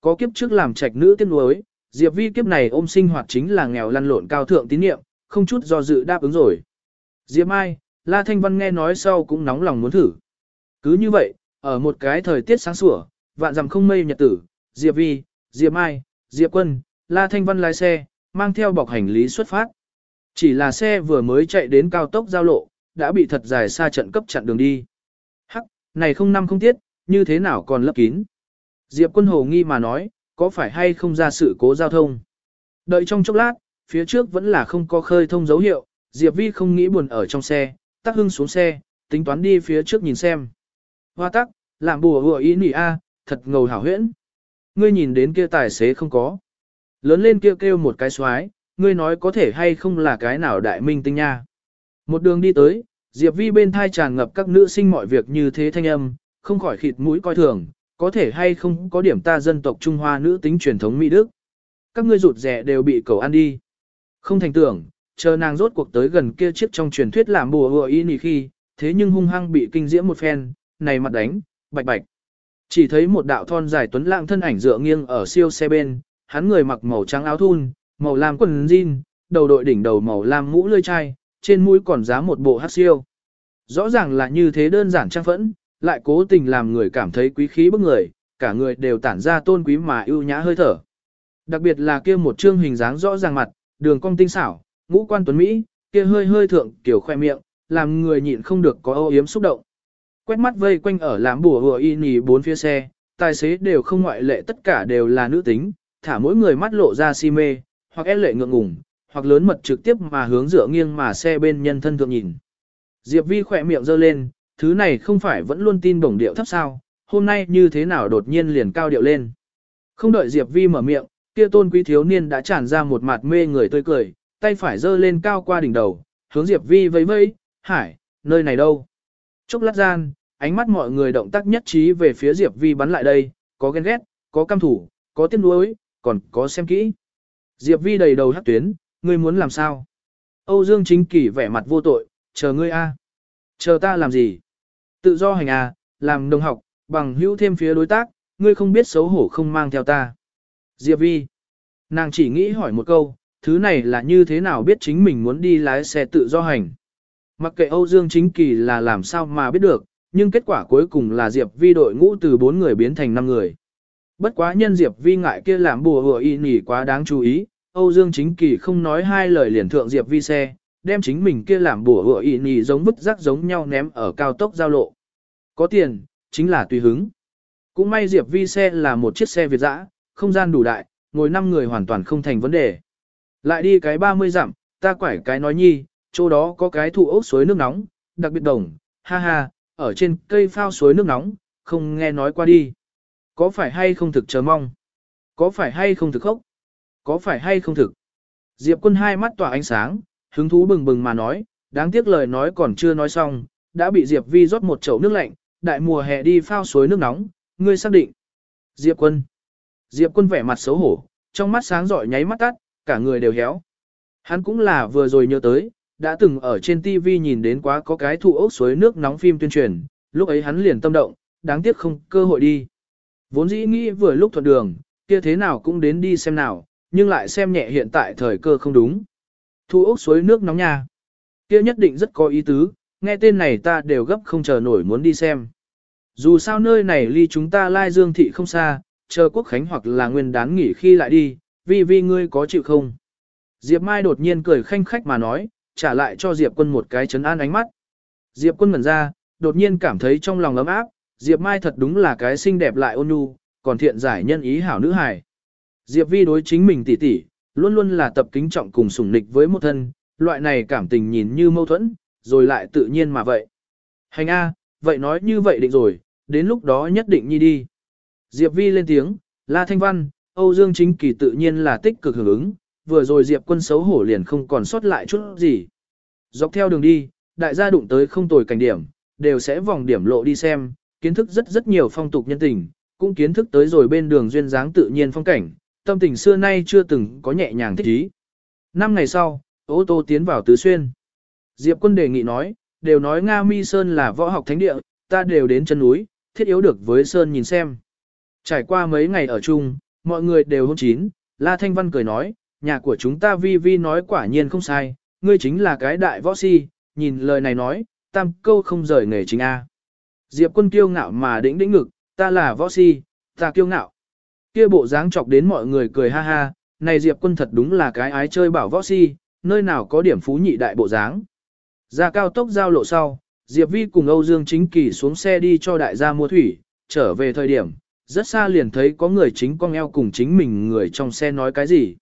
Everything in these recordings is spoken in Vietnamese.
Có kiếp trước làm trạch nữ tiếc nuối, Diệp Vi kiếp này ôm sinh hoạt chính là nghèo lăn lộn cao thượng tín nhiệm, không chút do dự đáp ứng rồi. Diệp Mai, La Thanh Văn nghe nói sau cũng nóng lòng muốn thử. Cứ như vậy, ở một cái thời tiết sáng sủa, vạn dặm không mây nhật tử, Diệp Vi, Diệp Mai, Diệp Quân, La Thanh Văn lái xe, mang theo bọc hành lý xuất phát. Chỉ là xe vừa mới chạy đến cao tốc giao lộ, đã bị thật dài xa trận cấp chặn đường đi. Hắc, này không năm không tiết, như thế nào còn lấp kín. Diệp quân hồ nghi mà nói, có phải hay không ra sự cố giao thông. Đợi trong chốc lát, phía trước vẫn là không có khơi thông dấu hiệu, Diệp Vi không nghĩ buồn ở trong xe, tắc hưng xuống xe, tính toán đi phía trước nhìn xem. Hoa tắc, làm bùa vừa ý nỉ a, thật ngầu hảo huyễn. Ngươi nhìn đến kia tài xế không có. Lớn lên kêu kêu một cái xoái, ngươi nói có thể hay không là cái nào đại minh tinh nha. Một đường đi tới, Diệp Vi bên thai tràn ngập các nữ sinh mọi việc như thế thanh âm, không khỏi khịt mũi coi thường, có thể hay không có điểm ta dân tộc Trung Hoa nữ tính truyền thống Mỹ Đức. Các ngươi rụt rẻ đều bị cầu ăn đi. Không thành tưởng, chờ nàng rốt cuộc tới gần kia chiếc trong truyền thuyết làm bùa hùa y nì khi, thế nhưng hung hăng bị kinh diễm một phen, này mặt đánh, bạch bạch. Chỉ thấy một đạo thon dài tuấn lãng thân ảnh dựa nghiêng ở siêu xe bên, hắn người mặc màu trắng áo thun, màu lam quần jean, đầu đội đỉnh đầu màu lam mũ lươi chai, trên mũi còn giá một bộ hát siêu. Rõ ràng là như thế đơn giản trang phẫn, lại cố tình làm người cảm thấy quý khí bức người, cả người đều tản ra tôn quý mà ưu nhã hơi thở. Đặc biệt là kia một trương hình dáng rõ ràng mặt, đường cong tinh xảo, ngũ quan tuấn Mỹ, kia hơi hơi thượng kiểu khoe miệng, làm người nhịn không được có âu yếm xúc động. Quét mắt vây quanh ở làm bùa vừa y nì bốn phía xe, tài xế đều không ngoại lệ tất cả đều là nữ tính, thả mỗi người mắt lộ ra si mê, hoặc e lệ ngượng ngùng, hoặc lớn mật trực tiếp mà hướng dựa nghiêng mà xe bên nhân thân thượng nhìn. Diệp Vi khỏe miệng giơ lên, thứ này không phải vẫn luôn tin bổng điệu thấp sao, hôm nay như thế nào đột nhiên liền cao điệu lên. Không đợi Diệp Vi mở miệng, kia tôn quý thiếu niên đã tràn ra một mặt mê người tươi cười, tay phải giơ lên cao qua đỉnh đầu, hướng Diệp Vi vẫy vẫy, hải, nơi này đâu. Chốc lát gian, ánh mắt mọi người động tác nhất trí về phía Diệp Vi bắn lại đây, có ghen ghét, có căm thủ, có tiếc nuối, còn có xem kỹ. Diệp Vi đầy đầu hắc tuyến, ngươi muốn làm sao? Âu Dương Chính Kỳ vẻ mặt vô tội, chờ ngươi a. Chờ ta làm gì? Tự do hành à, làm đồng học, bằng hữu thêm phía đối tác, ngươi không biết xấu hổ không mang theo ta. Diệp Vi. Nàng chỉ nghĩ hỏi một câu, thứ này là như thế nào biết chính mình muốn đi lái xe tự do hành. Mặc kệ Âu Dương Chính Kỳ là làm sao mà biết được, nhưng kết quả cuối cùng là Diệp Vi đội ngũ từ 4 người biến thành 5 người. Bất quá nhân Diệp Vi ngại kia làm bùa hùa y nỉ quá đáng chú ý, Âu Dương Chính Kỳ không nói hai lời liền thượng Diệp Vi xe, đem chính mình kia làm bùa hựa ị nhì giống vứt rác giống nhau ném ở cao tốc giao lộ. Có tiền, chính là tùy hứng. Cũng may Diệp Vi xe là một chiếc xe Việt dã, không gian đủ đại, ngồi 5 người hoàn toàn không thành vấn đề. Lại đi cái 30 dặm, ta quải cái nói nhi, chỗ đó có cái thụ ốc suối nước nóng, đặc biệt đồng, ha ha, ở trên cây phao suối nước nóng, không nghe nói qua đi. Có phải hay không thực chờ mong? Có phải hay không thực khốc? Có phải hay không thực? Diệp quân hai mắt tỏa ánh sáng, hứng thú bừng bừng mà nói, đáng tiếc lời nói còn chưa nói xong, đã bị Diệp Vi rót một chậu nước lạnh, đại mùa hè đi phao suối nước nóng, ngươi xác định. Diệp quân. Diệp quân vẻ mặt xấu hổ, trong mắt sáng rọi nháy mắt tắt, cả người đều héo. Hắn cũng là vừa rồi nhớ tới, đã từng ở trên TV nhìn đến quá có cái thụ ốc suối nước nóng phim tuyên truyền, lúc ấy hắn liền tâm động, đáng tiếc không cơ hội đi. Vốn dĩ nghĩ vừa lúc thuận đường, kia thế nào cũng đến đi xem nào, nhưng lại xem nhẹ hiện tại thời cơ không đúng. Thu ốc suối nước nóng nha. Kia nhất định rất có ý tứ, nghe tên này ta đều gấp không chờ nổi muốn đi xem. Dù sao nơi này ly chúng ta lai dương thị không xa, chờ quốc khánh hoặc là nguyên đán nghỉ khi lại đi, vì vì ngươi có chịu không. Diệp Mai đột nhiên cười khanh khách mà nói, trả lại cho Diệp quân một cái chấn an ánh mắt. Diệp quân ngẩn ra, đột nhiên cảm thấy trong lòng ấm áp, Diệp Mai thật đúng là cái xinh đẹp lại ôn nhu, còn thiện giải nhân ý hảo nữ hài. Diệp Vi đối chính mình tỉ tỉ, luôn luôn là tập kính trọng cùng sủng nịch với một thân, loại này cảm tình nhìn như mâu thuẫn, rồi lại tự nhiên mà vậy. Hành A, vậy nói như vậy định rồi, đến lúc đó nhất định nhi đi. Diệp Vi lên tiếng, La Thanh Văn, Âu Dương Chính Kỳ tự nhiên là tích cực hưởng ứng, vừa rồi Diệp quân xấu hổ liền không còn sót lại chút gì. Dọc theo đường đi, đại gia đụng tới không tồi cảnh điểm, đều sẽ vòng điểm lộ đi xem, kiến thức rất rất nhiều phong tục nhân tình, cũng kiến thức tới rồi bên đường duyên dáng tự nhiên phong cảnh, tâm tình xưa nay chưa từng có nhẹ nhàng thích ý. Năm ngày sau, ô tô tiến vào Tứ Xuyên. Diệp quân đề nghị nói, đều nói Nga Mi Sơn là võ học thánh địa, ta đều đến chân núi, thiết yếu được với Sơn nhìn xem. Trải qua mấy ngày ở chung, mọi người đều hôn chín, La Thanh Văn cười nói, nhà của chúng ta vi vi nói quả nhiên không sai, ngươi chính là cái đại võ si, nhìn lời này nói, tam câu không rời nghề chính A. Diệp quân kiêu ngạo mà đĩnh đĩnh ngực, ta là võ si, ta kiêu ngạo. Kia bộ dáng chọc đến mọi người cười ha ha, này Diệp quân thật đúng là cái ái chơi bảo võ si, nơi nào có điểm phú nhị đại bộ dáng. Ra cao tốc giao lộ sau, Diệp Vi cùng Âu Dương Chính Kỳ xuống xe đi cho đại gia mua thủy, trở về thời điểm, rất xa liền thấy có người chính con eo cùng chính mình người trong xe nói cái gì.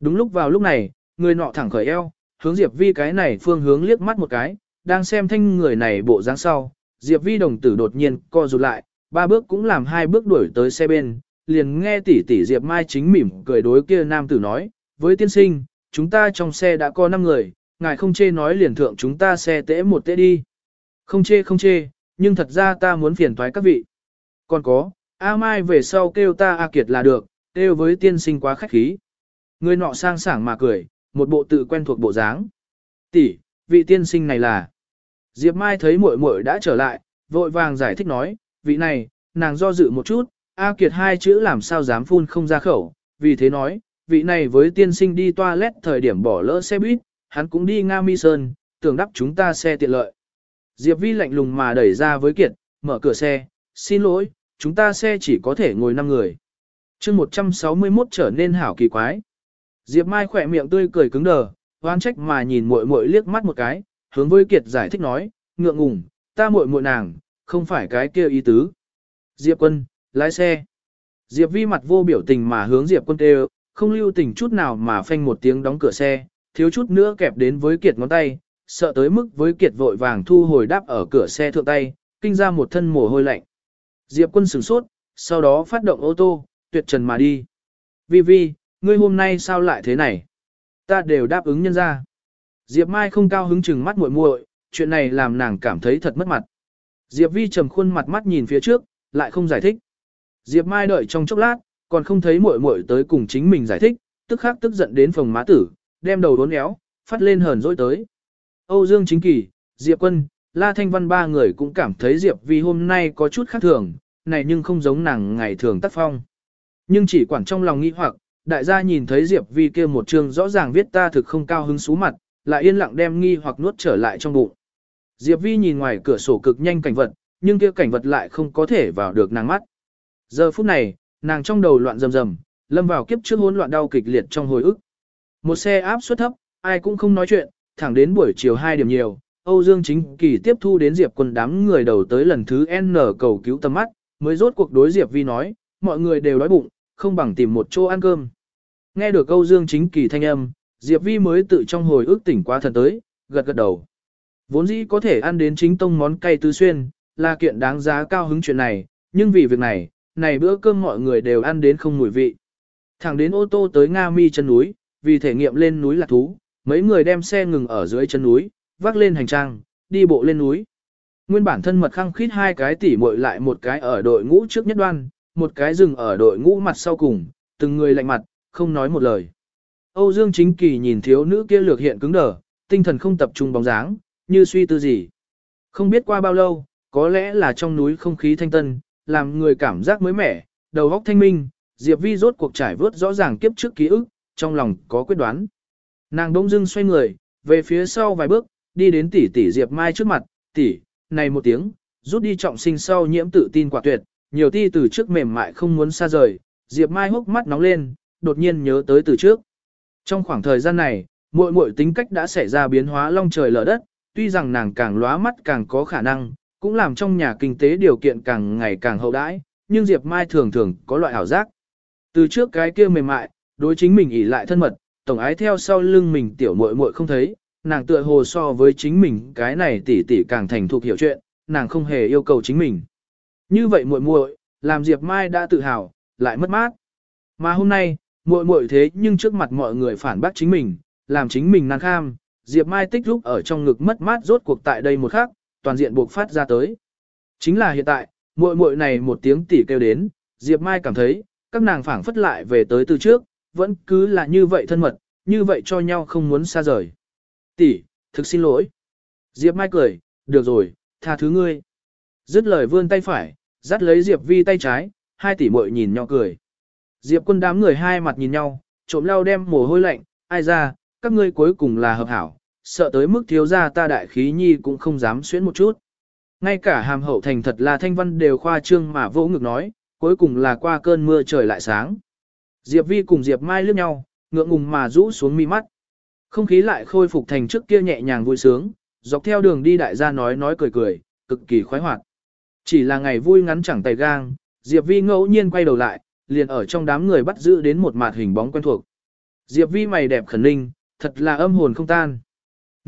Đúng lúc vào lúc này, người nọ thẳng khởi eo, hướng Diệp Vi cái này phương hướng liếc mắt một cái, đang xem thanh người này bộ dáng sau, Diệp Vi đồng tử đột nhiên co rụt lại, ba bước cũng làm hai bước đuổi tới xe bên, liền nghe tỷ tỷ Diệp Mai chính mỉm cười đối kia nam tử nói, với tiên sinh, chúng ta trong xe đã có 5 người, ngài không chê nói liền thượng chúng ta xe tễ một tễ đi. Không chê không chê, nhưng thật ra ta muốn phiền toái các vị. Còn có, A Mai về sau kêu ta A Kiệt là được, kêu với tiên sinh quá khách khí. Người nọ sang sảng mà cười, một bộ tự quen thuộc bộ dáng. Tỷ, vị tiên sinh này là. Diệp Mai thấy muội muội đã trở lại, vội vàng giải thích nói, vị này, nàng do dự một chút, A Kiệt hai chữ làm sao dám phun không ra khẩu, vì thế nói, vị này với tiên sinh đi toilet thời điểm bỏ lỡ xe buýt, hắn cũng đi Nga Mi Sơn, tưởng đắp chúng ta xe tiện lợi. Diệp Vi lạnh lùng mà đẩy ra với Kiệt, mở cửa xe, xin lỗi, chúng ta xe chỉ có thể ngồi 5 người. chương 161 trở nên hảo kỳ quái. Diệp Mai khỏe miệng tươi cười cứng đờ, oan trách mà nhìn muội muội liếc mắt một cái, hướng với Kiệt giải thích nói, ngượng ngùng, ta muội muội nàng, không phải cái kia ý tứ. Diệp quân, lái xe. Diệp vi mặt vô biểu tình mà hướng Diệp quân kêu, không lưu tình chút nào mà phanh một tiếng đóng cửa xe, thiếu chút nữa kẹp đến với Kiệt ngón tay, sợ tới mức với Kiệt vội vàng thu hồi đáp ở cửa xe thượng tay, kinh ra một thân mồ hôi lạnh. Diệp quân sửng sốt, sau đó phát động ô tô, tuyệt trần mà đi. Vi Vi, ngươi hôm nay sao lại thế này? Ta đều đáp ứng nhân ra. Diệp Mai không cao hứng chừng mắt muội muội, chuyện này làm nàng cảm thấy thật mất mặt. Diệp Vi trầm khuôn mặt mắt nhìn phía trước, lại không giải thích. Diệp Mai đợi trong chốc lát, còn không thấy muội muội tới cùng chính mình giải thích, tức khắc tức giận đến phòng má tử, đem đầu đốn éo, phát lên hờn dỗi tới. Âu Dương Chính Kỳ, Diệp Quân, La Thanh Văn ba người cũng cảm thấy Diệp Vi hôm nay có chút khác thường, này nhưng không giống nàng ngày thường tác phong. Nhưng chỉ quản trong lòng nghi hoặc, đại gia nhìn thấy Diệp Vi kia một chương rõ ràng viết ta thực không cao hứng xú mặt, lại yên lặng đem nghi hoặc nuốt trở lại trong bụng. Diệp Vi nhìn ngoài cửa sổ cực nhanh cảnh vật, nhưng kia cảnh vật lại không có thể vào được nàng mắt. Giờ phút này, nàng trong đầu loạn rầm rầm, lâm vào kiếp trước hỗn loạn đau kịch liệt trong hồi ức. Một xe áp suất thấp, ai cũng không nói chuyện, thẳng đến buổi chiều 2 điểm nhiều, Âu Dương Chính Kỳ tiếp thu đến Diệp quân đám người đầu tới lần thứ N cầu cứu tâm mắt, mới rốt cuộc đối Diệp Vi nói, mọi người đều đói bụng, không bằng tìm một chỗ ăn cơm. Nghe được Âu Dương Chính Kỳ thanh âm, Diệp Vi mới tự trong hồi ức tỉnh qua thần tới, gật gật đầu. Vốn dĩ có thể ăn đến chính tông món cay tứ xuyên, là kiện đáng giá cao hứng chuyện này, nhưng vì việc này, này bữa cơm mọi người đều ăn đến không mùi vị. Thẳng đến ô tô tới Nga Mi chân núi, vì thể nghiệm lên núi lạc thú, mấy người đem xe ngừng ở dưới chân núi, vác lên hành trang, đi bộ lên núi. Nguyên bản thân mật khăng khít hai cái tỉ muội lại một cái ở đội ngũ trước nhất đoan, một cái dừng ở đội ngũ mặt sau cùng, từng người lạnh mặt, không nói một lời. Âu Dương Chính Kỳ nhìn thiếu nữ kia lược hiện cứng đờ, tinh thần không tập trung bóng dáng, như suy tư gì. Không biết qua bao lâu, có lẽ là trong núi không khí thanh tân, làm người cảm giác mới mẻ, đầu óc thanh minh, Diệp Vi rốt cuộc trải vớt rõ ràng kiếp trước ký ức, trong lòng có quyết đoán. Nàng đông dưng xoay người, về phía sau vài bước, đi đến tỷ tỷ Diệp Mai trước mặt, tỷ, này một tiếng, rút đi trọng sinh sau nhiễm tự tin quả tuyệt, nhiều ti từ trước mềm mại không muốn xa rời, Diệp Mai hốc mắt nóng lên, đột nhiên nhớ tới từ trước. Trong khoảng thời gian này, muội muội tính cách đã xảy ra biến hóa long trời lở đất, tuy rằng nàng càng lóa mắt càng có khả năng, cũng làm trong nhà kinh tế điều kiện càng ngày càng hậu đãi, nhưng Diệp Mai thường thường có loại ảo giác. Từ trước cái kia mềm mại, đối chính mình ỉ lại thân mật, tổng ái theo sau lưng mình tiểu muội muội không thấy, nàng tựa hồ so với chính mình cái này tỷ tỷ càng thành thục hiểu chuyện, nàng không hề yêu cầu chính mình. Như vậy muội muội, làm Diệp Mai đã tự hào, lại mất mát. Mà hôm nay, muội muội thế nhưng trước mặt mọi người phản bác chính mình, làm chính mình nan kham, Diệp Mai tích lúc ở trong ngực mất mát rốt cuộc tại đây một khắc, toàn diện buộc phát ra tới. Chính là hiện tại, muội muội này một tiếng tỉ kêu đến, Diệp Mai cảm thấy, các nàng phản phất lại về tới từ trước, vẫn cứ là như vậy thân mật, như vậy cho nhau không muốn xa rời. Tỷ, thực xin lỗi. Diệp Mai cười, được rồi, tha thứ ngươi. Dứt lời vươn tay phải, dắt lấy Diệp Vi tay trái, hai tỷ muội nhìn nhau cười. Diệp quân đám người hai mặt nhìn nhau, trộm lao đem mồ hôi lạnh, ai ra, các ngươi cuối cùng là hợp hảo, sợ tới mức thiếu gia ta đại khí nhi cũng không dám xuyến một chút. Ngay cả hàm hậu thành thật là thanh văn đều khoa trương mà vỗ ngực nói, cuối cùng là qua cơn mưa trời lại sáng. Diệp Vi cùng Diệp Mai liếc nhau, ngượng ngùng mà rũ xuống mi mắt. Không khí lại khôi phục thành trước kia nhẹ nhàng vui sướng, dọc theo đường đi đại gia nói nói cười cười, cực kỳ khoái hoạt. Chỉ là ngày vui ngắn chẳng tay gang, Diệp Vi ngẫu nhiên quay đầu lại, liền ở trong đám người bắt giữ đến một mạt hình bóng quen thuộc. Diệp Vi mày đẹp khẩn ninh, thật là âm hồn không tan.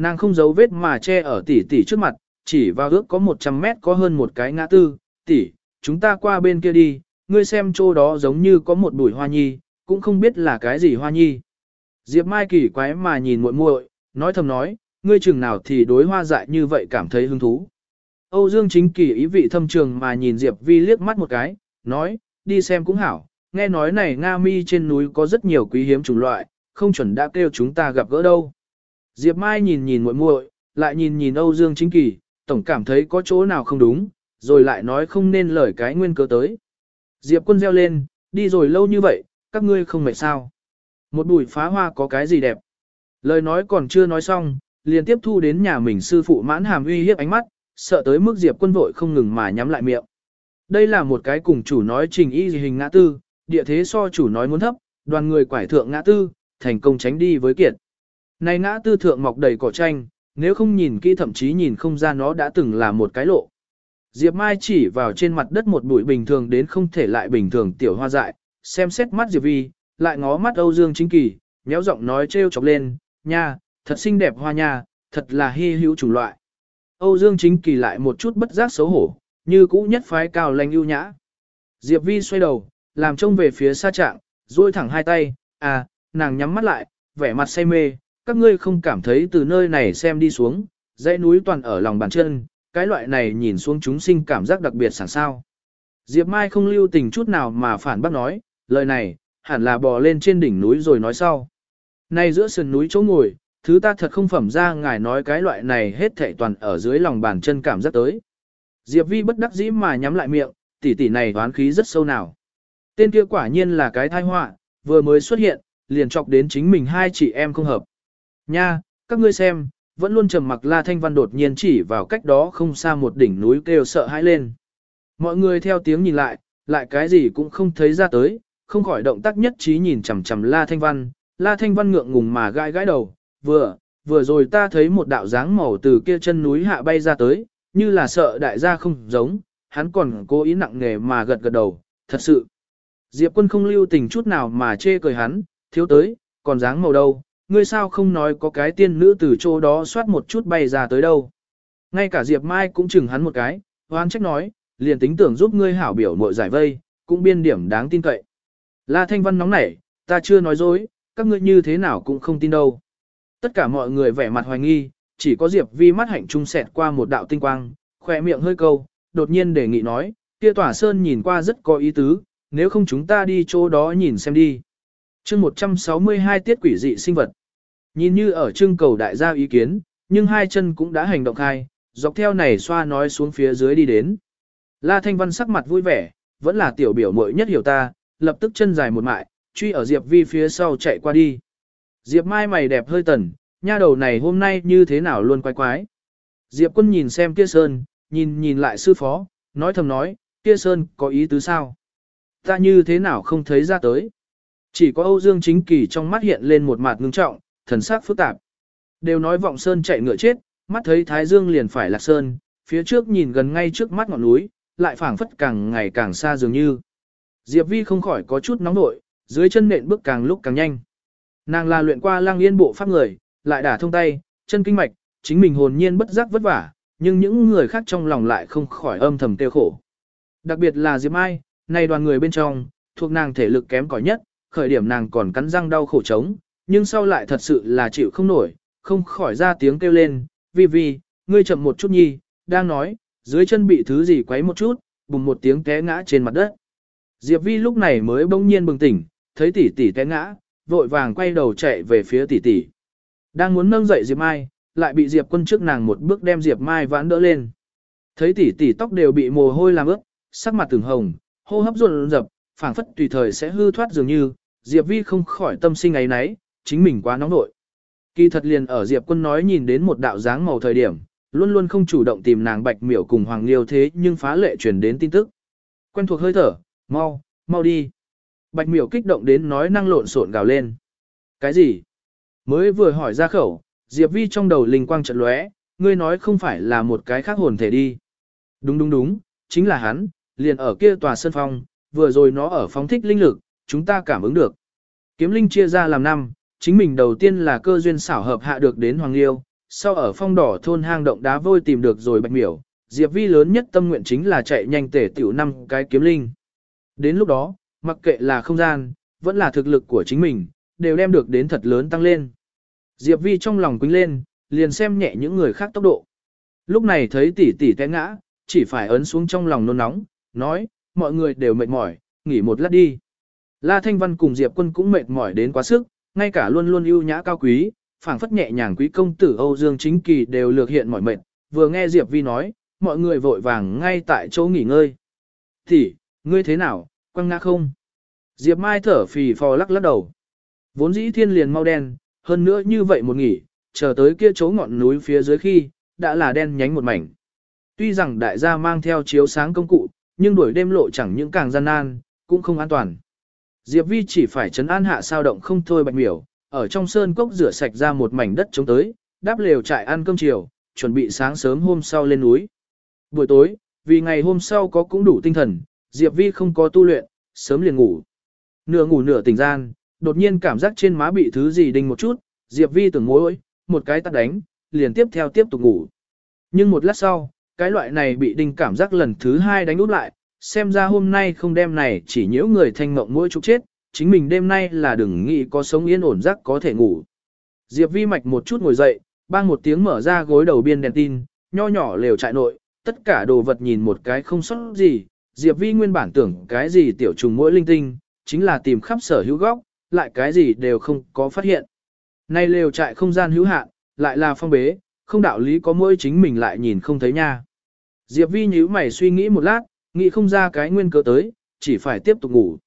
Nàng không giấu vết mà che ở tỷ tỷ trước mặt, chỉ vào ước có 100 mét có hơn một cái ngã tư, tỷ, chúng ta qua bên kia đi, ngươi xem chỗ đó giống như có một bụi hoa nhi, cũng không biết là cái gì hoa nhi. Diệp Mai kỳ quái mà nhìn muội muội, nói thầm nói, ngươi chừng nào thì đối hoa dại như vậy cảm thấy hứng thú. Âu Dương chính kỳ ý vị thâm trường mà nhìn Diệp Vi liếc mắt một cái, nói, đi xem cũng hảo, nghe nói này Nga mi trên núi có rất nhiều quý hiếm chủng loại, không chuẩn đã kêu chúng ta gặp gỡ đâu. Diệp Mai nhìn nhìn muội muội, lại nhìn nhìn Âu Dương chính kỳ, tổng cảm thấy có chỗ nào không đúng, rồi lại nói không nên lời cái nguyên cớ tới. Diệp quân reo lên, đi rồi lâu như vậy, các ngươi không mệt sao. Một bụi phá hoa có cái gì đẹp. Lời nói còn chưa nói xong, liền tiếp thu đến nhà mình sư phụ mãn hàm uy hiếp ánh mắt, sợ tới mức Diệp quân vội không ngừng mà nhắm lại miệng. Đây là một cái cùng chủ nói trình y gì hình ngã tư, địa thế so chủ nói muốn thấp, đoàn người quải thượng ngã tư, thành công tránh đi với kiệt. Này ngã tư thượng mọc đầy cỏ tranh, nếu không nhìn kỹ thậm chí nhìn không ra nó đã từng là một cái lộ. Diệp Mai chỉ vào trên mặt đất một bụi bình thường đến không thể lại bình thường tiểu hoa dại, xem xét mắt Diệp Vi, lại ngó mắt Âu Dương Chính Kỳ, nhéo giọng nói trêu chọc lên, nha, thật xinh đẹp hoa nha, thật là hy hữu chủng loại. Âu Dương Chính Kỳ lại một chút bất giác xấu hổ, như cũ nhất phái cao lanh ưu nhã. Diệp Vi xoay đầu, làm trông về phía xa trạng, duỗi thẳng hai tay, à, nàng nhắm mắt lại, vẻ mặt say mê, các ngươi không cảm thấy từ nơi này xem đi xuống, dãy núi toàn ở lòng bàn chân, cái loại này nhìn xuống chúng sinh cảm giác đặc biệt sảng sao. Diệp Mai không lưu tình chút nào mà phản bác nói, lời này, hẳn là bò lên trên đỉnh núi rồi nói sau. Này giữa sườn núi chỗ ngồi, thứ ta thật không phẩm ra ngài nói cái loại này hết thảy toàn ở dưới lòng bàn chân cảm giác tới. Diệp Vi bất đắc dĩ mà nhắm lại miệng, tỷ tỷ này đoán khí rất sâu nào. Tên kia quả nhiên là cái thai họa, vừa mới xuất hiện, liền chọc đến chính mình hai chị em không hợp. Nha, các ngươi xem, vẫn luôn trầm mặc La Thanh Văn đột nhiên chỉ vào cách đó không xa một đỉnh núi kêu sợ hãi lên. Mọi người theo tiếng nhìn lại, lại cái gì cũng không thấy ra tới, không khỏi động tác nhất trí nhìn chằm chằm La Thanh Văn. La Thanh Văn ngượng ngùng mà gãi gãi đầu, vừa, vừa rồi ta thấy một đạo dáng màu từ kia chân núi hạ bay ra tới, như là sợ đại gia không giống, hắn còn cố ý nặng nề mà gật gật đầu, thật sự. Diệp quân không lưu tình chút nào mà chê cười hắn, thiếu tới, còn dáng màu đâu, ngươi sao không nói có cái tiên nữ từ chỗ đó xoát một chút bay ra tới đâu. Ngay cả Diệp Mai cũng chừng hắn một cái, hoan trách nói, liền tính tưởng giúp ngươi hảo biểu mội giải vây, cũng biên điểm đáng tin cậy. La Thanh Văn nóng nảy, ta chưa nói dối, các ngươi như thế nào cũng không tin đâu. Tất cả mọi người vẻ mặt hoài nghi, chỉ có Diệp Vi mắt hạnh trung sẹt qua một đạo tinh quang, khỏe miệng hơi câu, đột nhiên đề nghị nói, kia tỏa sơn nhìn qua rất có ý tứ, nếu không chúng ta đi chỗ đó nhìn xem đi. chương 162 tiết quỷ dị sinh vật. Nhìn như ở trưng cầu đại gia ý kiến, nhưng hai chân cũng đã hành động khai, dọc theo này xoa nói xuống phía dưới đi đến. La Thanh Văn sắc mặt vui vẻ, vẫn là tiểu biểu muội nhất hiểu ta, lập tức chân dài một mại, truy ở Diệp Vi phía sau chạy qua đi. Diệp Mai mày đẹp hơi tần, nha đầu này hôm nay như thế nào luôn quái quái. Diệp quân nhìn xem kia sơn, nhìn nhìn lại sư phó, nói thầm nói, kia sơn có ý tứ sao? Ta như thế nào không thấy ra tới? Chỉ có Âu Dương Chính Kỳ trong mắt hiện lên một mặt ngưng trọng, thần sắc phức tạp. Đều nói vọng sơn chạy ngựa chết, mắt thấy Thái Dương liền phải lạc sơn, phía trước nhìn gần ngay trước mắt ngọn núi, lại phảng phất càng ngày càng xa dường như. Diệp Vi không khỏi có chút nóng nội, dưới chân nện bước càng lúc càng nhanh. Nàng là luyện qua lang yên bộ pháp người, lại đả thông tay, chân kinh mạch, chính mình hồn nhiên bất giác vất vả, nhưng những người khác trong lòng lại không khỏi âm thầm tiêu khổ. Đặc biệt là Diệp Mai, này đoàn người bên trong, thuộc nàng thể lực kém cỏi nhất, khởi điểm nàng còn cắn răng đau khổ chống, nhưng sau lại thật sự là chịu không nổi, không khỏi ra tiếng kêu lên, vi vi, ngươi chậm một chút nhi, đang nói, dưới chân bị thứ gì quấy một chút, bùng một tiếng té ngã trên mặt đất. Diệp vi lúc này mới bỗng nhiên bừng tỉnh, thấy tỷ tỷ té ngã, vội vàng quay đầu chạy về phía tỷ tỷ. Đang muốn nâng dậy Diệp Mai, lại bị Diệp quân trước nàng một bước đem Diệp Mai vãn đỡ lên. Thấy tỷ tỷ tóc đều bị mồ hôi làm ướt, sắc mặt từng hồng, hô hấp run rập, phảng phất tùy thời sẽ hư thoát dường như, Diệp Vi không khỏi tâm sinh ấy nấy, chính mình quá nóng nội. Kỳ thật liền ở Diệp Quân nói nhìn đến một đạo dáng màu thời điểm, luôn luôn không chủ động tìm nàng Bạch Miểu cùng Hoàng Liêu thế nhưng phá lệ truyền đến tin tức. Quen thuộc hơi thở, mau, mau đi. Bạch Miểu kích động đến nói năng lộn xộn gào lên. Cái gì? Mới vừa hỏi ra khẩu, Diệp Vi trong đầu linh quang trận lóe, ngươi nói không phải là một cái khác hồn thể đi. Đúng đúng đúng, chính là hắn, liền ở kia tòa sân phong, vừa rồi nó ở phóng thích linh lực, chúng ta cảm ứng được. Kiếm linh chia ra làm năm, chính mình đầu tiên là cơ duyên xảo hợp hạ được đến Hoàng Liêu, sau ở phong đỏ thôn hang động đá vôi tìm được rồi bạch miểu, Diệp Vi lớn nhất tâm nguyện chính là chạy nhanh tể tiểu năm cái kiếm linh. Đến lúc đó, mặc kệ là không gian, vẫn là thực lực của chính mình, đều đem được đến thật lớn tăng lên. Diệp Vi trong lòng quýnh lên, liền xem nhẹ những người khác tốc độ. Lúc này thấy tỷ tỷ té ngã, chỉ phải ấn xuống trong lòng nôn nóng, nói, mọi người đều mệt mỏi, nghỉ một lát đi. La Thanh Văn cùng Diệp Quân cũng mệt mỏi đến quá sức, ngay cả luôn luôn ưu nhã cao quý, phảng phất nhẹ nhàng quý công tử Âu Dương Chính Kỳ đều lược hiện mỏi mệt, vừa nghe Diệp Vi nói, mọi người vội vàng ngay tại chỗ nghỉ ngơi. Thì, ngươi thế nào, quăng ngã không? Diệp Mai thở phì phò lắc lắc đầu. Vốn dĩ thiên liền mau đen, hơn nữa như vậy một nghỉ, chờ tới kia chỗ ngọn núi phía dưới khi, đã là đen nhánh một mảnh. Tuy rằng đại gia mang theo chiếu sáng công cụ, nhưng đuổi đêm lộ chẳng những càng gian nan, cũng không an toàn. Diệp Vi chỉ phải chấn an hạ sao động không thôi bạch miểu, ở trong sơn cốc rửa sạch ra một mảnh đất chống tới, đáp lều trại ăn cơm chiều, chuẩn bị sáng sớm hôm sau lên núi. Buổi tối, vì ngày hôm sau có cũng đủ tinh thần, Diệp Vi không có tu luyện, sớm liền ngủ. Nửa ngủ nửa tỉnh gian, đột nhiên cảm giác trên má bị thứ gì đinh một chút, Diệp Vi tưởng mối, một cái tắt đánh, liền tiếp theo tiếp tục ngủ. Nhưng một lát sau, cái loại này bị đinh cảm giác lần thứ hai đánh út lại, xem ra hôm nay không đem này chỉ nhiễu người thanh mộng mỗi chút chết, chính mình đêm nay là đừng nghĩ có sống yên ổn giấc có thể ngủ. Diệp Vi mạch một chút ngồi dậy, bang một tiếng mở ra gối đầu biên đèn tin, nho nhỏ lều trại nội, tất cả đồ vật nhìn một cái không sót gì, Diệp Vi nguyên bản tưởng cái gì tiểu trùng mỗi linh tinh, chính là tìm khắp sở hữu góc, lại cái gì đều không có phát hiện. Nay lều trại không gian hữu hạn, lại là phong bế, không đạo lý có mỗi chính mình lại nhìn không thấy nha. Diệp Vi nhíu mày suy nghĩ một lát, nghĩ không ra cái nguyên cớ tới, chỉ phải tiếp tục ngủ.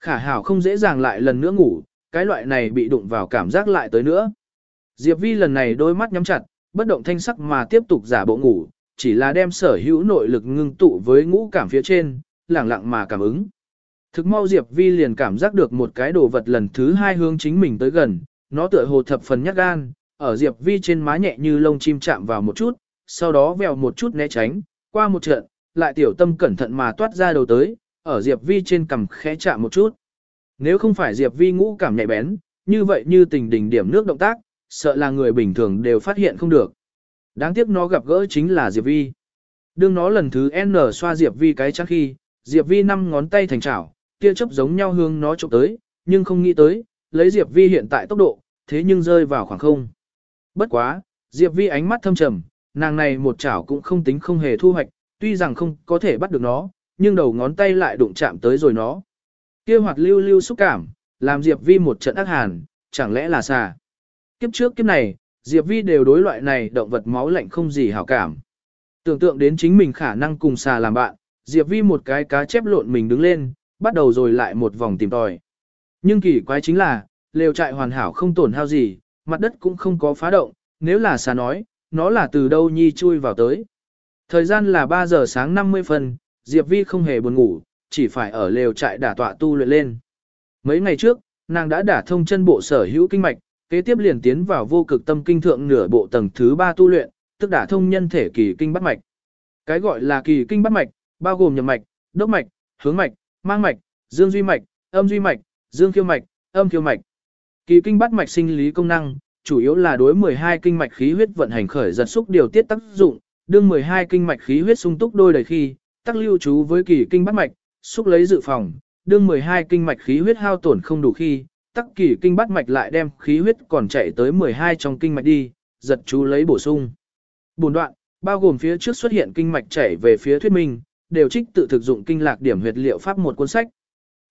Khả hảo không dễ dàng lại lần nữa ngủ, cái loại này bị đụng vào cảm giác lại tới nữa. Diệp Vi lần này đôi mắt nhắm chặt, bất động thanh sắc mà tiếp tục giả bộ ngủ, chỉ là đem sở hữu nội lực ngưng tụ với ngũ cảm phía trên, lẳng lặng mà cảm ứng. Thực mau Diệp Vi liền cảm giác được một cái đồ vật lần thứ hai hướng chính mình tới gần, nó tựa hồ thập phần nhát gan, ở Diệp Vi trên má nhẹ như lông chim chạm vào một chút, sau đó vèo một chút né tránh, qua một trận, lại tiểu tâm cẩn thận mà toát ra đầu tới, ở Diệp Vi trên cằm khẽ chạm một chút. Nếu không phải Diệp Vi ngũ cảm nhạy bén, như vậy như tình đỉnh điểm nước động tác, sợ là người bình thường đều phát hiện không được. Đáng tiếc nó gặp gỡ chính là Diệp Vi. Đương nó lần thứ N xoa Diệp Vi cái chắc khi, Diệp Vi năm ngón tay thành chảo, kia chấp giống nhau hương nó chụp tới, nhưng không nghĩ tới, lấy Diệp Vi hiện tại tốc độ, thế nhưng rơi vào khoảng không. Bất quá, Diệp Vi ánh mắt thâm trầm, nàng này một chảo cũng không tính không hề thu hoạch, tuy rằng không có thể bắt được nó, nhưng đầu ngón tay lại đụng chạm tới rồi nó. Kia hoạt lưu lưu xúc cảm, làm Diệp Vi một trận ác hàn, chẳng lẽ là xà. Kiếp trước kiếp này, Diệp Vi đều đối loại này động vật máu lạnh không gì hảo cảm. Tưởng tượng đến chính mình khả năng cùng xà làm bạn, Diệp Vi một cái cá chép lộn mình đứng lên, bắt đầu rồi lại một vòng tìm tòi. Nhưng kỳ quái chính là, lều trại hoàn hảo không tổn hao gì, mặt đất cũng không có phá động, nếu là xà nói, nó là từ đâu nhi chui vào tới. Thời gian là 3 giờ sáng 50 phân, Diệp Vi không hề buồn ngủ, chỉ phải ở lều trại đả tọa tu luyện lên. Mấy ngày trước, nàng đã đả thông chân bộ sở hữu kinh mạch, kế tiếp liền tiến vào vô cực tâm kinh thượng nửa bộ tầng thứ 3 tu luyện, tức đả thông nhân thể kỳ kinh bắt mạch. Cái gọi là kỳ kinh bắt mạch, bao gồm nhầm mạch, đốc mạch, hướng mạch, mang mạch, dương duy mạch, âm duy mạch, dương khiêu mạch, âm khiêu mạch. Kỳ kinh bắt mạch sinh lý công năng, chủ yếu là đối 12 kinh mạch khí huyết vận hành khởi giật xúc điều tiết tác dụng, đương 12 kinh mạch khí huyết sung túc đôi đầy khi, tắc lưu trú với kỳ kinh bắt mạch, xúc lấy dự phòng, đương 12 kinh mạch khí huyết hao tổn không đủ khi, tắc kỳ kinh bắt mạch lại đem khí huyết còn chạy tới 12 trong kinh mạch đi, giật chú lấy bổ sung. Bùn đoạn, bao gồm phía trước xuất hiện kinh mạch chảy về phía thuyết minh, đều trích tự thực dụng kinh lạc điểm huyệt liệu pháp một cuốn sách.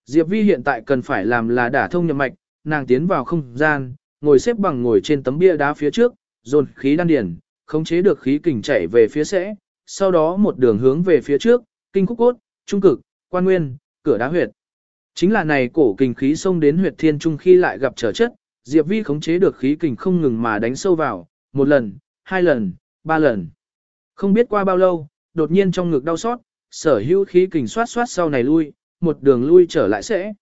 Diệp Vi hiện tại cần phải làm là đả thông nhập mạch, nàng tiến vào không gian, ngồi xếp bằng ngồi trên tấm bia đá phía trước, dồn khí đan điển, khống chế được khí kình chảy về phía sẽ, sau đó một đường hướng về phía trước, kinh khúc cốt, trung cực, quan nguyên, cửa đá huyệt. Chính là này cổ kình khí xông đến huyệt thiên trung khi lại gặp trở chất, Diệp Vi khống chế được khí kình không ngừng mà đánh sâu vào, một lần, hai lần, ba lần. Không biết qua bao lâu, đột nhiên trong ngực đau xót, sở hữu khí kình xoát xoát sau này lui, một đường lui trở lại sẽ.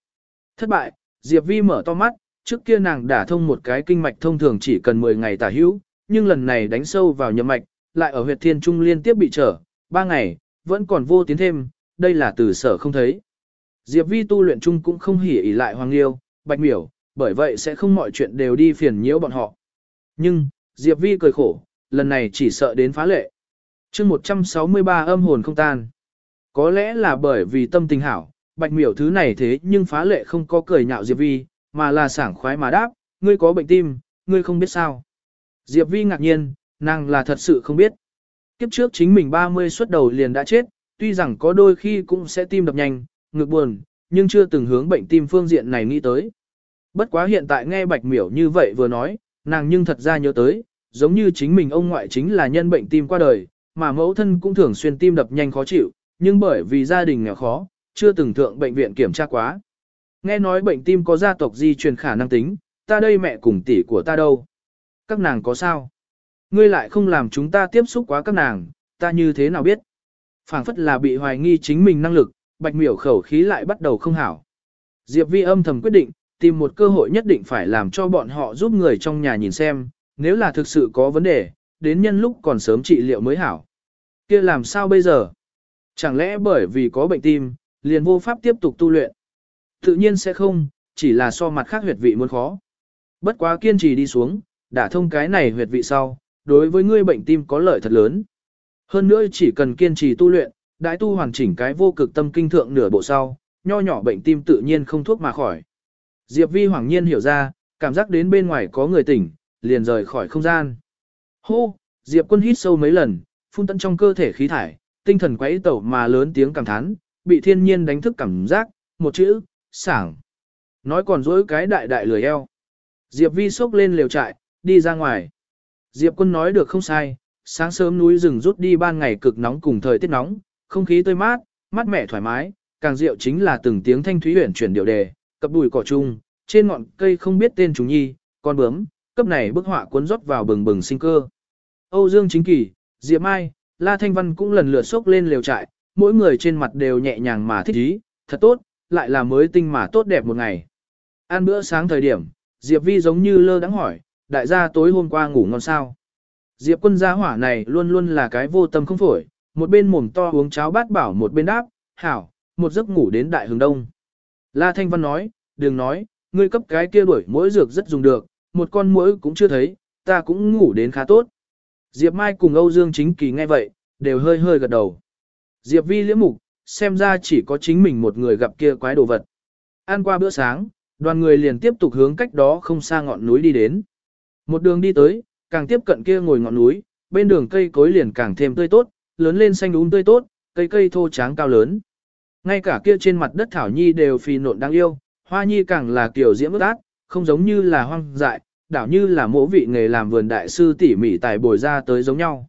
Thất bại, Diệp Vi mở to mắt, trước kia nàng đả thông một cái kinh mạch thông thường chỉ cần 10 ngày tả hữu, nhưng lần này đánh sâu vào nhậm mạch, lại ở huyệt thiên trung liên tiếp bị trở, ba ngày, vẫn còn vô tiến thêm, đây là từ sở không thấy. Diệp Vi tu luyện chung cũng không hỉ ỉ lại Hoàng Liêu, Bạch Miểu, bởi vậy sẽ không mọi chuyện đều đi phiền nhiễu bọn họ. Nhưng, Diệp Vi cười khổ, lần này chỉ sợ đến phá lệ. chương 163 âm hồn không tan. Có lẽ là bởi vì tâm tình hảo, Bạch Miểu thứ này thế nhưng phá lệ không có cười nhạo Diệp Vi, mà là sảng khoái mà đáp, ngươi có bệnh tim, ngươi không biết sao. Diệp Vi ngạc nhiên, nàng là thật sự không biết. Kiếp trước chính mình 30 xuất đầu liền đã chết, tuy rằng có đôi khi cũng sẽ tim đập nhanh, ngực buồn, nhưng chưa từng hướng bệnh tim phương diện này nghĩ tới. Bất quá hiện tại nghe Bạch Miểu như vậy vừa nói, nàng nhưng thật ra nhớ tới, giống như chính mình ông ngoại chính là nhân bệnh tim qua đời, mà mẫu thân cũng thường xuyên tim đập nhanh khó chịu, nhưng bởi vì gia đình nghèo khó, chưa từng thượng bệnh viện kiểm tra quá. Nghe nói bệnh tim có gia tộc di truyền khả năng tính, ta đây mẹ cùng tỷ của ta đâu? Các nàng có sao? Ngươi lại không làm chúng ta tiếp xúc quá các nàng, ta như thế nào biết? phảng phất là bị hoài nghi chính mình năng lực, bạch miểu khẩu khí lại bắt đầu không hảo. Diệp vi âm thầm quyết định, tìm một cơ hội nhất định phải làm cho bọn họ giúp người trong nhà nhìn xem, nếu là thực sự có vấn đề, đến nhân lúc còn sớm trị liệu mới hảo. kia làm sao bây giờ? Chẳng lẽ bởi vì có bệnh tim, liền vô pháp tiếp tục tu luyện? Tự nhiên sẽ không, chỉ là so mặt khác huyệt vị muốn khó. Bất quá kiên trì đi xuống, đã thông cái này huyệt vị sau, đối với ngươi bệnh tim có lợi thật lớn. Hơn nữa chỉ cần kiên trì tu luyện, đại tu hoàn chỉnh cái vô cực tâm kinh thượng nửa bộ sau, nho nhỏ bệnh tim tự nhiên không thuốc mà khỏi. Diệp Vi hoàng nhiên hiểu ra, cảm giác đến bên ngoài có người tỉnh, liền rời khỏi không gian. Hô, Diệp quân hít sâu mấy lần, phun tận trong cơ thể khí thải, tinh thần quấy tẩu mà lớn tiếng cảm thán, bị thiên nhiên đánh thức cảm giác, một chữ, sảng. Nói còn dỗi cái đại đại lười eo. Diệp vi sốc lên liều trại, đi ra ngoài. Diệp quân nói được không sai, sáng sớm núi rừng rút đi ban ngày cực nóng cùng thời tiết nóng, không khí tươi mát, mát mẻ thoải mái, càng rượu chính là từng tiếng thanh thúy huyền chuyển điệu đề, cập bùi cỏ chung, trên ngọn cây không biết tên chúng nhi, con bướm, cấp này bức họa cuốn rót vào bừng bừng sinh cơ. Âu Dương Chính Kỳ, Diệp Mai, La Thanh Văn cũng lần lượt sốc lên liều trại, mỗi người trên mặt đều nhẹ nhàng mà thích ý, thật tốt, lại là mới tinh mà tốt đẹp một ngày. Ăn bữa sáng thời điểm, Diệp Vi giống như lơ đắng hỏi, đại gia tối hôm qua ngủ ngon sao. Diệp quân gia hỏa này luôn luôn là cái vô tâm không phổi, một bên mồm to uống cháo bát bảo một bên đáp, hảo, một giấc ngủ đến đại hướng đông. La Thanh Văn nói, đừng nói, ngươi cấp cái kia đuổi mỗi dược rất dùng được, một con muỗi cũng chưa thấy, ta cũng ngủ đến khá tốt. Diệp Mai cùng Âu Dương Chính Kỳ nghe vậy, đều hơi hơi gật đầu. Diệp Vi liễm mục, xem ra chỉ có chính mình một người gặp kia quái đồ vật. Ăn qua bữa sáng, đoàn người liền tiếp tục hướng cách đó không xa ngọn núi đi đến. Một đường đi tới, càng tiếp cận kia ngồi ngọn núi, bên đường cây cối liền càng thêm tươi tốt, lớn lên xanh úng tươi tốt, cây cây thô tráng cao lớn. Ngay cả kia trên mặt đất thảo nhi đều phì nộn đáng yêu, hoa nhi càng là kiểu diễm ước ác, không giống như là hoang dại, đảo như là mỗ vị nghề làm vườn đại sư tỉ mỉ tài bồi ra tới giống nhau.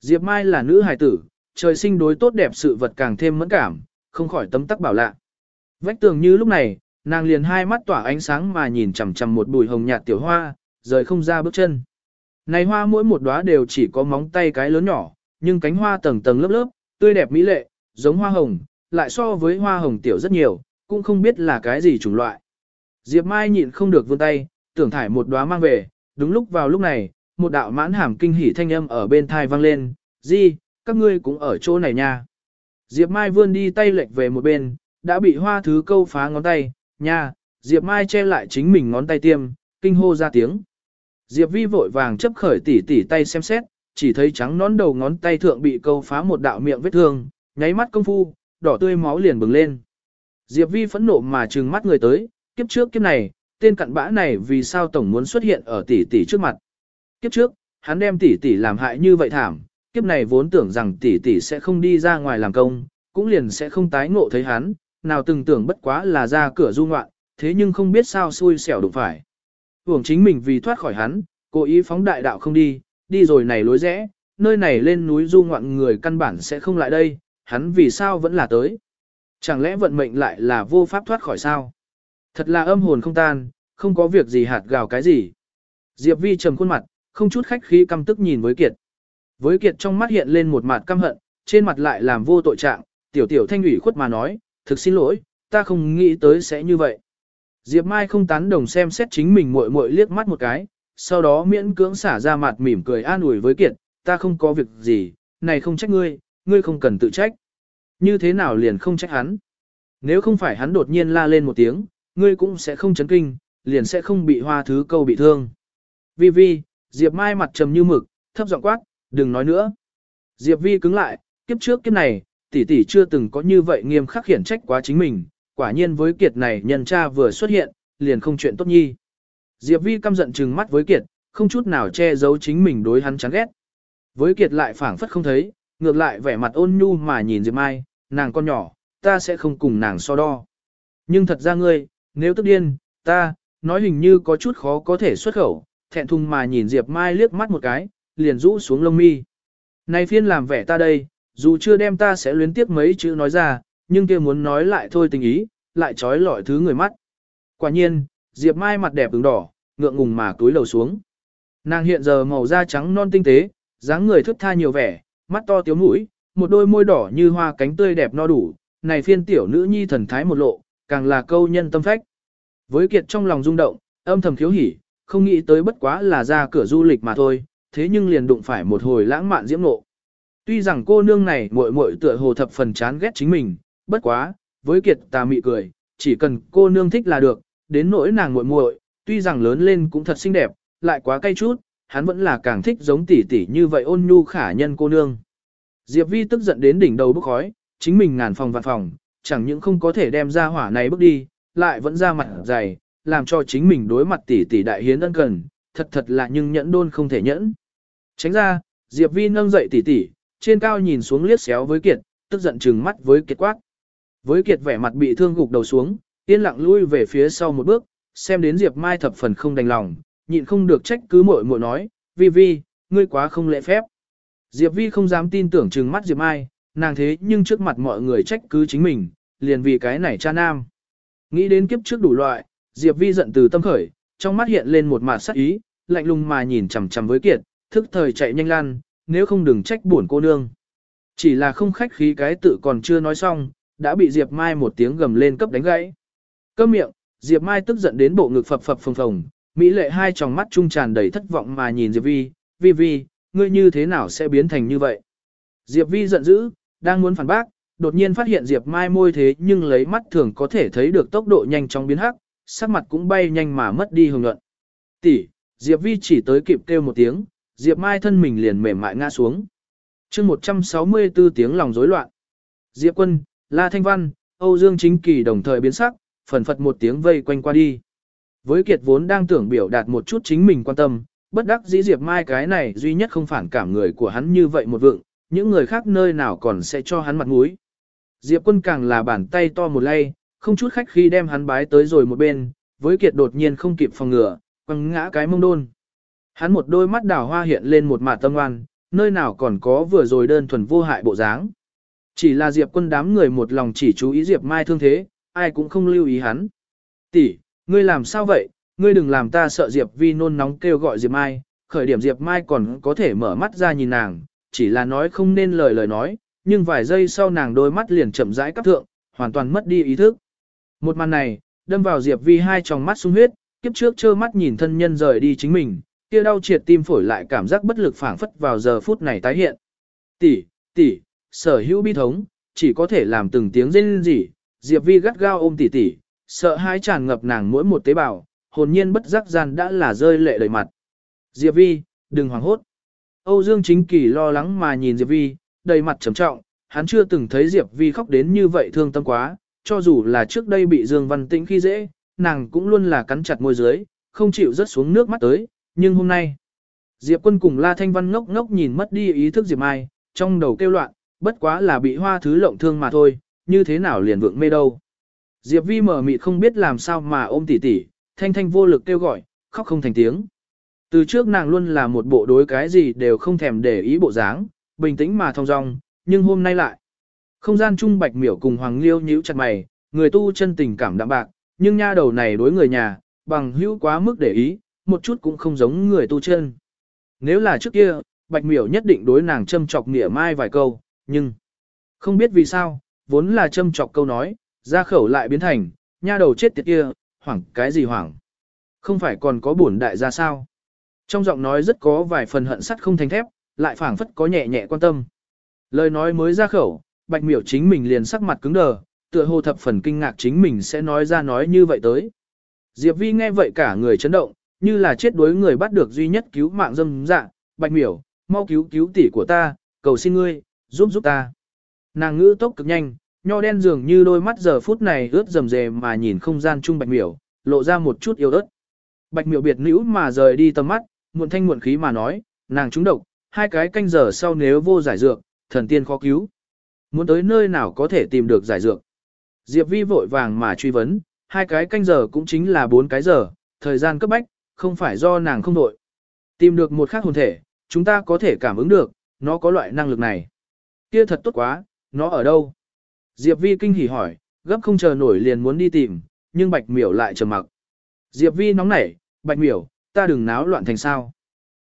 Diệp Mai là nữ hài tử, trời sinh đối tốt đẹp sự vật càng thêm mẫn cảm, không khỏi tấm tắc bảo lạ. Vách tường như lúc này, nàng liền hai mắt tỏa ánh sáng mà nhìn chằm chằm một bụi hồng nhạt tiểu hoa, rời không ra bước chân. Này hoa mỗi một đóa đều chỉ có móng tay cái lớn nhỏ, nhưng cánh hoa tầng tầng lớp lớp, tươi đẹp mỹ lệ, giống hoa hồng, lại so với hoa hồng tiểu rất nhiều, cũng không biết là cái gì chủng loại. Diệp Mai nhịn không được vươn tay, tưởng thải một đóa mang về, đúng lúc vào lúc này, một đạo mãn hàm kinh hỉ thanh âm ở bên thai vang lên, "Gì, các ngươi cũng ở chỗ này nha." Diệp Mai vươn đi tay lệch về một bên, đã bị hoa thứ câu phá ngón tay, "Nha." Diệp Mai che lại chính mình ngón tay tiêm, kinh hô ra tiếng. Diệp Vi vội vàng chấp khởi tỉ tỉ tay xem xét, chỉ thấy trắng nón đầu ngón tay thượng bị câu phá một đạo miệng vết thương, nháy mắt công phu, đỏ tươi máu liền bừng lên. Diệp Vi phẫn nộ mà trừng mắt người tới, kiếp trước kiếp này, tên cặn bã này vì sao tổng muốn xuất hiện ở tỷ tỷ trước mặt. Kiếp trước, hắn đem tỷ tỷ làm hại như vậy thảm, kiếp này vốn tưởng rằng tỷ tỷ sẽ không đi ra ngoài làm công, cũng liền sẽ không tái ngộ thấy hắn, nào từng tưởng bất quá là ra cửa du ngoạn, thế nhưng không biết sao xui xẻo đụng phải. Hưởng chính mình vì thoát khỏi hắn, cố ý phóng đại đạo không đi, đi rồi này lối rẽ, nơi này lên núi du ngoạn người căn bản sẽ không lại đây, hắn vì sao vẫn là tới. Chẳng lẽ vận mệnh lại là vô pháp thoát khỏi sao? Thật là âm hồn không tan, không có việc gì hạt gào cái gì. Diệp Vi trầm khuôn mặt, không chút khách khí căm tức nhìn với Kiệt. Với Kiệt trong mắt hiện lên một mặt căm hận, trên mặt lại làm vô tội trạng, tiểu tiểu thanh ủy khuất mà nói, thực xin lỗi, ta không nghĩ tới sẽ như vậy. Diệp Mai không tán đồng xem xét chính mình muội muội liếc mắt một cái, sau đó miễn cưỡng xả ra mặt mỉm cười an ủi với Kiệt, ta không có việc gì, này không trách ngươi, ngươi không cần tự trách. Như thế nào liền không trách hắn? Nếu không phải hắn đột nhiên la lên một tiếng, ngươi cũng sẽ không chấn kinh, liền sẽ không bị hoa thứ câu bị thương. Vi Vi, Diệp Mai mặt trầm như mực, thấp giọng quát, đừng nói nữa. Diệp Vi cứng lại, kiếp trước kiếp này, tỷ tỷ chưa từng có như vậy nghiêm khắc khiển trách quá chính mình, quả nhiên với kiệt này nhân cha vừa xuất hiện, liền không chuyện tốt nhi. Diệp Vi căm giận trừng mắt với kiệt, không chút nào che giấu chính mình đối hắn chán ghét. Với kiệt lại phảng phất không thấy, ngược lại vẻ mặt ôn nhu mà nhìn Diệp Mai, nàng con nhỏ, ta sẽ không cùng nàng so đo. Nhưng thật ra ngươi, nếu tức điên, ta, nói hình như có chút khó có thể xuất khẩu, thẹn thùng mà nhìn Diệp Mai liếc mắt một cái, liền rũ xuống lông mi. Này phiên làm vẻ ta đây, dù chưa đem ta sẽ luyến tiếp mấy chữ nói ra, nhưng kia muốn nói lại thôi tình ý, lại trói lọi thứ người mắt. Quả nhiên, Diệp Mai mặt đẹp ứng đỏ, ngượng ngùng mà túi lầu xuống. Nàng hiện giờ màu da trắng non tinh tế, dáng người thướt tha nhiều vẻ, mắt to tiếu mũi, một đôi môi đỏ như hoa cánh tươi đẹp no đủ, này phiên tiểu nữ nhi thần thái một lộ, càng là câu nhân tâm phách. Với kiệt trong lòng rung động, âm thầm khiếu hỉ, không nghĩ tới bất quá là ra cửa du lịch mà thôi, thế nhưng liền đụng phải một hồi lãng mạn diễm nộ. Tuy rằng cô nương này muội muội tựa hồ thập phần chán ghét chính mình, bất quá, với kiệt tà mị cười, chỉ cần cô nương thích là được, đến nỗi nàng muội muội, tuy rằng lớn lên cũng thật xinh đẹp, lại quá cay chút, hắn vẫn là càng thích giống tỷ tỷ như vậy ôn nhu khả nhân cô nương. Diệp Vi tức giận đến đỉnh đầu bốc khói, chính mình ngàn phòng vạn phòng, chẳng những không có thể đem ra hỏa này bước đi, lại vẫn ra mặt dày, làm cho chính mình đối mặt tỷ tỷ đại hiến ân cần, thật thật là nhưng nhẫn đôn không thể nhẫn. Tránh ra, Diệp Vi nâng dậy tỷ tỷ, trên cao nhìn xuống liếc xéo với Kiệt, tức giận trừng mắt với Kiệt quát. Với Kiệt vẻ mặt bị thương gục đầu xuống, yên lặng lui về phía sau một bước, xem đến Diệp Mai thập phần không đành lòng, nhịn không được trách cứ muội muội nói, Vi Vi, ngươi quá không lễ phép. Diệp Vi không dám tin tưởng trừng mắt Diệp Mai, nàng thế nhưng trước mặt mọi người trách cứ chính mình, liền vì cái này cha nam. Nghĩ đến kiếp trước đủ loại, Diệp Vi giận từ tâm khởi, trong mắt hiện lên một mặt sắc ý, lạnh lùng mà nhìn chằm chằm với Kiệt, thức thời chạy nhanh lan, nếu không đừng trách buồn cô nương. Chỉ là không khách khí cái tự còn chưa nói xong, đã bị Diệp Mai một tiếng gầm lên cấp đánh gãy. Câm miệng, Diệp Mai tức giận đến bộ ngực phập phập phồng phồng, mỹ lệ hai tròng mắt trung tràn đầy thất vọng mà nhìn Diệp Vi, "Vi Vi, ngươi như thế nào sẽ biến thành như vậy?" Diệp Vi giận dữ, đang muốn phản bác, đột nhiên phát hiện Diệp Mai môi thế nhưng lấy mắt thường có thể thấy được tốc độ nhanh chóng biến hắc, sắc mặt cũng bay nhanh mà mất đi hồng nhuận. "Tỷ!" Diệp Vi chỉ tới kịp kêu một tiếng, Diệp Mai thân mình liền mềm mại ngã xuống. chương 164 tiếng lòng rối loạn. Diệp Quân, La Thanh Văn, Âu Dương Chính Kỳ đồng thời biến sắc, phần phật một tiếng vây quanh qua đi. Với Kiệt vốn đang tưởng biểu đạt một chút chính mình quan tâm, bất đắc dĩ Diệp Mai cái này duy nhất không phản cảm người của hắn như vậy một vượng, những người khác nơi nào còn sẽ cho hắn mặt mũi. Diệp Quân càng là bàn tay to một lay, không chút khách khi đem hắn bái tới rồi một bên, với Kiệt đột nhiên không kịp phòng ngừa, quăng ngã cái mông đôn. Hắn một đôi mắt đảo hoa hiện lên một mạt tâm oan, nơi nào còn có vừa rồi đơn thuần vô hại bộ dáng. Chỉ là Diệp quân đám người một lòng chỉ chú ý Diệp Mai thương thế, ai cũng không lưu ý hắn. Tỷ, ngươi làm sao vậy, ngươi đừng làm ta sợ Diệp Vi nôn nóng kêu gọi Diệp Mai, khởi điểm Diệp Mai còn có thể mở mắt ra nhìn nàng, chỉ là nói không nên lời lời nói, nhưng vài giây sau nàng đôi mắt liền chậm rãi cắp thượng, hoàn toàn mất đi ý thức. Một màn này, đâm vào Diệp Vi hai tròng mắt sung huyết, kiếp trước trơ mắt nhìn thân nhân rời đi chính mình, kia đau triệt tim phổi lại cảm giác bất lực phảng phất vào giờ phút này tái hiện. Tỷ, tỷ, sở hữu bi thống, chỉ có thể làm từng tiếng rên rỉ, Diệp Vi gắt gao ôm tỷ tỷ, sợ hãi tràn ngập nàng mỗi một tế bào, hồn nhiên bất giác gian đã là rơi lệ đầy mặt. Diệp Vi, đừng hoảng hốt. Âu Dương Chính Kỳ lo lắng mà nhìn Diệp Vi, đầy mặt trầm trọng, hắn chưa từng thấy Diệp Vi khóc đến như vậy thương tâm quá, cho dù là trước đây bị Dương Văn Tĩnh khi dễ, nàng cũng luôn là cắn chặt môi dưới, không chịu rớt xuống nước mắt tới, nhưng hôm nay, Diệp quân cùng La Thanh Văn ngốc ngốc nhìn mất đi ý thức Diệp Mai, trong đầu kêu loạn, bất quá là bị hoa thứ lộng thương mà thôi, như thế nào liền vượng mê đâu. Diệp Vi mở mịt không biết làm sao mà ôm tỉ tỉ, thanh thanh vô lực kêu gọi, khóc không thành tiếng. Từ trước nàng luôn là một bộ đối cái gì đều không thèm để ý bộ dáng, bình tĩnh mà thong dong, nhưng hôm nay lại. Không gian trung bạch miểu cùng Hoàng Liêu nhíu chặt mày, người tu chân tình cảm đạm bạc, nhưng nha đầu này đối người nhà, bằng hữu quá mức để ý, một chút cũng không giống người tu chân. Nếu là trước kia, bạch miểu nhất định đối nàng châm chọc nghĩa mai vài câu, nhưng không biết vì sao, vốn là châm chọc câu nói, ra khẩu lại biến thành, nha đầu chết tiệt kia, hoảng cái gì hoảng. Không phải còn có bổn đại gia sao. Trong giọng nói rất có vài phần hận sắt không thành thép, lại phảng phất có nhẹ nhẹ quan tâm. Lời nói mới ra khẩu, bạch miểu chính mình liền sắc mặt cứng đờ, tựa hồ thập phần kinh ngạc chính mình sẽ nói ra nói như vậy tới. Diệp Vi nghe vậy cả người chấn động, như là chết đuối người bắt được duy nhất cứu mạng dâm dạ, bạch miểu, mau cứu cứu tỷ của ta, cầu xin ngươi, giúp giúp ta. Nàng ngữ tốc cực nhanh, nho đen dường như đôi mắt giờ phút này ướt rầm rề mà nhìn không gian chung bạch miểu, lộ ra một chút yêu ớt. Bạch miểu biệt nữ mà rời đi tầm mắt, muộn thanh muộn khí mà nói, nàng trúng độc, hai cái canh giờ sau nếu vô giải dược, thần tiên khó cứu. Muốn tới nơi nào có thể tìm được giải dược. Diệp Vi vội vàng mà truy vấn, hai cái canh giờ cũng chính là bốn cái giờ, thời gian cấp bách, không phải do nàng không đội. Tìm được một khác hồn thể, chúng ta có thể cảm ứng được, nó có loại năng lực này. Kia thật tốt quá, nó ở đâu? Diệp Vi kinh hỉ hỏi, gấp không chờ nổi liền muốn đi tìm, nhưng Bạch Miểu lại trầm mặc. Diệp Vi nóng nảy, Bạch Miểu, ta đừng náo loạn thành sao.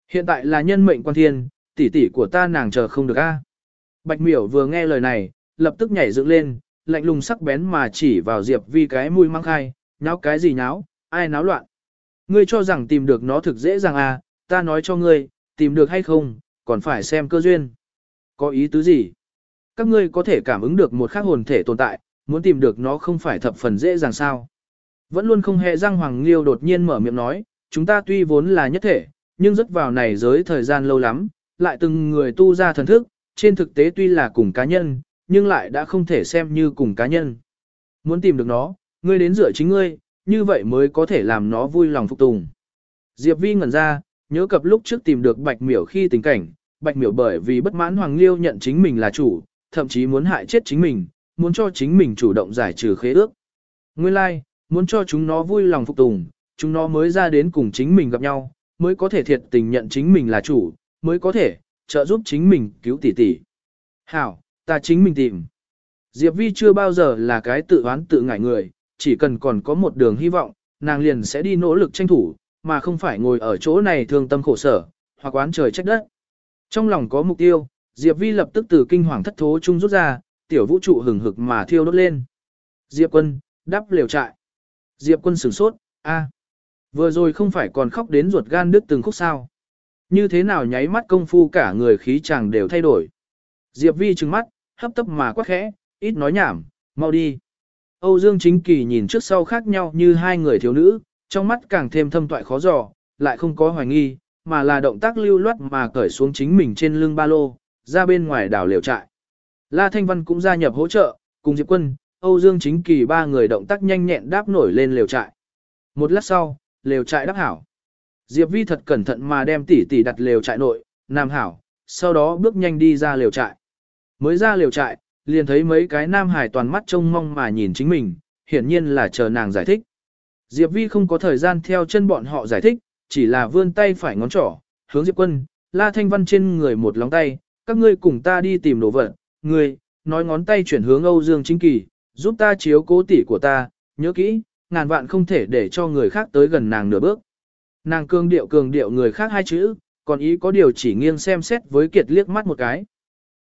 Hiện tại là nhân mệnh quan thiên, tỷ tỷ của ta nàng chờ không được a. Bạch Miểu vừa nghe lời này, lập tức nhảy dựng lên, lạnh lùng sắc bén mà chỉ vào Diệp Vi cái mũi mang khai, náo cái gì náo, ai náo loạn. Ngươi cho rằng tìm được nó thực dễ dàng à, ta nói cho ngươi, tìm được hay không, còn phải xem cơ duyên. Có ý tứ gì? Các ngươi có thể cảm ứng được một khác hồn thể tồn tại, muốn tìm được nó không phải thập phần dễ dàng sao. Vẫn luôn không hề răng Hoàng Liêu đột nhiên mở miệng nói, chúng ta tuy vốn là nhất thể, nhưng rất vào này giới thời gian lâu lắm, lại từng người tu ra thần thức, trên thực tế tuy là cùng cá nhân, nhưng lại đã không thể xem như cùng cá nhân. Muốn tìm được nó, ngươi đến dựa chính ngươi, như vậy mới có thể làm nó vui lòng phục tùng. Diệp Vi ngẩn ra, nhớ cập lúc trước tìm được Bạch Miểu khi tình cảnh, Bạch Miểu bởi vì bất mãn Hoàng Liêu nhận chính mình là chủ, thậm chí muốn hại chết chính mình, muốn cho chính mình chủ động giải trừ khế ước. Nguyên lai, like, muốn cho chúng nó vui lòng phục tùng, chúng nó mới ra đến cùng chính mình gặp nhau, mới có thể thiệt tình nhận chính mình là chủ, mới có thể trợ giúp chính mình cứu tỷ tỷ. Hảo, ta chính mình tìm. Diệp Vi chưa bao giờ là cái tự oán tự ngại người, chỉ cần còn có một đường hy vọng, nàng liền sẽ đi nỗ lực tranh thủ, mà không phải ngồi ở chỗ này thương tâm khổ sở, hoặc oán trời trách đất. Trong lòng có mục tiêu, Diệp Vi lập tức từ kinh hoàng thất thố chung rút ra, tiểu vũ trụ hừng hực mà thiêu đốt lên. Diệp quân, đắp liều trại. Diệp quân sửng sốt, a, vừa rồi không phải còn khóc đến ruột gan đứt từng khúc sao. Như thế nào nháy mắt công phu cả người khí chàng đều thay đổi. Diệp Vi trừng mắt, hấp tấp mà quát khẽ, ít nói nhảm, mau đi. Âu Dương Chính Kỳ nhìn trước sau khác nhau như hai người thiếu nữ, trong mắt càng thêm thâm toại khó dò, lại không có hoài nghi, mà là động tác lưu loát mà cởi xuống chính mình trên lưng ba lô, ra bên ngoài đảo liều trại. La Thanh Văn cũng gia nhập hỗ trợ, cùng Diệp Quân, Âu Dương Chính Kỳ ba người động tác nhanh nhẹn đáp nổi lên liều trại. Một lát sau, liều trại đáp hảo. Diệp Vi thật cẩn thận mà đem tỉ tỉ đặt liều trại nội, nam hảo, sau đó bước nhanh đi ra liều trại. Mới ra liều trại, liền thấy mấy cái nam hải toàn mắt trông mong mà nhìn chính mình, hiển nhiên là chờ nàng giải thích. Diệp Vi không có thời gian theo chân bọn họ giải thích, chỉ là vươn tay phải ngón trỏ, hướng Diệp Quân, La Thanh Văn trên người một lóng tay, các ngươi cùng ta đi tìm đồ vật, ngươi, nói ngón tay chuyển hướng Âu Dương Chính Kỳ, giúp ta chiếu cố tỷ của ta, nhớ kỹ, ngàn vạn không thể để cho người khác tới gần nàng nửa bước. Nàng cương điệu cường điệu người khác hai chữ, còn ý có điều chỉ nghiêng xem xét với kiệt liếc mắt một cái.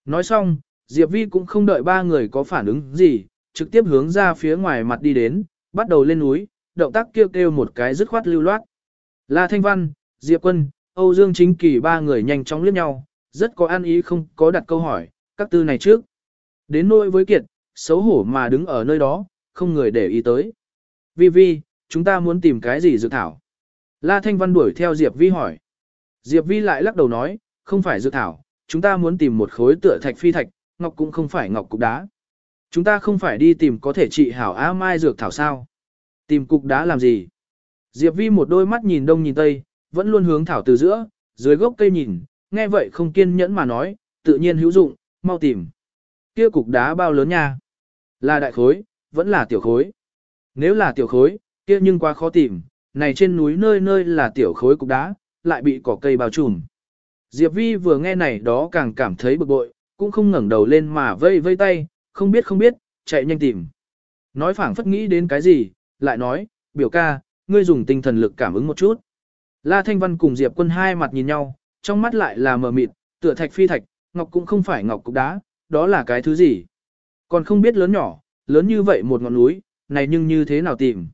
Nói xong, Diệp Vi cũng không đợi ba người có phản ứng gì, trực tiếp hướng ra phía ngoài mặt đi đến, bắt đầu lên núi, động tác kêu kêu một cái dứt khoát lưu loát. La Thanh Văn, Diệp Quân, Âu Dương Chính Kỳ ba người nhanh chóng liếc nhau, rất có an ý không có đặt câu hỏi, các tư này trước. Đến nỗi với Kiệt, xấu hổ mà đứng ở nơi đó, không người để ý tới. Vi Vi, chúng ta muốn tìm cái gì dược thảo? La Thanh Văn đuổi theo Diệp Vi hỏi. Diệp Vi lại lắc đầu nói, không phải dược thảo, chúng ta muốn tìm một khối tựa thạch phi thạch, ngọc cũng không phải ngọc cục đá. Chúng ta không phải đi tìm có thể trị hảo á mai dược thảo sao? Tìm cục đá làm gì? Diệp Vi một đôi mắt nhìn đông nhìn tây, vẫn luôn hướng thảo từ giữa, dưới gốc cây nhìn, nghe vậy không kiên nhẫn mà nói, tự nhiên hữu dụng, mau tìm. Kia cục đá bao lớn nha? Là đại khối, vẫn là tiểu khối. Nếu là tiểu khối, kia nhưng quá khó tìm, này trên núi nơi nơi là tiểu khối cục đá, lại bị cỏ cây bao trùm. Diệp Vi vừa nghe này đó càng cảm thấy bực bội, cũng không ngẩng đầu lên mà vây vây tay, không biết không biết, chạy nhanh tìm. Nói phảng phất nghĩ đến cái gì, lại nói, biểu ca, ngươi dùng tinh thần lực cảm ứng một chút. La Thanh Văn cùng Diệp Quân hai mặt nhìn nhau, trong mắt lại là mờ mịt, tựa thạch phi thạch, ngọc cũng không phải ngọc cục đá, đó là cái thứ gì. Còn không biết lớn nhỏ, lớn như vậy một ngọn núi, này nhưng như thế nào tìm.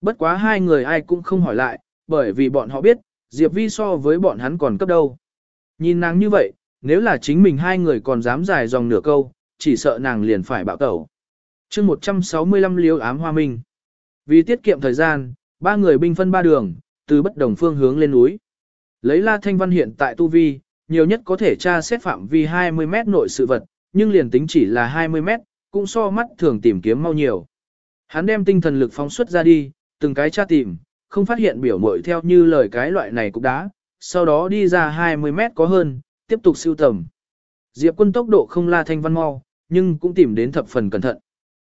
Bất quá hai người ai cũng không hỏi lại, bởi vì bọn họ biết, Diệp Vi so với bọn hắn còn cấp đâu. Nhìn nàng như vậy, nếu là chính mình hai người còn dám dài dòng nửa câu, chỉ sợ nàng liền phải bạo tẩu. chương 165 liêu ám hoa minh. Vì tiết kiệm thời gian, ba người binh phân ba đường, từ bất đồng phương hướng lên núi. Lấy La Thanh Văn hiện tại tu vi, nhiều nhất có thể tra xét phạm vi 20 mét nội sự vật, nhưng liền tính chỉ là 20 mét, cũng so mắt thường tìm kiếm mau nhiều. Hắn đem tinh thần lực phóng xuất ra đi, từng cái tra tìm, không phát hiện biểu mội theo như lời cái loại này cũng đá, sau đó đi ra 20 mét có hơn, tiếp tục siêu tầm. Diệp quân tốc độ không la thanh văn mau, nhưng cũng tìm đến thập phần cẩn thận.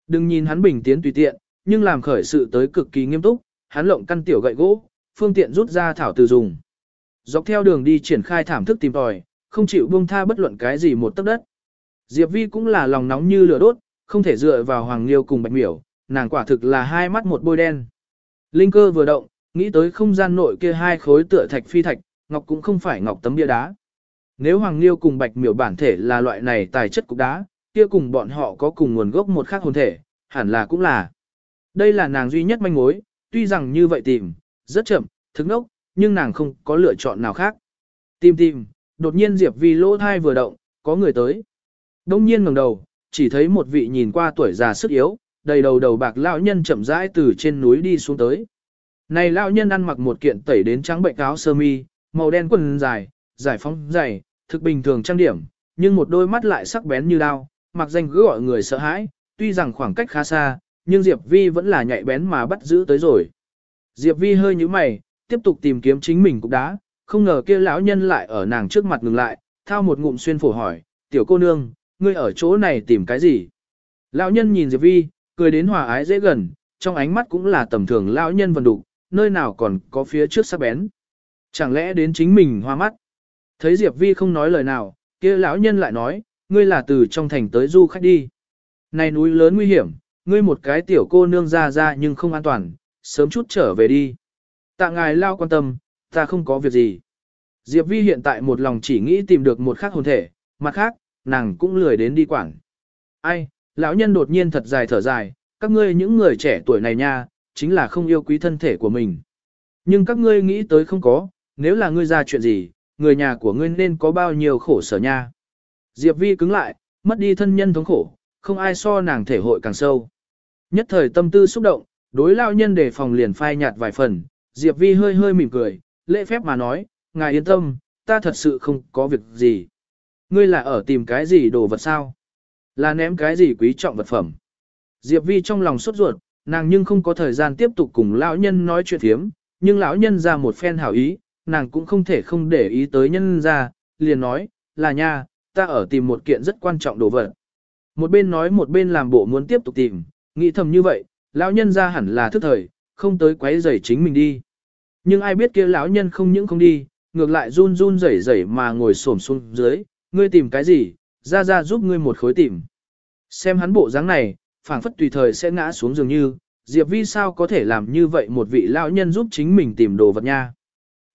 Đừng nhìn hắn bình tiến tùy tiện, nhưng làm khởi sự tới cực kỳ nghiêm túc, hắn lộng căn tiểu gậy gỗ, phương tiện rút ra thảo từ dùng. Dọc theo đường đi triển khai thảm thức tìm tòi, không chịu buông tha bất luận cái gì một tấc đất. Diệp Vi cũng là lòng nóng như lửa đốt, không thể dựa vào Hoàng Liêu cùng Bạch Miểu, nàng quả thực là hai mắt một bôi đen. Linh cơ vừa động, nghĩ tới không gian nội kia hai khối tựa thạch phi thạch, ngọc cũng không phải ngọc tấm bia đá. Nếu Hoàng Liêu cùng Bạch Miểu bản thể là loại này tài chất cục đá, kia cùng bọn họ có cùng nguồn gốc một khác hồn thể, hẳn là cũng là. Đây là nàng duy nhất manh mối, tuy rằng như vậy tìm, rất chậm, thức nốc, nhưng nàng không có lựa chọn nào khác. Tìm tìm, đột nhiên Diệp Vi lỗ thai vừa động, có người tới. Đông nhiên ngẩng đầu, chỉ thấy một vị nhìn qua tuổi già sức yếu, đầy đầu đầu bạc lão nhân chậm rãi từ trên núi đi xuống tới. Này lão nhân ăn mặc một kiện tẩy đến trắng bệnh áo sơ mi, màu đen quần dài, giải phóng dày, thực bình thường trang điểm, nhưng một đôi mắt lại sắc bén như đao, mặc danh cứ gọi người sợ hãi, tuy rằng khoảng cách khá xa, nhưng Diệp Vi vẫn là nhạy bén mà bắt giữ tới rồi. Diệp Vi hơi nhíu mày, tiếp tục tìm kiếm chính mình cục đá, không ngờ kia lão nhân lại ở nàng trước mặt ngừng lại, thao một ngụm xuyên phổ hỏi, tiểu cô nương, ngươi ở chỗ này tìm cái gì? Lão nhân nhìn Diệp Vi, cười đến hòa ái dễ gần, trong ánh mắt cũng là tầm thường lão nhân vần đục, nơi nào còn có phía trước sắc bén. Chẳng lẽ đến chính mình hoa mắt? Thấy Diệp Vi không nói lời nào, kia lão nhân lại nói, ngươi là từ trong thành tới du khách đi. Này núi lớn nguy hiểm, ngươi một cái tiểu cô nương ra ra nhưng không an toàn, sớm chút trở về đi. Tạ ngài lao quan tâm, ta không có việc gì. Diệp Vi hiện tại một lòng chỉ nghĩ tìm được một khác hồn thể, mặt khác, nàng cũng lười đến đi quảng. Ai, lão nhân đột nhiên thật dài thở dài, các ngươi những người trẻ tuổi này nha, chính là không yêu quý thân thể của mình. Nhưng các ngươi nghĩ tới không có, nếu là ngươi ra chuyện gì, người nhà của ngươi nên có bao nhiêu khổ sở nha. Diệp Vi cứng lại, mất đi thân nhân thống khổ, không ai so nàng thể hội càng sâu. Nhất thời tâm tư xúc động, đối lao nhân đề phòng liền phai nhạt vài phần, Diệp Vi hơi hơi mỉm cười, lễ phép mà nói, ngài yên tâm, ta thật sự không có việc gì. Ngươi là ở tìm cái gì đồ vật sao? Là ném cái gì quý trọng vật phẩm? Diệp Vi trong lòng sốt ruột, nàng nhưng không có thời gian tiếp tục cùng lão nhân nói chuyện thiếm, nhưng lão nhân ra một phen hảo ý, nàng cũng không thể không để ý tới nhân ra, liền nói, là nha, ta ở tìm một kiện rất quan trọng đồ vật. Một bên nói một bên làm bộ muốn tiếp tục tìm, nghĩ thầm như vậy, lão nhân ra hẳn là thức thời, không tới quấy rầy chính mình đi. Nhưng ai biết kia lão nhân không những không đi, ngược lại run run rẩy rẩy mà ngồi xổm xuống dưới, ngươi tìm cái gì, ra ra giúp ngươi một khối tìm. Xem hắn bộ dáng này, phảng phất tùy thời sẽ ngã xuống dường như, Diệp Vi sao có thể làm như vậy một vị lão nhân giúp chính mình tìm đồ vật nha.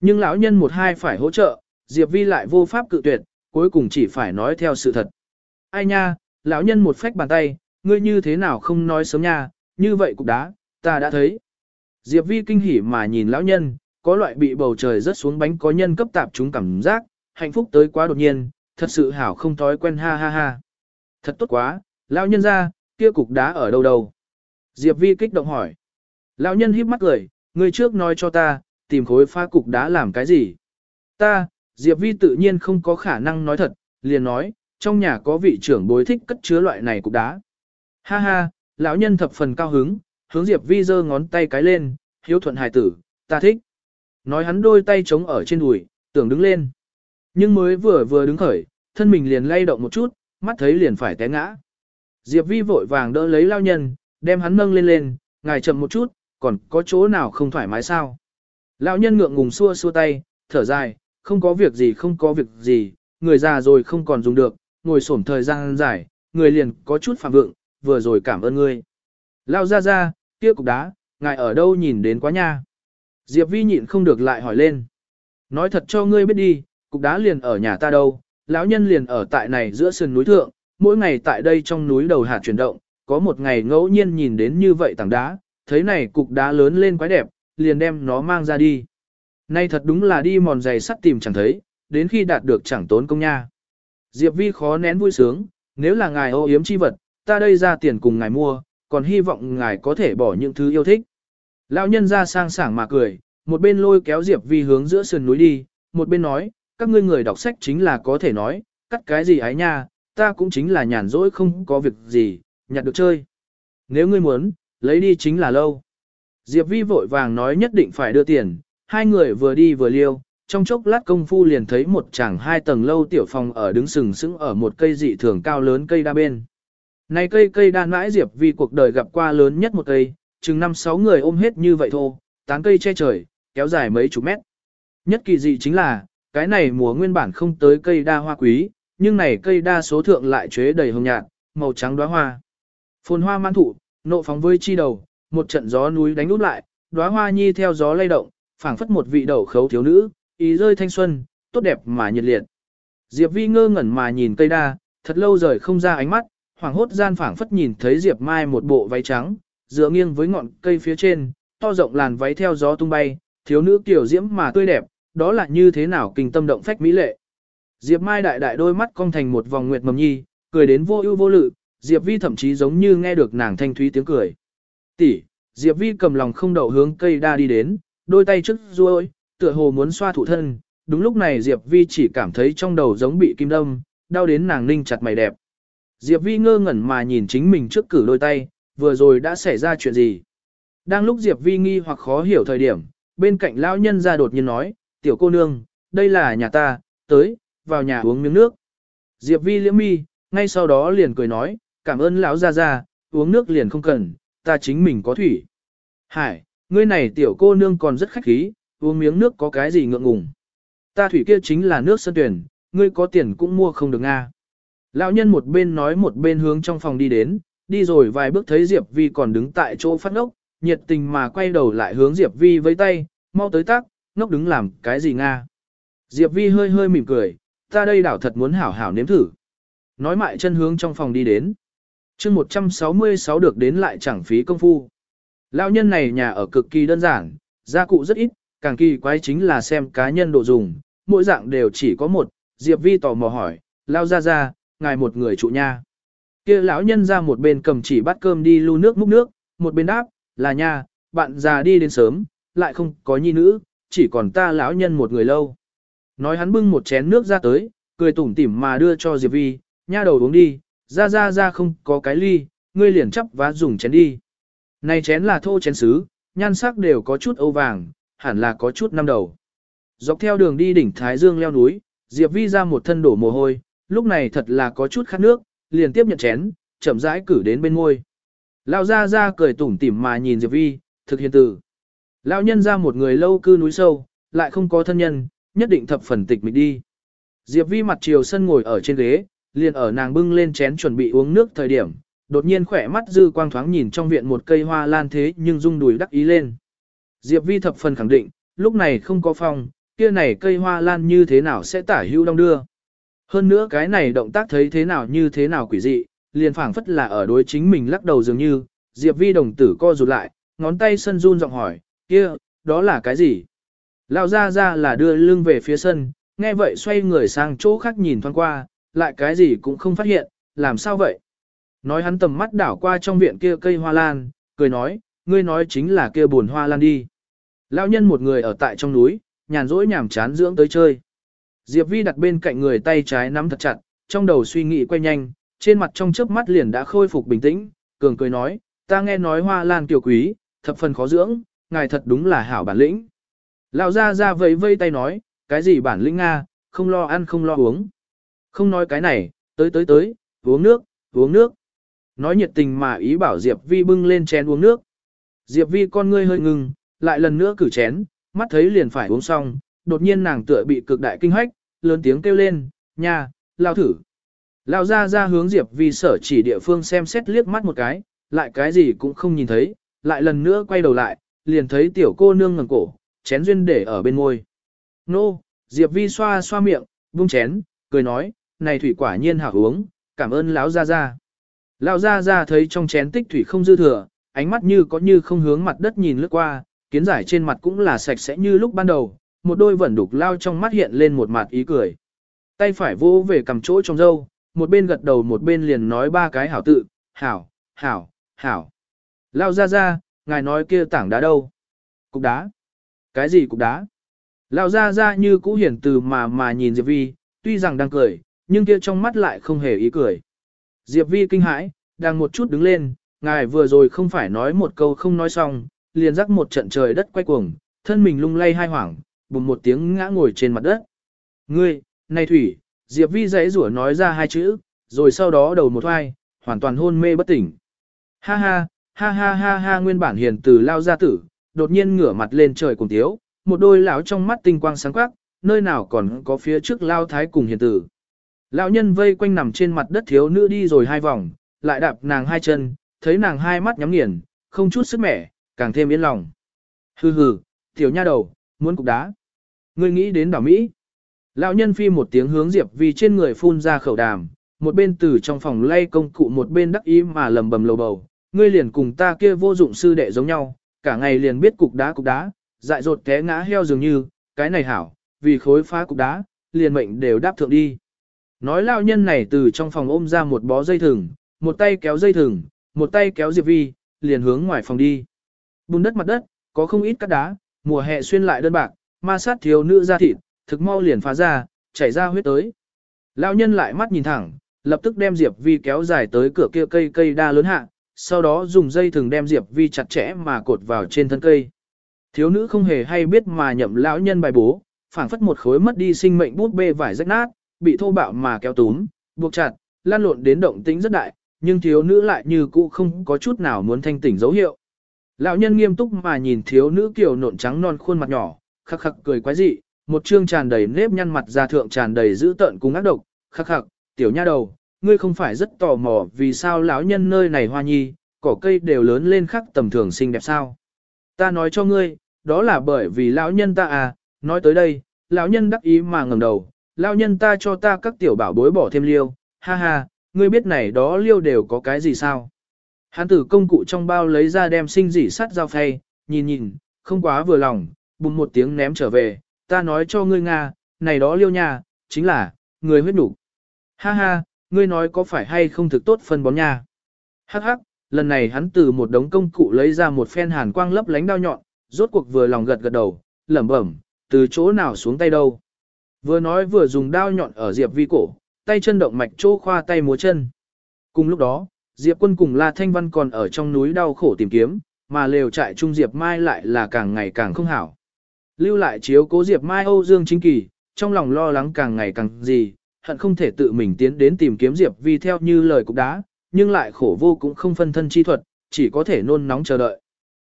Nhưng lão nhân một hai phải hỗ trợ, Diệp Vi lại vô pháp cự tuyệt, cuối cùng chỉ phải nói theo sự thật. Ai nha, lão nhân một phách bàn tay, ngươi như thế nào không nói sớm nha, như vậy cục đá, ta đã thấy. Diệp Vi kinh hỉ mà nhìn lão nhân, có loại bị bầu trời rớt xuống bánh có nhân cấp tạp chúng cảm giác, hạnh phúc tới quá đột nhiên, thật sự hảo không thói quen ha ha ha. Thật tốt quá, lão nhân ra, kia cục đá ở đâu đâu? Diệp Vi kích động hỏi. Lão nhân híp mắt cười, ngươi trước nói cho ta, tìm khối pha cục đá làm cái gì? Ta, Diệp Vi tự nhiên không có khả năng nói thật, liền nói, trong nhà có vị trưởng bối thích cất chứa loại này cục đá. Ha ha, lão nhân thập phần cao hứng, hướng Diệp Vi giơ ngón tay cái lên, hiếu thuận hài tử, ta thích. Nói hắn đôi tay chống ở trên đùi, tưởng đứng lên. Nhưng mới vừa vừa đứng khởi, thân mình liền lay động một chút, mắt thấy liền phải té ngã. Diệp Vi vội vàng đỡ lấy lao nhân, đem hắn nâng lên lên, ngài chậm một chút, còn có chỗ nào không thoải mái sao? Lão nhân ngượng ngùng xua xua tay, thở dài, không có việc gì không có việc gì, người già rồi không còn dùng được, ngồi xổm thời gian dài, người liền có chút phạm vượng, vừa rồi cảm ơn ngươi. Lao ra ra, kia cục đá, ngài ở đâu nhìn đến quá nha. Diệp Vi nhịn không được lại hỏi lên. Nói thật cho ngươi biết đi, cục đá liền ở nhà ta đâu, lão nhân liền ở tại này giữa sườn núi thượng, mỗi ngày tại đây trong núi đầu hạt chuyển động, có một ngày ngẫu nhiên nhìn đến như vậy tảng đá, thấy này cục đá lớn lên quái đẹp, liền đem nó mang ra đi. Nay thật đúng là đi mòn giày sắt tìm chẳng thấy, đến khi đạt được chẳng tốn công nha. Diệp Vi khó nén vui sướng, nếu là ngài ô yếm chi vật, ta đây ra tiền cùng ngài mua, còn hy vọng ngài có thể bỏ những thứ yêu thích. Lão nhân ra sang sảng mà cười, một bên lôi kéo Diệp Vi hướng giữa sườn núi đi, một bên nói, các ngươi người đọc sách chính là có thể nói, cắt cái gì ấy nha, ta cũng chính là nhàn rỗi không có việc gì, nhặt được chơi. Nếu ngươi muốn, lấy đi chính là lâu. Diệp Vi vội vàng nói nhất định phải đưa tiền, hai người vừa đi vừa liêu, trong chốc lát công phu liền thấy một chàng hai tầng lâu tiểu phòng ở đứng sừng sững ở một cây dị thường cao lớn cây đa bên. Này cây cây đa mãi Diệp Vi cuộc đời gặp qua lớn nhất một cây, chừng năm sáu người ôm hết như vậy thôi, tán cây che trời, kéo dài mấy chục mét. Nhất kỳ dị chính là, cái này mùa nguyên bản không tới cây đa hoa quý, nhưng này cây đa số thượng lại chế đầy hồng nhạt, màu trắng đóa hoa. Phồn hoa man thụ, nộ phóng với chi đầu, một trận gió núi đánh út lại, đóa hoa nhi theo gió lay động, phảng phất một vị đầu khấu thiếu nữ, ý rơi thanh xuân, tốt đẹp mà nhiệt liệt. Diệp Vi ngơ ngẩn mà nhìn cây đa, thật lâu rời không ra ánh mắt, hoảng hốt gian phảng phất nhìn thấy Diệp Mai một bộ váy trắng, dựa nghiêng với ngọn cây phía trên, to rộng làn váy theo gió tung bay, thiếu nữ kiểu diễm mà tươi đẹp, đó là như thế nào kinh tâm động phách mỹ lệ. Diệp Mai đại đại đôi mắt cong thành một vòng nguyệt mầm nhi, cười đến vô ưu vô lự, Diệp Vi thậm chí giống như nghe được nàng thanh thúy tiếng cười. Tỷ, Diệp Vi cầm lòng không đậu hướng cây đa đi đến, đôi tay trước ruôi, tựa hồ muốn xoa thủ thân. Đúng lúc này Diệp Vi chỉ cảm thấy trong đầu giống bị kim đâm, đau đến nàng ninh chặt mày đẹp. Diệp Vi ngơ ngẩn mà nhìn chính mình trước cử đôi tay, vừa rồi đã xảy ra chuyện gì. Đang lúc Diệp Vi nghi hoặc khó hiểu thời điểm, bên cạnh lão nhân ra đột nhiên nói, tiểu cô nương, đây là nhà ta, tới, vào nhà uống miếng nước. Diệp Vi liễm mi, ngay sau đó liền cười nói, cảm ơn lão gia gia, uống nước liền không cần, ta chính mình có thủy. Hải, ngươi này tiểu cô nương còn rất khách khí, uống miếng nước có cái gì ngượng ngùng. Ta thủy kia chính là nước sân tuyển, ngươi có tiền cũng mua không được nga. Lão nhân một bên nói một bên hướng trong phòng đi đến, đi rồi vài bước thấy Diệp Vi còn đứng tại chỗ phát ngốc, nhiệt tình mà quay đầu lại hướng Diệp Vi với tay, mau tới tác, ngốc đứng làm cái gì nga. Diệp Vi hơi hơi mỉm cười, ta đây đảo thật muốn hảo hảo nếm thử. Nói mại chân hướng trong phòng đi đến. mươi 166 được đến lại chẳng phí công phu. Lão nhân này nhà ở cực kỳ đơn giản, gia cụ rất ít, càng kỳ quái chính là xem cá nhân độ dùng, mỗi dạng đều chỉ có một, Diệp Vi tò mò hỏi, lao ra ra, ngài một người trụ nha. kia lão nhân ra một bên cầm chỉ bát cơm đi lưu nước múc nước, một bên đáp, là nha, bạn già đi đến sớm, lại không có nhi nữ, chỉ còn ta lão nhân một người lâu. Nói hắn bưng một chén nước ra tới, cười tủm tỉm mà đưa cho Diệp Vi, nha đầu uống đi, ra ra ra không có cái ly, ngươi liền chấp và dùng chén đi. Này chén là thô chén sứ, nhan sắc đều có chút âu vàng, hẳn là có chút năm đầu. Dọc theo đường đi đỉnh Thái Dương leo núi, Diệp Vi ra một thân đổ mồ hôi, lúc này thật là có chút khát nước, liền tiếp nhận chén, chậm rãi cử đến bên ngôi. Lão ra ra cười tủm tỉm mà nhìn Diệp Vi, thực hiện tử. Lão nhân ra một người lâu cư núi sâu, lại không có thân nhân, nhất định thập phần tịch mịch đi. Diệp Vi mặt chiều sân ngồi ở trên ghế, liền ở nàng bưng lên chén chuẩn bị uống nước thời điểm, đột nhiên khỏe mắt dư quang thoáng nhìn trong viện một cây hoa lan thế nhưng rung đùi đắc ý lên. Diệp Vi thập phần khẳng định, lúc này không có phong, kia này cây hoa lan như thế nào sẽ tả hữu đông đưa. Hơn nữa cái này động tác thấy thế nào như thế nào quỷ dị, liền phảng phất là ở đối chính mình lắc đầu dường như, Diệp Vi đồng tử co rụt lại, ngón tay sân run giọng hỏi, kia, đó là cái gì? Lão ra ra là đưa lưng về phía sân, nghe vậy xoay người sang chỗ khác nhìn thoáng qua, lại cái gì cũng không phát hiện, làm sao vậy? Nói hắn tầm mắt đảo qua trong viện kia cây hoa lan, cười nói, ngươi nói chính là kia buồn hoa lan đi. Lão nhân một người ở tại trong núi, nhàn rỗi nhảm chán dưỡng tới chơi. Diệp Vi đặt bên cạnh người tay trái nắm thật chặt, trong đầu suy nghĩ quay nhanh, trên mặt trong chớp mắt liền đã khôi phục bình tĩnh, cường cười nói, ta nghe nói hoa lan kiều quý, thập phần khó dưỡng, ngài thật đúng là hảo bản lĩnh. Lão ra ra vẫy vây tay nói, cái gì bản lĩnh Nga, không lo ăn không lo uống. Không nói cái này, tới tới tới, uống nước, uống nước. Nói nhiệt tình mà ý bảo Diệp Vi bưng lên chén uống nước. Diệp Vi con ngươi hơi ngừng, lại lần nữa cử chén, mắt thấy liền phải uống xong, đột nhiên nàng tựa bị cực đại kinh hách, lớn tiếng kêu lên, nha, lao thử. lao ra ra hướng Diệp Vi sở chỉ địa phương xem xét liếc mắt một cái, lại cái gì cũng không nhìn thấy, lại lần nữa quay đầu lại, liền thấy tiểu cô nương ngẩng cổ, chén duyên để ở bên môi. Nô, Diệp Vi xoa xoa miệng, buông chén, cười nói, này thủy quả nhiên hảo uống, cảm ơn lão gia gia. Lão gia gia thấy trong chén tích thủy không dư thừa, ánh mắt như có như không hướng mặt đất nhìn lướt qua, kiến giải trên mặt cũng là sạch sẽ như lúc ban đầu, một đôi vẫn đục lao trong mắt hiện lên một mặt ý cười. Tay phải vô về cầm chỗ trong dâu, một bên gật đầu một bên liền nói ba cái hảo tự, hảo, hảo, hảo. Lao ra ra, ngài nói kia tảng đá đâu? Cục đá. Cái gì cục đá? Lao ra ra như cũ hiển từ mà mà nhìn Diệp Vi, tuy rằng đang cười, nhưng kia trong mắt lại không hề ý cười. Diệp Vi kinh hãi, đang một chút đứng lên, ngài vừa rồi không phải nói một câu không nói xong, liền rắc một trận trời đất quay cuồng, thân mình lung lay hai hoảng, bùng một tiếng ngã ngồi trên mặt đất. Ngươi, này thủy, Diệp Vi dãy rủa nói ra hai chữ, rồi sau đó đầu một hoai, hoàn toàn hôn mê bất tỉnh. Ha ha, ha ha ha ha nguyên bản hiền từ lao ra tử, đột nhiên ngửa mặt lên trời cùng tiếu, một đôi lão trong mắt tinh quang sáng quắc, nơi nào còn có phía trước lao thái cùng hiền tử. Lão nhân vây quanh nằm trên mặt đất thiếu nữ đi rồi hai vòng, lại đạp nàng hai chân, thấy nàng hai mắt nhắm nghiền, không chút sức mẻ, càng thêm yên lòng. Hừ hừ, tiểu nha đầu, muốn cục đá. Ngươi nghĩ đến đảo Mỹ. Lão nhân phi một tiếng hướng Diệp Vi trên người phun ra khẩu đàm, một bên từ trong phòng lay công cụ một bên đắc ý mà lầm bầm lầu bầu, ngươi liền cùng ta kia vô dụng sư đệ giống nhau, cả ngày liền biết cục đá cục đá, dại dột té ngã heo dường như, cái này hảo, vì khối phá cục đá, liền mệnh đều đáp thượng đi. Nói lão nhân này từ trong phòng ôm ra một bó dây thừng, một tay kéo dây thừng, một tay kéo Diệp Vi, liền hướng ngoài phòng đi. Bùn đất mặt đất, có không ít cát đá, mùa hè xuyên lại đơn bạc, ma sát thiếu nữ ra thịt, thực mau liền phá ra, chảy ra huyết tới. Lão nhân lại mắt nhìn thẳng, lập tức đem Diệp Vi kéo dài tới cửa kia cây cây đa lớn hạ, sau đó dùng dây thừng đem Diệp Vi chặt chẽ mà cột vào trên thân cây. Thiếu nữ không hề hay biết mà nhậm lão nhân bài bố, phảng phất một khối mất đi sinh mệnh bút bê vải rách nát, bị thô bạo mà kéo túm, buộc chặt, lan lộn đến động tĩnh rất đại, nhưng thiếu nữ lại như cũ không có chút nào muốn thanh tỉnh dấu hiệu. Lão nhân nghiêm túc mà nhìn thiếu nữ kiều nộn trắng non khuôn mặt nhỏ, khắc khắc cười quái dị, một trương tràn đầy nếp nhăn mặt ra thượng tràn đầy dữ tợn cùng ác độc, khắc khắc, tiểu nha đầu, ngươi không phải rất tò mò vì sao lão nhân nơi này hoa nhi, cỏ cây đều lớn lên khắc tầm thường xinh đẹp sao. Ta nói cho ngươi, đó là bởi vì lão nhân ta à, nói tới đây, lão nhân đắc ý mà ngẩng đầu, lão nhân ta cho ta các tiểu bảo bối bỏ thêm liêu, ha ha, ngươi biết này đó liêu đều có cái gì sao. Hán tử công cụ trong bao lấy ra đem sinh dỉ sắt dao phay, nhìn nhìn, không quá vừa lòng, bùng một tiếng ném trở về, ta nói cho ngươi Nga, này đó liêu nha, chính là, người huyết đủ. Ha ha, ngươi nói có phải hay không thực tốt phân bón nha. Hắc hắc, lần này hắn từ một đống công cụ lấy ra một phen hàn quang lấp lánh đao nhọn, rốt cuộc vừa lòng gật gật đầu, lẩm bẩm, từ chỗ nào xuống tay đâu. Vừa nói vừa dùng đao nhọn ở Diệp Vi cổ, tay chân động mạch chỗ khoa tay múa chân. Cùng lúc đó, Diệp quân cùng La Thanh Văn còn ở trong núi đau khổ tìm kiếm, mà lều trại trung Diệp Mai lại là càng ngày càng không hảo. Lưu lại chiếu cố Diệp Mai Âu Dương Chính Kỳ, trong lòng lo lắng càng ngày càng gì, hận không thể tự mình tiến đến tìm kiếm Diệp Vi theo như lời cục đá, nhưng lại khổ vô cũng không phân thân chi thuật, chỉ có thể nôn nóng chờ đợi.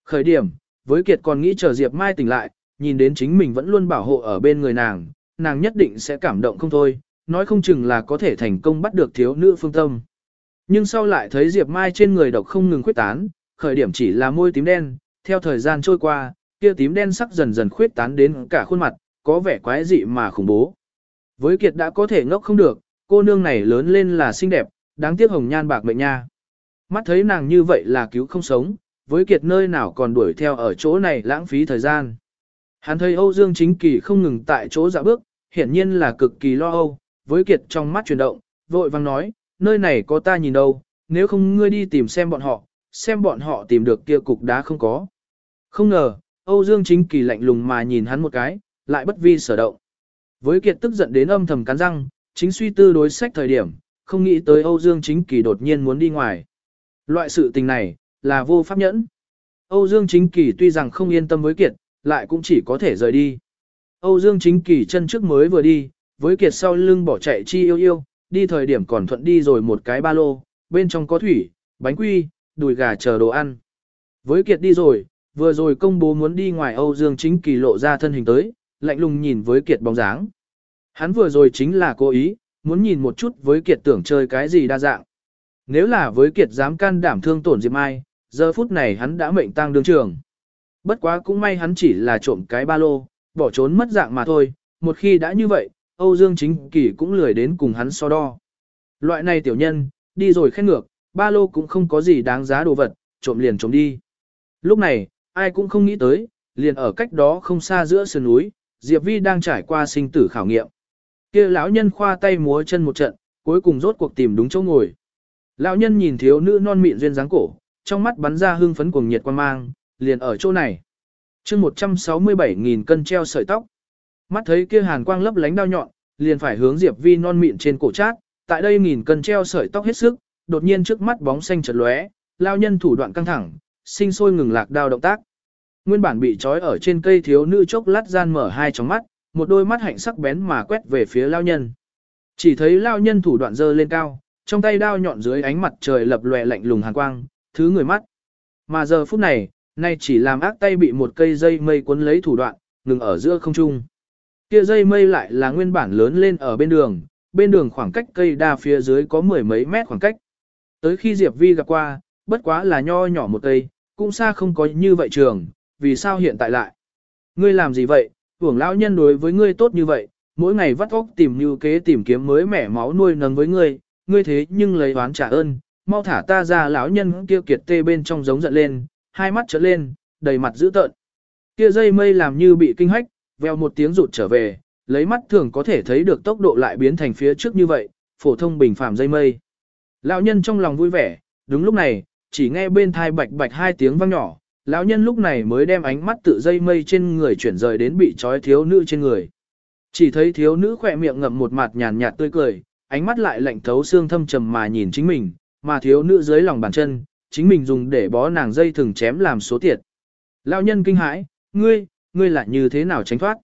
Khởi điểm, với Kiệt còn nghĩ chờ Diệp Mai tỉnh lại, nhìn đến chính mình vẫn luôn bảo hộ ở bên người nàng, nàng nhất định sẽ cảm động không thôi, nói không chừng là có thể thành công bắt được thiếu nữ phương tâm. Nhưng sau lại thấy Diệp Mai trên người độc không ngừng khuyết tán, khởi điểm chỉ là môi tím đen, theo thời gian trôi qua, kia tím đen sắc dần dần khuyết tán đến cả khuôn mặt, có vẻ quái dị mà khủng bố. Với Kiệt đã có thể ngốc không được, cô nương này lớn lên là xinh đẹp, đáng tiếc hồng nhan bạc mệnh nha. Mắt thấy nàng như vậy là cứu không sống, với Kiệt nơi nào còn đuổi theo ở chỗ này lãng phí thời gian. Hắn thấy Âu Dương Chính Kỳ không ngừng tại chỗ dạ bước, hiển nhiên là cực kỳ lo âu, với Kiệt trong mắt chuyển động, vội vang nói, nơi này có ta nhìn đâu, nếu không ngươi đi tìm xem bọn họ, xem bọn họ tìm được kia cục đá không có. Không ngờ, Âu Dương Chính Kỳ lạnh lùng mà nhìn hắn một cái, lại bất vi sở động. Với kiệt tức giận đến âm thầm cắn răng, chính suy tư đối sách thời điểm, không nghĩ tới Âu Dương Chính Kỳ đột nhiên muốn đi ngoài. Loại sự tình này, là vô pháp nhẫn. Âu Dương Chính Kỳ tuy rằng không yên tâm với kiệt, lại cũng chỉ có thể rời đi. Âu Dương Chính Kỳ chân trước mới vừa đi, với kiệt sau lưng bỏ chạy chi yêu yêu, đi thời điểm còn thuận đi rồi một cái ba lô, bên trong có thủy, bánh quy, đùi gà chờ đồ ăn. Với kiệt đi rồi, vừa rồi công bố muốn đi ngoài Âu Dương Chính Kỳ lộ ra thân hình tới, lạnh lùng nhìn với kiệt bóng dáng. Hắn vừa rồi chính là cố ý, muốn nhìn một chút với kiệt tưởng chơi cái gì đa dạng. Nếu là với kiệt dám can đảm thương tổn Diệp Mai, giờ phút này hắn đã mệnh tang đương trường. Bất quá cũng may hắn chỉ là trộm cái ba lô, bỏ trốn mất dạng mà thôi, một khi đã như vậy, Âu Dương Chính Kỳ cũng lười đến cùng hắn so đo. Loại này tiểu nhân, đi rồi khen ngược, ba lô cũng không có gì đáng giá đồ vật, trộm liền trộm đi. Lúc này, ai cũng không nghĩ tới, liền ở cách đó không xa giữa sườn núi, Diệp Vi đang trải qua sinh tử khảo nghiệm. Kia lão nhân khoa tay múa chân một trận, cuối cùng rốt cuộc tìm đúng chỗ ngồi. Lão nhân nhìn thiếu nữ non mịn duyên dáng cổ, trong mắt bắn ra hương phấn cuồng nhiệt quan mang, liền ở chỗ này. chương 167.000 cân treo sợi tóc. Mắt thấy kia hàn quang lấp lánh đao nhọn, liền phải hướng Diệp Vi non mịn trên cổ chát, tại đây nghìn cân treo sợi tóc hết sức, đột nhiên trước mắt bóng xanh chợt lóe, lao nhân thủ đoạn căng thẳng, sinh sôi ngừng lạc đao động tác. Nguyên bản bị trói ở trên cây thiếu nữ chốc lát gian mở hai tròng mắt, một đôi mắt hạnh sắc bén mà quét về phía lao nhân. Chỉ thấy lao nhân thủ đoạn dơ lên cao, trong tay đao nhọn dưới ánh mặt trời lập lòe lạnh lùng hàn quang, thứ người mắt. Mà giờ phút này, nay chỉ làm ác tay bị một cây dây mây cuốn lấy thủ đoạn, ngừng ở giữa không trung. Kia dây mây lại là nguyên bản lớn lên ở bên đường, bên đường khoảng cách cây đa phía dưới có mười mấy mét khoảng cách. Tới khi Diệp Vi gặp qua, bất quá là nho nhỏ một cây, cũng xa không có như vậy trường, vì sao hiện tại lại? Ngươi làm gì vậy, hưởng lão nhân đối với ngươi tốt như vậy, mỗi ngày vắt óc tìm như kế tìm kiếm mới mẻ máu nuôi nấng với ngươi, ngươi thế nhưng lấy oán trả ơn, mau thả ta ra lão nhân kia kiệt tê bên trong giống giận lên, hai mắt trở lên, đầy mặt dữ tợn. Kia dây mây làm như bị kinh hách, veo một tiếng rụt trở về, lấy mắt thường có thể thấy được tốc độ lại biến thành phía trước như vậy, phổ thông bình phàm dây mây. Lão nhân trong lòng vui vẻ, đúng lúc này, chỉ nghe bên thai bạch bạch hai tiếng vang nhỏ, lão nhân lúc này mới đem ánh mắt tự dây mây trên người chuyển rời đến bị trói thiếu nữ trên người. Chỉ thấy thiếu nữ khỏe miệng ngậm một mặt nhàn nhạt tươi cười, ánh mắt lại lạnh thấu xương thâm trầm mà nhìn chính mình, mà thiếu nữ dưới lòng bàn chân, chính mình dùng để bó nàng dây thừng chém làm số tiệt. Lão nhân kinh hãi, ngươi, ngươi lại như thế nào tránh thoát?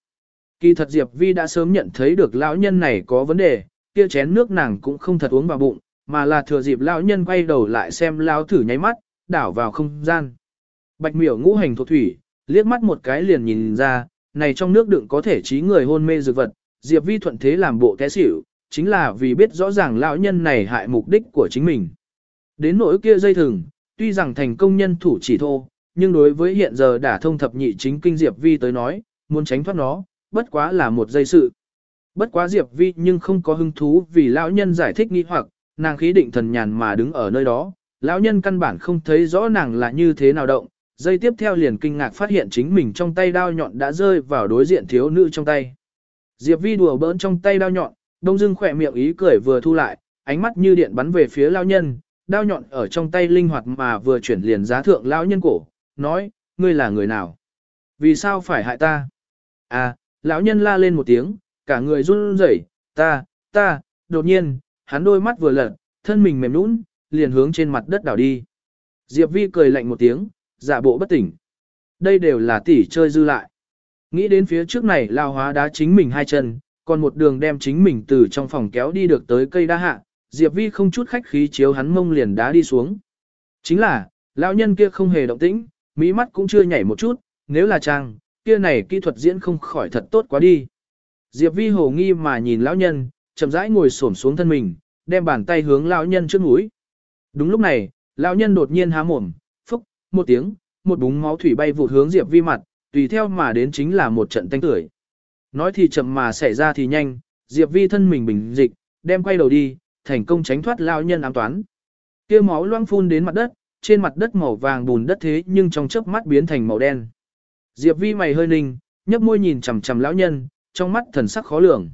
Kỳ thật Diệp Vi đã sớm nhận thấy được lão nhân này có vấn đề, kia chén nước nàng cũng không thật uống vào bụng, mà là thừa dịp lão nhân quay đầu lại xem lão thử nháy mắt, đảo vào không gian. Bạch miểu ngũ hành thuộc thủy, liếc mắt một cái liền nhìn ra, này trong nước đựng có thể trí người hôn mê dược vật, Diệp Vi thuận thế làm bộ té xỉu, chính là vì biết rõ ràng lão nhân này hại mục đích của chính mình. Đến nỗi kia dây thừng, tuy rằng thành công nhân thủ chỉ thô, nhưng đối với hiện giờ đã thông thập nhị chính kinh Diệp Vi tới nói, muốn tránh thoát nó, bất quá là một dây sự. Bất quá Diệp Vi nhưng không có hứng thú vì lão nhân giải thích nghi hoặc, nàng khí định thần nhàn mà đứng ở nơi đó, lão nhân căn bản không thấy rõ nàng là như thế nào động, dây tiếp theo liền kinh ngạc phát hiện chính mình trong tay đao nhọn đã rơi vào đối diện thiếu nữ trong tay. Diệp Vi đùa bỡn trong tay đao nhọn, đông dưng khỏe miệng ý cười vừa thu lại, ánh mắt như điện bắn về phía lão nhân, đao nhọn ở trong tay linh hoạt mà vừa chuyển liền giá thượng lão nhân cổ, nói, ngươi là người nào? Vì sao phải hại ta? À, lão nhân la lên một tiếng, cả người run rẩy, ta, ta, đột nhiên, hắn đôi mắt vừa lật, thân mình mềm nũng, liền hướng trên mặt đất đảo đi. Diệp Vi cười lạnh một tiếng, giả bộ bất tỉnh. Đây đều là tỷ chơi dư lại. Nghĩ đến phía trước này lao hóa đá chính mình hai chân, còn một đường đem chính mình từ trong phòng kéo đi được tới cây đa hạ, Diệp Vi không chút khách khí chiếu hắn mông liền đá đi xuống. Chính là, lão nhân kia không hề động tĩnh, mỹ mắt cũng chưa nhảy một chút, nếu là trang, kia này kỹ thuật diễn không khỏi thật tốt quá đi. Diệp Vi hồ nghi mà nhìn lão nhân, chậm rãi ngồi xổm xuống thân mình, đem bàn tay hướng lão nhân trước mũi. Đúng lúc này, lão nhân đột nhiên há mồm, phúc, một tiếng, một búng máu thủy bay vụt hướng Diệp Vi mặt, tùy theo mà đến chính là một trận tanh tưởi. Nói thì chậm mà xảy ra thì nhanh, Diệp Vi thân mình bình dịch, đem quay đầu đi, thành công tránh thoát lão nhân ám toán. Kia máu loang phun đến mặt đất, trên mặt đất màu vàng bùn đất thế nhưng trong chớp mắt biến thành màu đen. Diệp Vi mày hơi ninh, nhấp môi nhìn chằm chằm lão nhân, trong mắt thần sắc khó lường.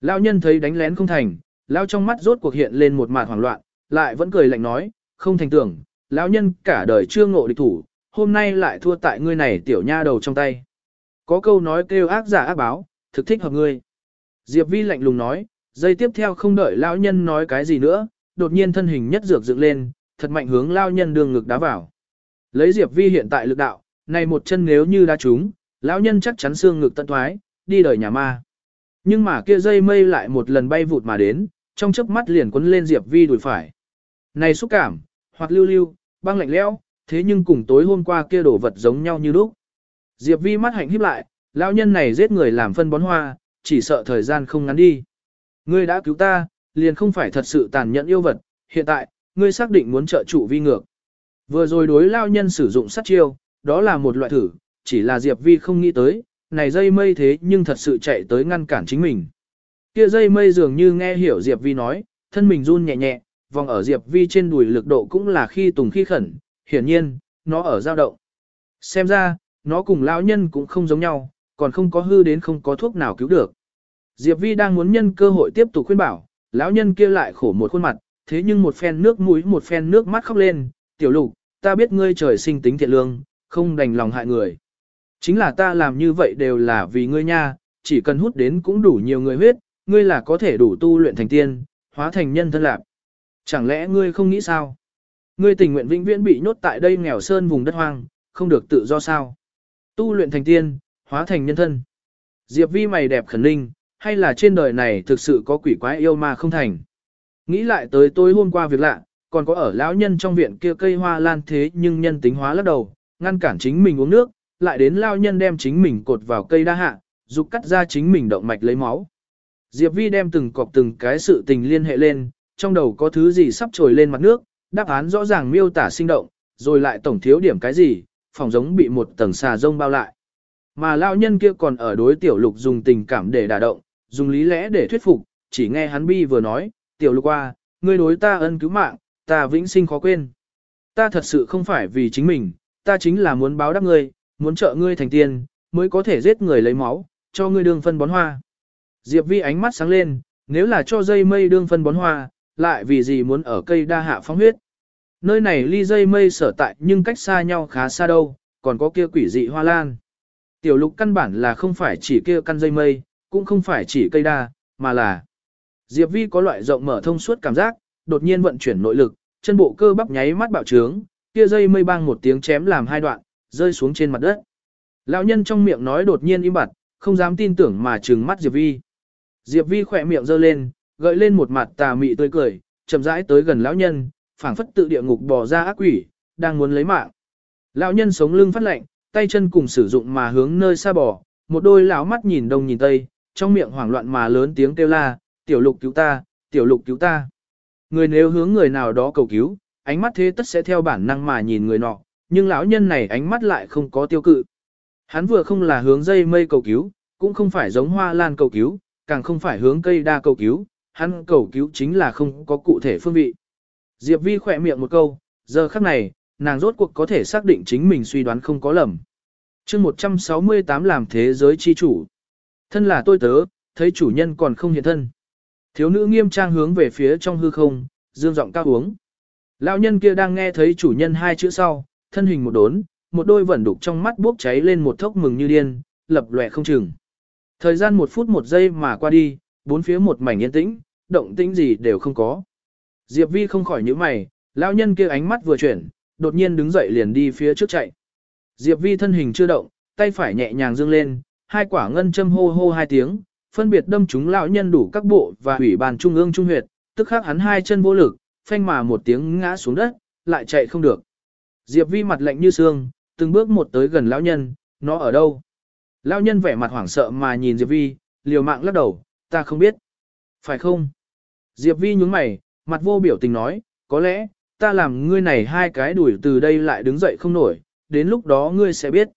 Lão nhân thấy đánh lén không thành, lão trong mắt rốt cuộc hiện lên một mạt hoảng loạn, lại vẫn cười lạnh nói, không thành tưởng, lão nhân cả đời chưa ngộ địch thủ, hôm nay lại thua tại ngươi này tiểu nha đầu trong tay. Có câu nói kêu ác giả ác báo, thực thích hợp ngươi. Diệp Vi lạnh lùng nói, giây tiếp theo không đợi lão nhân nói cái gì nữa, đột nhiên thân hình nhất dược dựng lên, thật mạnh hướng lao nhân đường ngực đá vào. Lấy Diệp Vi hiện tại lực đạo, này một chân nếu như đá trúng, lão nhân chắc chắn xương ngực tận thoái, đi đời nhà ma. Nhưng mà kia dây mây lại một lần bay vụt mà đến, trong chớp mắt liền quấn lên Diệp Vi đùi phải. Này xúc cảm, hoặc lưu lưu, băng lạnh lẽo, thế nhưng cùng tối hôm qua kia đổ vật giống nhau như lúc. Diệp Vi mắt hạnh híp lại, lão nhân này giết người làm phân bón hoa, chỉ sợ thời gian không ngắn đi. Ngươi đã cứu ta, liền không phải thật sự tàn nhẫn yêu vật, hiện tại, ngươi xác định muốn trợ trụ vi ngược. Vừa rồi đối lao nhân sử dụng sát chiêu, đó là một loại thử, chỉ là Diệp Vi không nghĩ tới, này dây mây thế nhưng thật sự chạy tới ngăn cản chính mình. Kia dây mây dường như nghe hiểu Diệp Vi nói, thân mình run nhẹ nhẹ, vòng ở Diệp Vi trên đùi lực độ cũng là khi tùng khi khẩn, hiển nhiên, nó ở dao động. Xem ra, nó cùng lão nhân cũng không giống nhau, còn không có hư đến không có thuốc nào cứu được. Diệp Vi đang muốn nhân cơ hội tiếp tục khuyên bảo, lão nhân kia lại khổ một khuôn mặt, thế nhưng một phen nước mũi một phen nước mắt khóc lên, tiểu lục, ta biết ngươi trời sinh tính thiện lương, không đành lòng hại người. Chính là ta làm như vậy đều là vì ngươi nha, chỉ cần hút đến cũng đủ nhiều người huyết, ngươi là có thể đủ tu luyện thành tiên, hóa thành nhân thân lạc. Chẳng lẽ ngươi không nghĩ sao? Ngươi tình nguyện vĩnh viễn bị nhốt tại đây nghèo sơn vùng đất hoang, không được tự do sao? Tu luyện thành tiên, hóa thành nhân thân. Diệp vi mày đẹp khẩn ninh, hay là trên đời này thực sự có quỷ quái yêu mà không thành? Nghĩ lại tới tối hôm qua việc lạ, còn có ở lão nhân trong viện kia cây hoa lan thế nhưng nhân tính hóa lắc đầu, ngăn cản chính mình uống nước, lại đến lão nhân đem chính mình cột vào cây đa hạ, dục cắt ra chính mình động mạch lấy máu. Diệp Vi đem từng cọc từng cái sự tình liên hệ lên, trong đầu có thứ gì sắp trồi lên mặt nước, đáp án rõ ràng miêu tả sinh động, rồi lại tổng thiếu điểm cái gì, phòng giống bị một tầng xà rông bao lại. Mà lão nhân kia còn ở đối tiểu lục dùng tình cảm để đả động, dùng lý lẽ để thuyết phục, chỉ nghe hắn bi vừa nói, tiểu lục qua, ngươi đối ta ân cứu mạng, ta vĩnh sinh khó quên. Ta thật sự không phải vì chính mình, ta chính là muốn báo đáp ngươi, muốn trợ ngươi thành tiên, mới có thể giết người lấy máu, cho ngươi đương phân bón hoa. Diệp Vi ánh mắt sáng lên, nếu là cho dây mây đương phân bón hoa, lại vì gì muốn ở cây đa hạ phóng huyết. Nơi này ly dây mây sở tại nhưng cách xa nhau khá xa đâu, còn có kia quỷ dị hoa lan. Tiểu lục căn bản là không phải chỉ kia căn dây mây, cũng không phải chỉ cây đa, mà là Diệp Vi có loại rộng mở thông suốt cảm giác, đột nhiên vận chuyển nội lực, chân bộ cơ bắp nháy mắt bạo trướng, kia dây mây bang một tiếng chém làm hai đoạn, rơi xuống trên mặt đất. Lão nhân trong miệng nói đột nhiên im bặt, không dám tin tưởng mà trừng mắt Diệp Vi. Diệp Vi khỏe miệng giơ lên, gợi lên một mặt tà mị tươi cười, chậm rãi tới gần lão nhân, phảng phất tự địa ngục bò ra ác quỷ, đang muốn lấy mạng. Lão nhân sống lưng phát lạnh, tay chân cùng sử dụng mà hướng nơi xa bò, một đôi lão mắt nhìn đông nhìn tây, trong miệng hoảng loạn mà lớn tiếng kêu la, "Tiểu Lục cứu ta, Tiểu Lục cứu ta." Người nếu hướng người nào đó cầu cứu, ánh mắt thế tất sẽ theo bản năng mà nhìn người nọ, nhưng lão nhân này ánh mắt lại không có tiêu cự. Hắn vừa không là hướng dây mây cầu cứu, cũng không phải giống hoa lan cầu cứu, càng không phải hướng cây đa cầu cứu, hắn cầu cứu chính là không có cụ thể phương vị. Diệp Vi khỏe miệng một câu, giờ khắc này, nàng rốt cuộc có thể xác định chính mình suy đoán không có lầm. chương 168 làm thế giới chi chủ. Thân là tôi tớ, thấy chủ nhân còn không hiện thân. Thiếu nữ nghiêm trang hướng về phía trong hư không, dương giọng cao uống. Lão nhân kia đang nghe thấy chủ nhân hai chữ sau, thân hình một đốn, một đôi vẩn đục trong mắt bốc cháy lên một thốc mừng như điên, lập lòe không chừng. Thời gian một phút một giây mà qua đi, bốn phía một mảnh yên tĩnh, động tĩnh gì đều không có. Diệp Vi không khỏi nhíu mày, lão nhân kia ánh mắt vừa chuyển, đột nhiên đứng dậy liền đi phía trước chạy. Diệp Vi thân hình chưa động, tay phải nhẹ nhàng dương lên, hai quả ngân châm hô hô hai tiếng, phân biệt đâm chúng lão nhân đủ các bộ và ủy ban trung ương trung huyệt, tức khắc hắn hai chân vô lực, phanh mà một tiếng ngã xuống đất, lại chạy không được. Diệp Vi mặt lạnh như xương, từng bước một tới gần lão nhân, nó ở đâu? Lão nhân vẻ mặt hoảng sợ mà nhìn Diệp Vi, liều mạng lắc đầu, ta không biết. Phải không? Diệp Vi nhướng mày, mặt vô biểu tình nói, có lẽ, ta làm ngươi này hai cái đuổi từ đây lại đứng dậy không nổi, đến lúc đó ngươi sẽ biết.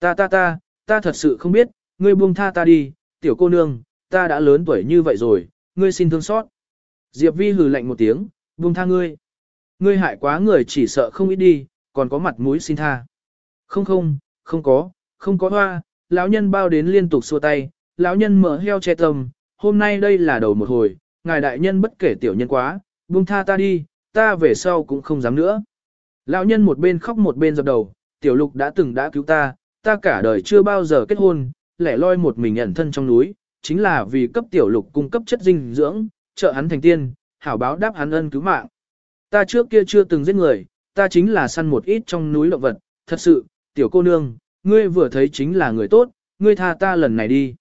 Ta ta ta, ta thật sự không biết, ngươi buông tha ta đi, tiểu cô nương, ta đã lớn tuổi như vậy rồi, ngươi xin thương xót. Diệp Vi hừ lạnh một tiếng, buông tha ngươi. Ngươi hại quá người chỉ sợ không ít đi, còn có mặt mũi xin tha. Không không, không có, không có hoa, lão nhân bao đến liên tục xua tay, lão nhân mở heo che tâm, hôm nay đây là đầu một hồi, ngài đại nhân bất kể tiểu nhân quá, buông tha ta đi, ta về sau cũng không dám nữa. Lão nhân một bên khóc một bên dập đầu, tiểu lục đã từng đã cứu ta, ta cả đời chưa bao giờ kết hôn, lẻ loi một mình ẩn thân trong núi, chính là vì cấp tiểu lục cung cấp chất dinh dưỡng, trợ hắn thành tiên, hảo báo đáp hắn ân cứu mạng. Ta trước kia chưa từng giết người, ta chính là săn một ít trong núi động vật, thật sự, tiểu cô nương, ngươi vừa thấy chính là người tốt, ngươi tha ta lần này đi.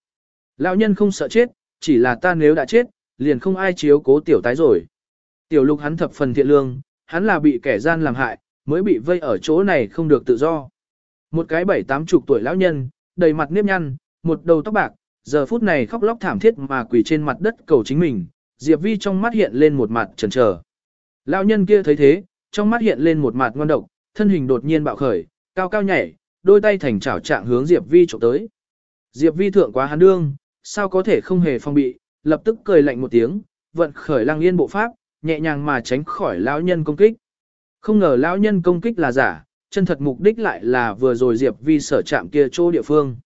Lão nhân không sợ chết, chỉ là ta nếu đã chết, liền không ai chiếu cố tiểu tái rồi. Tiểu lục hắn thập phần thiện lương, hắn là bị kẻ gian làm hại, mới bị vây ở chỗ này không được tự do. Một cái bảy tám chục tuổi lão nhân, đầy mặt nếp nhăn, một đầu tóc bạc, giờ phút này khóc lóc thảm thiết mà quỳ trên mặt đất cầu chính mình, Diệp Vi trong mắt hiện lên một mặt chần chờ. Lão nhân kia thấy thế, trong mắt hiện lên một mặt ngoan độc, thân hình đột nhiên bạo khởi, cao cao nhảy, đôi tay thành chảo trạng hướng Diệp Vi chụp tới. Diệp Vi thượng quá hắn đương, sao có thể không hề phong bị, lập tức cười lạnh một tiếng, vận khởi lăng yên bộ pháp, nhẹ nhàng mà tránh khỏi lão nhân công kích. Không ngờ lão nhân công kích là giả, chân thật mục đích lại là vừa rồi Diệp Vi sở chạm kia chỗ địa phương.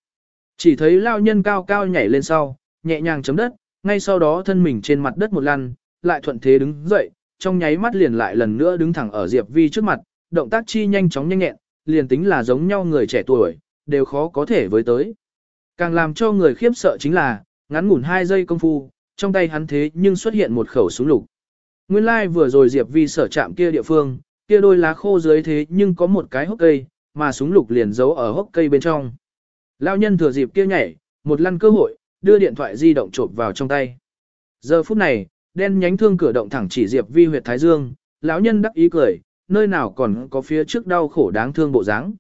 Chỉ thấy lao nhân cao cao nhảy lên sau, nhẹ nhàng chấm đất, ngay sau đó thân mình trên mặt đất một lăn, lại thuận thế đứng dậy, trong nháy mắt liền lại lần nữa đứng thẳng ở Diệp Vi trước mặt, động tác chi nhanh chóng nhanh nhẹn, liền tính là giống nhau người trẻ tuổi, đều khó có thể với tới. Càng làm cho người khiếp sợ chính là, ngắn ngủn hai giây công phu, trong tay hắn thế nhưng xuất hiện một khẩu súng lục. Nguyên lai like vừa rồi Diệp Vi sở chạm kia địa phương, kia đôi lá khô dưới thế nhưng có một cái hốc cây, mà súng lục liền giấu ở hốc cây bên trong. Lão nhân thừa dịp kia nhảy, một lăn cơ hội, đưa điện thoại di động trộm vào trong tay. Giờ phút này, đen nhánh thương cửa động thẳng chỉ Diệp Vi huyệt thái dương, lão nhân đắc ý cười, nơi nào còn có phía trước đau khổ đáng thương bộ dáng.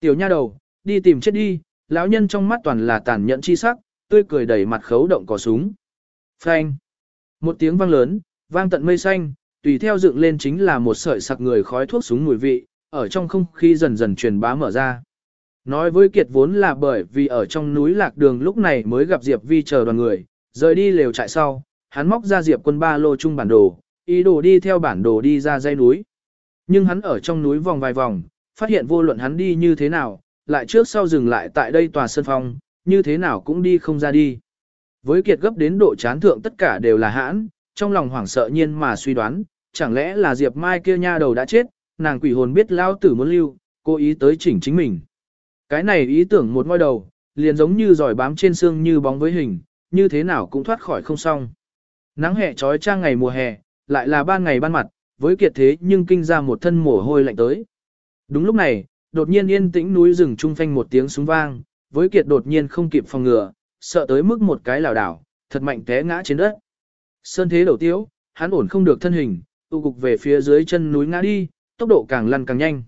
Tiểu nha đầu, đi tìm chết đi, lão nhân trong mắt toàn là tàn nhẫn chi sắc, tươi cười đầy mặt khấu động cò súng. Phanh. Một tiếng vang lớn, vang tận mây xanh, tùy theo dựng lên chính là một sợi sặc người khói thuốc súng mùi vị, ở trong không khí dần dần truyền bá mở ra. Nói với Kiệt vốn là bởi vì ở trong núi lạc đường lúc này mới gặp Diệp Vi chờ đoàn người, rời đi lều trại sau, hắn móc ra Diệp quân ba lô chung bản đồ, ý đồ đi theo bản đồ đi ra dãy núi. Nhưng hắn ở trong núi vòng vài vòng, phát hiện vô luận hắn đi như thế nào, lại trước sau dừng lại tại đây tòa sơn phong, như thế nào cũng đi không ra đi. Với kiệt gấp đến độ chán thượng tất cả đều là hãn, trong lòng hoảng sợ nhiên mà suy đoán, chẳng lẽ là Diệp Mai kia nha đầu đã chết, nàng quỷ hồn biết lao tử muốn lưu, cố ý tới chỉnh chính mình. Cái này ý tưởng một ngôi đầu, liền giống như giỏi bám trên xương như bóng với hình, như thế nào cũng thoát khỏi không xong. Nắng hè trói trang ngày mùa hè, lại là ban ngày ban mặt, với kiệt thế nhưng kinh ra một thân mồ hôi lạnh tới. Đúng lúc này, đột nhiên yên tĩnh núi rừng trung phanh một tiếng súng vang, với kiệt đột nhiên không kịp phòng ngừa, sợ tới mức một cái lảo đảo, thật mạnh té ngã trên đất. Sơn thế đầu tiếu, hắn ổn không được thân hình, tụ cục về phía dưới chân núi ngã đi, tốc độ càng lăn càng nhanh.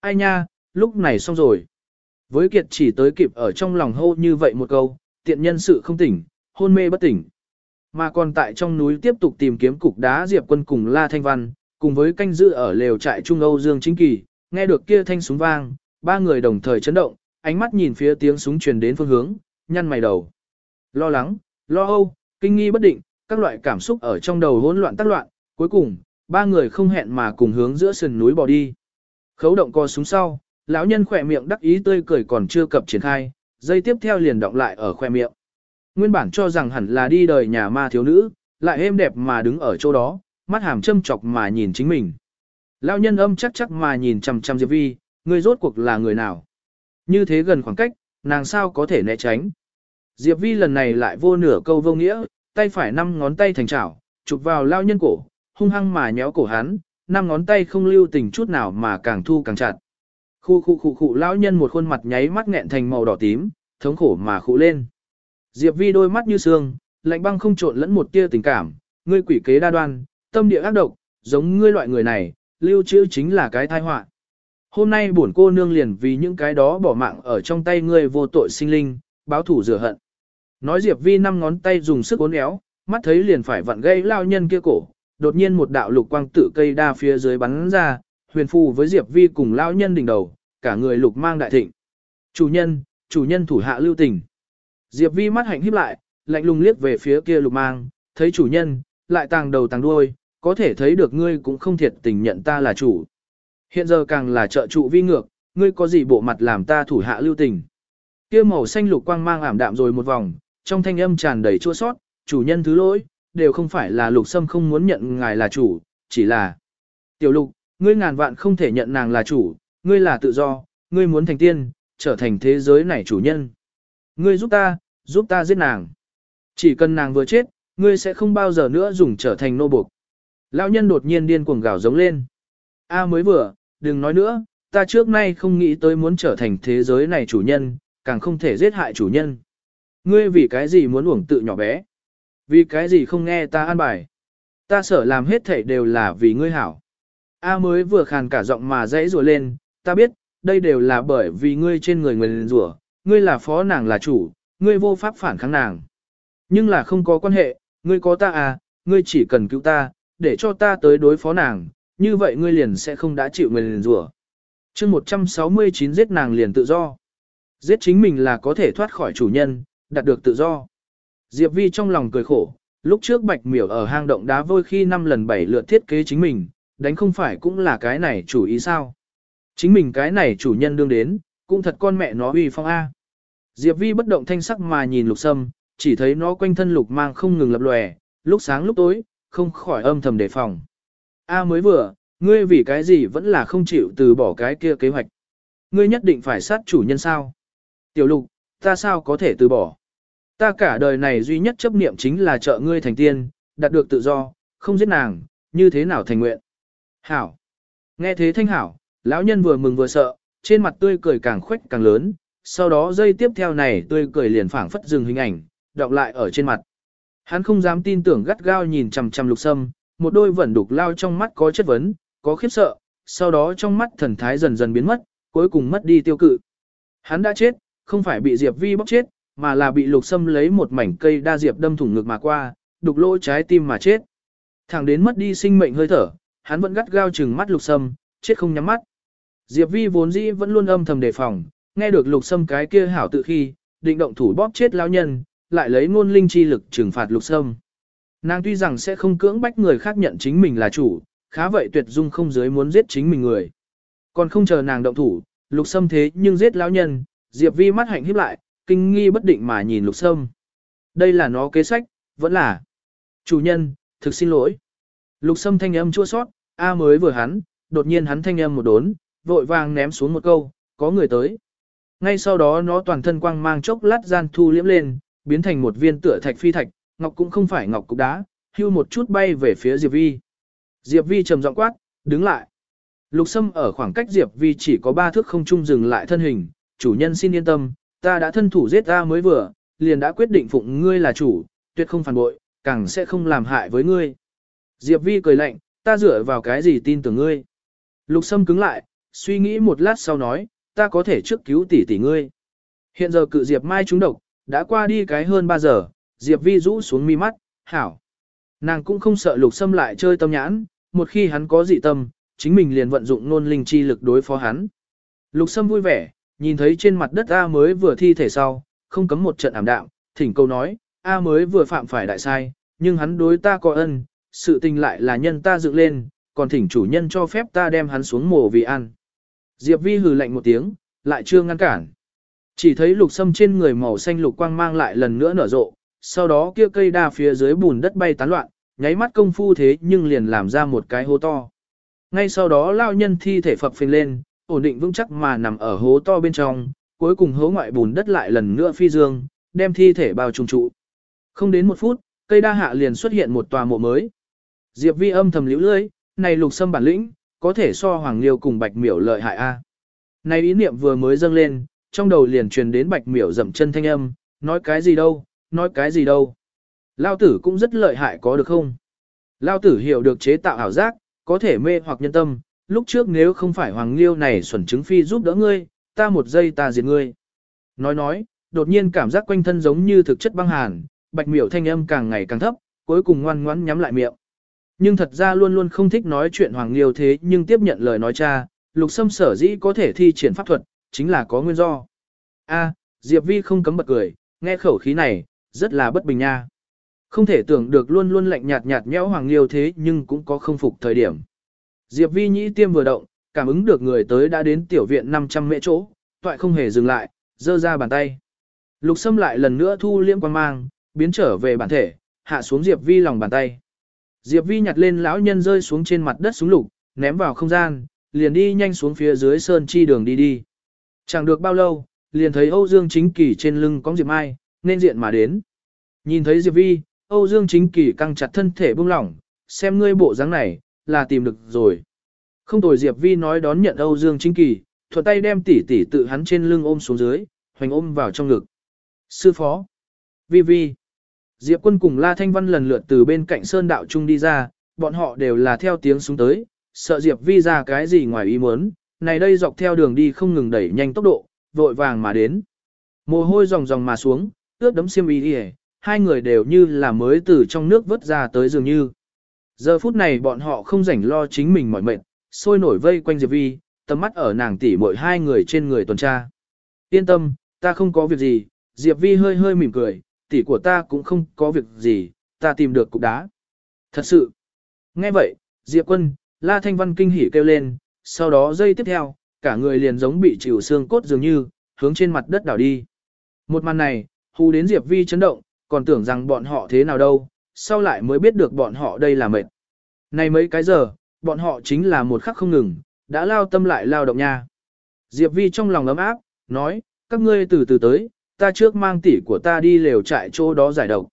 Ai nha, lúc này xong rồi. Với kiệt chỉ tới kịp ở trong lòng hô như vậy một câu, tiện nhân sự không tỉnh, hôn mê bất tỉnh. Mà còn tại trong núi tiếp tục tìm kiếm cục đá Diệp quân cùng La Thanh Văn, cùng với canh giữ ở lều trại Trung Âu Dương Chính Kỳ, nghe được kia thanh súng vang, ba người đồng thời chấn động, ánh mắt nhìn phía tiếng súng truyền đến phương hướng, nhăn mày đầu. Lo lắng, lo âu, kinh nghi bất định, các loại cảm xúc ở trong đầu hỗn loạn tác loạn, cuối cùng, ba người không hẹn mà cùng hướng giữa sườn núi bỏ đi. Khấu động co súng sau, lão nhân khỏe miệng đắc ý tươi cười còn chưa cập triển khai, dây tiếp theo liền động lại ở khoe miệng. Nguyên bản cho rằng hẳn là đi đời nhà ma thiếu nữ, lại êm đẹp mà đứng ở chỗ đó, mắt hàm châm chọc mà nhìn chính mình. Lão nhân âm chắc chắc mà nhìn chằm chằm Diệp Vi, người rốt cuộc là người nào? Như thế gần khoảng cách, nàng sao có thể né tránh? Diệp Vi lần này lại vô nửa câu vô nghĩa, tay phải năm ngón tay thành chảo, chụp vào lão nhân cổ, hung hăng mà nhéo cổ hắn, năm ngón tay không lưu tình chút nào mà càng thu càng chặt. Khu khu khu khu lão nhân một khuôn mặt nháy mắt nghẹn thành màu đỏ tím, thống khổ mà khụ lên. Diệp Vi đôi mắt như sương, lạnh băng không trộn lẫn một tia tình cảm, ngươi quỷ kế đa đoan, tâm địa ác độc, giống ngươi loại người này, lưu trữ chính là cái tai họa. Hôm nay bổn cô nương liền vì những cái đó bỏ mạng ở trong tay ngươi vô tội sinh linh, báo thủ rửa hận. Nói Diệp Vi năm ngón tay dùng sức uốn éo, mắt thấy liền phải vặn gây lao nhân kia cổ, đột nhiên một đạo lục quang tự cây đa phía dưới bắn ra, huyền phù với Diệp Vi cùng lao nhân đỉnh đầu, cả người lục mang đại thịnh. Chủ nhân, chủ nhân thủ hạ lưu tình. Diệp Vi mắt hạnh híp lại, lạnh lùng liếc về phía kia lục mang, thấy chủ nhân, lại tàng đầu tàng đuôi, có thể thấy được ngươi cũng không thiệt tình nhận ta là chủ. Hiện giờ càng là trợ trụ vi ngược, ngươi có gì bộ mặt làm ta thủ hạ lưu tình. Kia màu xanh lục quang mang ảm đạm rồi một vòng, trong thanh âm tràn đầy chua sót, chủ nhân thứ lỗi, đều không phải là lục sâm không muốn nhận ngài là chủ, chỉ là tiểu lục, ngươi ngàn vạn không thể nhận nàng là chủ, ngươi là tự do, ngươi muốn thành tiên, trở thành thế giới này chủ nhân. Ngươi giúp ta, giúp ta giết nàng. Chỉ cần nàng vừa chết, ngươi sẽ không bao giờ nữa dùng trở thành nô buộc. Lão nhân đột nhiên điên cuồng gào giống lên. A à, mới vừa, đừng nói nữa, ta trước nay không nghĩ tới muốn trở thành thế giới này chủ nhân, càng không thể giết hại chủ nhân. Ngươi vì cái gì muốn uổng tự nhỏ bé? Vì cái gì không nghe ta an bài? Ta sợ làm hết thảy đều là vì ngươi hảo. A mới vừa khàn cả giọng mà dãy rùa lên, ta biết, đây đều là bởi vì ngươi trên người người rùa, ngươi là phó nàng là chủ, ngươi vô pháp phản kháng nàng. Nhưng là không có quan hệ, ngươi có ta à, ngươi chỉ cần cứu ta, để cho ta tới đối phó nàng, như vậy ngươi liền sẽ không đã chịu người liền rủa. chương 169 giết nàng liền tự do. Giết chính mình là có thể thoát khỏi chủ nhân, đạt được tự do. Diệp Vi trong lòng cười khổ, lúc trước Bạch Miểu ở hang động đá vôi khi năm lần bảy lượt thiết kế chính mình, đánh không phải cũng là cái này chủ ý sao. Chính mình cái này chủ nhân đương đến, cũng thật con mẹ nó uy phong A. Diệp Vi bất động thanh sắc mà nhìn lục sâm, chỉ thấy nó quanh thân lục mang không ngừng lập lòe, lúc sáng lúc tối, không khỏi âm thầm đề phòng. A mới vừa, ngươi vì cái gì vẫn là không chịu từ bỏ cái kia kế hoạch. Ngươi nhất định phải sát chủ nhân sao. Tiểu lục, ta sao có thể từ bỏ. Ta cả đời này duy nhất chấp niệm chính là trợ ngươi thành tiên, đạt được tự do, không giết nàng, như thế nào thành nguyện. Hảo. Nghe thế thanh hảo, lão nhân vừa mừng vừa sợ, trên mặt tươi cười càng khuếch càng lớn, sau đó dây tiếp theo này tươi cười liền phảng phất dừng hình ảnh, đọng lại ở trên mặt. Hắn không dám tin tưởng gắt gao nhìn chằm chằm lục sâm, một đôi vẫn đục lao trong mắt có chất vấn, có khiếp sợ, sau đó trong mắt thần thái dần dần biến mất, cuối cùng mất đi tiêu cự. Hắn đã chết, không phải bị Diệp Vi bóc chết, mà là bị lục sâm lấy một mảnh cây đa diệp đâm thủng ngực mà qua, đục lỗ trái tim mà chết. Thẳng đến mất đi sinh mệnh hơi thở, hắn vẫn gắt gao chừng mắt lục sâm, chết không nhắm mắt. Diệp Vi vốn dĩ vẫn luôn âm thầm đề phòng, nghe được lục sâm cái kia hảo tự khi, định động thủ bóp chết lão nhân, lại lấy ngôn linh chi lực trừng phạt lục sâm. Nàng tuy rằng sẽ không cưỡng bách người khác nhận chính mình là chủ, khá vậy tuyệt dung không dưới muốn giết chính mình người. Còn không chờ nàng động thủ, lục sâm thế nhưng giết lão nhân, Diệp Vi mắt hạnh híp lại, kinh nghi bất định mà nhìn lục sâm. Đây là nó kế sách, vẫn là. Chủ nhân, thực xin lỗi. Lục sâm thanh âm chua sót, A mới vừa hắn, đột nhiên hắn thanh âm một đốn, vội vàng ném xuống một câu, có người tới. Ngay sau đó nó toàn thân quang mang chốc lát gian thu liễm lên, biến thành một viên tựa thạch phi thạch, ngọc cũng không phải ngọc cục đá, hưu một chút bay về phía Diệp Vi. Diệp Vi trầm giọng quát, đứng lại. Lục Sâm ở khoảng cách Diệp Vi chỉ có ba thước không trung dừng lại thân hình, chủ nhân xin yên tâm, ta đã thân thủ giết ta mới vừa, liền đã quyết định phụng ngươi là chủ, tuyệt không phản bội, càng sẽ không làm hại với ngươi. Diệp Vi cười lạnh, ta dựa vào cái gì tin tưởng ngươi. Lục Sâm cứng lại, suy nghĩ một lát sau nói, ta có thể trước cứu tỷ tỷ ngươi. Hiện giờ cự Diệp Mai trúng độc, đã qua đi cái hơn 3 giờ, Diệp Vi rũ xuống mi mắt, hảo. Nàng cũng không sợ lục Sâm lại chơi tâm nhãn, một khi hắn có dị tâm, chính mình liền vận dụng nôn linh chi lực đối phó hắn. Lục Sâm vui vẻ, nhìn thấy trên mặt đất A mới vừa thi thể sau, không cấm một trận ảm đạm, thỉnh câu nói, A mới vừa phạm phải đại sai, nhưng hắn đối ta có ân, sự tình lại là nhân ta dựng lên, còn thỉnh chủ nhân cho phép ta đem hắn xuống mồ vì ăn. Diệp Vi hừ lạnh một tiếng, lại chưa ngăn cản. Chỉ thấy lục sâm trên người màu xanh lục quang mang lại lần nữa nở rộ, sau đó kia cây đa phía dưới bùn đất bay tán loạn, nháy mắt công phu thế nhưng liền làm ra một cái hố to. Ngay sau đó lao nhân thi thể phập phình lên, ổn định vững chắc mà nằm ở hố to bên trong, cuối cùng hố ngoại bùn đất lại lần nữa phi dương, đem thi thể bao trùng trụ. Không đến một phút, cây đa hạ liền xuất hiện một tòa mộ mới. Diệp vi âm thầm liễu lưỡi, này lục sâm bản lĩnh, có thể so hoàng liêu cùng bạch miểu lợi hại a. Này ý niệm vừa mới dâng lên, trong đầu liền truyền đến bạch miểu dậm chân thanh âm, nói cái gì đâu, nói cái gì đâu. Lao tử cũng rất lợi hại có được không? Lao tử hiểu được chế tạo ảo giác, có thể mê hoặc nhân tâm, lúc trước nếu không phải Hoàng Liêu này xuẩn chứng phi giúp đỡ ngươi, ta một giây ta diệt ngươi. Nói nói, đột nhiên cảm giác quanh thân giống như thực chất băng hàn, bạch miểu thanh âm càng ngày càng thấp, cuối cùng ngoan ngoãn nhắm lại miệng. Nhưng thật ra luôn luôn không thích nói chuyện Hoàng Liêu thế nhưng tiếp nhận lời nói cha, lục sâm sở dĩ có thể thi triển pháp thuật, chính là có nguyên do. A, Diệp Vi không cấm bật cười, nghe khẩu khí này, rất là bất bình nha. Không thể tưởng được luôn luôn lạnh nhạt nhạt nhẽo Hoàng Liêu thế nhưng cũng có không phục thời điểm. Diệp Vi nhĩ tiêm vừa động, cảm ứng được người tới đã đến tiểu viện 500 mễ chỗ, toại không hề dừng lại, giơ ra bàn tay. Lục Sâm lại lần nữa thu liễm quan mang, biến trở về bản thể, hạ xuống Diệp Vi lòng bàn tay. Diệp Vi nhặt lên lão nhân rơi xuống trên mặt đất xuống lục, ném vào không gian, liền đi nhanh xuống phía dưới sơn chi đường đi đi. Chẳng được bao lâu, liền thấy Âu Dương Chính Kỳ trên lưng có Diệp Mai, nên diện mà đến. Nhìn thấy Diệp Vi, Âu Dương Chính Kỳ căng chặt thân thể buông lỏng, xem ngươi bộ dáng này, là tìm được rồi. Không tồi Diệp Vi nói đón nhận Âu Dương Chính Kỳ, thuận tay đem tỷ tỷ tự hắn trên lưng ôm xuống dưới, hoành ôm vào trong ngực. Sư phó. Vi Vi. Diệp quân cùng La Thanh Văn lần lượt từ bên cạnh Sơn Đạo Trung đi ra, bọn họ đều là theo tiếng xuống tới, sợ Diệp Vi ra cái gì ngoài ý muốn, này đây dọc theo đường đi không ngừng đẩy nhanh tốc độ, vội vàng mà đến. Mồ hôi ròng ròng mà xuống, ướt đấm xiêm y đi hai người đều như là mới từ trong nước vớt ra tới dường như. Giờ phút này bọn họ không rảnh lo chính mình mỏi mệt, sôi nổi vây quanh Diệp Vi, tầm mắt ở nàng tỉ mỗi hai người trên người tuần tra. Yên tâm, ta không có việc gì, Diệp Vi hơi hơi mỉm cười, tỷ của ta cũng không có việc gì, ta tìm được cục đá. Thật sự. Nghe vậy, Diệp Quân, La Thanh Văn kinh hỉ kêu lên, sau đó giây tiếp theo, cả người liền giống bị chịu xương cốt dường như, hướng trên mặt đất đảo đi. Một màn này, hù đến Diệp Vi chấn động, còn tưởng rằng bọn họ thế nào đâu, sau lại mới biết được bọn họ đây là mệt. Này mấy cái giờ, bọn họ chính là một khắc không ngừng, đã lao tâm lại lao động nha. Diệp Vi trong lòng ấm áp, nói, các ngươi từ từ tới, ta trước mang tỷ của ta đi lều trại chỗ đó giải độc.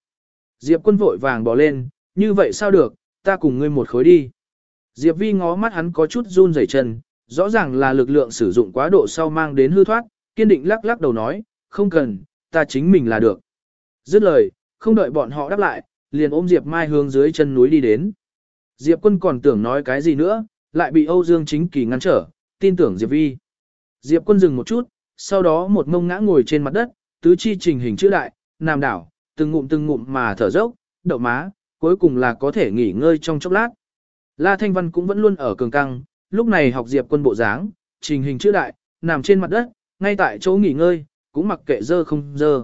Diệp quân vội vàng bỏ lên, như vậy sao được, ta cùng ngươi một khối đi. Diệp Vi ngó mắt hắn có chút run rẩy chân, rõ ràng là lực lượng sử dụng quá độ sau mang đến hư thoát, kiên định lắc lắc đầu nói, không cần, ta chính mình là được. Dứt lời, không đợi bọn họ đáp lại, liền ôm Diệp Mai hướng dưới chân núi đi đến. Diệp quân còn tưởng nói cái gì nữa, lại bị Âu Dương chính kỳ ngăn trở, tin tưởng Diệp Vi. Diệp quân dừng một chút, sau đó một mông ngã ngồi trên mặt đất, tứ chi trình hình chữ đại, nam đảo, từng ngụm từng ngụm mà thở dốc, đậu má, cuối cùng là có thể nghỉ ngơi trong chốc lát. La Thanh Văn cũng vẫn luôn ở cường căng, lúc này học Diệp quân bộ dáng, trình hình chữ đại, nằm trên mặt đất, ngay tại chỗ nghỉ ngơi, cũng mặc kệ dơ không dơ.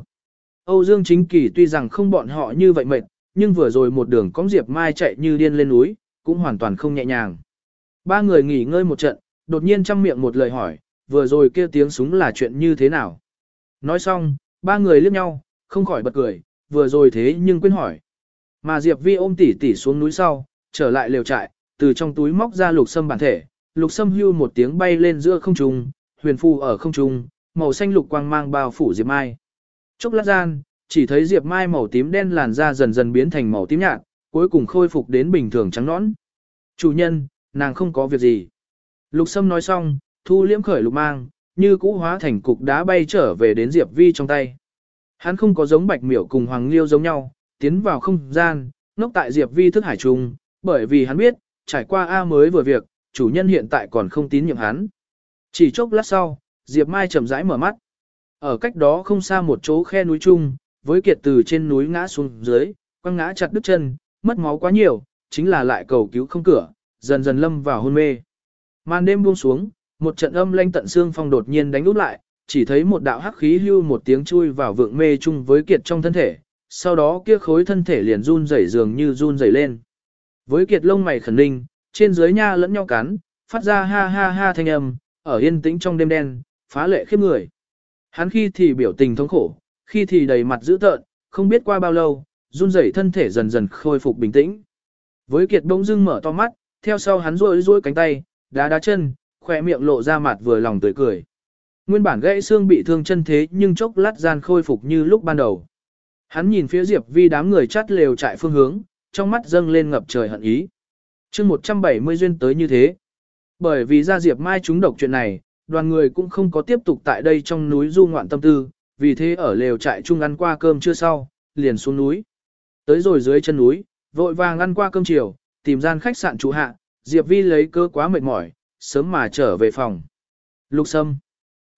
Âu Dương Chính Kỳ tuy rằng không bọn họ như vậy mệt, nhưng vừa rồi một đường cóng Diệp Mai chạy như điên lên núi, cũng hoàn toàn không nhẹ nhàng. Ba người nghỉ ngơi một trận, đột nhiên trong miệng một lời hỏi, vừa rồi kia tiếng súng là chuyện như thế nào? Nói xong, ba người liếc nhau, không khỏi bật cười, vừa rồi thế nhưng quên hỏi. Mà Diệp Vi ôm tỉ tỉ xuống núi sau, trở lại lều trại, từ trong túi móc ra lục sâm bản thể, lục sâm hưu một tiếng bay lên giữa không trung, huyền phù ở không trung, màu xanh lục quang mang bao phủ Diệp Mai. Chốc lát gian, chỉ thấy Diệp Mai màu tím đen làn da dần dần biến thành màu tím nhạt, cuối cùng khôi phục đến bình thường trắng nõn. Chủ nhân, nàng không có việc gì. Lục Sâm nói xong, thu liễm khởi lục mang, như cũ hóa thành cục đá bay trở về đến Diệp Vi trong tay. Hắn không có giống Bạch Miểu cùng Hoàng Liêu giống nhau, tiến vào không gian, ngốc tại Diệp Vi thức hải trùng, bởi vì hắn biết, trải qua A mới vừa việc, chủ nhân hiện tại còn không tín nhiệm hắn. Chỉ chốc lát sau, Diệp Mai chậm rãi mở mắt. Ở cách đó không xa một chỗ khe núi chung, với kiệt từ trên núi ngã xuống dưới, quăng ngã chặt đứt chân, mất máu quá nhiều, chính là lại cầu cứu không cửa, dần dần lâm vào hôn mê. Màn đêm buông xuống, một trận âm lanh tận xương phong đột nhiên đánh úp lại, chỉ thấy một đạo hắc khí hưu một tiếng chui vào vượng mê chung với kiệt trong thân thể, sau đó kia khối thân thể liền run rẩy dường như run rẩy lên. Với kiệt lông mày khẩn ninh, trên dưới nha lẫn nhau cắn, phát ra ha ha ha thanh âm, ở yên tĩnh trong đêm đen, phá lệ khiếp người. Hắn khi thì biểu tình thống khổ, khi thì đầy mặt dữ tợn, không biết qua bao lâu, run rẩy thân thể dần dần khôi phục bình tĩnh. Với kiệt bỗng dưng mở to mắt, theo sau hắn rôi rôi cánh tay, đá đá chân, khoe miệng lộ ra mặt vừa lòng tươi cười. Nguyên bản gãy xương bị thương chân thế nhưng chốc lát gian khôi phục như lúc ban đầu. Hắn nhìn phía Diệp Vi đám người chắt lều trại phương hướng, trong mắt dâng lên ngập trời hận ý. chương 170 duyên tới như thế. Bởi vì ra Diệp Mai chúng độc chuyện này, đoàn người cũng không có tiếp tục tại đây trong núi du ngoạn tâm tư, vì thế ở lều trại chung ăn qua cơm chưa sau, liền xuống núi. Tới rồi dưới chân núi, vội vàng ăn qua cơm chiều, tìm gian khách sạn trụ hạ, Diệp Vi lấy cơ quá mệt mỏi, sớm mà trở về phòng. Lục Sâm.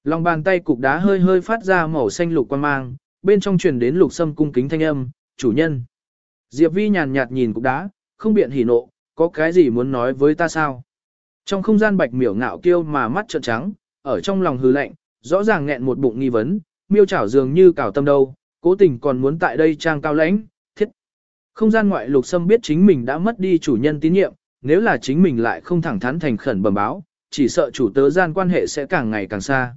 Lòng bàn tay cục đá hơi hơi phát ra màu xanh lục quan mang, bên trong truyền đến Lục Sâm cung kính thanh âm, chủ nhân. Diệp Vi nhàn nhạt nhìn cục đá, không biện hỉ nộ, có cái gì muốn nói với ta sao? Trong không gian bạch miểu ngạo kiêu mà mắt trợn trắng, ở trong lòng hư lạnh, rõ ràng nghẹn một bụng nghi vấn, miêu chảo dường như cào tâm đâu, cố tình còn muốn tại đây trang cao lãnh, thiết. Không gian ngoại lục sâm biết chính mình đã mất đi chủ nhân tín nhiệm, nếu là chính mình lại không thẳng thắn thành khẩn bẩm báo, chỉ sợ chủ tớ gian quan hệ sẽ càng ngày càng xa.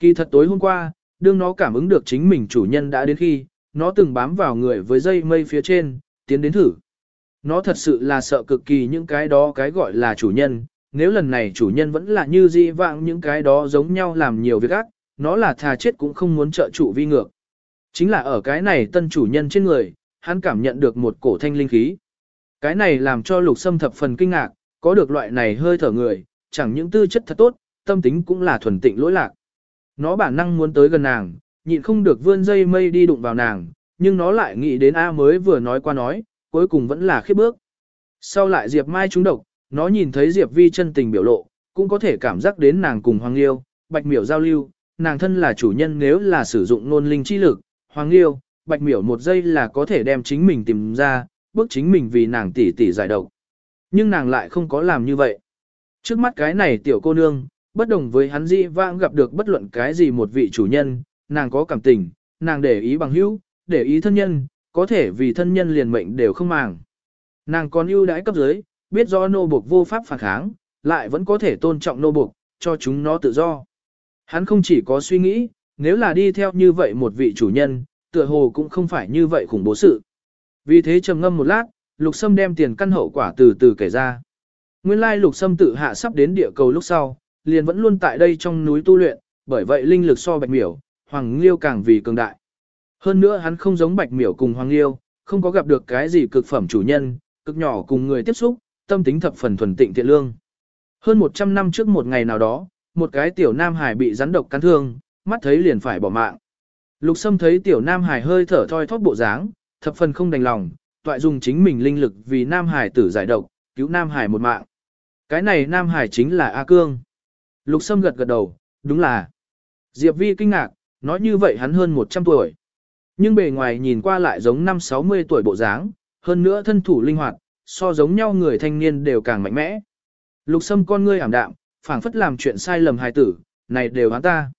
Kỳ thật tối hôm qua, đương nó cảm ứng được chính mình chủ nhân đã đến khi, nó từng bám vào người với dây mây phía trên, tiến đến thử. Nó thật sự là sợ cực kỳ những cái đó cái gọi là chủ nhân, nếu lần này chủ nhân vẫn là như di vạng những cái đó giống nhau làm nhiều việc ác, nó là thà chết cũng không muốn trợ chủ vi ngược. Chính là ở cái này tân chủ nhân trên người, hắn cảm nhận được một cổ thanh linh khí. Cái này làm cho lục sâm thập phần kinh ngạc, có được loại này hơi thở người, chẳng những tư chất thật tốt, tâm tính cũng là thuần tịnh lỗi lạc. Nó bản năng muốn tới gần nàng, nhịn không được vươn dây mây đi đụng vào nàng, nhưng nó lại nghĩ đến A mới vừa nói qua nói, cuối cùng vẫn là khiếp bước. Sau lại Diệp Mai trúng độc, nó nhìn thấy Diệp Vi chân tình biểu lộ, cũng có thể cảm giác đến nàng cùng Hoàng Liêu, Bạch Miểu giao lưu, nàng thân là chủ nhân nếu là sử dụng nôn linh chi lực, Hoàng Liêu, bạch miểu một giây là có thể đem chính mình tìm ra, bước chính mình vì nàng tỷ tỷ giải độc. Nhưng nàng lại không có làm như vậy. Trước mắt cái này tiểu cô nương, bất đồng với hắn di vãng gặp được bất luận cái gì một vị chủ nhân, nàng có cảm tình, nàng để ý bằng hữu, để ý thân nhân, có thể vì thân nhân liền mệnh đều không màng. Nàng còn ưu đãi cấp dưới, biết do nô buộc vô pháp phản kháng, lại vẫn có thể tôn trọng nô buộc, cho chúng nó tự do. Hắn không chỉ có suy nghĩ, nếu là đi theo như vậy một vị chủ nhân, tựa hồ cũng không phải như vậy khủng bố sự. Vì thế trầm ngâm một lát, Lục Sâm đem tiền căn hậu quả từ từ kể ra. Nguyên lai Lục Sâm tự hạ sắp đến địa cầu lúc sau, liền vẫn luôn tại đây trong núi tu luyện, bởi vậy linh lực so Bạch Miểu, Hoàng Liêu càng vì cường đại. Hơn nữa hắn không giống Bạch Miểu cùng Hoàng Liêu, không có gặp được cái gì cực phẩm chủ nhân, cực nhỏ cùng người tiếp xúc, tâm tính thập phần thuần tịnh thiện lương. Hơn 100 năm trước một ngày nào đó, một cái tiểu nam hải bị rắn độc cắn thương, mắt thấy liền phải bỏ mạng. Lục Sâm thấy tiểu nam hải hơi thở thoi thóp bộ dáng, thập phần không đành lòng, toại dùng chính mình linh lực vì nam hải tử giải độc, cứu nam hải một mạng. Cái này nam hải chính là A Cương. Lục Sâm gật gật đầu, đúng là. Diệp Vi kinh ngạc, nói như vậy hắn hơn 100 tuổi. Nhưng bề ngoài nhìn qua lại giống năm 60 tuổi bộ dáng, hơn nữa thân thủ linh hoạt, so giống nhau người thanh niên đều càng mạnh mẽ. Lục Sâm con ngươi ảm đạm, phảng phất làm chuyện sai lầm hài tử, này đều hắn ta.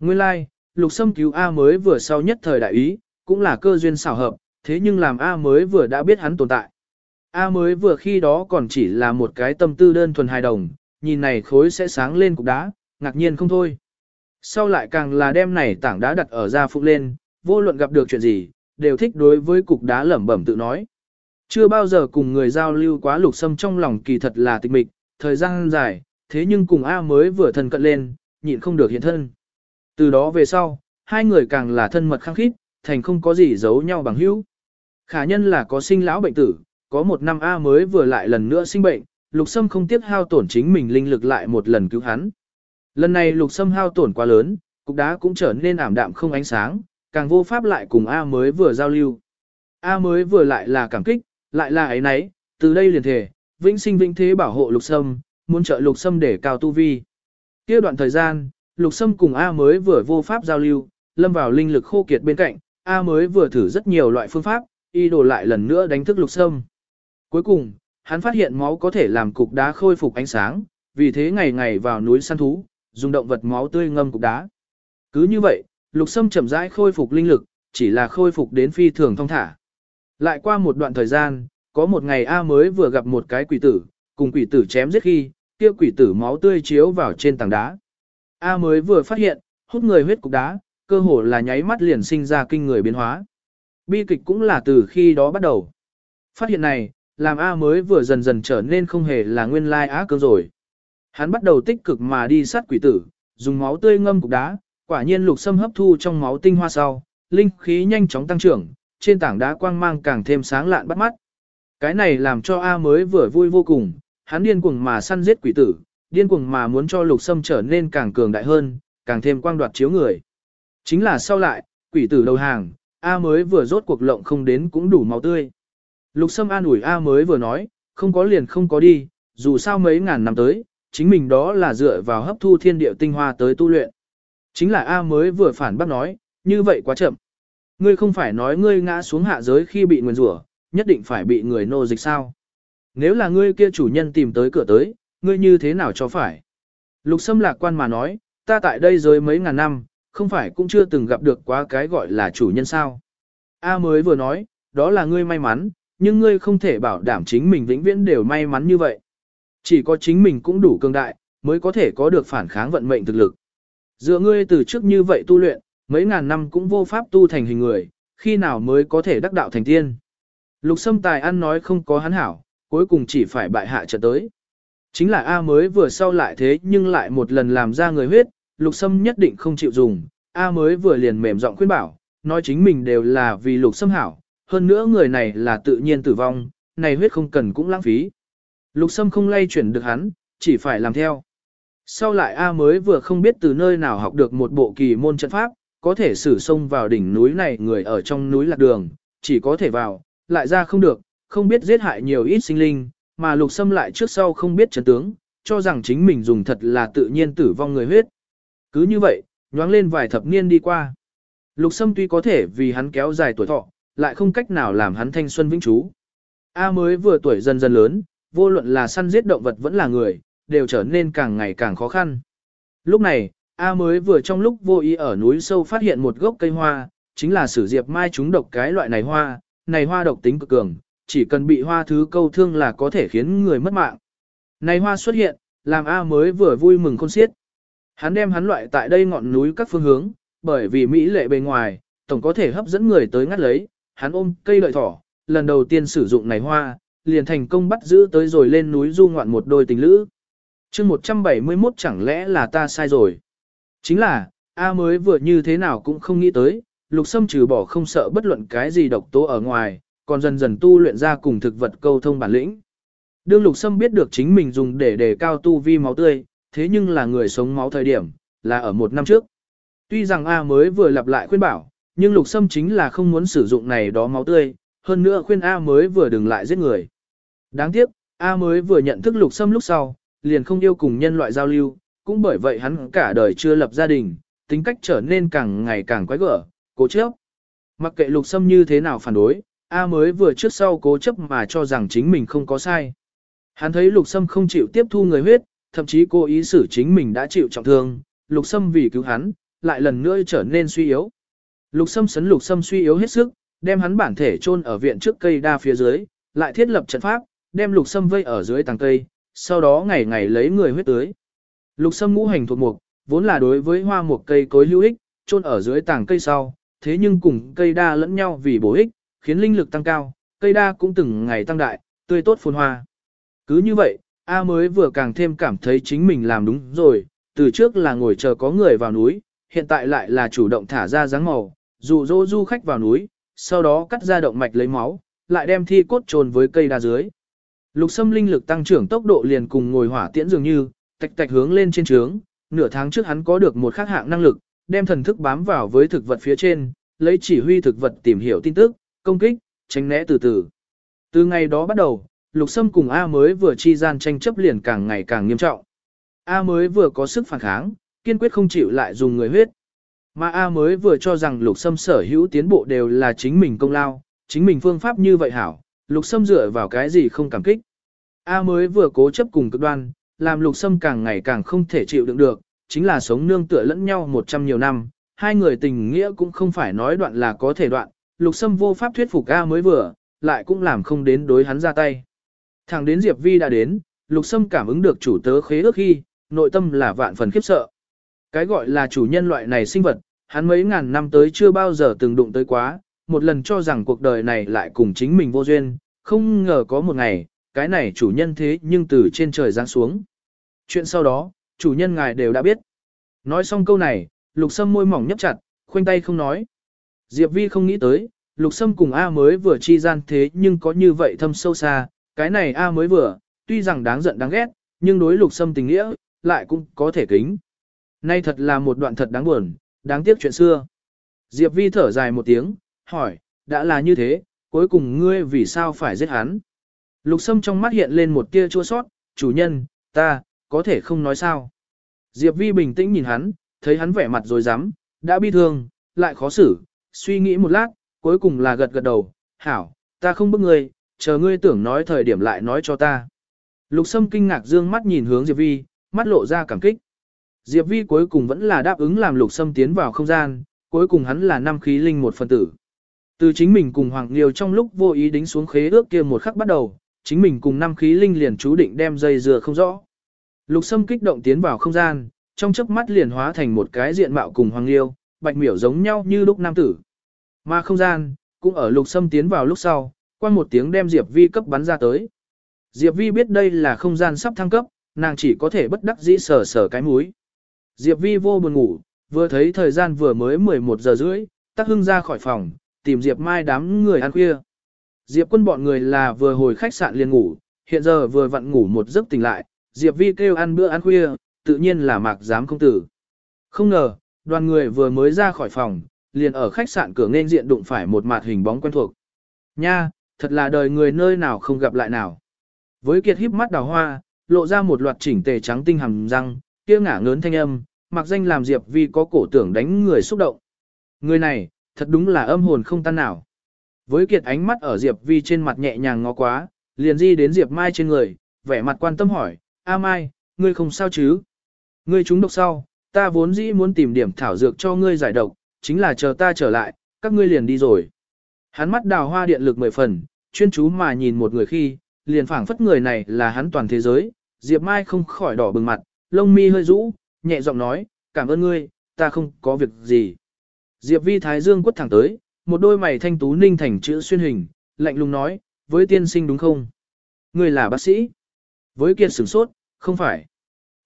Nguyên lai, like, Lục Sâm cứu A mới vừa sau nhất thời đại ý, cũng là cơ duyên xảo hợp, thế nhưng làm A mới vừa đã biết hắn tồn tại. A mới vừa khi đó còn chỉ là một cái tâm tư đơn thuần hài đồng, nhìn này khối sẽ sáng lên cục đá, ngạc nhiên không thôi. Sau lại càng là đem này tảng đá đặt ở ra phụ lên, vô luận gặp được chuyện gì, đều thích đối với cục đá lẩm bẩm tự nói. Chưa bao giờ cùng người giao lưu quá lục sâm trong lòng kỳ thật là tịch mịch, thời gian dài, thế nhưng cùng A mới vừa thân cận lên, nhịn không được hiện thân. Từ đó về sau, hai người càng là thân mật khăng khít, thành không có gì giấu nhau bằng hữu. Khả nhân là có sinh lão bệnh tử, có một năm A mới vừa lại lần nữa sinh bệnh, lục sâm không tiếc hao tổn chính mình linh lực lại một lần cứu hắn. Lần này lục sâm hao tổn quá lớn, cục đá cũng trở nên ảm đạm không ánh sáng, càng vô pháp lại cùng A mới vừa giao lưu. A mới vừa lại là cảm kích, lại là ấy nấy, từ đây liền thể, vĩnh sinh vĩnh thế bảo hộ lục sâm, muốn trợ lục sâm để cao tu vi. kia đoạn thời gian, lục sâm cùng A mới vừa vô pháp giao lưu, lâm vào linh lực khô kiệt bên cạnh, A mới vừa thử rất nhiều loại phương pháp, y đồ lại lần nữa đánh thức lục sâm. Cuối cùng, hắn phát hiện máu có thể làm cục đá khôi phục ánh sáng, vì thế ngày ngày vào núi săn thú, dùng động vật máu tươi ngâm cục đá. Cứ như vậy, lục sâm chậm rãi khôi phục linh lực, chỉ là khôi phục đến phi thường thông thả. Lại qua một đoạn thời gian, có một ngày A mới vừa gặp một cái quỷ tử, cùng quỷ tử chém giết khi, kia quỷ tử máu tươi chiếu vào trên tảng đá. A mới vừa phát hiện, hút người huyết cục đá, cơ hồ là nháy mắt liền sinh ra kinh người biến hóa. Bi kịch cũng là từ khi đó bắt đầu. Phát hiện này, làm A mới vừa dần dần trở nên không hề là nguyên lai á cương rồi. Hắn bắt đầu tích cực mà đi sát quỷ tử, dùng máu tươi ngâm cục đá, quả nhiên lục xâm hấp thu trong máu tinh hoa sau, linh khí nhanh chóng tăng trưởng, trên tảng đá quang mang càng thêm sáng lạn bắt mắt. Cái này làm cho A mới vừa vui vô cùng, hắn điên cuồng mà săn giết quỷ tử, điên cuồng mà muốn cho lục sâm trở nên càng cường đại hơn, càng thêm quang đoạt chiếu người. Chính là sau lại, quỷ tử đầu hàng, A mới vừa rốt cuộc lộng không đến cũng đủ máu tươi. Lục sâm an ủi A mới vừa nói, không có liền không có đi, dù sao mấy ngàn năm tới, chính mình đó là dựa vào hấp thu thiên địa tinh hoa tới tu luyện. Chính là A mới vừa phản bác nói, như vậy quá chậm. Ngươi không phải nói ngươi ngã xuống hạ giới khi bị nguyền rủa, nhất định phải bị người nô dịch sao? Nếu là ngươi kia chủ nhân tìm tới cửa tới, ngươi như thế nào cho phải? Lục Sâm lạc quan mà nói, ta tại đây giới mấy ngàn năm, không phải cũng chưa từng gặp được quá cái gọi là chủ nhân sao? A mới vừa nói, đó là ngươi may mắn, nhưng ngươi không thể bảo đảm chính mình vĩnh viễn đều may mắn như vậy. Chỉ có chính mình cũng đủ cường đại, mới có thể có được phản kháng vận mệnh thực lực. Dựa ngươi từ trước như vậy tu luyện, mấy ngàn năm cũng vô pháp tu thành hình người, khi nào mới có thể đắc đạo thành tiên. Lục Sâm Tài ăn nói không có hắn hảo, cuối cùng chỉ phải bại hạ trận tới. Chính là A mới vừa sau lại thế nhưng lại một lần làm ra người huyết, Lục Sâm nhất định không chịu dùng, A mới vừa liền mềm giọng khuyên bảo, nói chính mình đều là vì Lục Sâm hảo, hơn nữa người này là tự nhiên tử vong, này huyết không cần cũng lãng phí. Lục Sâm không lay chuyển được hắn, chỉ phải làm theo. Sau lại A mới vừa không biết từ nơi nào học được một bộ kỳ môn trận pháp, có thể sử sông vào đỉnh núi này người ở trong núi lạc đường, chỉ có thể vào, lại ra không được, không biết giết hại nhiều ít sinh linh, mà lục Sâm lại trước sau không biết chấn tướng, cho rằng chính mình dùng thật là tự nhiên tử vong người huyết. Cứ như vậy, nhoáng lên vài thập niên đi qua. Lục Sâm tuy có thể vì hắn kéo dài tuổi thọ, lại không cách nào làm hắn thanh xuân vĩnh trú. A mới vừa tuổi dần dần lớn, vô luận là săn giết động vật vẫn là người, đều trở nên càng ngày càng khó khăn. Lúc này, A mới vừa trong lúc vô ý ở núi sâu phát hiện một gốc cây hoa, chính là sử diệp mai chúng độc cái loại này hoa, này hoa độc tính cực cường, chỉ cần bị hoa thứ câu thương là có thể khiến người mất mạng. Này hoa xuất hiện, làm A mới vừa vui mừng khôn xiết. Hắn đem hắn loại tại đây ngọn núi các phương hướng, bởi vì Mỹ lệ bề ngoài, tổng có thể hấp dẫn người tới ngắt lấy, hắn ôm cây lợi thỏ, lần đầu tiên sử dụng này hoa, liền thành công bắt giữ tới rồi lên núi du ngoạn một đôi tình lữ. chương 171 chẳng lẽ là ta sai rồi? Chính là, A mới vừa như thế nào cũng không nghĩ tới, lục sâm trừ bỏ không sợ bất luận cái gì độc tố ở ngoài, còn dần dần tu luyện ra cùng thực vật câu thông bản lĩnh. Đương lục sâm biết được chính mình dùng để đề cao tu vi máu tươi, thế nhưng là người sống máu thời điểm, là ở một năm trước. Tuy rằng A mới vừa lặp lại khuyên bảo, nhưng lục sâm chính là không muốn sử dụng này đó máu tươi, hơn nữa khuyên A mới vừa đừng lại giết người. Đáng tiếc, A mới vừa nhận thức lục sâm lúc sau, liền không yêu cùng nhân loại giao lưu, cũng bởi vậy hắn cả đời chưa lập gia đình, tính cách trở nên càng ngày càng quái gở, cố chấp. Mặc kệ lục sâm như thế nào phản đối, A mới vừa trước sau cố chấp mà cho rằng chính mình không có sai. Hắn thấy lục sâm không chịu tiếp thu người huyết, thậm chí cố ý xử chính mình đã chịu trọng thương, lục sâm vì cứu hắn, lại lần nữa trở nên suy yếu. Lục sâm sấn lục sâm suy yếu hết sức, đem hắn bản thể chôn ở viện trước cây đa phía dưới, lại thiết lập trận pháp, đem lục sâm vây ở dưới tàng cây, sau đó ngày ngày lấy người huyết tưới. Lục sâm ngũ hành thuộc mục, vốn là đối với hoa mục cây cối lưu ích, chôn ở dưới tàng cây sau, thế nhưng cùng cây đa lẫn nhau vì bổ ích, khiến linh lực tăng cao, cây đa cũng từng ngày tăng đại, tươi tốt phồn hoa. Cứ như vậy, A mới vừa càng thêm cảm thấy chính mình làm đúng rồi, từ trước là ngồi chờ có người vào núi, hiện tại lại là chủ động thả ra dáng màu, dụ dỗ du khách vào núi, sau đó cắt ra động mạch lấy máu, lại đem thi cốt trồn với cây đa dưới. Lục xâm linh lực tăng trưởng tốc độ liền cùng ngồi hỏa tiễn dường như, tạch tạch hướng lên trên trướng, nửa tháng trước hắn có được một khác hạng năng lực, đem thần thức bám vào với thực vật phía trên, lấy chỉ huy thực vật tìm hiểu tin tức, công kích, tránh né từ từ. Từ ngày đó bắt đầu, Lục Sâm cùng A mới vừa chi gian tranh chấp liền càng ngày càng nghiêm trọng. A mới vừa có sức phản kháng, kiên quyết không chịu lại dùng người huyết. Mà A mới vừa cho rằng Lục Sâm sở hữu tiến bộ đều là chính mình công lao, chính mình phương pháp như vậy hảo, Lục Sâm dựa vào cái gì không cảm kích. A mới vừa cố chấp cùng cực đoan, làm Lục Sâm càng ngày càng không thể chịu đựng được, chính là sống nương tựa lẫn nhau một trăm nhiều năm, hai người tình nghĩa cũng không phải nói đoạn là có thể đoạn, Lục Sâm vô pháp thuyết phục A mới vừa, lại cũng làm không đến đối hắn ra tay. Thẳng đến Diệp Vi đã đến, Lục Sâm cảm ứng được chủ tớ khế ước khi, nội tâm là vạn phần khiếp sợ. Cái gọi là chủ nhân loại này sinh vật, hắn mấy ngàn năm tới chưa bao giờ từng đụng tới quá, một lần cho rằng cuộc đời này lại cùng chính mình vô duyên, không ngờ có một ngày, cái này chủ nhân thế nhưng từ trên trời giáng xuống. Chuyện sau đó, chủ nhân ngài đều đã biết. Nói xong câu này, Lục Sâm môi mỏng nhấp chặt, khoanh tay không nói. Diệp Vi không nghĩ tới, Lục Sâm cùng A mới vừa chi gian thế nhưng có như vậy thâm sâu xa, cái này A mới vừa, tuy rằng đáng giận đáng ghét, nhưng đối lục xâm tình nghĩa, lại cũng có thể kính. Nay thật là một đoạn thật đáng buồn, đáng tiếc chuyện xưa. Diệp Vi thở dài một tiếng, hỏi, đã là như thế, cuối cùng ngươi vì sao phải giết hắn? Lục Sâm trong mắt hiện lên một tia chua sót, chủ nhân, ta, có thể không nói sao. Diệp Vi bình tĩnh nhìn hắn, thấy hắn vẻ mặt rồi dám, đã bi thương, lại khó xử, suy nghĩ một lát, cuối cùng là gật gật đầu, hảo, ta không bức ngươi, chờ ngươi tưởng nói thời điểm lại nói cho ta. Lục Sâm kinh ngạc dương mắt nhìn hướng Diệp Vi, mắt lộ ra cảm kích. Diệp Vi cuối cùng vẫn là đáp ứng làm Lục Sâm tiến vào không gian, cuối cùng hắn là năm khí linh một phần tử. Từ chính mình cùng Hoàng Liêu trong lúc vô ý đính xuống khế ước kia một khắc bắt đầu, chính mình cùng năm khí linh liền chú định đem dây dừa không rõ. Lục Sâm kích động tiến vào không gian, trong chớp mắt liền hóa thành một cái diện mạo cùng Hoàng Liêu, bạch miểu giống nhau như lúc nam tử. Mà không gian, cũng ở Lục Sâm tiến vào lúc sau, qua một tiếng đem Diệp Vi cấp bắn ra tới. Diệp Vi biết đây là không gian sắp thăng cấp, nàng chỉ có thể bất đắc dĩ sờ sờ cái mũi. Diệp Vi vô buồn ngủ, vừa thấy thời gian vừa mới 11 giờ rưỡi, tắc hưng ra khỏi phòng, tìm Diệp Mai đám người ăn khuya. Diệp quân bọn người là vừa hồi khách sạn liền ngủ, hiện giờ vừa vặn ngủ một giấc tỉnh lại, Diệp Vi kêu ăn bữa ăn khuya, tự nhiên là mạc dám không tử. Không ngờ, đoàn người vừa mới ra khỏi phòng, liền ở khách sạn cửa nên diện đụng phải một mặt hình bóng quen thuộc. Nha, thật là đời người nơi nào không gặp lại nào. Với kiệt híp mắt đào hoa, lộ ra một loạt chỉnh tề trắng tinh hàm răng, kia ngả ngớn thanh âm, mặc danh làm Diệp Vi có cổ tưởng đánh người xúc động. Người này, thật đúng là âm hồn không tan nào. Với kiệt ánh mắt ở Diệp Vi trên mặt nhẹ nhàng ngó quá, liền di đến Diệp Mai trên người, vẻ mặt quan tâm hỏi, A Mai, ngươi không sao chứ? Ngươi trúng độc sau, ta vốn dĩ muốn tìm điểm thảo dược cho ngươi giải độc, chính là chờ ta trở lại, các ngươi liền đi rồi. Hắn mắt đào hoa điện lực mười phần, chuyên chú mà nhìn một người khi, liền phảng phất người này là hắn toàn thế giới, Diệp Mai không khỏi đỏ bừng mặt, lông mi hơi rũ, nhẹ giọng nói, cảm ơn ngươi, ta không có việc gì. Diệp Vi Thái Dương quất thẳng tới, một đôi mày thanh tú ninh thành chữ xuyên hình, lạnh lùng nói, với tiên sinh đúng không? Ngươi là bác sĩ. Với kiệt sửng sốt, không phải.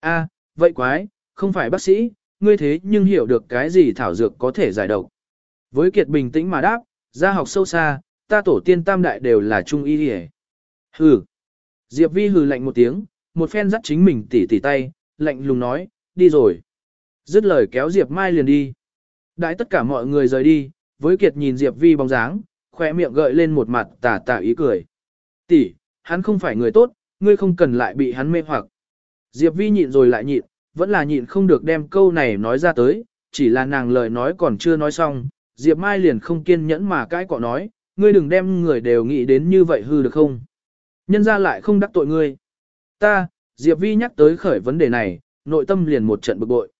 a vậy quái, không phải bác sĩ, ngươi thế nhưng hiểu được cái gì thảo dược có thể giải độc. Với kiệt bình tĩnh mà đáp, ra học sâu xa, ta tổ tiên tam đại đều là trung y hề. Hừ. Diệp Vi hừ lạnh một tiếng, một phen dắt chính mình tỉ tỉ tay, lạnh lùng nói, đi rồi. Dứt lời kéo Diệp Mai liền đi. Đãi tất cả mọi người rời đi, với kiệt nhìn Diệp Vi bóng dáng, khỏe miệng gợi lên một mặt tà tà ý cười. Tỷ, hắn không phải người tốt, ngươi không cần lại bị hắn mê hoặc. Diệp Vi nhịn rồi lại nhịn, vẫn là nhịn không được đem câu này nói ra tới, chỉ là nàng lời nói còn chưa nói xong, Diệp Mai liền không kiên nhẫn mà cãi cọ nói, ngươi đừng đem người đều nghĩ đến như vậy hư được không? Nhân ra lại không đắc tội ngươi. Ta, Diệp Vi nhắc tới khởi vấn đề này, nội tâm liền một trận bực bội.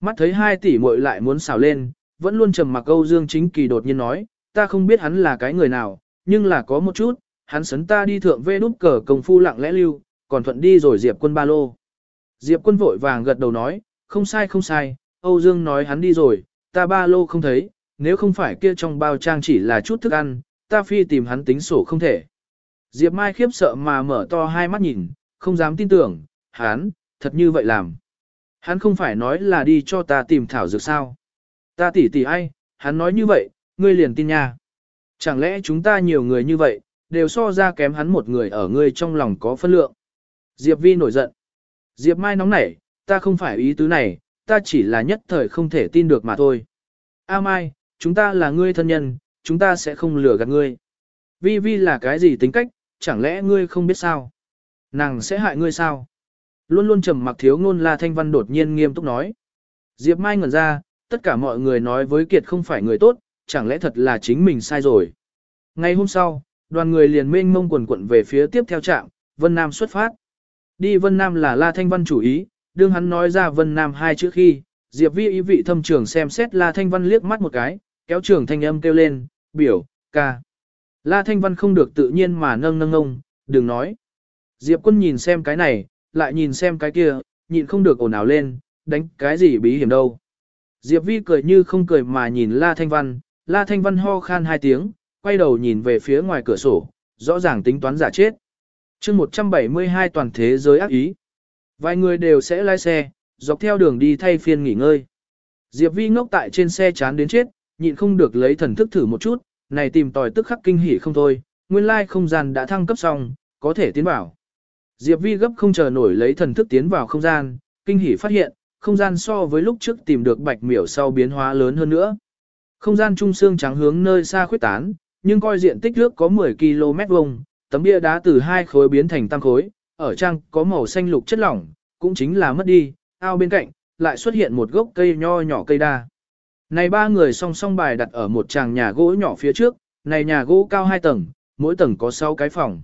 Mắt thấy hai tỷ muội lại muốn xào lên, vẫn luôn trầm mặc Âu Dương Chính Kỳ đột nhiên nói, ta không biết hắn là cái người nào, nhưng là có một chút, hắn sấn ta đi thượng vê đút cờ công phu lặng lẽ lưu, còn thuận đi rồi Diệp quân ba lô. Diệp quân vội vàng gật đầu nói, không sai không sai, Âu Dương nói hắn đi rồi, ta ba lô không thấy, nếu không phải kia trong bao trang chỉ là chút thức ăn, ta phi tìm hắn tính sổ không thể. Diệp Mai khiếp sợ mà mở to hai mắt nhìn, không dám tin tưởng, hắn, thật như vậy làm. Hắn không phải nói là đi cho ta tìm thảo dược sao. Ta tỉ tỉ ai, hắn nói như vậy, ngươi liền tin nha. Chẳng lẽ chúng ta nhiều người như vậy, đều so ra kém hắn một người ở ngươi trong lòng có phân lượng. Diệp Vi nổi giận. Diệp Mai nóng nảy, ta không phải ý tứ này, ta chỉ là nhất thời không thể tin được mà thôi. A Mai, chúng ta là ngươi thân nhân, chúng ta sẽ không lừa gạt ngươi. Vi Vi là cái gì tính cách, chẳng lẽ ngươi không biết sao? Nàng sẽ hại ngươi sao? Luôn luôn trầm mặc thiếu ngôn La Thanh Văn đột nhiên nghiêm túc nói. Diệp Mai ngẩn ra, tất cả mọi người nói với Kiệt không phải người tốt, chẳng lẽ thật là chính mình sai rồi. Ngày hôm sau, đoàn người liền mênh mông quần quận về phía tiếp theo trạm, Vân Nam xuất phát. Đi Vân Nam là La Thanh Văn chủ ý, đương hắn nói ra Vân Nam hai chữ khi, Diệp Vi ý vị thâm trường xem xét La Thanh Văn liếc mắt một cái, kéo trường thanh âm kêu lên, biểu, ca. La Thanh Văn không được tự nhiên mà nâng nâng ông, đừng nói. Diệp quân nhìn xem cái này, lại nhìn xem cái kia, nhịn không được ồn ào lên, đánh cái gì bí hiểm đâu. Diệp Vi cười như không cười mà nhìn La Thanh Văn, La Thanh Văn ho khan hai tiếng, quay đầu nhìn về phía ngoài cửa sổ, rõ ràng tính toán giả chết. chương 172 toàn thế giới ác ý. Vài người đều sẽ lái xe, dọc theo đường đi thay phiên nghỉ ngơi. Diệp Vi ngốc tại trên xe chán đến chết, nhịn không được lấy thần thức thử một chút, này tìm tòi tức khắc kinh hỉ không thôi, nguyên lai không gian đã thăng cấp xong, có thể tiến vào. Diệp Vi gấp không chờ nổi lấy thần thức tiến vào không gian, kinh hỉ phát hiện, không gian so với lúc trước tìm được bạch miểu sau biến hóa lớn hơn nữa. Không gian trung xương trắng hướng nơi xa khuyết tán, nhưng coi diện tích nước có 10 km vuông, tấm bia đá từ hai khối biến thành tam khối, ở trang có màu xanh lục chất lỏng, cũng chính là mất đi, ao bên cạnh, lại xuất hiện một gốc cây nho nhỏ cây đa. Này ba người song song bài đặt ở một tràng nhà gỗ nhỏ phía trước, này nhà gỗ cao hai tầng, mỗi tầng có 6 cái phòng.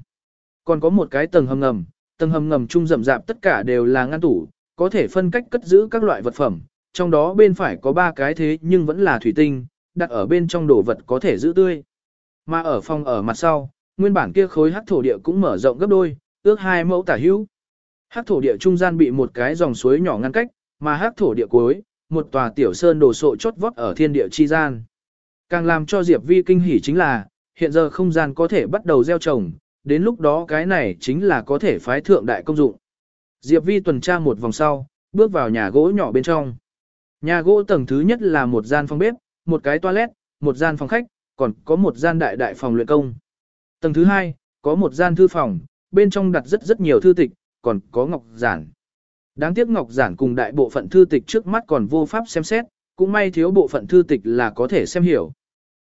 Còn có một cái tầng hầm ngầm, tầng hầm ngầm chung rậm rạp tất cả đều là ngăn tủ, có thể phân cách cất giữ các loại vật phẩm, trong đó bên phải có ba cái thế nhưng vẫn là thủy tinh, đặt ở bên trong đồ vật có thể giữ tươi. Mà ở phòng ở mặt sau, nguyên bản kia khối hắc thổ địa cũng mở rộng gấp đôi, ước hai mẫu tả hữu. Hắc thổ địa trung gian bị một cái dòng suối nhỏ ngăn cách, mà hắc thổ địa cuối, một tòa tiểu sơn đồ sộ chốt vót ở thiên địa chi gian. Càng làm cho Diệp Vi kinh hỉ chính là, hiện giờ không gian có thể bắt đầu gieo trồng, đến lúc đó cái này chính là có thể phái thượng đại công dụng. Diệp Vi tuần tra một vòng sau, bước vào nhà gỗ nhỏ bên trong. Nhà gỗ tầng thứ nhất là một gian phòng bếp, một cái toilet, một gian phòng khách, còn có một gian đại đại phòng luyện công. Tầng thứ hai, có một gian thư phòng, bên trong đặt rất rất nhiều thư tịch, còn có ngọc giản. Đáng tiếc ngọc giản cùng đại bộ phận thư tịch trước mắt còn vô pháp xem xét, cũng may thiếu bộ phận thư tịch là có thể xem hiểu.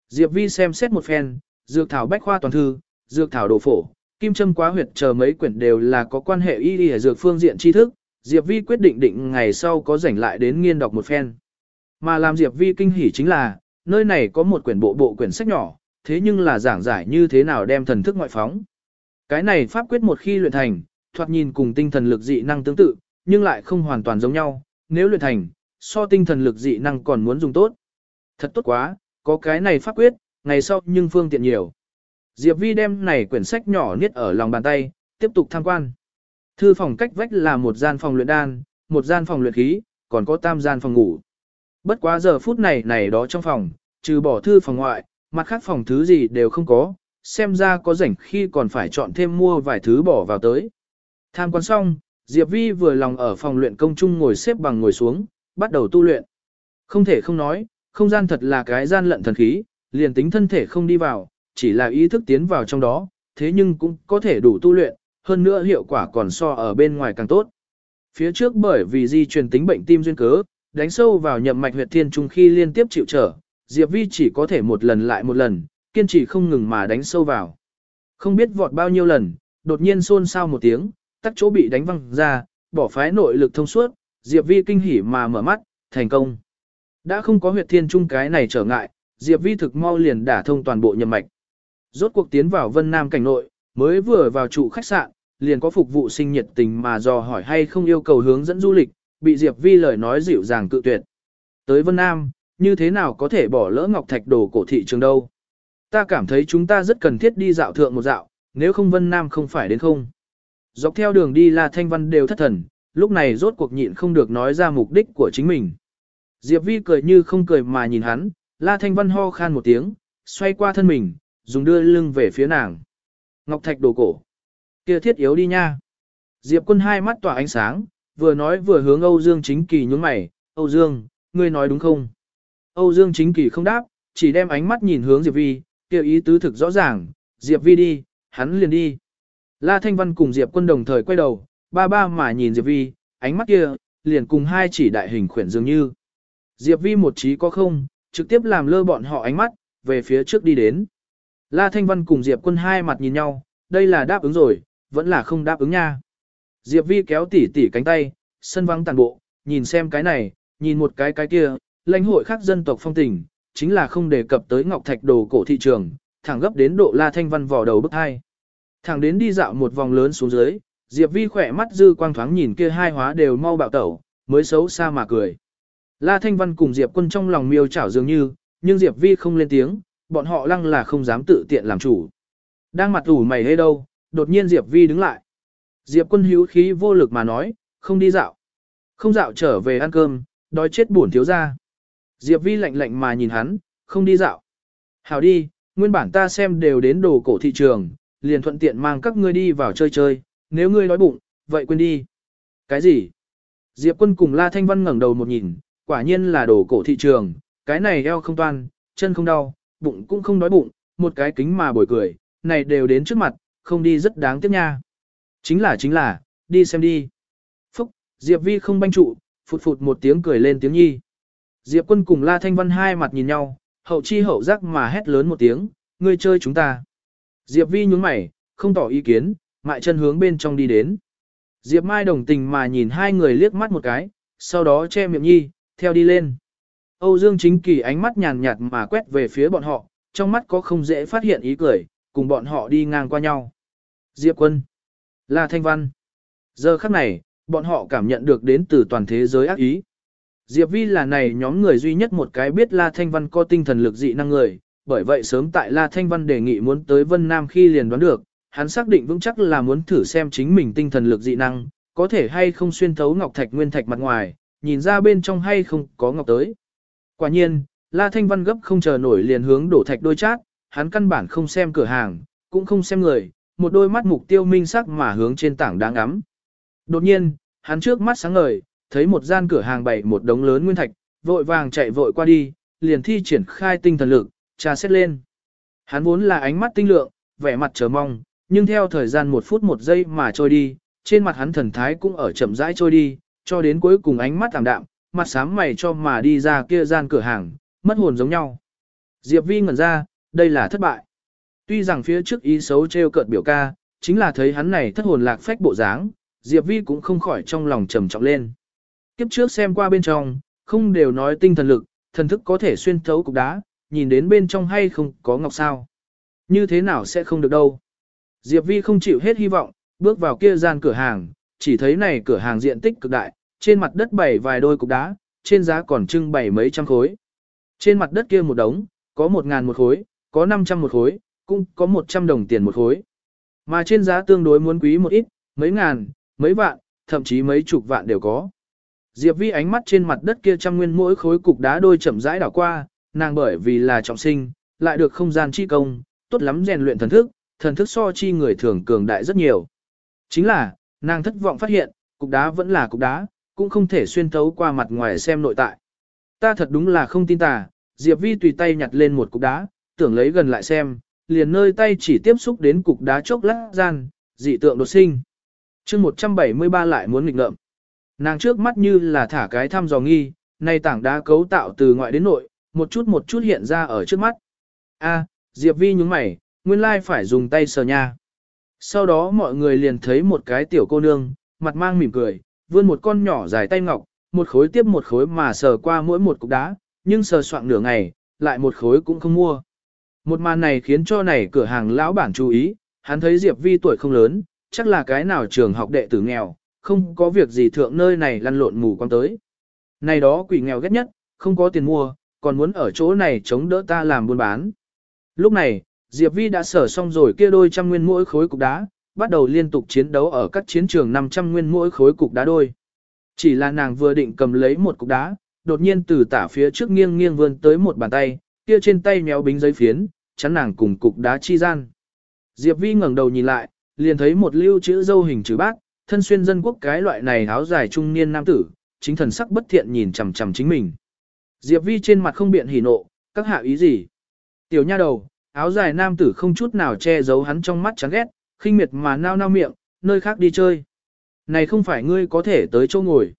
Diệp Vi xem xét một phen, dược thảo bách khoa toàn thư, dược thảo đồ phổ, kim châm quá huyệt chờ mấy quyển đều là có quan hệ y y dược phương diện tri thức, Diệp Vi quyết định định ngày sau có rảnh lại đến nghiên đọc một phen. Mà làm Diệp Vi kinh hỉ chính là, nơi này có một quyển bộ bộ quyển sách nhỏ, thế nhưng là giảng giải như thế nào đem thần thức ngoại phóng. Cái này pháp quyết một khi luyện thành, thoạt nhìn cùng tinh thần lực dị năng tương tự, nhưng lại không hoàn toàn giống nhau, nếu luyện thành, so tinh thần lực dị năng còn muốn dùng tốt. Thật tốt quá, có cái này pháp quyết, ngày sau nhưng phương tiện nhiều. Diệp Vi đem này quyển sách nhỏ niết ở lòng bàn tay, tiếp tục tham quan. Thư phòng cách vách là một gian phòng luyện đan, một gian phòng luyện khí, còn có tam gian phòng ngủ. Bất quá giờ phút này này đó trong phòng, trừ bỏ thư phòng ngoại, mặt khác phòng thứ gì đều không có, xem ra có rảnh khi còn phải chọn thêm mua vài thứ bỏ vào tới. Tham quan xong, Diệp Vi vừa lòng ở phòng luyện công chung ngồi xếp bằng ngồi xuống, bắt đầu tu luyện. Không thể không nói, không gian thật là cái gian lận thần khí, liền tính thân thể không đi vào, chỉ là ý thức tiến vào trong đó, thế nhưng cũng có thể đủ tu luyện, hơn nữa hiệu quả còn so ở bên ngoài càng tốt. Phía trước bởi vì di truyền tính bệnh tim duyên cớ, đánh sâu vào nhậm mạch huyệt thiên trung khi liên tiếp chịu trở, Diệp Vi chỉ có thể một lần lại một lần, kiên trì không ngừng mà đánh sâu vào. Không biết vọt bao nhiêu lần, đột nhiên xôn xao một tiếng, tắc chỗ bị đánh văng ra, bỏ phái nội lực thông suốt, Diệp Vi kinh hỉ mà mở mắt, thành công. Đã không có huyệt thiên trung cái này trở ngại, Diệp Vi thực mau liền đả thông toàn bộ nhầm mạch. Rốt cuộc tiến vào Vân Nam cảnh nội, mới vừa vào trụ khách sạn, liền có phục vụ sinh nhiệt tình mà dò hỏi hay không yêu cầu hướng dẫn du lịch, bị Diệp Vi lời nói dịu dàng cự tuyệt. Tới Vân Nam, như thế nào có thể bỏ lỡ Ngọc Thạch đồ cổ thị trường đâu? Ta cảm thấy chúng ta rất cần thiết đi dạo thượng một dạo, nếu không Vân Nam không phải đến không. Dọc theo đường đi la Thanh Văn đều thất thần, lúc này rốt cuộc nhịn không được nói ra mục đích của chính mình. Diệp Vi cười như không cười mà nhìn hắn, La Thanh Văn ho khan một tiếng, xoay qua thân mình, dùng đưa lưng về phía nàng. Ngọc Thạch đồ cổ. kia thiết yếu đi nha. Diệp quân hai mắt tỏa ánh sáng, vừa nói vừa hướng Âu Dương chính kỳ nhún mày. Âu Dương, ngươi nói đúng không? Âu Dương chính kỳ không đáp, chỉ đem ánh mắt nhìn hướng Diệp Vi, kia ý tứ thực rõ ràng. Diệp Vi đi, hắn liền đi. La Thanh Văn cùng Diệp quân đồng thời quay đầu, ba ba mà nhìn Diệp Vi, ánh mắt kia, liền cùng hai chỉ đại hình khuyển dường như. Diệp Vi một trí có không, trực tiếp làm lơ bọn họ ánh mắt, về phía trước đi đến. La Thanh Văn cùng Diệp Quân hai mặt nhìn nhau, đây là đáp ứng rồi, vẫn là không đáp ứng nha. Diệp Vi kéo tỉ tỉ cánh tay, sân vắng tàn bộ, nhìn xem cái này, nhìn một cái cái kia, lãnh hội khác dân tộc phong tình, chính là không đề cập tới ngọc thạch đồ cổ thị trường, thẳng gấp đến độ La Thanh Văn vò đầu bức hai. Thẳng đến đi dạo một vòng lớn xuống dưới, Diệp Vi khỏe mắt dư quang thoáng nhìn kia hai hóa đều mau bạo tẩu, mới xấu xa mà cười. La Thanh Văn cùng Diệp Quân trong lòng miêu chảo dường như, nhưng Diệp Vi không lên tiếng, bọn họ lăng là không dám tự tiện làm chủ. Đang mặt ủ mày hay đâu, đột nhiên Diệp Vi đứng lại. Diệp Quân hữu khí vô lực mà nói, không đi dạo. Không dạo trở về ăn cơm, đói chết buồn thiếu ra. Diệp Vi lạnh lạnh mà nhìn hắn, không đi dạo. Hảo đi, nguyên bản ta xem đều đến đồ cổ thị trường, liền thuận tiện mang các ngươi đi vào chơi chơi, nếu ngươi đói bụng, vậy quên đi. Cái gì? Diệp Quân cùng La Thanh Văn ngẩng đầu một nhìn, quả nhiên là đồ cổ thị trường, cái này eo không toan, chân không đau, bụng cũng không đói bụng, một cái kính mà bồi cười, này đều đến trước mặt, không đi rất đáng tiếc nha. Chính là chính là, đi xem đi. Phúc, Diệp Vi không banh trụ, phụt phụt một tiếng cười lên tiếng nhi. Diệp quân cùng La Thanh Văn hai mặt nhìn nhau, hậu chi hậu giác mà hét lớn một tiếng, ngươi chơi chúng ta. Diệp Vi nhún mày, không tỏ ý kiến, mại chân hướng bên trong đi đến. Diệp Mai đồng tình mà nhìn hai người liếc mắt một cái, sau đó che miệng nhi, theo đi lên. Âu Dương Chính Kỳ ánh mắt nhàn nhạt mà quét về phía bọn họ, trong mắt có không dễ phát hiện ý cười, cùng bọn họ đi ngang qua nhau. Diệp Quân, La Thanh Văn. Giờ khắc này, bọn họ cảm nhận được đến từ toàn thế giới ác ý. Diệp Vi là này nhóm người duy nhất một cái biết La Thanh Văn có tinh thần lực dị năng người, bởi vậy sớm tại La Thanh Văn đề nghị muốn tới Vân Nam khi liền đoán được, hắn xác định vững chắc là muốn thử xem chính mình tinh thần lực dị năng, có thể hay không xuyên thấu ngọc thạch nguyên thạch mặt ngoài, nhìn ra bên trong hay không có ngọc tới. Quả nhiên, La Thanh Văn gấp không chờ nổi liền hướng đổ thạch đôi chát, hắn căn bản không xem cửa hàng, cũng không xem người, một đôi mắt mục tiêu minh sắc mà hướng trên tảng đáng ngắm. Đột nhiên, hắn trước mắt sáng ngời, thấy một gian cửa hàng bày một đống lớn nguyên thạch, vội vàng chạy vội qua đi, liền thi triển khai tinh thần lực, tra xét lên. Hắn vốn là ánh mắt tinh lượng, vẻ mặt chờ mong, nhưng theo thời gian một phút một giây mà trôi đi, trên mặt hắn thần thái cũng ở chậm rãi trôi đi, cho đến cuối cùng ánh mắt tạm đạm, mặt sám mày cho mà đi ra kia gian cửa hàng, mất hồn giống nhau. Diệp Vi ngẩn ra, đây là thất bại. Tuy rằng phía trước ý xấu treo cợt biểu ca, chính là thấy hắn này thất hồn lạc phách bộ dáng, Diệp Vi cũng không khỏi trong lòng trầm trọng lên. Kiếp trước xem qua bên trong, không đều nói tinh thần lực, thần thức có thể xuyên thấu cục đá, nhìn đến bên trong hay không có ngọc sao. Như thế nào sẽ không được đâu. Diệp Vi không chịu hết hy vọng, bước vào kia gian cửa hàng, chỉ thấy này cửa hàng diện tích cực đại, trên mặt đất bày vài đôi cục đá, trên giá còn trưng bày mấy trăm khối. Trên mặt đất kia một đống, có một ngàn một khối, có năm trăm một khối, cũng có một trăm đồng tiền một khối. Mà trên giá tương đối muốn quý một ít, mấy ngàn, mấy vạn, thậm chí mấy chục vạn đều có. Diệp Vi ánh mắt trên mặt đất kia trăm nguyên mỗi khối cục đá đôi chậm rãi đảo qua, nàng bởi vì là trọng sinh, lại được không gian chi công, tốt lắm rèn luyện thần thức, thần thức so chi người thường cường đại rất nhiều. Chính là, nàng thất vọng phát hiện, cục đá vẫn là cục đá, cũng không thể xuyên thấu qua mặt ngoài xem nội tại. Ta thật đúng là không tin tà, Diệp Vi tùy tay nhặt lên một cục đá, tưởng lấy gần lại xem, liền nơi tay chỉ tiếp xúc đến cục đá chốc lát gian, dị tượng đột sinh. chương 173 lại muốn nghịch ngợm. Nàng trước mắt như là thả cái thăm dò nghi, nay tảng đá cấu tạo từ ngoại đến nội, một chút một chút hiện ra ở trước mắt. A, Diệp Vi nhúng mày, nguyên lai phải dùng tay sờ nha. Sau đó mọi người liền thấy một cái tiểu cô nương, mặt mang mỉm cười, vươn một con nhỏ dài tay ngọc, một khối tiếp một khối mà sờ qua mỗi một cục đá, nhưng sờ soạn nửa ngày, lại một khối cũng không mua. Một màn này khiến cho này cửa hàng lão bản chú ý, hắn thấy Diệp Vi tuổi không lớn, chắc là cái nào trường học đệ tử nghèo, không có việc gì thượng nơi này lăn lộn mù quăng tới. Này đó quỷ nghèo ghét nhất, không có tiền mua, còn muốn ở chỗ này chống đỡ ta làm buôn bán. Lúc này, Diệp Vi đã sở xong rồi kia đôi trăm nguyên mỗi khối cục đá, bắt đầu liên tục chiến đấu ở các chiến trường 500 nguyên mỗi khối cục đá đôi. Chỉ là nàng vừa định cầm lấy một cục đá, đột nhiên từ tả phía trước nghiêng nghiêng vươn tới một bàn tay, kia trên tay méo bính giấy phiến, chắn nàng cùng cục đá chi gian. Diệp Vi ngẩng đầu nhìn lại, liền thấy một lưu chữ dâu hình chữ bác, thân xuyên dân quốc cái loại này áo dài trung niên nam tử, chính thần sắc bất thiện nhìn chằm chằm chính mình. Diệp Vi trên mặt không biện hỉ nộ, các hạ ý gì? Tiểu nha đầu, áo dài nam tử không chút nào che giấu hắn trong mắt chán ghét, khinh miệt mà nao nao miệng, nơi khác đi chơi. Này không phải ngươi có thể tới chỗ ngồi.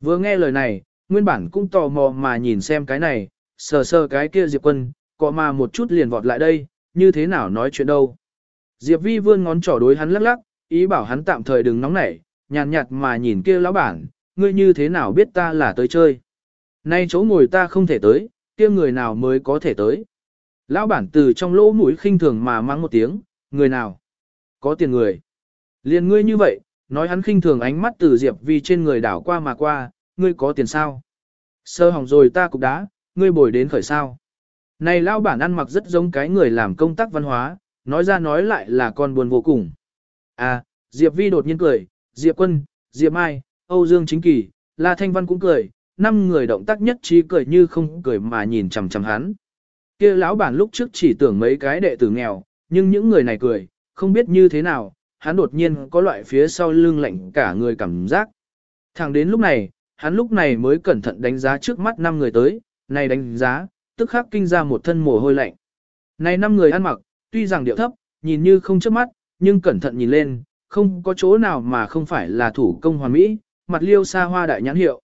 Vừa nghe lời này, nguyên bản cũng tò mò mà nhìn xem cái này, sờ sờ cái kia Diệp Quân, có mà một chút liền vọt lại đây, như thế nào nói chuyện đâu. Diệp Vi vươn ngón trỏ đối hắn lắc lắc, ý bảo hắn tạm thời đừng nóng nảy, nhàn nhạt mà nhìn kia lão bản, ngươi như thế nào biết ta là tới chơi. Nay chỗ ngồi ta không thể tới, kia người nào mới có thể tới. Lão bản từ trong lỗ mũi khinh thường mà mang một tiếng, người nào? Có tiền người. Liền ngươi như vậy, nói hắn khinh thường ánh mắt từ Diệp Vi trên người đảo qua mà qua, ngươi có tiền sao? Sơ hỏng rồi ta cục đá, ngươi bồi đến khởi sao? Này lão bản ăn mặc rất giống cái người làm công tác văn hóa, nói ra nói lại là con buồn vô cùng. À, Diệp Vi đột nhiên cười, Diệp Quân, Diệp Mai, Âu Dương Chính Kỳ, La Thanh Văn cũng cười, năm người động tác nhất trí cười như không cười mà nhìn chằm chằm hắn. Kia lão bản lúc trước chỉ tưởng mấy cái đệ tử nghèo, nhưng những người này cười, không biết như thế nào, hắn đột nhiên có loại phía sau lưng lạnh cả người cảm giác. Thẳng đến lúc này, hắn lúc này mới cẩn thận đánh giá trước mắt năm người tới, này đánh giá, tức khắc kinh ra một thân mồ hôi lạnh. Này năm người ăn mặc, tuy rằng điệu thấp, nhìn như không chớp mắt, nhưng cẩn thận nhìn lên, không có chỗ nào mà không phải là thủ công hoàn mỹ, mặt liêu xa hoa đại nhãn hiệu.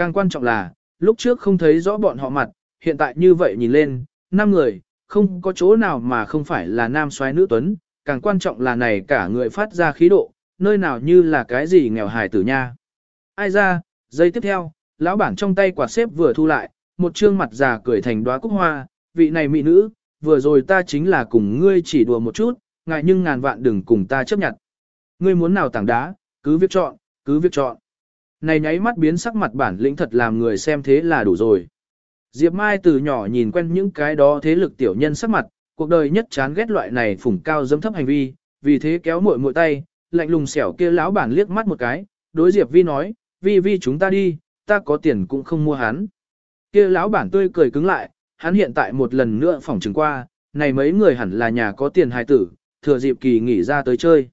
Càng quan trọng là, lúc trước không thấy rõ bọn họ mặt, hiện tại như vậy nhìn lên, năm người, không có chỗ nào mà không phải là nam xoái nữ tuấn, càng quan trọng là này cả người phát ra khí độ, nơi nào như là cái gì nghèo hài tử nha. Ai ra, giây tiếp theo, lão bản trong tay quạt xếp vừa thu lại, một trương mặt già cười thành đóa cúc hoa, vị này mỹ nữ, vừa rồi ta chính là cùng ngươi chỉ đùa một chút, ngại nhưng ngàn vạn đừng cùng ta chấp nhận. Ngươi muốn nào tảng đá, cứ việc chọn, cứ việc chọn. Này nháy mắt biến sắc mặt bản lĩnh thật làm người xem thế là đủ rồi. Diệp Mai từ nhỏ nhìn quen những cái đó thế lực tiểu nhân sắc mặt, cuộc đời nhất chán ghét loại này phủng cao dâm thấp hành vi, vì thế kéo muội muội tay, lạnh lùng xẻo kia lão bản liếc mắt một cái, đối Diệp Vi nói, Vi Vi chúng ta đi, ta có tiền cũng không mua hắn. Kia lão bản tươi cười cứng lại, hắn hiện tại một lần nữa phỏng chứng qua, này mấy người hẳn là nhà có tiền hài tử, thừa dịp kỳ nghỉ ra tới chơi.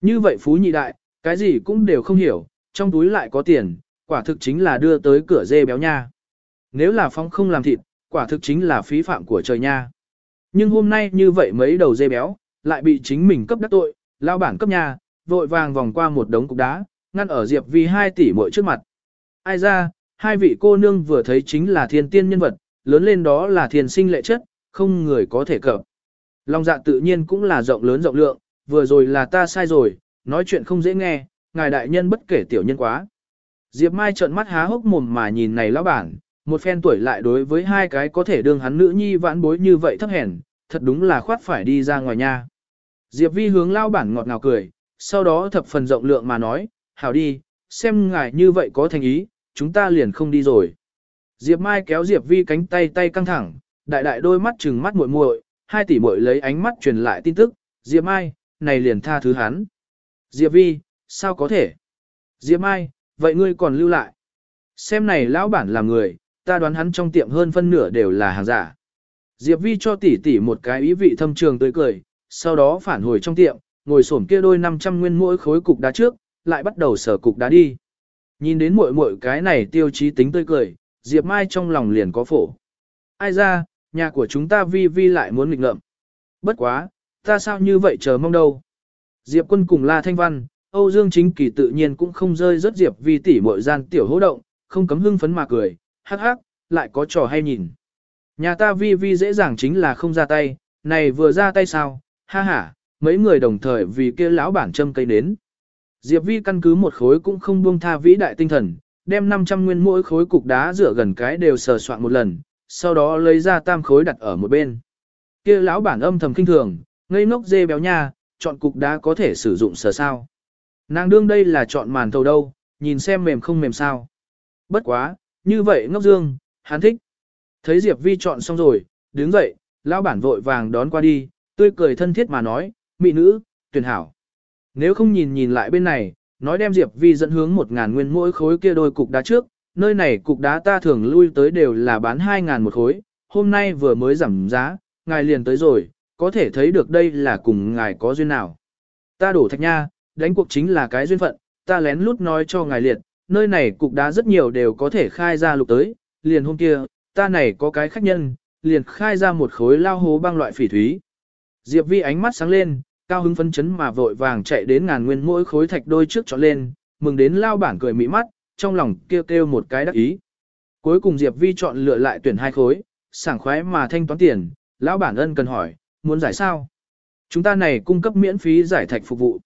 Như vậy phú nhị đại, cái gì cũng đều không hiểu, trong túi lại có tiền, quả thực chính là đưa tới cửa dê béo nha. Nếu là phong không làm thịt, quả thực chính là phí phạm của trời nha. Nhưng hôm nay như vậy mấy đầu dê béo, lại bị chính mình cấp đắc tội, lao bản cấp nhà, vội vàng vòng qua một đống cục đá, ngăn ở Diệp Vi hai tỷ muội trước mặt. Ai ra, hai vị cô nương vừa thấy chính là thiên tiên nhân vật, lớn lên đó là thiên sinh lệ chất, không người có thể cập. Long dạ tự nhiên cũng là rộng lớn rộng lượng, vừa rồi là ta sai rồi, nói chuyện không dễ nghe, ngài đại nhân bất kể tiểu nhân quá. Diệp Mai trợn mắt há hốc mồm mà nhìn này lão bản, Một phen tuổi lại đối với hai cái có thể đương hắn nữ nhi vãn bối như vậy thấp hèn, thật đúng là khoát phải đi ra ngoài nha. Diệp Vi hướng lao bản ngọt ngào cười, sau đó thập phần rộng lượng mà nói, hảo đi, xem ngài như vậy có thành ý, chúng ta liền không đi rồi. Diệp Mai kéo Diệp Vi cánh tay tay căng thẳng, đại đại đôi mắt trừng mắt muội muội, hai tỷ muội lấy ánh mắt truyền lại tin tức, Diệp Mai, này liền tha thứ hắn. Diệp Vi, sao có thể? Diệp Mai, vậy ngươi còn lưu lại. Xem này lão bản là người, ta đoán hắn trong tiệm hơn phân nửa đều là hàng giả. Diệp Vi cho tỷ tỷ một cái ý vị thâm trường tươi cười, sau đó phản hồi trong tiệm, ngồi xổm kia đôi 500 nguyên mỗi khối cục đá trước, lại bắt đầu sở cục đá đi. Nhìn đến muội muội cái này tiêu chí tính tươi cười, Diệp Mai trong lòng liền có phổ. Ai ra, nhà của chúng ta vi vi lại muốn nghịch ngợm. Bất quá, ta sao như vậy chờ mong đâu. Diệp quân cùng La Thanh Văn, Âu Dương Chính Kỳ tự nhiên cũng không rơi rất Diệp vi tỷ mội gian tiểu hỗ động, không cấm hưng phấn mà cười, hắc hắc, lại có trò hay nhìn. Nhà ta vi vi dễ dàng chính là không ra tay, này vừa ra tay sao, ha ha, mấy người đồng thời vì kia lão bản châm cây đến. Diệp vi căn cứ một khối cũng không buông tha vĩ đại tinh thần, đem 500 nguyên mỗi khối cục đá rửa gần cái đều sờ soạn một lần, sau đó lấy ra tam khối đặt ở một bên. Kia lão bản âm thầm kinh thường, ngây ngốc dê béo nha, chọn cục đá có thể sử dụng sờ sao. Nàng đương đây là chọn màn thầu đâu, nhìn xem mềm không mềm sao. Bất quá, như vậy ngốc dương, hắn thích. Thấy Diệp Vi chọn xong rồi, đứng dậy, lão bản vội vàng đón qua đi, tươi cười thân thiết mà nói, mỹ nữ, tuyển hảo. Nếu không nhìn nhìn lại bên này, nói đem Diệp Vi dẫn hướng một ngàn nguyên mỗi khối kia đôi cục đá trước, nơi này cục đá ta thường lui tới đều là bán hai ngàn một khối, hôm nay vừa mới giảm giá, ngài liền tới rồi, có thể thấy được đây là cùng ngài có duyên nào. Ta đổ thạch nha, đánh cuộc chính là cái duyên phận, ta lén lút nói cho ngài liệt, nơi này cục đá rất nhiều đều có thể khai ra lục tới, liền hôm kia, ta này có cái khách nhân, liền khai ra một khối lao hố băng loại phỉ thúy. Diệp Vi ánh mắt sáng lên, cao hứng phấn chấn mà vội vàng chạy đến ngàn nguyên mỗi khối thạch đôi trước chọn lên, mừng đến lao bản cười mỹ mắt, trong lòng kêu kêu một cái đắc ý. Cuối cùng Diệp Vi chọn lựa lại tuyển hai khối, sảng khoái mà thanh toán tiền, lão bản ân cần hỏi, muốn giải sao? Chúng ta này cung cấp miễn phí giải thạch phục vụ.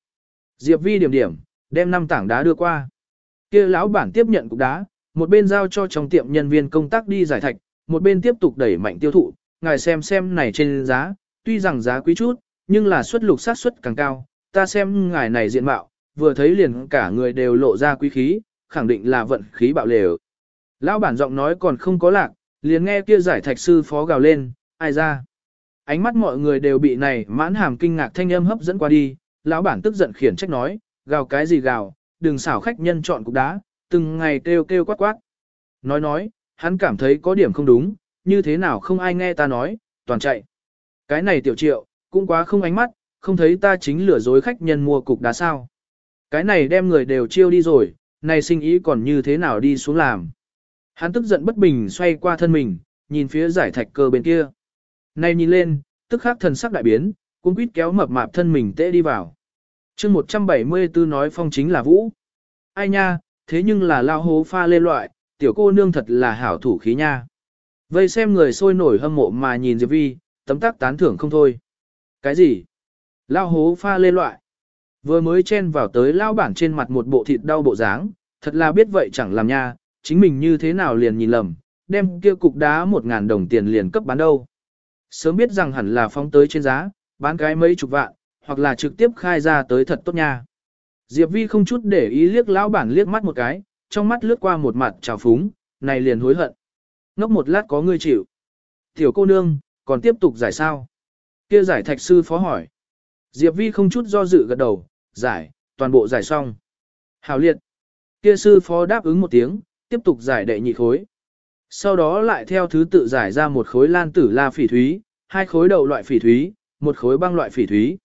Diệp Vi điểm điểm, đem năm tảng đá đưa qua. Kia lão bản tiếp nhận cục đá, một bên giao cho trong tiệm nhân viên công tác đi giải thạch, một bên tiếp tục đẩy mạnh tiêu thụ, ngài xem xem này trên giá, tuy rằng giá quý chút, nhưng là suất lục sát suất càng cao, ta xem ngài này diện mạo, vừa thấy liền cả người đều lộ ra quý khí, khẳng định là vận khí bạo lều. Lão bản giọng nói còn không có lạc, liền nghe kia giải thạch sư phó gào lên, ai ra. Ánh mắt mọi người đều bị này mãn hàm kinh ngạc thanh âm hấp dẫn qua đi, lão bản tức giận khiển trách nói, gào cái gì gào, đừng xảo khách nhân chọn cục đá, từng ngày kêu kêu quát quát. Nói nói, hắn cảm thấy có điểm không đúng, như thế nào không ai nghe ta nói, toàn chạy. Cái này tiểu triệu, cũng quá không ánh mắt, không thấy ta chính lừa dối khách nhân mua cục đá sao. Cái này đem người đều chiêu đi rồi, này sinh ý còn như thế nào đi xuống làm. Hắn tức giận bất bình xoay qua thân mình, nhìn phía giải thạch cơ bên kia. Này nhìn lên, tức khắc thần sắc đại biến, cũng quýt kéo mập mạp thân mình tệ đi vào. chương 174 nói phong chính là vũ. Ai nha, thế nhưng là lao hố pha lê loại, tiểu cô nương thật là hảo thủ khí nha. Vây xem người sôi nổi hâm mộ mà nhìn Diệp Vi, tấm tắc tán thưởng không thôi. Cái gì? Lao hố pha lê loại. Vừa mới chen vào tới lao bản trên mặt một bộ thịt đau bộ dáng, thật là biết vậy chẳng làm nha, chính mình như thế nào liền nhìn lầm, đem kia cục đá một ngàn đồng tiền liền cấp bán đâu. Sớm biết rằng hẳn là phóng tới trên giá, bán cái mấy chục vạn, hoặc là trực tiếp khai ra tới thật tốt nha. Diệp Vi không chút để ý liếc lão bản liếc mắt một cái, trong mắt lướt qua một mặt trào phúng, này liền hối hận. Ngốc một lát có người chịu. Tiểu cô nương, còn tiếp tục giải sao? Kia giải thạch sư phó hỏi. Diệp Vi không chút do dự gật đầu, giải, toàn bộ giải xong. Hào liệt. Kia sư phó đáp ứng một tiếng, tiếp tục giải đệ nhị khối. Sau đó lại theo thứ tự giải ra một khối lan tử la phỉ thúy, hai khối đậu loại phỉ thúy, một khối băng loại phỉ thúy.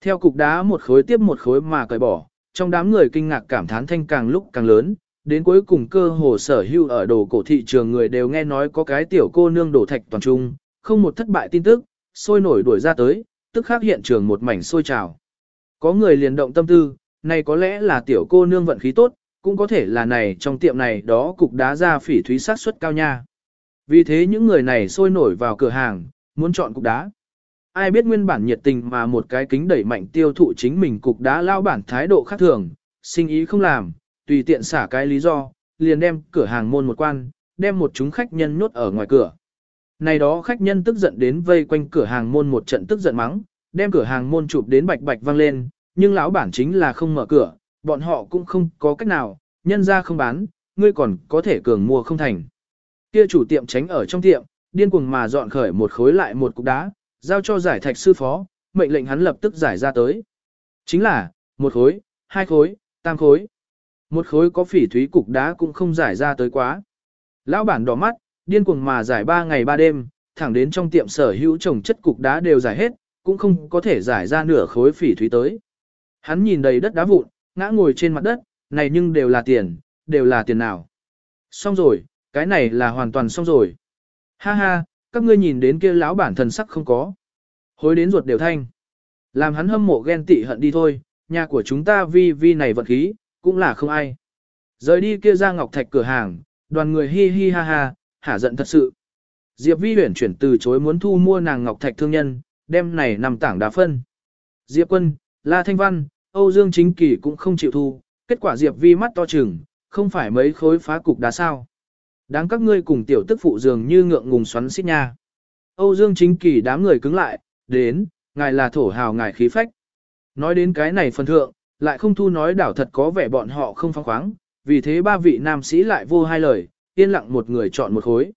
Theo cục đá một khối tiếp một khối mà cởi bỏ, trong đám người kinh ngạc cảm thán thanh càng lúc càng lớn, đến cuối cùng cơ hồ sở hữu ở đồ cổ thị trường người đều nghe nói có cái tiểu cô nương đổ thạch toàn trung, không một thất bại tin tức, sôi nổi đuổi ra tới, tức khác hiện trường một mảnh sôi trào. Có người liền động tâm tư, này có lẽ là tiểu cô nương vận khí tốt, cũng có thể là này trong tiệm này đó cục đá ra phỉ thúy sát suất cao nha. Vì thế những người này sôi nổi vào cửa hàng, muốn chọn cục đá. Ai biết nguyên bản nhiệt tình mà một cái kính đẩy mạnh tiêu thụ chính mình cục đá lao bản thái độ khác thường, sinh ý không làm, tùy tiện xả cái lý do, liền đem cửa hàng môn một quan, đem một chúng khách nhân nhốt ở ngoài cửa. Này đó khách nhân tức giận đến vây quanh cửa hàng môn một trận tức giận mắng, đem cửa hàng môn chụp đến bạch bạch vang lên, nhưng lão bản chính là không mở cửa, bọn họ cũng không có cách nào, nhân ra không bán, ngươi còn có thể cường mua không thành. Kia chủ tiệm tránh ở trong tiệm, điên cuồng mà dọn khởi một khối lại một cục đá, giao cho giải thạch sư phó, mệnh lệnh hắn lập tức giải ra tới. Chính là, một khối, hai khối, tam khối. Một khối có phỉ thúy cục đá cũng không giải ra tới quá. Lão bản đỏ mắt, điên cuồng mà giải ba ngày ba đêm, thẳng đến trong tiệm sở hữu trồng chất cục đá đều giải hết, cũng không có thể giải ra nửa khối phỉ thúy tới. Hắn nhìn đầy đất đá vụn, ngã ngồi trên mặt đất, này nhưng đều là tiền, đều là tiền nào. Xong rồi, cái này là hoàn toàn xong rồi. Ha ha, các ngươi nhìn đến kia lão bản thần sắc không có. Hối đến ruột đều thanh. Làm hắn hâm mộ ghen tị hận đi thôi, nhà của chúng ta vi vi này vận khí, cũng là không ai. Rời đi kia ra ngọc thạch cửa hàng, đoàn người hi hi ha ha, hả giận thật sự. Diệp vi huyển chuyển từ chối muốn thu mua nàng ngọc thạch thương nhân, đem này nằm tảng đá phân. Diệp quân, La Thanh Văn, Âu Dương Chính Kỳ cũng không chịu thu, kết quả Diệp vi mắt to chừng, không phải mấy khối phá cục đá sao. Đáng các ngươi cùng tiểu tức phụ dường như ngượng ngùng xoắn xít nha. Âu Dương Chính Kỳ đám người cứng lại, đến, ngài là thổ hào ngài khí phách. Nói đến cái này phần thượng, lại không thu nói đảo thật có vẻ bọn họ không phăng khoáng, vì thế ba vị nam sĩ lại vô hai lời, yên lặng một người chọn một khối.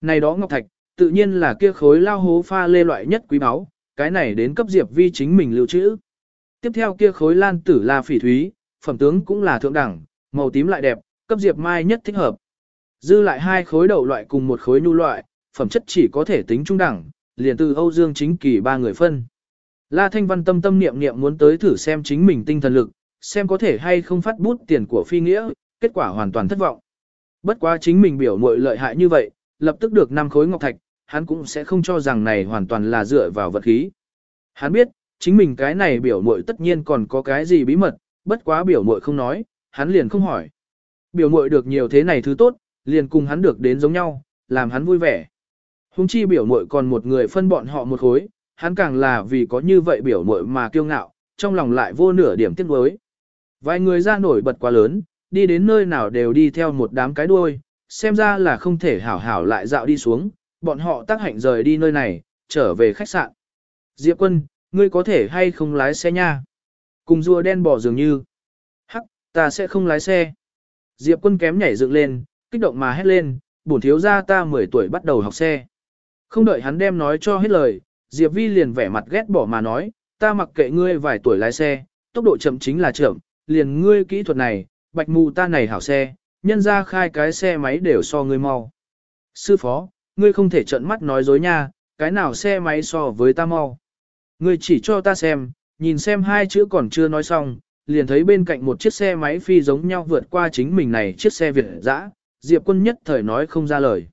Này đó ngọc thạch, tự nhiên là kia khối lao hố pha lê loại nhất quý báu, cái này đến cấp Diệp Vi chính mình lưu trữ. Tiếp theo kia khối lan tử là phỉ thúy, phẩm tướng cũng là thượng đẳng, màu tím lại đẹp, cấp Diệp Mai nhất thích hợp. Dư lại hai khối đậu loại cùng một khối nhu loại, phẩm chất chỉ có thể tính trung đẳng, liền từ Âu Dương chính kỳ ba người phân. La Thanh Văn tâm tâm niệm niệm muốn tới thử xem chính mình tinh thần lực, xem có thể hay không phát bút tiền của phi nghĩa, kết quả hoàn toàn thất vọng. Bất quá chính mình biểu muội lợi hại như vậy, lập tức được năm khối ngọc thạch, hắn cũng sẽ không cho rằng này hoàn toàn là dựa vào vật khí. Hắn biết, chính mình cái này biểu muội tất nhiên còn có cái gì bí mật, bất quá biểu muội không nói, hắn liền không hỏi. Biểu muội được nhiều thế này thứ tốt, liền cùng hắn được đến giống nhau, làm hắn vui vẻ. Hùng chi biểu muội còn một người phân bọn họ một khối, hắn càng là vì có như vậy biểu muội mà kiêu ngạo, trong lòng lại vô nửa điểm tiếc nuối. Vài người ra nổi bật quá lớn, đi đến nơi nào đều đi theo một đám cái đuôi, xem ra là không thể hảo hảo lại dạo đi xuống, bọn họ tác hạnh rời đi nơi này, trở về khách sạn. Diệp quân, ngươi có thể hay không lái xe nha? Cùng rùa đen bỏ dường như. Hắc, ta sẽ không lái xe. Diệp quân kém nhảy dựng lên, kích động mà hét lên, bổn thiếu gia ta 10 tuổi bắt đầu học xe. Không đợi hắn đem nói cho hết lời, Diệp Vi liền vẻ mặt ghét bỏ mà nói, ta mặc kệ ngươi vài tuổi lái xe, tốc độ chậm chính là chậm, liền ngươi kỹ thuật này, bạch mù ta này hảo xe, nhân ra khai cái xe máy đều so ngươi mau. Sư phó, ngươi không thể trợn mắt nói dối nha, cái nào xe máy so với ta mau. Ngươi chỉ cho ta xem, nhìn xem hai chữ còn chưa nói xong, liền thấy bên cạnh một chiếc xe máy phi giống nhau vượt qua chính mình này chiếc xe Việt dã, Diệp quân nhất thời nói không ra lời.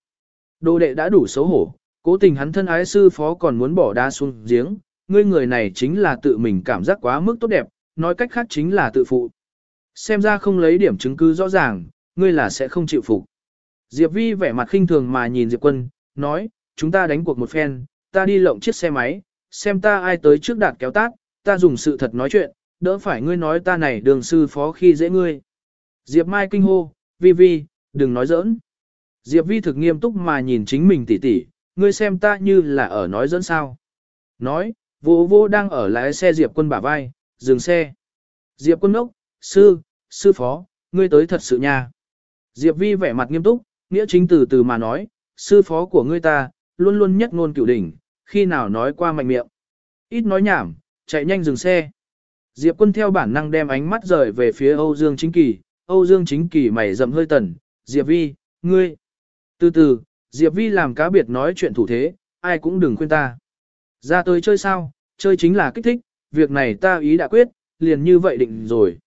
Đồ đệ đã đủ xấu hổ, cố tình hắn thân ái sư phó còn muốn bỏ đa xuống giếng, ngươi người này chính là tự mình cảm giác quá mức tốt đẹp, nói cách khác chính là tự phụ. Xem ra không lấy điểm chứng cứ rõ ràng, ngươi là sẽ không chịu phục. Diệp Vi vẻ mặt khinh thường mà nhìn Diệp Quân, nói, chúng ta đánh cuộc một phen, ta đi lộng chiếc xe máy, xem ta ai tới trước đạt kéo tác, ta dùng sự thật nói chuyện, đỡ phải ngươi nói ta này đường sư phó khi dễ ngươi. Diệp Mai kinh hô, Vi Vi, đừng nói giỡn. Diệp Vi thực nghiêm túc mà nhìn chính mình tỉ tỉ, ngươi xem ta như là ở nói dẫn sao. Nói, vô vô đang ở lái xe Diệp quân bả vai, dừng xe. Diệp quân ốc, sư, sư phó, ngươi tới thật sự nha. Diệp vi vẻ mặt nghiêm túc, nghĩa chính từ từ mà nói, sư phó của ngươi ta, luôn luôn nhất ngôn cửu đỉnh, khi nào nói qua mạnh miệng. Ít nói nhảm, chạy nhanh dừng xe. Diệp quân theo bản năng đem ánh mắt rời về phía Âu Dương Chính Kỳ, Âu Dương Chính Kỳ mày rậm hơi tần, Diệp vi, ngươi. Từ từ, Diệp Vi làm cá biệt nói chuyện thủ thế, ai cũng đừng khuyên ta. Ra tới chơi sao, chơi chính là kích thích, việc này ta ý đã quyết, liền như vậy định rồi.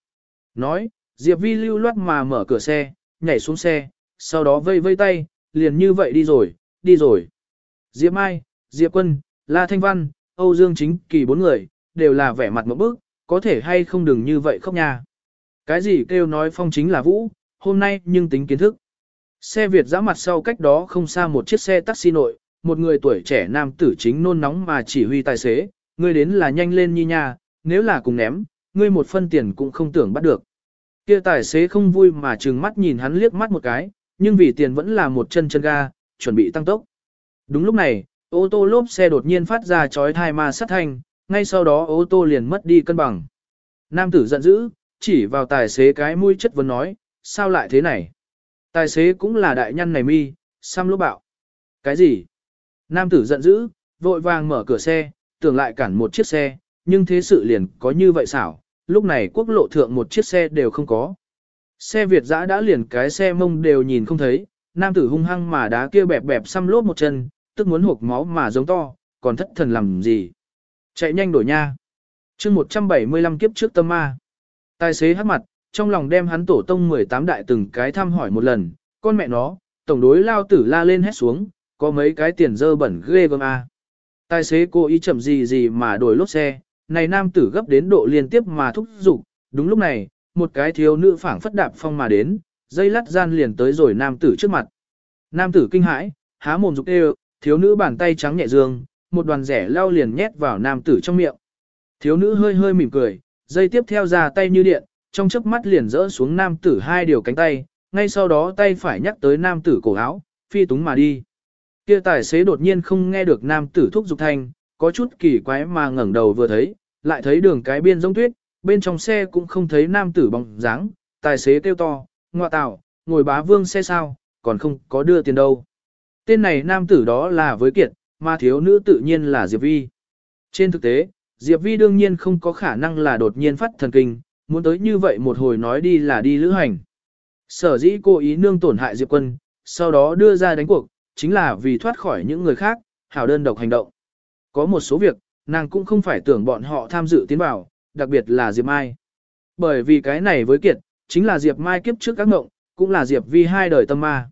Nói, Diệp Vi lưu loát mà mở cửa xe, nhảy xuống xe, sau đó vây vây tay, liền như vậy đi rồi, đi rồi. Diệp Mai, Diệp Quân, La Thanh Văn, Âu Dương Chính Kỳ bốn người, đều là vẻ mặt một bức, có thể hay không đừng như vậy khóc nha. Cái gì kêu nói phong chính là vũ, hôm nay nhưng tính kiến thức. Xe Việt giã mặt sau cách đó không xa một chiếc xe taxi nội, một người tuổi trẻ nam tử chính nôn nóng mà chỉ huy tài xế, ngươi đến là nhanh lên nhi nha, nếu là cùng ném, ngươi một phân tiền cũng không tưởng bắt được. Kia tài xế không vui mà trừng mắt nhìn hắn liếc mắt một cái, nhưng vì tiền vẫn là một chân chân ga, chuẩn bị tăng tốc. Đúng lúc này, ô tô lốp xe đột nhiên phát ra chói thai ma sát thanh, ngay sau đó ô tô liền mất đi cân bằng. Nam tử giận dữ, chỉ vào tài xế cái mũi chất vấn nói, sao lại thế này? Tài xế cũng là đại nhân này mi, xăm lốp bạo. Cái gì? Nam tử giận dữ, vội vàng mở cửa xe, tưởng lại cản một chiếc xe, nhưng thế sự liền có như vậy xảo, lúc này quốc lộ thượng một chiếc xe đều không có. Xe Việt dã đã liền cái xe mông đều nhìn không thấy, nam tử hung hăng mà đá kia bẹp bẹp xăm lốp một chân, tức muốn hộp máu mà giống to, còn thất thần làm gì. Chạy nhanh đổi nha. chương 175 kiếp trước tâm ma. Tài xế hát mặt, trong lòng đem hắn tổ tông 18 đại từng cái thăm hỏi một lần, con mẹ nó, tổng đối lao tử la lên hét xuống, có mấy cái tiền dơ bẩn ghê gớm a. Tài xế cô ý chậm gì gì mà đổi lốt xe, này nam tử gấp đến độ liên tiếp mà thúc giục, đúng lúc này, một cái thiếu nữ phảng phất đạp phong mà đến, dây lắt gian liền tới rồi nam tử trước mặt. Nam tử kinh hãi, há mồm rục đều, thiếu nữ bàn tay trắng nhẹ dương, một đoàn rẻ lao liền nhét vào nam tử trong miệng. Thiếu nữ hơi hơi mỉm cười, dây tiếp theo ra tay như điện, trong chớp mắt liền rỡ xuống nam tử hai điều cánh tay, ngay sau đó tay phải nhắc tới nam tử cổ áo, phi túng mà đi. Kia tài xế đột nhiên không nghe được nam tử thúc giục thanh, có chút kỳ quái mà ngẩng đầu vừa thấy, lại thấy đường cái biên giống tuyết, bên trong xe cũng không thấy nam tử bóng dáng, tài xế kêu to, ngoại tạo, ngồi bá vương xe sao, còn không có đưa tiền đâu. Tên này nam tử đó là với kiệt, mà thiếu nữ tự nhiên là Diệp Vi. Trên thực tế, Diệp Vi đương nhiên không có khả năng là đột nhiên phát thần kinh, muốn tới như vậy một hồi nói đi là đi lữ hành. Sở dĩ cô ý nương tổn hại Diệp Quân, sau đó đưa ra đánh cuộc, chính là vì thoát khỏi những người khác, hảo đơn độc hành động. Có một số việc, nàng cũng không phải tưởng bọn họ tham dự tiến vào, đặc biệt là Diệp Mai. Bởi vì cái này với kiệt, chính là Diệp Mai kiếp trước các ngộng, cũng là Diệp Vi hai đời tâm ma.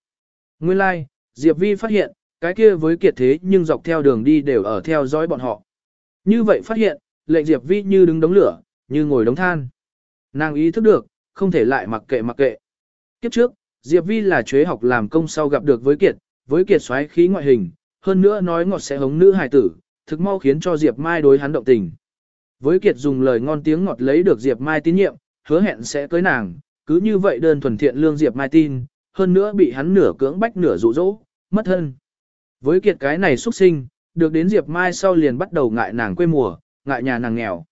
Nguyên lai, like, Diệp Vi phát hiện, cái kia với kiệt thế nhưng dọc theo đường đi đều ở theo dõi bọn họ. Như vậy phát hiện, lệnh Diệp Vi như đứng đống lửa, như ngồi đống than. Nàng ý thức được, không thể lại mặc kệ mặc kệ. Kiếp trước, Diệp Vi là chế học làm công sau gặp được với kiệt, với kiệt xoáy khí ngoại hình, hơn nữa nói ngọt sẽ hống nữ hài tử, thực mau khiến cho Diệp Mai đối hắn động tình. Với kiệt dùng lời ngon tiếng ngọt lấy được Diệp Mai tín nhiệm, hứa hẹn sẽ cưới nàng, cứ như vậy đơn thuần thiện lương Diệp Mai tin, hơn nữa bị hắn nửa cưỡng bách nửa dụ dỗ, mất thân. Với kiệt cái này xuất sinh, được đến Diệp Mai sau liền bắt đầu ngại nàng quê mùa, ngại nhà nàng nghèo.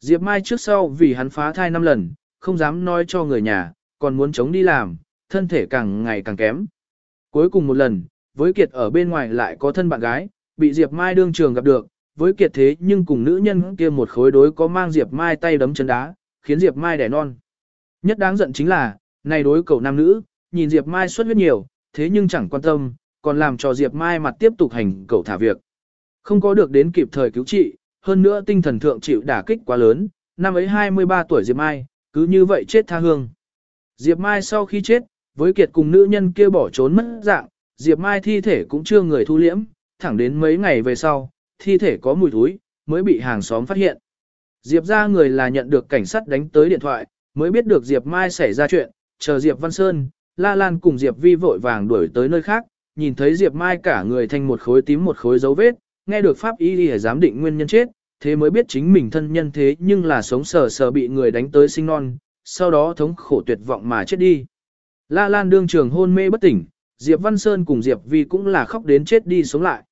Diệp Mai trước sau vì hắn phá thai năm lần, không dám nói cho người nhà, còn muốn chống đi làm, thân thể càng ngày càng kém. Cuối cùng một lần, với Kiệt ở bên ngoài lại có thân bạn gái, bị Diệp Mai đương trường gặp được, với Kiệt thế nhưng cùng nữ nhân kia một khối đối có mang Diệp Mai tay đấm chân đá, khiến Diệp Mai đẻ non. Nhất đáng giận chính là, này đối cầu nam nữ, nhìn Diệp Mai xuất huyết nhiều, thế nhưng chẳng quan tâm, còn làm cho Diệp Mai mặt tiếp tục hành cầu thả việc. Không có được đến kịp thời cứu trị, hơn nữa tinh thần thượng chịu đả kích quá lớn, năm ấy 23 tuổi Diệp Mai, cứ như vậy chết tha hương. Diệp Mai sau khi chết, với kiệt cùng nữ nhân kia bỏ trốn mất dạng, Diệp Mai thi thể cũng chưa người thu liễm, thẳng đến mấy ngày về sau, thi thể có mùi thúi, mới bị hàng xóm phát hiện. Diệp ra người là nhận được cảnh sát đánh tới điện thoại, mới biết được Diệp Mai xảy ra chuyện, chờ Diệp Văn Sơn, La Lan cùng Diệp Vi vội vàng đuổi tới nơi khác, nhìn thấy Diệp Mai cả người thành một khối tím một khối dấu vết, nghe được pháp y y giám định nguyên nhân chết, thế mới biết chính mình thân nhân thế nhưng là sống sờ sờ bị người đánh tới sinh non, sau đó thống khổ tuyệt vọng mà chết đi. La Lan đương trường hôn mê bất tỉnh, Diệp Văn Sơn cùng Diệp Vi cũng là khóc đến chết đi sống lại.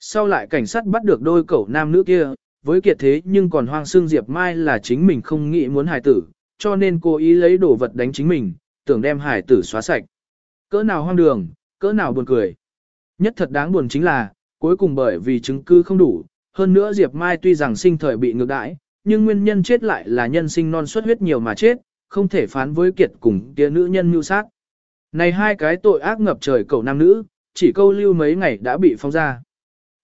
Sau lại cảnh sát bắt được đôi cậu nam nữ kia, với kiệt thế nhưng còn hoang xương Diệp Mai là chính mình không nghĩ muốn hài tử, cho nên cố ý lấy đồ vật đánh chính mình, tưởng đem hài tử xóa sạch. Cỡ nào hoang đường, cỡ nào buồn cười. Nhất thật đáng buồn chính là, cuối cùng bởi vì chứng cứ không đủ, hơn nữa Diệp Mai tuy rằng sinh thời bị ngược đãi, nhưng nguyên nhân chết lại là nhân sinh non xuất huyết nhiều mà chết, không thể phán với kiệt cùng kia nữ nhân mưu sát. Này hai cái tội ác ngập trời cầu nam nữ, chỉ câu lưu mấy ngày đã bị phong ra.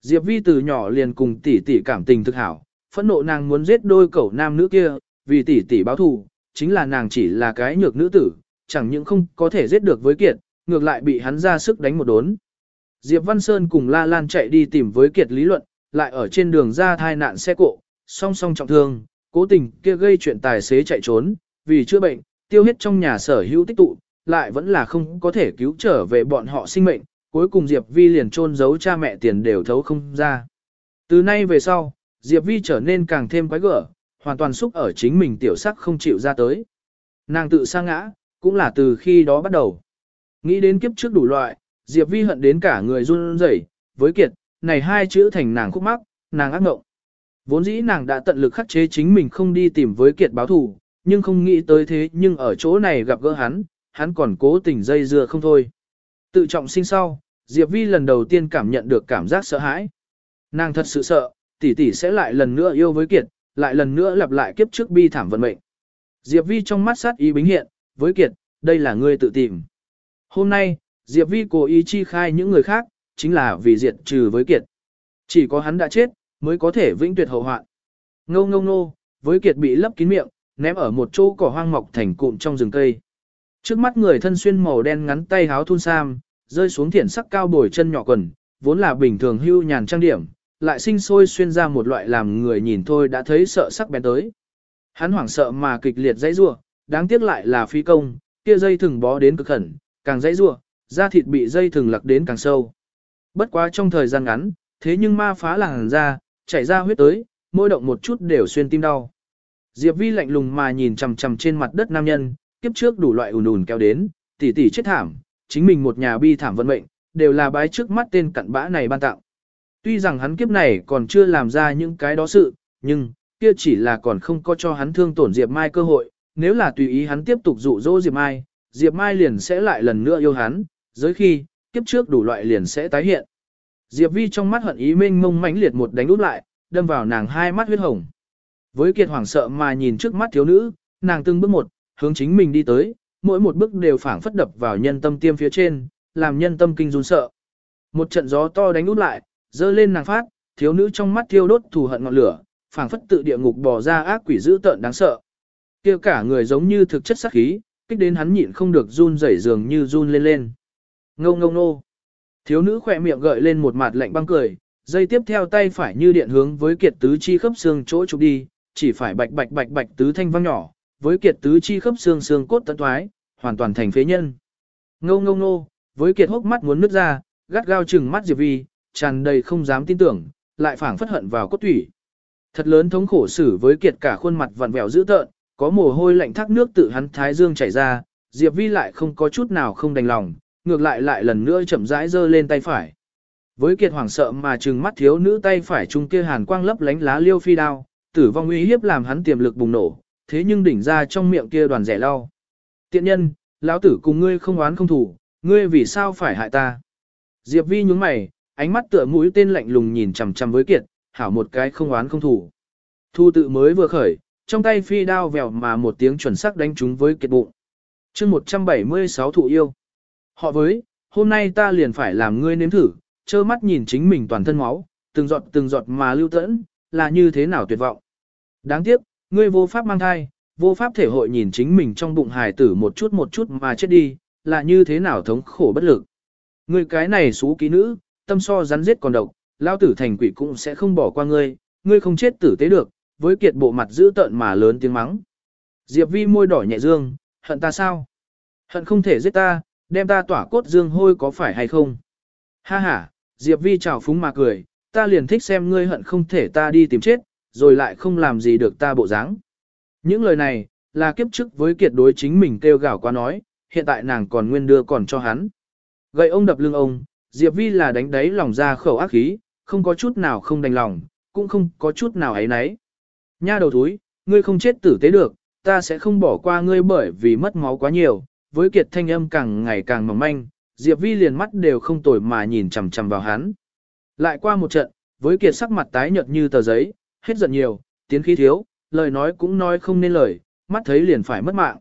Diệp Vi từ nhỏ liền cùng tỷ tỷ cảm tình thực hảo, phẫn nộ nàng muốn giết đôi cẩu nam nữ kia, vì tỷ tỷ báo thù, chính là nàng chỉ là cái nhược nữ tử, chẳng những không có thể giết được với kiệt, ngược lại bị hắn ra sức đánh một đốn. Diệp Văn Sơn cùng La Lan chạy đi tìm với kiệt lý luận, lại ở trên đường ra thai nạn xe cộ, song song trọng thương, cố tình kia gây chuyện tài xế chạy trốn, vì chữa bệnh, tiêu hết trong nhà sở hữu tích tụ, lại vẫn là không có thể cứu trở về bọn họ sinh mệnh, cuối cùng Diệp Vi liền trôn giấu cha mẹ tiền đều thấu không ra. Từ nay về sau, Diệp Vi trở nên càng thêm quái gở, hoàn toàn xúc ở chính mình tiểu sắc không chịu ra tới. Nàng tự sa ngã, cũng là từ khi đó bắt đầu. Nghĩ đến kiếp trước đủ loại, Diệp Vi hận đến cả người run rẩy, với kiệt, này hai chữ thành nàng khúc mắc, nàng ác ngộng. Vốn dĩ nàng đã tận lực khắc chế chính mình không đi tìm với kiệt báo thù, nhưng không nghĩ tới thế nhưng ở chỗ này gặp gỡ hắn, hắn còn cố tình dây dưa không thôi. Tự trọng sinh sau, Diệp Vi lần đầu tiên cảm nhận được cảm giác sợ hãi. Nàng thật sự sợ, tỷ tỷ sẽ lại lần nữa yêu với kiệt, lại lần nữa lặp lại kiếp trước bi thảm vận mệnh. Diệp Vi trong mắt sát ý bính hiện, với kiệt, đây là ngươi tự tìm. Hôm nay, Diệp Vi cố ý chi khai những người khác, chính là vì diệt trừ với kiệt. Chỉ có hắn đã chết, mới có thể vĩnh tuyệt hậu hoạn. Ngô ngô ngô, với kiệt bị lấp kín miệng, ném ở một chỗ cỏ hoang mọc thành cụm trong rừng cây. Trước mắt người thân xuyên màu đen ngắn tay háo thun sam, rơi xuống thiển sắc cao bồi chân nhỏ quần, vốn là bình thường hưu nhàn trang điểm, lại sinh sôi xuyên ra một loại làm người nhìn thôi đã thấy sợ sắc bén tới. Hắn hoảng sợ mà kịch liệt dãy rủa, đáng tiếc lại là phi công, kia dây thừng bó đến cực khẩn, càng dãy rủa, da thịt bị dây thừng lặc đến càng sâu. Bất quá trong thời gian ngắn, thế nhưng ma phá làn ra, chảy ra huyết tới, mỗi động một chút đều xuyên tim đau. Diệp Vi lạnh lùng mà nhìn chằm chằm trên mặt đất nam nhân, kiếp trước đủ loại ùn ùn kéo đến, tỷ tỷ chết thảm, chính mình một nhà bi thảm vận mệnh, đều là bái trước mắt tên cặn bã này ban tặng. Tuy rằng hắn kiếp này còn chưa làm ra những cái đó sự, nhưng, kia chỉ là còn không có cho hắn thương tổn Diệp Mai cơ hội, nếu là tùy ý hắn tiếp tục dụ dỗ Diệp Mai, Diệp Mai liền sẽ lại lần nữa yêu hắn, giới khi, kiếp trước đủ loại liền sẽ tái hiện. Diệp Vi trong mắt hận ý mênh mông mãnh liệt một đánh úp lại, đâm vào nàng hai mắt huyết hồng. Với kiệt hoảng sợ mà nhìn trước mắt thiếu nữ, nàng từng bước một, hướng chính mình đi tới, mỗi một bước đều phảng phất đập vào nhân tâm tiêm phía trên, làm nhân tâm kinh run sợ. Một trận gió to đánh úp lại, dơ lên nàng phát, thiếu nữ trong mắt thiêu đốt thù hận ngọn lửa, phảng phất tự địa ngục bò ra ác quỷ dữ tợn đáng sợ. Kia cả người giống như thực chất sát khí, kích đến hắn nhịn không được run rẩy dường như run lên lên. Ngô ngô Ngô, Thiếu nữ khỏe miệng gợi lên một mặt lạnh băng cười, dây tiếp theo tay phải như điện hướng với kiệt tứ chi khớp xương chỗ chụp đi, chỉ phải bạch bạch bạch bạch tứ thanh vang nhỏ, với kiệt tứ chi khớp xương xương cốt tận thoái, hoàn toàn thành phế nhân. Ngô ngô Ngô, với kiệt hốc mắt muốn nứt ra, gắt gao chừng mắt Diệp Vi, tràn đầy không dám tin tưởng, lại phảng phất hận vào cốt thủy. Thật lớn thống khổ xử với kiệt cả khuôn mặt vặn vẹo dữ tợn, có mồ hôi lạnh thác nước tự hắn thái dương chảy ra, Diệp Vi lại không có chút nào không đành lòng, ngược lại lại lần nữa chậm rãi giơ lên tay phải. Với kiệt hoảng sợ mà trừng mắt thiếu nữ tay phải trung kia hàn quang lấp lánh lá liêu phi đao, tử vong uy hiếp làm hắn tiềm lực bùng nổ, thế nhưng đỉnh ra trong miệng kia đoàn rẻ lau. Tiện nhân, lão tử cùng ngươi không oán không thủ, ngươi vì sao phải hại ta? Diệp Vi nhướng mày, ánh mắt tựa mũi tên lạnh lùng nhìn chằm chằm với kiệt, hảo một cái không oán không thủ. Thu tự mới vừa khởi, trong tay phi đao vèo mà một tiếng chuẩn sắc đánh trúng với kiệt bụng. chương 176 thụ yêu. Họ với, hôm nay ta liền phải làm ngươi nếm thử, trơ mắt nhìn chính mình toàn thân máu, từng giọt từng giọt mà lưu tẫn, là như thế nào tuyệt vọng. Đáng tiếc, ngươi vô pháp mang thai, vô pháp thể hội nhìn chính mình trong bụng hài tử một chút một chút mà chết đi, là như thế nào thống khổ bất lực. Ngươi cái này xú ký nữ, tâm so rắn giết còn độc, lao tử thành quỷ cũng sẽ không bỏ qua ngươi, ngươi không chết tử tế được, với kiệt bộ mặt giữ tợn mà lớn tiếng mắng. Diệp vi môi đỏ nhẹ dương, hận ta sao? Hận không thể giết ta, đem ta tỏa cốt dương hôi có phải hay không? Ha ha, Diệp vi chào phúng mà cười, ta liền thích xem ngươi hận không thể ta đi tìm chết, rồi lại không làm gì được ta bộ dáng. Những lời này, là kiếp trước với kiệt đối chính mình kêu gào quá nói, hiện tại nàng còn nguyên đưa còn cho hắn. Gậy ông đập lưng ông, Diệp Vi là đánh đáy lòng ra khẩu ác khí, không có chút nào không đành lòng, cũng không có chút nào ấy nấy. Nha đầu thúi, ngươi không chết tử tế được, ta sẽ không bỏ qua ngươi bởi vì mất máu quá nhiều, với kiệt thanh âm càng ngày càng mỏng manh, Diệp Vi liền mắt đều không tồi mà nhìn chằm chằm vào hắn. Lại qua một trận, với kiệt sắc mặt tái nhợt như tờ giấy, hết giận nhiều, tiến khí thiếu, lời nói cũng nói không nên lời, mắt thấy liền phải mất mạng.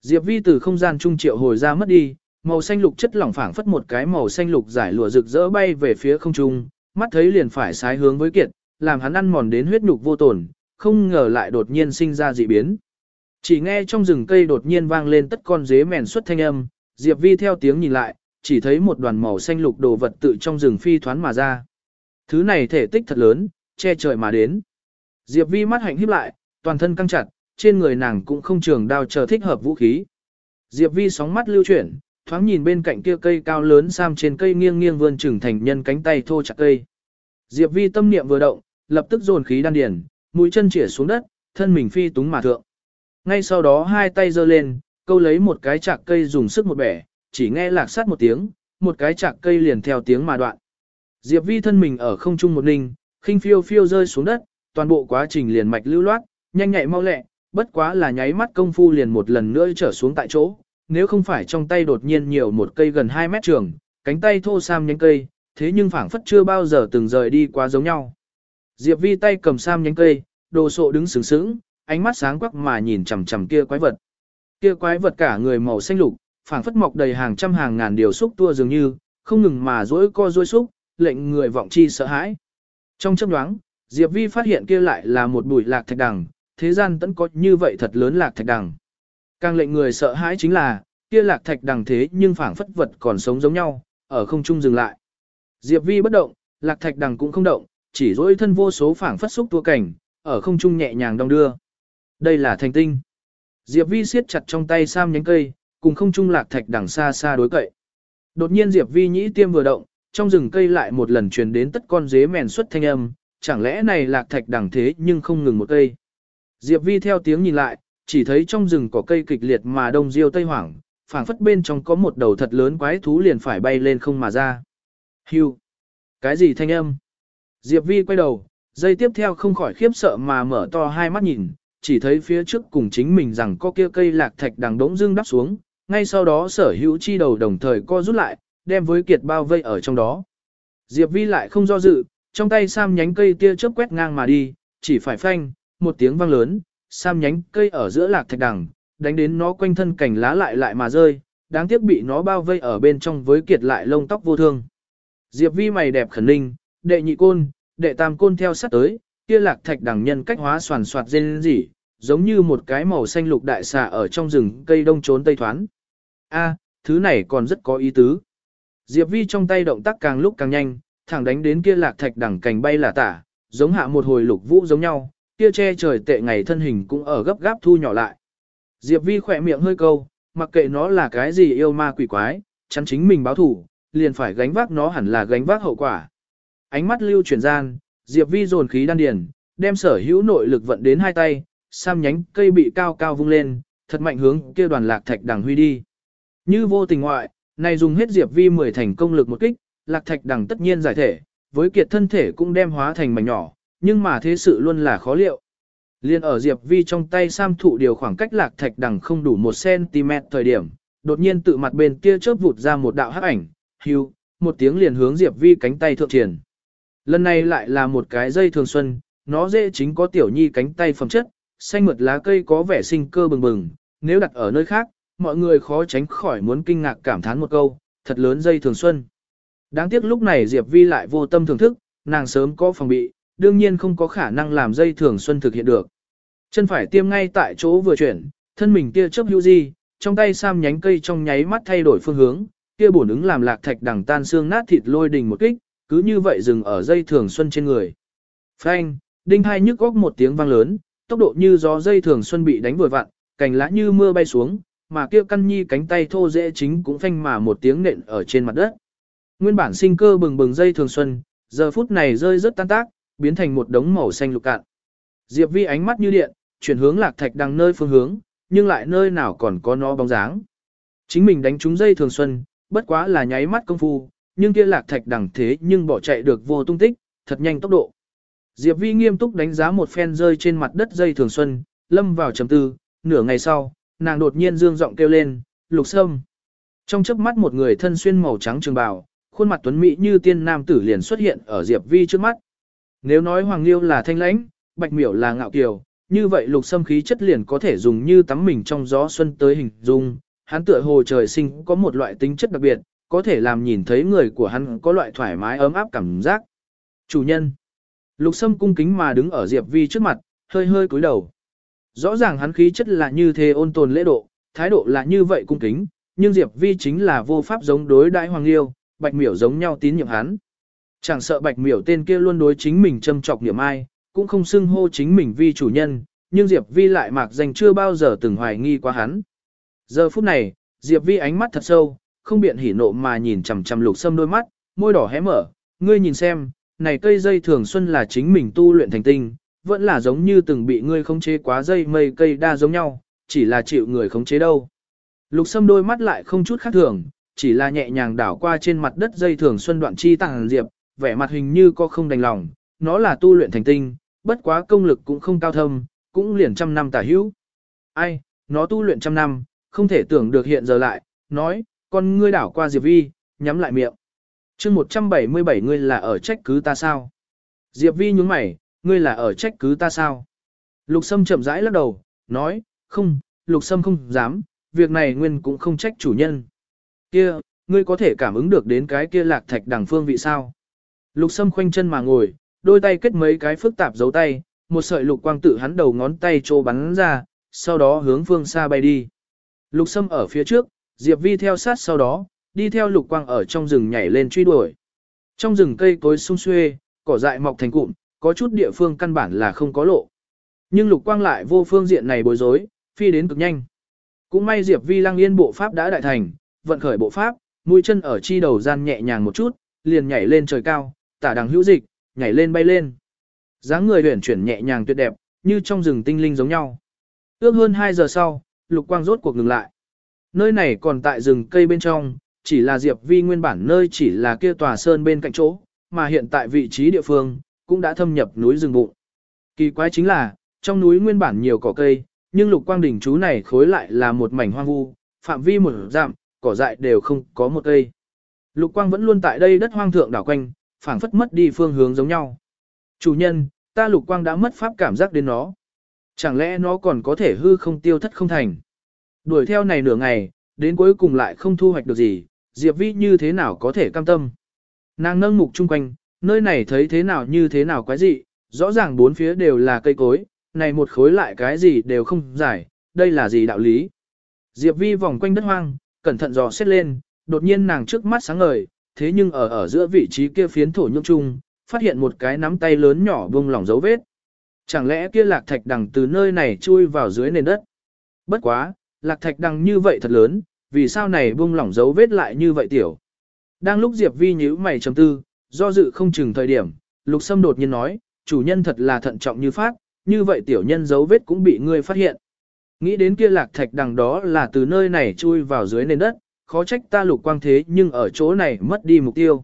Diệp Vi từ không gian trung triệu hồi ra mất đi, màu xanh lục chất lỏng phảng phất một cái màu xanh lục giải lụa rực rỡ bay về phía không trung, mắt thấy liền phải sái hướng với kiệt, làm hắn ăn mòn đến huyết nhục vô tổn, không ngờ lại đột nhiên sinh ra dị biến. Chỉ nghe trong rừng cây đột nhiên vang lên tất con dế mèn xuất thanh âm, Diệp Vi theo tiếng nhìn lại, chỉ thấy một đoàn màu xanh lục đồ vật tự trong rừng phi thoán mà ra. Thứ này thể tích thật lớn, che trời mà đến. Diệp Vi mắt hạnh híp lại, toàn thân căng chặt, trên người nàng cũng không trường đao chờ thích hợp vũ khí. Diệp Vi sóng mắt lưu chuyển, thoáng nhìn bên cạnh kia cây cao lớn sam trên cây nghiêng nghiêng vươn trưởng thành nhân cánh tay thô chặt cây. Diệp Vi tâm niệm vừa động, lập tức dồn khí đan điền, mũi chân chĩa xuống đất, thân mình phi túng mà thượng. Ngay sau đó hai tay giơ lên, câu lấy một cái chạc cây dùng sức một bẻ, chỉ nghe lạc sát một tiếng, một cái chạc cây liền theo tiếng mà đoạn. Diệp Vi thân mình ở không trung một ninh, khinh phiêu phiêu rơi xuống đất, toàn bộ quá trình liền mạch lưu loát, nhanh nhạy mau lẹ, bất quá là nháy mắt công phu liền một lần nữa trở xuống tại chỗ, nếu không phải trong tay đột nhiên nhiều một cây gần 2 mét trường, cánh tay thô sam nhánh cây, thế nhưng phảng phất chưa bao giờ từng rời đi quá giống nhau. Diệp Vi tay cầm sam nhánh cây, đồ sộ đứng sướng sướng, ánh mắt sáng quắc mà nhìn chằm chằm kia quái vật. Kia quái vật cả người màu xanh lục, phảng phất mọc đầy hàng trăm hàng ngàn điều xúc tua dường như, không ngừng mà dỗi co dỗi xúc, lệnh người vọng chi sợ hãi. Trong chớp nhoáng, Diệp Vi phát hiện kia lại là một bụi lạc thạch đằng, thế gian tẫn có như vậy thật lớn lạc thạch đằng. Càng lệnh người sợ hãi chính là, kia lạc thạch đằng thế nhưng phảng phất vật còn sống giống nhau, ở không trung dừng lại. Diệp Vi bất động, lạc thạch đằng cũng không động, chỉ dỗi thân vô số phảng phất xúc tua cảnh, ở không trung nhẹ nhàng đong đưa. Đây là thành tinh. Diệp Vi siết chặt trong tay sam nhánh cây, cùng không trung lạc thạch đằng xa xa đối cậy. Đột nhiên Diệp Vi nhĩ tiêm vừa động, trong rừng cây lại một lần truyền đến tất con dế mèn xuất thanh âm, chẳng lẽ này lạc thạch đằng thế nhưng không ngừng một cây. Diệp Vi theo tiếng nhìn lại, chỉ thấy trong rừng có cây kịch liệt mà đông diêu tây hoảng, phảng phất bên trong có một đầu thật lớn quái thú liền phải bay lên không mà ra. Hưu! Cái gì thanh âm? Diệp Vi quay đầu, dây tiếp theo không khỏi khiếp sợ mà mở to hai mắt nhìn, chỉ thấy phía trước cùng chính mình rằng có kia cây lạc thạch đằng đống dương đắp xuống, ngay sau đó sở hữu chi đầu đồng thời co rút lại, đem với kiệt bao vây ở trong đó. Diệp Vi lại không do dự, trong tay sam nhánh cây tia chớp quét ngang mà đi, chỉ phải phanh, một tiếng vang lớn, sam nhánh cây ở giữa lạc thạch đằng, đánh đến nó quanh thân cảnh lá lại lại mà rơi, đáng tiếc bị nó bao vây ở bên trong với kiệt lại lông tóc vô thương. Diệp Vi mày đẹp khẩn ninh, đệ nhị côn, đệ tam côn theo sát tới, kia lạc thạch đằng nhân cách hóa soàn soạt dên gì, giống như một cái màu xanh lục đại xà ở trong rừng cây đông trốn tây thoán. A, thứ này còn rất có ý tứ. Diệp Vi trong tay động tác càng lúc càng nhanh, thẳng đánh đến kia lạc thạch đẳng cành bay là tả, giống hạ một hồi lục vũ giống nhau, kia che trời tệ ngày thân hình cũng ở gấp gáp thu nhỏ lại. Diệp Vi khỏe miệng hơi câu, mặc kệ nó là cái gì yêu ma quỷ quái, chắn chính mình báo thủ, liền phải gánh vác nó hẳn là gánh vác hậu quả. Ánh mắt lưu chuyển gian, Diệp Vi dồn khí đan điền, đem sở hữu nội lực vận đến hai tay, sam nhánh cây bị cao cao vung lên, thật mạnh hướng kia đoàn lạc thạch đằng huy đi. Như vô tình ngoại, này dùng hết Diệp Vi mười thành công lực một kích, lạc thạch đằng tất nhiên giải thể, với kiệt thân thể cũng đem hóa thành mảnh nhỏ, nhưng mà thế sự luôn là khó liệu. Liên ở Diệp Vi trong tay sam thụ điều khoảng cách lạc thạch đằng không đủ 1cm thời điểm, đột nhiên tự mặt bên kia chớp vụt ra một đạo hắc ảnh, hưu, một tiếng liền hướng Diệp Vi cánh tay thượng triển. Lần này lại là một cái dây thường xuân, nó dễ chính có tiểu nhi cánh tay phẩm chất, xanh mượt lá cây có vẻ sinh cơ bừng bừng, nếu đặt ở nơi khác, mọi người khó tránh khỏi muốn kinh ngạc cảm thán một câu, thật lớn dây thường xuân. Đáng tiếc lúc này Diệp Vi lại vô tâm thưởng thức, nàng sớm có phòng bị, đương nhiên không có khả năng làm dây thường xuân thực hiện được. Chân phải tiêm ngay tại chỗ vừa chuyển, thân mình kia chớp hữu di, trong tay sam nhánh cây trong nháy mắt thay đổi phương hướng, kia bổn ứng làm lạc thạch đằng tan xương nát thịt lôi đình một kích, cứ như vậy dừng ở dây thường xuân trên người. Phanh, đinh hai nhức góc một tiếng vang lớn, tốc độ như gió dây thường xuân bị đánh vừa vặn, cành lá như mưa bay xuống, mà kia căn nhi cánh tay thô dễ chính cũng phanh mà một tiếng nện ở trên mặt đất. Nguyên bản sinh cơ bừng bừng dây thường xuân, giờ phút này rơi rất tan tác, biến thành một đống màu xanh lục cạn. Diệp Vi ánh mắt như điện, chuyển hướng lạc thạch đằng nơi phương hướng, nhưng lại nơi nào còn có nó bóng dáng. Chính mình đánh trúng dây thường xuân, bất quá là nháy mắt công phu, nhưng kia lạc thạch đằng thế nhưng bỏ chạy được vô tung tích, thật nhanh tốc độ. Diệp Vi nghiêm túc đánh giá một phen rơi trên mặt đất dây thường xuân, lâm vào trầm tư, nửa ngày sau, nàng đột nhiên dương giọng kêu lên, lục sâm. Trong chớp mắt một người thân xuyên màu trắng trường bào, khuôn mặt tuấn mỹ như tiên nam tử liền xuất hiện ở Diệp Vi trước mắt. Nếu nói Hoàng Liêu là thanh lãnh, Bạch Miểu là ngạo kiều, như vậy lục sâm khí chất liền có thể dùng như tắm mình trong gió xuân tới hình dung. Hắn tựa hồ trời sinh có một loại tính chất đặc biệt, có thể làm nhìn thấy người của hắn có loại thoải mái ấm áp cảm giác. Chủ nhân. Lục Sâm cung kính mà đứng ở Diệp Vi trước mặt, hơi hơi cúi đầu. Rõ ràng hắn khí chất là như thế ôn tồn lễ độ, thái độ là như vậy cung kính, nhưng Diệp Vi chính là vô pháp giống đối đại hoàng liêu, Bạch Miểu giống nhau tín nhiệm hắn. Chẳng sợ Bạch Miểu tên kia luôn đối chính mình châm chọc niệm ai, cũng không xưng hô chính mình vi chủ nhân, nhưng Diệp Vi lại mạc danh chưa bao giờ từng hoài nghi qua hắn. Giờ phút này, Diệp Vi ánh mắt thật sâu, không biện hỉ nộ mà nhìn chằm chằm Lục Sâm đôi mắt, môi đỏ hé mở, ngươi nhìn xem, này cây dây thường xuân là chính mình tu luyện thành tinh, vẫn là giống như từng bị ngươi khống chế quá dây mây cây đa giống nhau, chỉ là chịu người khống chế đâu. Lục Sâm đôi mắt lại không chút khác thường, chỉ là nhẹ nhàng đảo qua trên mặt đất dây thường xuân đoạn chi tàng diệp, vẻ mặt hình như có không đành lòng, nó là tu luyện thành tinh, bất quá công lực cũng không cao thâm, cũng liền trăm năm tả hữu. Ai, nó tu luyện trăm năm, không thể tưởng được hiện giờ lại, nói, con ngươi đảo qua Diệp Vi, nhắm lại miệng chương 177 ngươi là ở trách cứ ta sao? Diệp Vi nhúng mày, ngươi là ở trách cứ ta sao? Lục Sâm chậm rãi lắc đầu, nói, không, Lục Sâm không dám, việc này nguyên cũng không trách chủ nhân. Kia, ngươi có thể cảm ứng được đến cái kia lạc thạch đằng phương vị sao? Lục Sâm khoanh chân mà ngồi, đôi tay kết mấy cái phức tạp dấu tay, một sợi lục quang tự hắn đầu ngón tay trô bắn ra, sau đó hướng phương xa bay đi. Lục Sâm ở phía trước, Diệp Vi theo sát sau đó, đi theo lục quang ở trong rừng nhảy lên truy đuổi. Trong rừng cây cối sung xuê, cỏ dại mọc thành cụm, có chút địa phương căn bản là không có lộ. Nhưng lục quang lại vô phương diện này bối rối, phi đến cực nhanh. Cũng may Diệp Vi Lăng Yên bộ pháp đã đại thành, vận khởi bộ pháp, mũi chân ở chi đầu gian nhẹ nhàng một chút, liền nhảy lên trời cao, tả đằng hữu dịch, nhảy lên bay lên. dáng người huyền chuyển nhẹ nhàng tuyệt đẹp, như trong rừng tinh linh giống nhau. Ước hơn 2 giờ sau, lục quang rốt cuộc ngừng lại. Nơi này còn tại rừng cây bên trong, chỉ là Diệp Vi nguyên bản nơi chỉ là kia tòa sơn bên cạnh chỗ, mà hiện tại vị trí địa phương, cũng đã thâm nhập núi rừng bụng. Kỳ quái chính là, trong núi nguyên bản nhiều cỏ cây, nhưng lục quang đỉnh chú này khối lại là một mảnh hoang vu, phạm vi một dặm, cỏ dại đều không có một cây. Lục quang vẫn luôn tại đây đất hoang thượng đảo quanh, phảng phất mất đi phương hướng giống nhau. Chủ nhân, ta lục quang đã mất pháp cảm giác đến nó. Chẳng lẽ nó còn có thể hư không tiêu thất không thành? Đuổi theo này nửa ngày, đến cuối cùng lại không thu hoạch được gì, Diệp Vi như thế nào có thể cam tâm? Nàng nâng mục chung quanh, nơi này thấy thế nào như thế nào quái dị, rõ ràng bốn phía đều là cây cối, này một khối lại cái gì đều không giải, đây là gì đạo lý? Diệp Vi vòng quanh đất hoang, cẩn thận dò xét lên, đột nhiên nàng trước mắt sáng ngời, thế nhưng ở ở giữa vị trí kia phiến thổ nhung chung, phát hiện một cái nắm tay lớn nhỏ bung lỏng dấu vết. Chẳng lẽ kia lạc thạch đằng từ nơi này chui vào dưới nền đất? Bất quá, lạc thạch đằng như vậy thật lớn, vì sao này buông lỏng dấu vết lại như vậy tiểu? Đang lúc Diệp Vi nhíu mày trầm tư, do dự không chừng thời điểm, Lục Sâm đột nhiên nói, chủ nhân thật là thận trọng như phát, như vậy tiểu nhân dấu vết cũng bị ngươi phát hiện. Nghĩ đến kia lạc thạch đằng đó là từ nơi này chui vào dưới nền đất, khó trách ta lục quang thế nhưng ở chỗ này mất đi mục tiêu.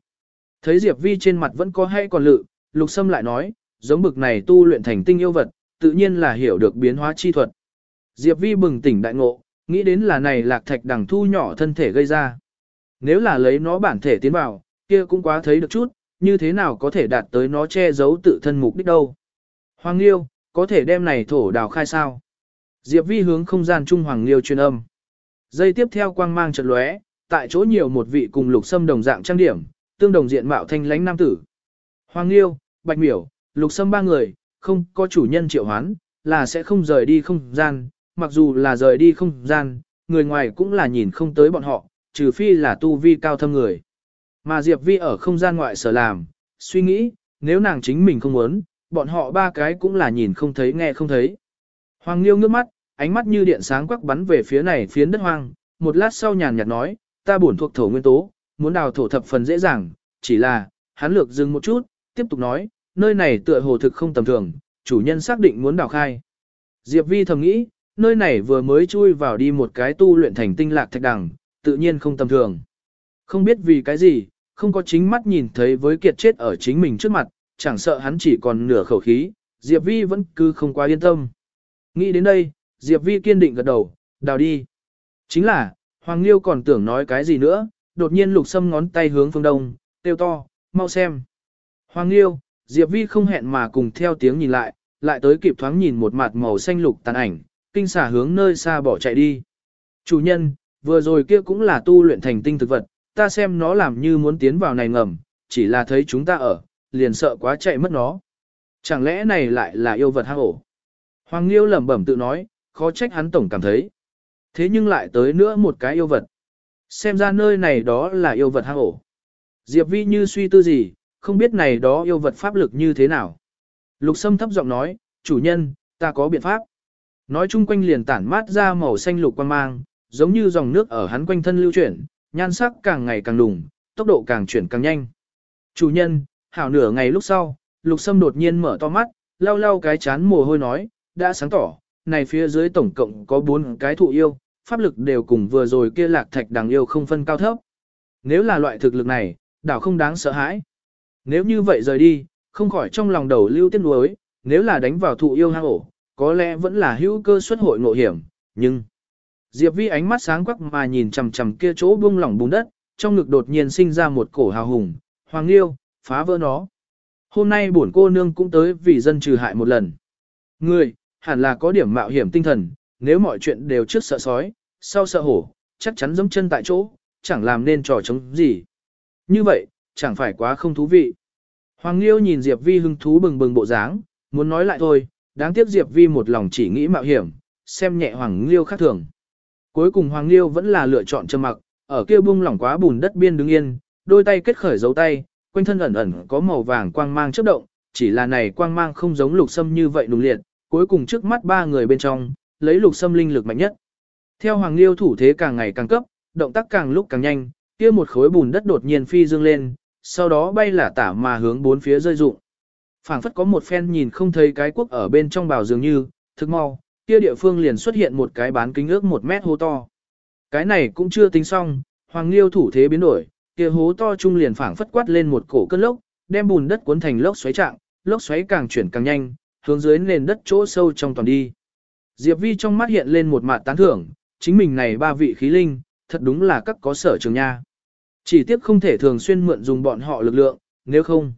Thấy Diệp Vi trên mặt vẫn có hay còn lự, lục sâm lại nói, giống bực này tu luyện thành tinh yêu vật, tự nhiên là hiểu được biến hóa chi thuật. Diệp Vi bừng tỉnh đại ngộ, nghĩ đến là này lạc thạch đằng thu nhỏ thân thể gây ra. Nếu là lấy nó bản thể tiến vào, kia cũng quá thấy được chút, như thế nào có thể đạt tới nó che giấu tự thân mục đích đâu. Hoàng Liêu, có thể đem này thổ đào khai sao? Diệp Vi hướng không gian trung Hoàng Liêu truyền âm. Dây tiếp theo quang mang chợt lóe, tại chỗ nhiều một vị cùng lục sâm đồng dạng trang điểm, tương đồng diện mạo thanh lãnh nam tử. Hoàng Liêu, Bạch Miểu, lục sâm ba người, không có chủ nhân triệu hoán, là sẽ không rời đi không gian, mặc dù là rời đi không gian, người ngoài cũng là nhìn không tới bọn họ, trừ phi là tu vi cao thâm người. Mà Diệp Vi ở không gian ngoại sở làm, suy nghĩ, nếu nàng chính mình không muốn, bọn họ ba cái cũng là nhìn không thấy nghe không thấy. Hoàng Liêu ngước mắt, ánh mắt như điện sáng quắc bắn về phía này phiến đất hoang, một lát sau nhàn nhạt nói, ta bổn thuộc thổ nguyên tố, muốn đào thổ thập phần dễ dàng, chỉ là, hắn lược dừng một chút, tiếp tục nói, nơi này tựa hồ thực không tầm thường, chủ nhân xác định muốn đào khai. Diệp Vi thầm nghĩ, nơi này vừa mới chui vào đi một cái tu luyện thành tinh lạc thạch đằng, tự nhiên không tầm thường. Không biết vì cái gì, không có chính mắt nhìn thấy với kiệt chết ở chính mình trước mặt, chẳng sợ hắn chỉ còn nửa khẩu khí, Diệp Vi vẫn cứ không quá yên tâm. Nghĩ đến đây, Diệp Vi kiên định gật đầu, đào đi. Chính là, Hoàng Liêu còn tưởng nói cái gì nữa, đột nhiên lục xâm ngón tay hướng phương đông, tiêu to, mau xem. Hoàng Liêu, Diệp Vi không hẹn mà cùng theo tiếng nhìn lại, lại tới kịp thoáng nhìn một mặt màu xanh lục tàn ảnh, kinh xả hướng nơi xa bỏ chạy đi. Chủ nhân, vừa rồi kia cũng là tu luyện thành tinh thực vật, ta xem nó làm như muốn tiến vào này ngầm, chỉ là thấy chúng ta ở, liền sợ quá chạy mất nó. Chẳng lẽ này lại là yêu vật hang ổ? Hoàng Liêu lẩm bẩm tự nói, khó trách hắn tổng cảm thấy. Thế nhưng lại tới nữa một cái yêu vật. Xem ra nơi này đó là yêu vật hang ổ. Diệp Vi như suy tư gì, không biết này đó yêu vật pháp lực như thế nào. Lục Sâm thấp giọng nói, chủ nhân, ta có biện pháp. Nói chung quanh liền tản mát ra màu xanh lục quang mang, giống như dòng nước ở hắn quanh thân lưu chuyển, nhan sắc càng ngày càng đùng, tốc độ càng chuyển càng nhanh. Chủ nhân, hảo nửa ngày lúc sau, Lục Sâm đột nhiên mở to mắt, lau lau cái chán mồ hôi nói, đã sáng tỏ, này phía dưới tổng cộng có bốn cái thụ yêu, pháp lực đều cùng vừa rồi kia lạc thạch đằng yêu không phân cao thấp. Nếu là loại thực lực này, đảo không đáng sợ hãi. Nếu như vậy rời đi, không khỏi trong lòng đầu lưu tiếc nuối, nếu là đánh vào thụ yêu hang ổ, có lẽ vẫn là hữu cơ xuất hội ngộ hiểm, nhưng... Diệp Vi ánh mắt sáng quắc mà nhìn chằm chằm kia chỗ buông lỏng bùn đất, trong ngực đột nhiên sinh ra một cổ hào hùng, hoàng liêu, phá vỡ nó. Hôm nay bổn cô nương cũng tới vì dân trừ hại một lần. Người, hẳn là có điểm mạo hiểm tinh thần, nếu mọi chuyện đều trước sợ sói, sau sợ hổ, chắc chắn giẫm chân tại chỗ, chẳng làm nên trò chống gì. Như vậy, chẳng phải quá không thú vị. Hoàng Liêu nhìn Diệp Vi hứng thú bừng bừng bộ dáng, muốn nói lại thôi, đáng tiếc Diệp Vi một lòng chỉ nghĩ mạo hiểm, xem nhẹ Hoàng Liêu khác thường. Cuối cùng Hoàng Liêu vẫn là lựa chọn trầm mặc, ở kia bung lỏng quá bùn đất biên đứng yên, đôi tay kết khởi dấu tay, quanh thân ẩn ẩn có màu vàng quang mang chớp động, chỉ là này quang mang không giống lục sâm như vậy nùng liệt, cuối cùng trước mắt ba người bên trong, lấy lục sâm linh lực mạnh nhất. Theo Hoàng Liêu thủ thế càng ngày càng cấp, động tác càng lúc càng nhanh, kia một khối bùn đất đột nhiên phi dương lên, sau đó bay lả tả mà hướng bốn phía rơi rụng. Phảng phất có một phen nhìn không thấy cái quốc ở bên trong bào dường như, thực mau, kia địa phương liền xuất hiện một cái bán kính ước một mét hố to. Cái này cũng chưa tính xong, Hoàng Liêu thủ thế biến đổi, kia hố to trung liền phảng phất quát lên một cổ cơn lốc, đem bùn đất cuốn thành lốc xoáy trạng, lốc xoáy càng chuyển càng nhanh, hướng dưới nền đất chỗ sâu trong toàn đi. Diệp Vi trong mắt hiện lên một mạt tán thưởng, chính mình này ba vị khí linh, thật đúng là các có sở trường nha. Chỉ tiếc không thể thường xuyên mượn dùng bọn họ lực lượng, nếu không.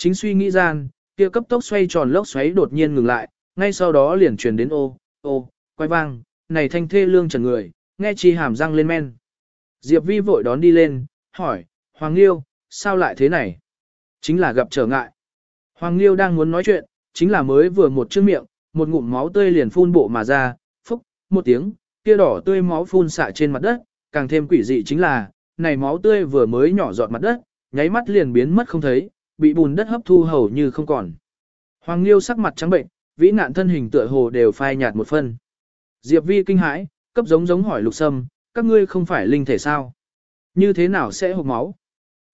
Chính suy nghĩ gian, kia cấp tốc xoay tròn lốc xoáy đột nhiên ngừng lại, ngay sau đó liền truyền đến ô, ô, quay vang, này thanh thê lương trần người, nghe chi hàm răng lên men. Diệp Vi vội đón đi lên, hỏi, Hoàng Liêu, sao lại thế này? Chính là gặp trở ngại. Hoàng Liêu đang muốn nói chuyện, chính là mới vừa một chữ miệng, một ngụm máu tươi liền phun bộ mà ra, phúc, một tiếng, kia đỏ tươi máu phun xạ trên mặt đất, càng thêm quỷ dị chính là, này máu tươi vừa mới nhỏ giọt mặt đất, nháy mắt liền biến mất không thấy, bị bùn đất hấp thu hầu như không còn. Hoàng Liêu sắc mặt trắng bệnh, vĩ nạn thân hình tựa hồ đều phai nhạt một phân. Diệp Vi kinh hãi, cấp giống giống hỏi Lục Sâm, các ngươi không phải linh thể sao? Như thế nào sẽ hộp máu?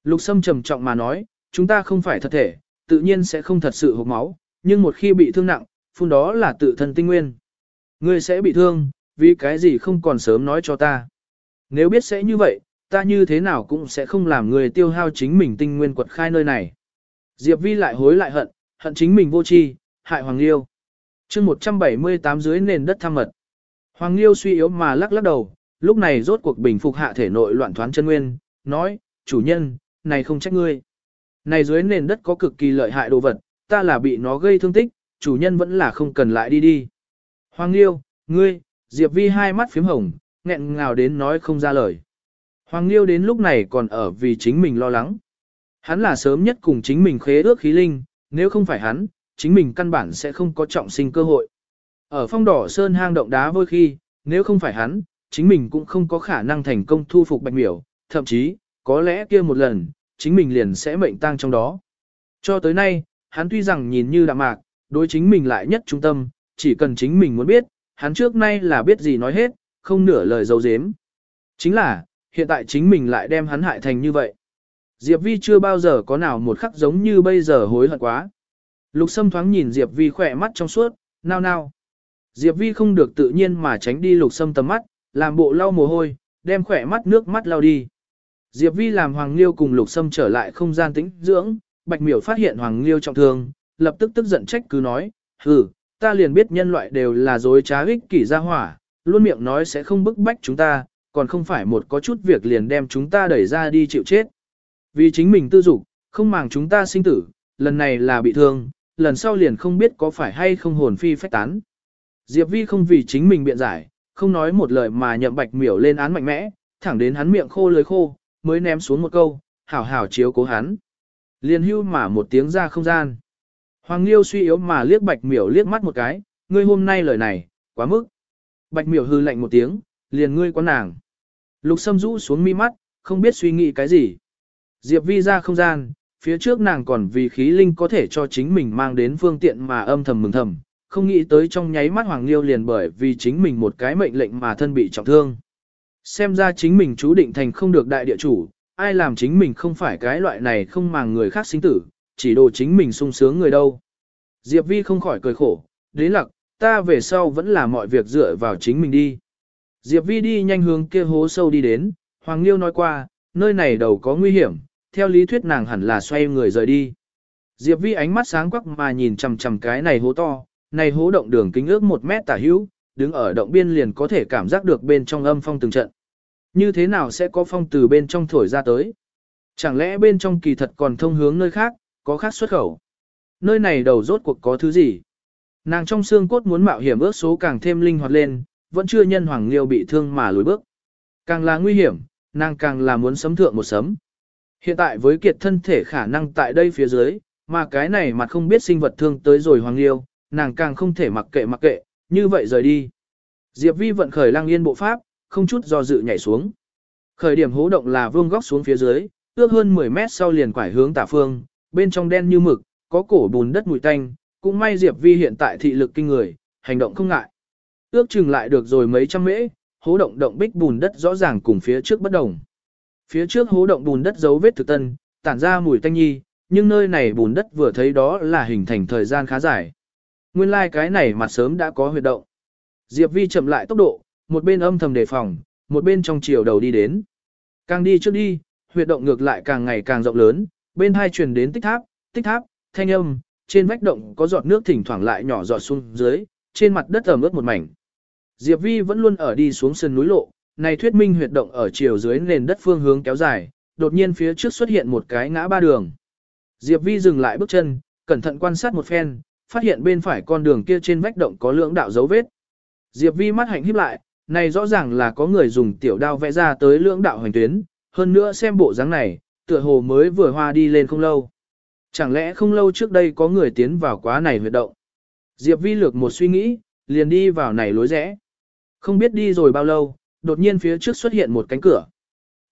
Lục Sâm trầm trọng mà nói, chúng ta không phải thật thể, tự nhiên sẽ không thật sự hộp máu, nhưng một khi bị thương nặng, phun đó là tự thân tinh nguyên. Ngươi sẽ bị thương, vì cái gì không còn sớm nói cho ta. Nếu biết sẽ như vậy, ta như thế nào cũng sẽ không làm người tiêu hao chính mình tinh nguyên quật khai nơi này. Diệp Vi lại hối lại hận, hận chính mình vô tri, hại Hoàng Liêu. chương 178 dưới nền đất tham mật. Hoàng Liêu suy yếu mà lắc lắc đầu, lúc này rốt cuộc bình phục hạ thể nội loạn thoán chân nguyên, nói, chủ nhân, này không trách ngươi. Này dưới nền đất có cực kỳ lợi hại đồ vật, ta là bị nó gây thương tích, chủ nhân vẫn là không cần lại đi đi. Hoàng Liêu, ngươi, Diệp Vi hai mắt phím hồng, nghẹn ngào đến nói không ra lời. Hoàng Liêu đến lúc này còn ở vì chính mình lo lắng. Hắn là sớm nhất cùng chính mình khế ước khí linh, nếu không phải hắn, chính mình căn bản sẽ không có trọng sinh cơ hội. Ở phong đỏ sơn hang động đá vôi khi, nếu không phải hắn, chính mình cũng không có khả năng thành công thu phục bạch miểu, thậm chí, có lẽ kia một lần, chính mình liền sẽ mệnh tang trong đó. Cho tới nay, hắn tuy rằng nhìn như đạm mạc, đối chính mình lại nhất trung tâm, chỉ cần chính mình muốn biết, hắn trước nay là biết gì nói hết, không nửa lời dấu dếm. Chính là, hiện tại chính mình lại đem hắn hại thành như vậy. Diệp Vi chưa bao giờ có nào một khắc giống như bây giờ hối hận quá. Lục Sâm thoáng nhìn Diệp Vi khỏe mắt trong suốt, nao nao. Diệp Vi không được tự nhiên mà tránh đi Lục Sâm tầm mắt, làm bộ lau mồ hôi, đem khỏe mắt nước mắt lau đi. Diệp Vi làm Hoàng Liêu cùng Lục Sâm trở lại không gian tĩnh dưỡng, Bạch Miểu phát hiện Hoàng Liêu trọng thương, lập tức tức giận trách cứ nói, hừ, ta liền biết nhân loại đều là dối trá ích kỷ ra hỏa, luôn miệng nói sẽ không bức bách chúng ta, còn không phải một có chút việc liền đem chúng ta đẩy ra đi chịu chết. Vì chính mình tư dục, không màng chúng ta sinh tử, lần này là bị thương, lần sau liền không biết có phải hay không hồn phi phách tán. Diệp Vi không vì chính mình biện giải, không nói một lời mà nhậm bạch miểu lên án mạnh mẽ, thẳng đến hắn miệng khô lưới khô, mới ném xuống một câu, hảo hảo chiếu cố hắn. Liền hưu mà một tiếng ra không gian. Hoàng Liêu suy yếu mà liếc bạch miểu liếc mắt một cái, ngươi hôm nay lời này, quá mức. Bạch miểu hư lạnh một tiếng, liền ngươi quán nàng. Lục Sâm rũ xuống mi mắt, không biết suy nghĩ cái gì. Diệp Vi ra không gian, phía trước nàng còn vì khí linh có thể cho chính mình mang đến phương tiện mà âm thầm mừng thầm, không nghĩ tới trong nháy mắt Hoàng Liêu liền bởi vì chính mình một cái mệnh lệnh mà thân bị trọng thương. Xem ra chính mình chú định thành không được đại địa chủ, ai làm chính mình không phải cái loại này không màng người khác sinh tử, chỉ đồ chính mình sung sướng người đâu. Diệp Vi không khỏi cười khổ, đến lặc, ta về sau vẫn là mọi việc dựa vào chính mình đi. Diệp Vi đi nhanh hướng kia hố sâu đi đến, Hoàng Liêu nói qua, nơi này đầu có nguy hiểm, theo lý thuyết nàng hẳn là xoay người rời đi. Diệp Vi ánh mắt sáng quắc mà nhìn chằm chằm cái này hố to, này hố động đường kính ước một mét tả hữu, đứng ở động biên liền có thể cảm giác được bên trong âm phong từng trận. Như thế nào sẽ có phong từ bên trong thổi ra tới? Chẳng lẽ bên trong kỳ thật còn thông hướng nơi khác, có khác xuất khẩu? Nơi này đầu rốt cuộc có thứ gì? Nàng trong xương cốt muốn mạo hiểm ước số càng thêm linh hoạt lên, vẫn chưa nhân hoàng liêu bị thương mà lùi bước. Càng là nguy hiểm, nàng càng là muốn sấm thượng một sấm. Hiện tại với kiệt thân thể khả năng tại đây phía dưới, mà cái này mặt không biết sinh vật thương tới rồi hoàng liêu, nàng càng không thể mặc kệ mặc kệ, như vậy rời đi. Diệp Vi vận khởi lang yên bộ pháp, không chút do dự nhảy xuống. Khởi điểm hố động là vương góc xuống phía dưới, ước hơn 10 mét sau liền quải hướng tả phương, bên trong đen như mực, có cổ bùn đất mùi tanh, cũng may Diệp Vi hiện tại thị lực kinh người, hành động không ngại. Ước chừng lại được rồi mấy trăm mễ, hố động động bích bùn đất rõ ràng cùng phía trước bất đồng. Phía trước hố động bùn đất dấu vết thực tân, tản ra mùi tanh nhi, nhưng nơi này bùn đất vừa thấy đó là hình thành thời gian khá dài. Nguyên lai like cái này mặt sớm đã có huyệt động. Diệp Vi chậm lại tốc độ, một bên âm thầm đề phòng, một bên trong chiều đầu đi đến. Càng đi trước đi, huyệt động ngược lại càng ngày càng rộng lớn, bên hai truyền đến tích tháp, tích tháp, thanh âm, trên vách động có giọt nước thỉnh thoảng lại nhỏ giọt xuống dưới, trên mặt đất ẩm ướt một mảnh. Diệp Vi vẫn luôn ở đi xuống sườn núi lộ, này thuyết minh huyệt động ở chiều dưới nền đất phương hướng kéo dài, đột nhiên phía trước xuất hiện một cái ngã ba đường. Diệp Vi dừng lại bước chân, cẩn thận quan sát một phen, phát hiện bên phải con đường kia trên vách động có lưỡng đạo dấu vết. Diệp Vi mắt hạnh híp lại, này rõ ràng là có người dùng tiểu đao vẽ ra tới lưỡng đạo hành tuyến, hơn nữa xem bộ dáng này, tựa hồ mới vừa hoa đi lên không lâu. Chẳng lẽ không lâu trước đây có người tiến vào quá này huyệt động? Diệp Vi lược một suy nghĩ, liền đi vào này lối rẽ. Không biết đi rồi bao lâu, đột nhiên phía trước xuất hiện một cánh cửa.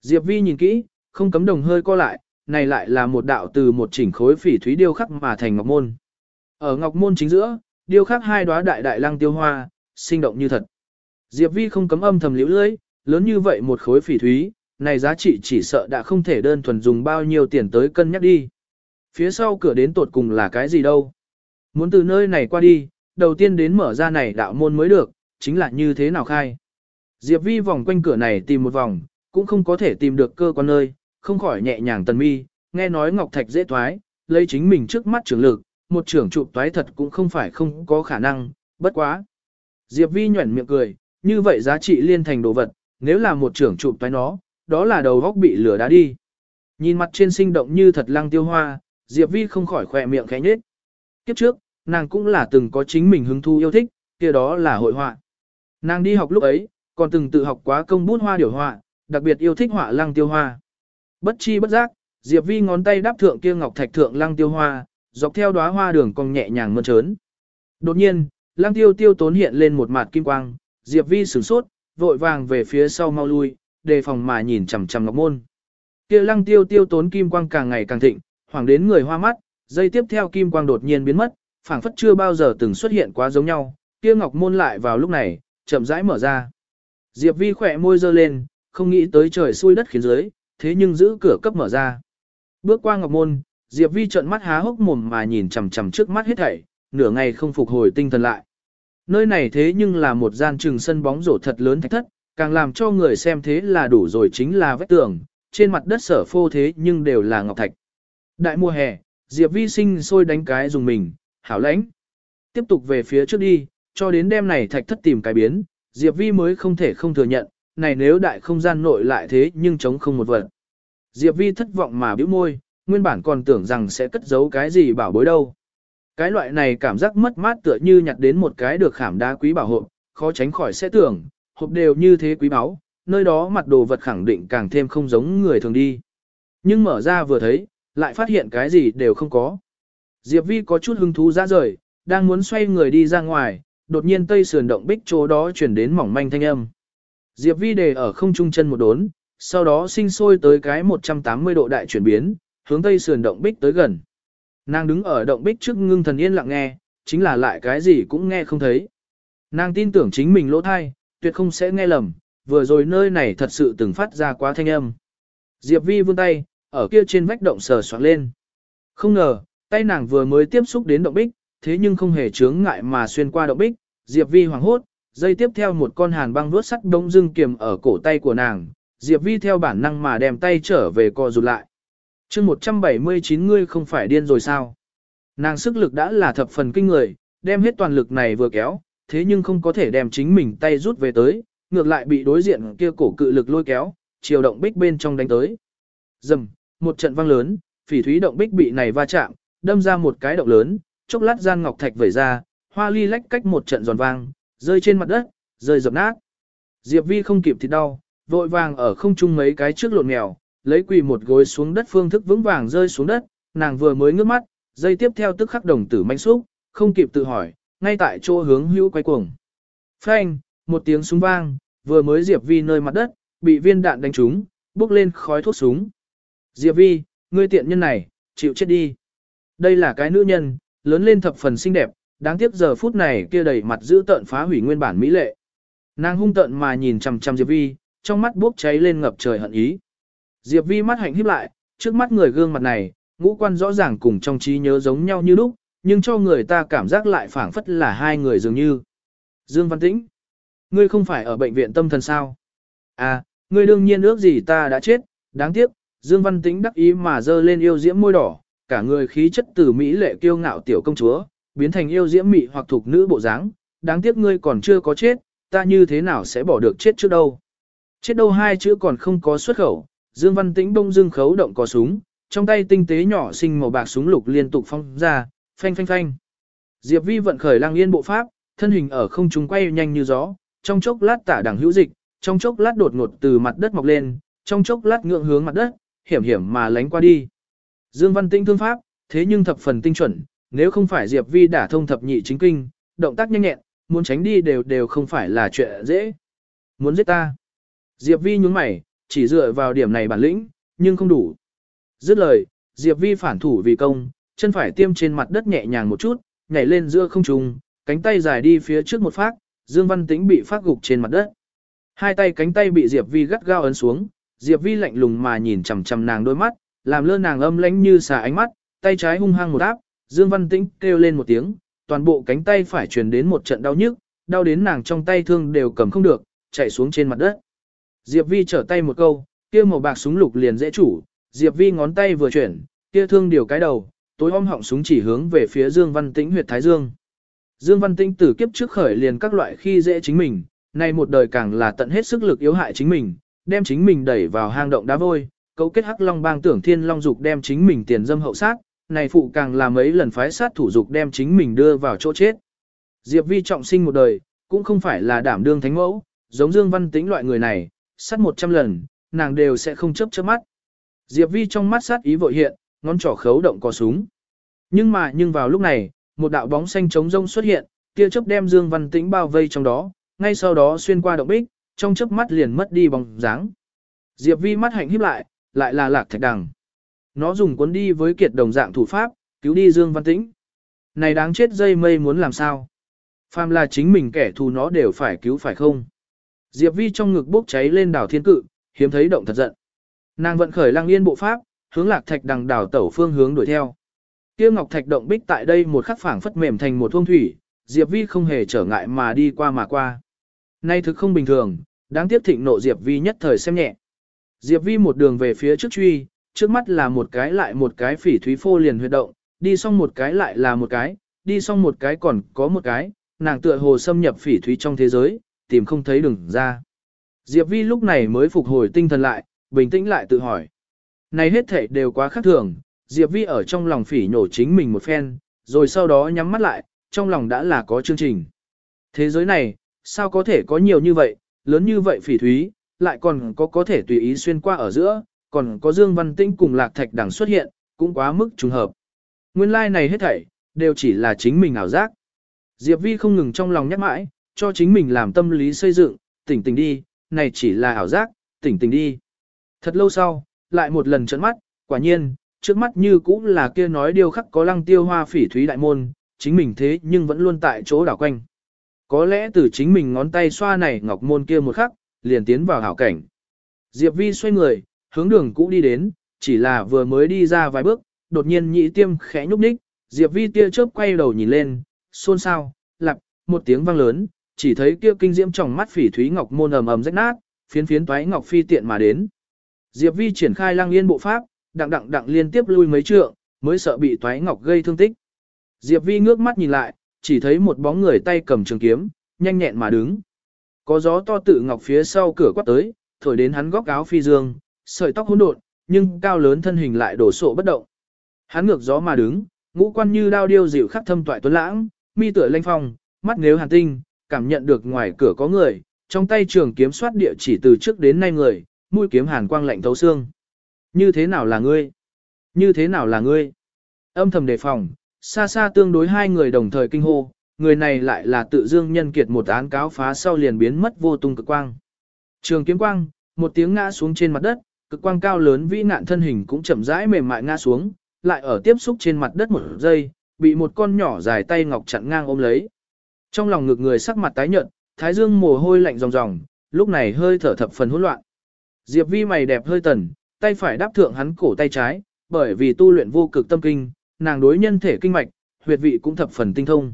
Diệp Vi nhìn kỹ, không cấm đồng hơi co lại, này lại là một đạo từ một chỉnh khối phỉ thúy điêu khắc mà thành ngọc môn. Ở ngọc môn chính giữa, điêu khắc hai đóa đại đại lăng tiêu hoa, sinh động như thật. Diệp Vi không cấm âm thầm liễu lưỡi, lớn như vậy một khối phỉ thúy, này giá trị chỉ sợ đã không thể đơn thuần dùng bao nhiêu tiền tới cân nhắc đi. Phía sau cửa đến tột cùng là cái gì đâu. Muốn từ nơi này qua đi, đầu tiên đến mở ra này đạo môn mới được, chính là như thế nào khai. Diệp Vi vòng quanh cửa này tìm một vòng, cũng không có thể tìm được cơ quan nơi, không khỏi nhẹ nhàng tần mi, nghe nói Ngọc Thạch dễ thoái, lấy chính mình trước mắt trưởng lực, một trưởng trụ toái thật cũng không phải không có khả năng, bất quá. Diệp Vi nhuẩn miệng cười, như vậy giá trị liên thành đồ vật, nếu là một trưởng trụ toái nó, đó là đầu góc bị lửa đá đi. Nhìn mặt trên sinh động như thật lăng tiêu hoa, Diệp Vi không khỏi khỏe miệng khẽ nhếch. Kiếp trước, nàng cũng là từng có chính mình hứng thu yêu thích, kia đó là hội họa. Nàng đi học lúc ấy, còn từng tự học quá công bút hoa điều họa, đặc biệt yêu thích họa lăng tiêu hoa. Bất chi bất giác, Diệp Vi ngón tay đáp thượng kia ngọc thạch thượng lăng tiêu hoa, dọc theo đóa hoa đường cong nhẹ nhàng mơn trớn. Đột nhiên, lăng tiêu tiêu tốn hiện lên một mặt kim quang, Diệp Vi sửng sốt, vội vàng về phía sau mau lui, đề phòng mà nhìn chằm chằm ngọc môn. Kia lăng tiêu tiêu tốn kim quang càng ngày càng thịnh, hoàng đến người hoa mắt, dây tiếp theo kim quang đột nhiên biến mất, phảng phất chưa bao giờ từng xuất hiện quá giống nhau, kia ngọc môn lại vào lúc này, chậm rãi mở ra. Diệp Vi khỏe môi dơ lên, không nghĩ tới trời xui đất khiến dưới, thế nhưng giữ cửa cấp mở ra. Bước qua ngọc môn, Diệp Vi trợn mắt há hốc mồm mà nhìn chằm chằm trước mắt hết thảy, nửa ngày không phục hồi tinh thần lại. Nơi này thế nhưng là một gian trường sân bóng rổ thật lớn thạch thất, càng làm cho người xem thế là đủ rồi chính là vách tường, trên mặt đất sở phô thế nhưng đều là ngọc thạch. Đại mùa hè, Diệp Vi sinh sôi đánh cái dùng mình, hảo lãnh. Tiếp tục về phía trước đi, cho đến đêm này thạch thất tìm cái biến, Diệp Vi mới không thể không thừa nhận, này nếu đại không gian nội lại thế nhưng chống không một vật. Diệp Vi thất vọng mà bĩu môi, nguyên bản còn tưởng rằng sẽ cất giấu cái gì bảo bối đâu. Cái loại này cảm giác mất mát tựa như nhặt đến một cái được khảm đá quý bảo hộp, khó tránh khỏi sẽ tưởng, hộp đều như thế quý báu, nơi đó mặt đồ vật khẳng định càng thêm không giống người thường đi. Nhưng mở ra vừa thấy, lại phát hiện cái gì đều không có. Diệp Vi có chút hứng thú ra rời, đang muốn xoay người đi ra ngoài, đột nhiên tây sườn động bích chỗ đó chuyển đến mỏng manh thanh âm. Diệp Vi đề ở không trung chân một đốn, sau đó sinh sôi tới cái 180 độ đại chuyển biến, hướng tây sườn động bích tới gần. Nàng đứng ở động bích trước ngưng thần yên lặng nghe, chính là lại cái gì cũng nghe không thấy. Nàng tin tưởng chính mình lỗ thai, tuyệt không sẽ nghe lầm, vừa rồi nơi này thật sự từng phát ra quá thanh âm. Diệp Vi vươn tay, ở kia trên vách động sờ soạn lên. Không ngờ, tay nàng vừa mới tiếp xúc đến động bích, thế nhưng không hề chướng ngại mà xuyên qua động bích, Diệp Vi hoảng hốt, dây tiếp theo một con hàn băng vuốt sắt đông dưng kiềm ở cổ tay của nàng, Diệp Vi theo bản năng mà đem tay trở về co rụt lại. chương 179 ngươi không phải điên rồi sao? Nàng sức lực đã là thập phần kinh người, đem hết toàn lực này vừa kéo, thế nhưng không có thể đem chính mình tay rút về tới, ngược lại bị đối diện kia cổ cự lực lôi kéo, chiều động bích bên trong đánh tới. Dầm, một trận vang lớn, phỉ thúy động bích bị này va chạm, đâm ra một cái động lớn, chốc lát gian ngọc thạch vẩy ra, hoa ly lách cách một trận giòn vang, rơi trên mặt đất, rơi dập nát. Diệp Vi không kịp thì đau, vội vàng ở không trung mấy cái trước lộn mèo, lấy quỳ một gối xuống đất phương thức vững vàng rơi xuống đất, nàng vừa mới ngước mắt, dây tiếp theo tức khắc đồng tử manh xúc, không kịp tự hỏi, ngay tại chỗ hướng hữu quay cuồng. Phanh, một tiếng súng vang, vừa mới Diệp Vi nơi mặt đất, bị viên đạn đánh trúng, bốc lên khói thuốc súng. Diệp Vi, ngươi tiện nhân này, chịu chết đi. Đây là cái nữ nhân, lớn lên thập phần xinh đẹp, đáng tiếc giờ phút này kia đầy mặt giữ tợn phá hủy nguyên bản mỹ lệ. Nàng hung tợn mà nhìn chằm chằm Diệp Vi, trong mắt bốc cháy lên ngập trời hận ý. Diệp Vi mắt hạnh híp lại, trước mắt người gương mặt này, ngũ quan rõ ràng cùng trong trí nhớ giống nhau như lúc, nhưng cho người ta cảm giác lại phảng phất là hai người dường như. Dương Văn Tĩnh, ngươi không phải ở bệnh viện tâm thần sao? À, ngươi đương nhiên ước gì ta đã chết, đáng tiếc, Dương Văn Tĩnh đắc ý mà dơ lên yêu diễm môi đỏ, cả người khí chất từ mỹ lệ kiêu ngạo tiểu công chúa, biến thành yêu diễm mị hoặc thuộc nữ bộ dáng, đáng tiếc ngươi còn chưa có chết, ta như thế nào sẽ bỏ được chết trước đâu. Chết đâu hai chữ còn không có xuất khẩu, Dương Văn Tĩnh bông dương khấu động có súng, trong tay tinh tế nhỏ xinh màu bạc súng lục liên tục phong ra, phanh phanh phanh. Diệp Vi vận khởi lang yên bộ pháp, thân hình ở không trung quay nhanh như gió, trong chốc lát tả đẳng hữu dịch, trong chốc lát đột ngột từ mặt đất mọc lên, trong chốc lát ngượng hướng mặt đất, hiểm hiểm mà lánh qua đi. Dương Văn Tĩnh thương pháp, thế nhưng thập phần tinh chuẩn, nếu không phải Diệp Vi đã thông thập nhị chính kinh, động tác nhanh nhẹn, muốn tránh đi đều đều không phải là chuyện dễ. Muốn giết ta. Diệp Vi nhướng mày, chỉ dựa vào điểm này bản lĩnh, nhưng không đủ. Dứt lời, Diệp Vi phản thủ vì công, chân phải tiêm trên mặt đất nhẹ nhàng một chút, nhảy lên giữa không trung, cánh tay dài đi phía trước một phát, Dương Văn Tĩnh bị phát gục trên mặt đất. Hai tay cánh tay bị Diệp Vi gắt gao ấn xuống, Diệp Vi lạnh lùng mà nhìn chằm chằm nàng đôi mắt, làm lơ nàng âm lãnh như xà ánh mắt, tay trái hung hăng một áp, Dương Văn Tĩnh kêu lên một tiếng, toàn bộ cánh tay phải truyền đến một trận đau nhức, đau đến nàng trong tay thương đều cầm không được, chạy xuống trên mặt đất. Diệp Vi trở tay một câu, kia màu bạc súng lục liền dễ chủ, Diệp Vi ngón tay vừa chuyển, kia thương điều cái đầu, tối om họng súng chỉ hướng về phía Dương Văn Tĩnh huyệt thái dương. Dương Văn Tĩnh từ kiếp trước khởi liền các loại khi dễ chính mình, nay một đời càng là tận hết sức lực yếu hại chính mình, đem chính mình đẩy vào hang động đá vôi, cấu kết hắc long bang tưởng thiên long dục đem chính mình tiền dâm hậu sát, này phụ càng là mấy lần phái sát thủ dục đem chính mình đưa vào chỗ chết. Diệp Vi trọng sinh một đời, cũng không phải là đảm đương thánh mẫu, giống Dương Văn Tĩnh loại người này, sát một trăm lần, nàng đều sẽ không chấp chớp mắt. Diệp Vi trong mắt sát ý vội hiện, ngón trỏ khấu động có súng. Nhưng mà nhưng vào lúc này, một đạo bóng xanh trống rông xuất hiện, tia chớp đem Dương Văn Tĩnh bao vây trong đó, ngay sau đó xuyên qua động bích, trong chớp mắt liền mất đi bóng dáng. Diệp Vi mắt hạnh híp lại, lại là Lạc Thạch Đằng. Nó dùng cuốn đi với kiệt đồng dạng thủ pháp, cứu đi Dương Văn Tĩnh. Này đáng chết dây mây muốn làm sao? Phàm là chính mình kẻ thù nó đều phải cứu phải không? Diệp Vi trong ngực bốc cháy lên đảo thiên cự, hiếm thấy động thật giận. Nàng vận khởi lăng yên bộ pháp, hướng lạc thạch đằng đảo tẩu phương hướng đuổi theo. Kia ngọc thạch động bích tại đây một khắc phảng phất mềm thành một thuông thủy, Diệp Vi không hề trở ngại mà đi qua mà qua. Nay thực không bình thường, đáng tiếc thịnh nộ Diệp Vi nhất thời xem nhẹ. Diệp Vi một đường về phía trước truy, trước mắt là một cái lại một cái phỉ thúy phô liền huyệt động, đi xong một cái lại là một cái, đi xong một cái còn có một cái, nàng tựa hồ xâm nhập phỉ thúy trong thế giới, tìm không thấy đường ra. Diệp Vi lúc này mới phục hồi tinh thần lại, bình tĩnh lại tự hỏi. Này hết thể đều quá khác thường, Diệp Vi ở trong lòng phỉ nhổ chính mình một phen, rồi sau đó nhắm mắt lại, trong lòng đã là có chương trình. Thế giới này, sao có thể có nhiều như vậy, lớn như vậy phỉ thúy, lại còn có có thể tùy ý xuyên qua ở giữa, còn có Dương Văn Tĩnh cùng Lạc Thạch Đằng xuất hiện, cũng quá mức trùng hợp. Nguyên lai like này hết thảy, đều chỉ là chính mình ảo giác. Diệp Vi không ngừng trong lòng nhắc mãi, cho chính mình làm tâm lý xây dựng, tỉnh tỉnh đi, này chỉ là ảo giác, tỉnh tỉnh đi. Thật lâu sau, lại một lần trấn mắt, quả nhiên, trước mắt như cũng là kia nói điều khắc có lăng tiêu hoa phỉ thúy đại môn, chính mình thế nhưng vẫn luôn tại chỗ đảo quanh. Có lẽ từ chính mình ngón tay xoa này ngọc môn kia một khắc, liền tiến vào hảo cảnh. Diệp Vi xoay người, hướng đường cũ đi đến, chỉ là vừa mới đi ra vài bước, đột nhiên nhị tiêm khẽ nhúc nhích, Diệp Vi tia chớp quay đầu nhìn lên, xôn xao, lặp, một tiếng vang lớn, chỉ thấy kia kinh diễm trong mắt phỉ thúy ngọc môn ầm ầm rách nát, phiến phiến toái ngọc phi tiện mà đến. Diệp Vi triển khai Lang Yên bộ pháp, đặng đặng đặng liên tiếp lui mấy trượng, mới sợ bị toái ngọc gây thương tích. Diệp Vi ngước mắt nhìn lại, chỉ thấy một bóng người tay cầm trường kiếm, nhanh nhẹn mà đứng. Có gió to tự ngọc phía sau cửa quát tới, thổi đến hắn góc áo phi dương, sợi tóc hỗn độn, nhưng cao lớn thân hình lại đổ sộ bất động. Hắn ngược gió mà đứng, ngũ quan như đao điêu dịu khắc thâm toại tuấn lãng, mi tựa lanh phong, mắt nếu hàn tinh, cảm nhận được ngoài cửa có người, trong tay trường kiếm soát địa chỉ từ trước đến nay người, mũi kiếm hàn quang lạnh thấu xương. Như thế nào là ngươi? Như thế nào là ngươi? Âm thầm đề phòng, xa xa tương đối hai người đồng thời kinh hô, người này lại là tự dương nhân kiệt một án cáo phá sau liền biến mất vô tung cực quang. Trường kiếm quang, một tiếng ngã xuống trên mặt đất, cực quang cao lớn vĩ nạn thân hình cũng chậm rãi mềm mại ngã xuống, lại ở tiếp xúc trên mặt đất một giây, bị một con nhỏ dài tay ngọc chặn ngang ôm lấy. Trong lòng ngực người sắc mặt tái nhợt, thái dương mồ hôi lạnh ròng ròng, lúc này hơi thở thập phần hỗn loạn. Diệp Vi mày đẹp hơi tần, tay phải đáp thượng hắn cổ tay trái, bởi vì tu luyện vô cực tâm kinh, nàng đối nhân thể kinh mạch, huyệt vị cũng thập phần tinh thông.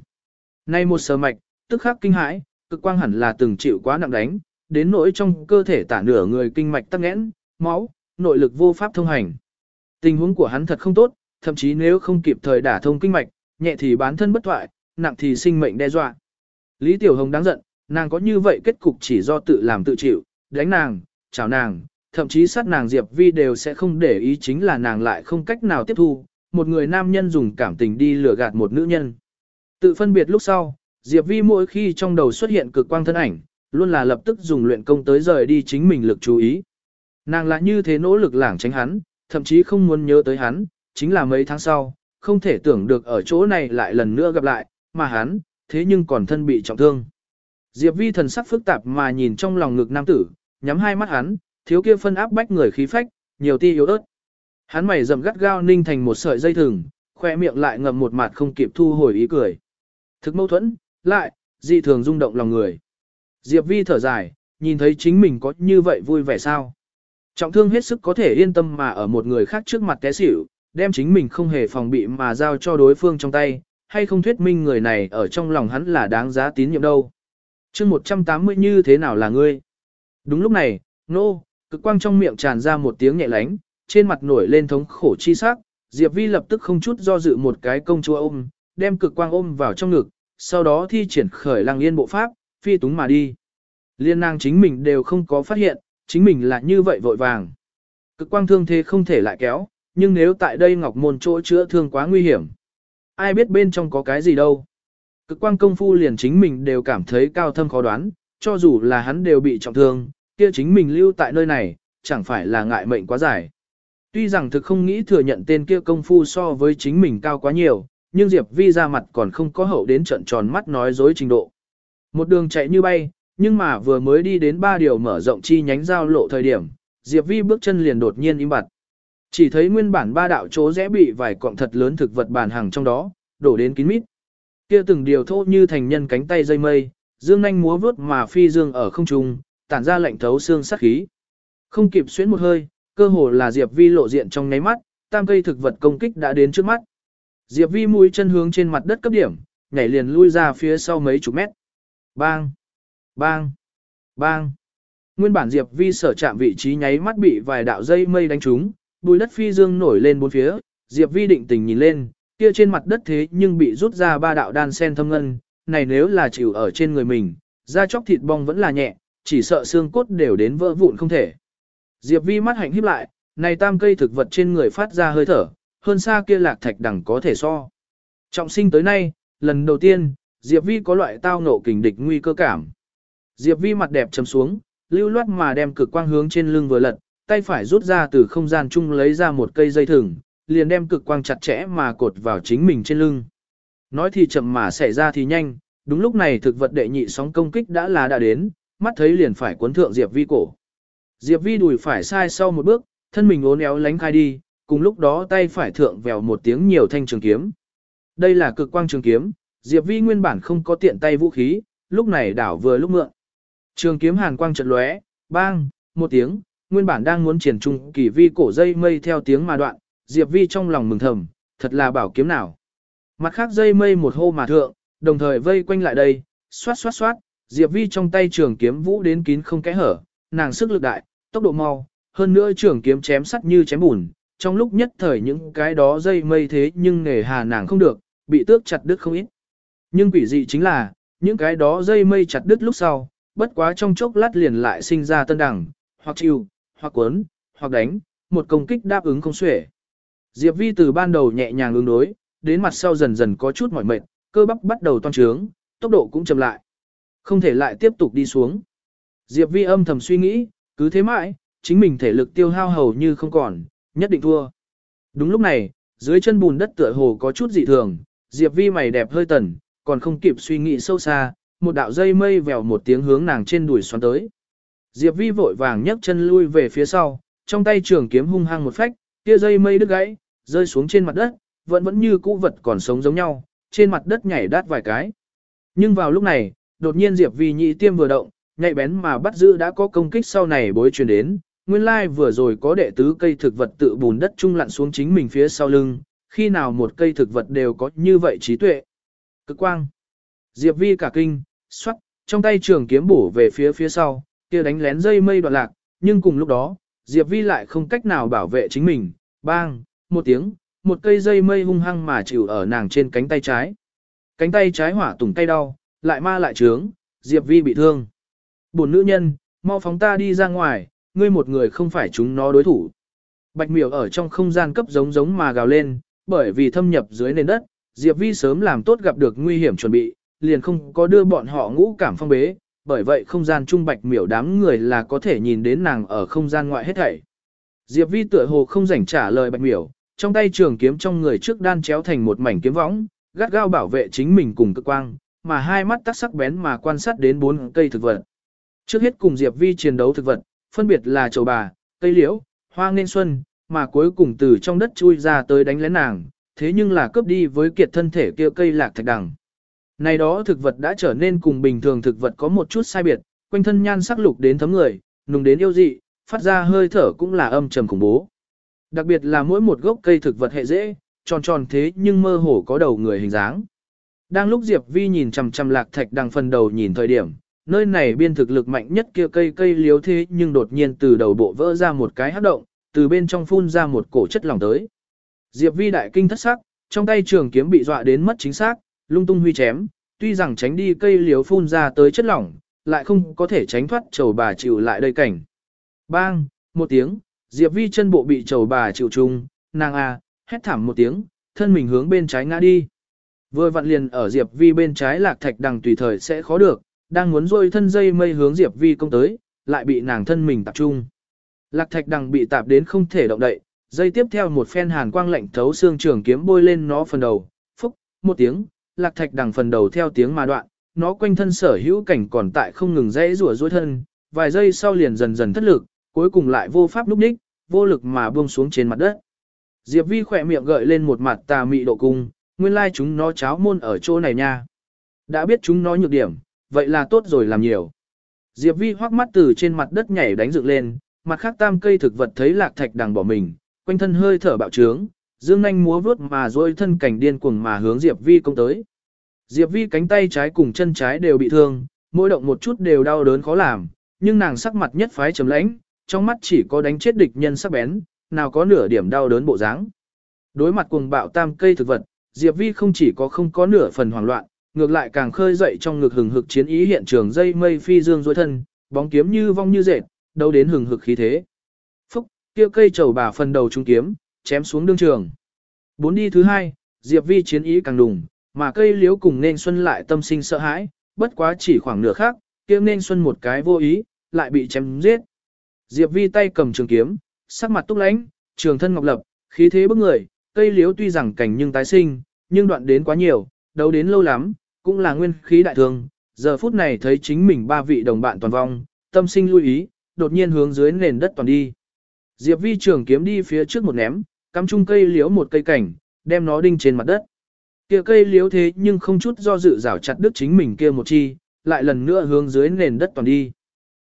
Nay một sờ mạch, tức khắc kinh hãi, cực quang hẳn là từng chịu quá nặng đánh, đến nỗi trong cơ thể tả nửa người kinh mạch tắc nghẽn, máu, nội lực vô pháp thông hành. Tình huống của hắn thật không tốt, thậm chí nếu không kịp thời đả thông kinh mạch, nhẹ thì bán thân bất thoại, nặng thì sinh mệnh đe dọa. Lý Tiểu Hồng đáng giận, nàng có như vậy kết cục chỉ do tự làm tự chịu, đánh nàng, chào nàng, thậm chí sát nàng Diệp Vi đều sẽ không để ý chính là nàng lại không cách nào tiếp thu, một người nam nhân dùng cảm tình đi lừa gạt một nữ nhân. Tự phân biệt lúc sau, Diệp Vi mỗi khi trong đầu xuất hiện cực quang thân ảnh, luôn là lập tức dùng luyện công tới rời đi chính mình lực chú ý. Nàng lại như thế nỗ lực lảng tránh hắn, thậm chí không muốn nhớ tới hắn, chính là mấy tháng sau, không thể tưởng được ở chỗ này lại lần nữa gặp lại, mà hắn, thế nhưng còn thân bị trọng thương. Diệp Vi thần sắc phức tạp mà nhìn trong lòng ngực nam tử, nhắm hai mắt hắn, thiếu kia phân áp bách người khí phách, nhiều ti yếu ớt. Hắn mày rậm gắt gao ninh thành một sợi dây thừng, khoe miệng lại ngậm một mặt không kịp thu hồi ý cười. Thực mâu thuẫn, lại, dị thường rung động lòng người. Diệp Vi thở dài, nhìn thấy chính mình có như vậy vui vẻ sao. Trọng thương hết sức có thể yên tâm mà ở một người khác trước mặt té xỉu, đem chính mình không hề phòng bị mà giao cho đối phương trong tay, hay không thuyết minh người này ở trong lòng hắn là đáng giá tín nhiệm đâu. chương 180 như thế nào là ngươi? Đúng lúc này, nô, no, cực quang trong miệng tràn ra một tiếng nhẹ lánh, trên mặt nổi lên thống khổ chi sắc, Diệp Vi lập tức không chút do dự một cái công chúa ôm, đem cực quang ôm vào trong ngực, sau đó thi triển khởi lăng yên bộ pháp, phi túng mà đi. Liên nàng chính mình đều không có phát hiện, chính mình là như vậy vội vàng. Cực quang thương thế không thể lại kéo, nhưng nếu tại đây ngọc môn chỗ chữa thương quá nguy hiểm. Ai biết bên trong có cái gì đâu. Cực quang công phu liền chính mình đều cảm thấy cao thâm khó đoán, cho dù là hắn đều bị trọng thương, kia chính mình lưu tại nơi này, chẳng phải là ngại mệnh quá dài. Tuy rằng thực không nghĩ thừa nhận tên kia công phu so với chính mình cao quá nhiều, nhưng Diệp Vi ra mặt còn không có hậu đến trận tròn mắt nói dối trình độ. Một đường chạy như bay, nhưng mà vừa mới đi đến ba điều mở rộng chi nhánh giao lộ thời điểm, Diệp Vi bước chân liền đột nhiên im bặt. Chỉ thấy nguyên bản ba đạo chỗ rẽ bị vài cọng thật lớn thực vật bàn hàng trong đó, đổ đến kín mít. Kia từng điều thô như thành nhân cánh tay dây mây, dương nhanh múa vớt mà phi dương ở không trung, tản ra lạnh thấu xương sát khí. Không kịp xuyến một hơi, cơ hồ là Diệp Vi lộ diện trong nháy mắt, tam cây thực vật công kích đã đến trước mắt. Diệp Vi mũi chân hướng trên mặt đất cấp điểm, nhảy liền lui ra phía sau mấy chục mét. Bang! Bang! Bang! Nguyên bản Diệp Vi sở chạm vị trí nháy mắt bị vài đạo dây mây đánh trúng, bùi đất phi dương nổi lên bốn phía, Diệp Vi định tình nhìn lên, kia trên mặt đất thế nhưng bị rút ra ba đạo đan sen thâm ngân, này nếu là chịu ở trên người mình, da chóc thịt bong vẫn là nhẹ, chỉ sợ xương cốt đều đến vỡ vụn không thể. Diệp Vi mắt hạnh híp lại, này tam cây thực vật trên người phát ra hơi thở, hơn xa kia lạc thạch đẳng có thể so. Trọng sinh tới nay, lần đầu tiên, Diệp Vi có loại tao nộ kình địch nguy cơ cảm. Diệp Vi mặt đẹp chấm xuống, lưu loát mà đem cực quang hướng trên lưng vừa lật, tay phải rút ra từ không gian chung lấy ra một cây dây thừng, liền đem cực quang chặt chẽ mà cột vào chính mình trên lưng. Nói thì chậm mà xảy ra thì nhanh, đúng lúc này thực vật đệ nhị sóng công kích đã là đã đến, mắt thấy liền phải cuốn thượng Diệp Vi cổ. Diệp Vi đùi phải sai sau một bước, thân mình ốn éo lánh khai đi, cùng lúc đó tay phải thượng vèo một tiếng nhiều thanh trường kiếm. Đây là cực quang trường kiếm, Diệp Vi nguyên bản không có tiện tay vũ khí, lúc này đảo vừa lúc mượn. Trường kiếm hàn quang chợt lóe, bang, một tiếng, nguyên bản đang muốn triển trung kỳ vi cổ dây mây theo tiếng mà đoạn, Diệp Vi trong lòng mừng thầm, thật là bảo kiếm nào. Mặt khác dây mây một hô mà thượng, đồng thời vây quanh lại đây, xoát xoát xoát, Diệp Vi trong tay trường kiếm vũ đến kín không kẽ hở, nàng sức lực đại, tốc độ mau, hơn nữa trường kiếm chém sắt như chém bùn, trong lúc nhất thời những cái đó dây mây thế nhưng nghề hà nàng không được, bị tước chặt đứt không ít. Nhưng quỷ dị chính là, những cái đó dây mây chặt đứt lúc sau, bất quá trong chốc lát liền lại sinh ra tân đẳng, hoặc chịu, hoặc cuốn, hoặc đánh, một công kích đáp ứng không xuể. Diệp Vi từ ban đầu nhẹ nhàng ứng đối, đến mặt sau dần dần có chút mỏi mệt, cơ bắp bắt đầu toan trướng, tốc độ cũng chậm lại. Không thể lại tiếp tục đi xuống. Diệp Vi âm thầm suy nghĩ, cứ thế mãi, chính mình thể lực tiêu hao hầu như không còn, nhất định thua. Đúng lúc này, dưới chân bùn đất tựa hồ có chút dị thường, Diệp Vi mày đẹp hơi tần, còn không kịp suy nghĩ sâu xa, một đạo dây mây vèo một tiếng hướng nàng trên đùi xoắn tới. Diệp Vi vội vàng nhấc chân lui về phía sau, trong tay trường kiếm hung hăng một phách, kia dây mây đứt gãy, rơi xuống trên mặt đất, vẫn vẫn như cũ vật còn sống giống nhau, trên mặt đất nhảy đát vài cái. Nhưng vào lúc này, đột nhiên Diệp Vi nhị tiêm vừa động, nhạy bén mà bắt giữ đã có công kích sau này bối truyền đến, nguyên lai vừa rồi có đệ tứ cây thực vật tự bùn đất trung lặn xuống chính mình phía sau lưng, khi nào một cây thực vật đều có như vậy trí tuệ. Cực quang. Diệp Vi cả kinh, xoát, trong tay trường kiếm bổ về phía phía sau, kia đánh lén dây mây đoạn lạc, nhưng cùng lúc đó, Diệp Vi lại không cách nào bảo vệ chính mình, bang, một tiếng, một cây dây mây hung hăng mà chịu ở nàng trên cánh tay trái. Cánh tay trái hỏa tùng tay đau, lại ma lại trướng, Diệp Vi bị thương. Bổn nữ nhân, mau phóng ta đi ra ngoài, ngươi một người không phải chúng nó đối thủ. Bạch miểu ở trong không gian cấp giống giống mà gào lên, bởi vì thâm nhập dưới nền đất, Diệp Vi sớm làm tốt gặp được nguy hiểm chuẩn bị, liền không có đưa bọn họ ngũ cảm phong bế, bởi vậy không gian trung bạch miểu đám người là có thể nhìn đến nàng ở không gian ngoại hết thảy. Diệp Vi tựa hồ không rảnh trả lời bạch miểu, trong tay trường kiếm trong người trước đan chéo thành một mảnh kiếm võng, gắt gao bảo vệ chính mình cùng cực quang, mà hai mắt tắc sắc bén mà quan sát đến bốn cây thực vật. Trước hết cùng Diệp Vi chiến đấu thực vật, phân biệt là chầu bà, cây liễu, hoa nên xuân, mà cuối cùng từ trong đất chui ra tới đánh lén nàng, thế nhưng là cướp đi với kiệt thân thể kia cây lạc thạch đằng. Này đó thực vật đã trở nên cùng bình thường thực vật có một chút sai biệt, quanh thân nhan sắc lục đến thấm người, nùng đến yêu dị, phát ra hơi thở cũng là âm trầm khủng bố. Đặc biệt là mỗi một gốc cây thực vật hệ dễ, tròn tròn thế nhưng mơ hồ có đầu người hình dáng. Đang lúc Diệp Vi nhìn chằm chằm lạc thạch đằng phần đầu nhìn thời điểm, nơi này biên thực lực mạnh nhất kia cây cây liếu thế nhưng đột nhiên từ đầu bộ vỡ ra một cái hát động, từ bên trong phun ra một cổ chất lỏng tới. Diệp Vi đại kinh thất sắc, trong tay trường kiếm bị dọa đến mất chính xác, lung tung huy chém, tuy rằng tránh đi cây liếu phun ra tới chất lỏng, lại không có thể tránh thoát chầu bà chịu lại đây cảnh. Bang, một tiếng, Diệp Vi chân bộ bị chầu bà chịu chung, nàng a, hét thảm một tiếng, thân mình hướng bên trái ngã đi. Vừa vặn liền ở Diệp Vi bên trái lạc thạch đằng tùy thời sẽ khó được, đang muốn rôi thân dây mây hướng Diệp Vi công tới, lại bị nàng thân mình tập trung. Lạc thạch đằng bị tạp đến không thể động đậy, dây tiếp theo một phen hàn quang lạnh thấu xương trường kiếm bôi lên nó phần đầu, phúc, một tiếng, lạc thạch đằng phần đầu theo tiếng mà đoạn, nó quanh thân sở hữu cảnh còn tại không ngừng dãy rủa rối thân, vài giây sau liền dần dần thất lực, cuối cùng lại vô pháp lúc đích, vô lực mà buông xuống trên mặt đất. Diệp Vi khỏe miệng gợi lên một mặt tà mị độ cung, nguyên lai chúng nó cháo môn ở chỗ này nha. Đã biết chúng nó nhược điểm, vậy là tốt rồi làm nhiều. Diệp Vi hoắc mắt từ trên mặt đất nhảy đánh dựng lên, mặt khác tam cây thực vật thấy lạc thạch đằng bỏ mình, quanh thân hơi thở bạo trướng, dương nhanh múa vuốt mà dôi thân cảnh điên cuồng mà hướng Diệp Vi công tới. Diệp Vi cánh tay trái cùng chân trái đều bị thương, mỗi động một chút đều đau đớn khó làm, nhưng nàng sắc mặt nhất phái trầm lãnh, trong mắt chỉ có đánh chết địch nhân sắc bén, nào có nửa điểm đau đớn bộ dáng. Đối mặt cuồng bạo tam cây thực vật, Diệp Vi không chỉ có không có nửa phần hoảng loạn, ngược lại càng khơi dậy trong ngực hừng hực chiến ý hiện trường dây mây phi dương dối thân, bóng kiếm như vong như dệt, đâu đến hừng hực khí thế. Phúc, kia cây trầu bà phần đầu trung kiếm, chém xuống đương trường. Bốn đi thứ hai, Diệp Vi chiến ý càng đùng, mà cây liếu cùng nên xuân lại tâm sinh sợ hãi, bất quá chỉ khoảng nửa khác, kia nên xuân một cái vô ý, lại bị chém giết. Diệp Vi tay cầm trường kiếm, sắc mặt túc lãnh, trường thân ngọc lập, khí thế bức người, cây liếu tuy rằng cảnh nhưng tái sinh, nhưng đoạn đến quá nhiều, đấu đến lâu lắm, cũng là nguyên khí đại thương. Giờ phút này thấy chính mình ba vị đồng bạn toàn vong, tâm sinh lưu ý, đột nhiên hướng dưới nền đất toàn đi. Diệp Vi trường kiếm đi phía trước một ném, cắm chung cây liếu một cây cảnh, đem nó đinh trên mặt đất. Kia cây liếu thế nhưng không chút do dự rảo chặt đứt chính mình kia một chi, lại lần nữa hướng dưới nền đất toàn đi.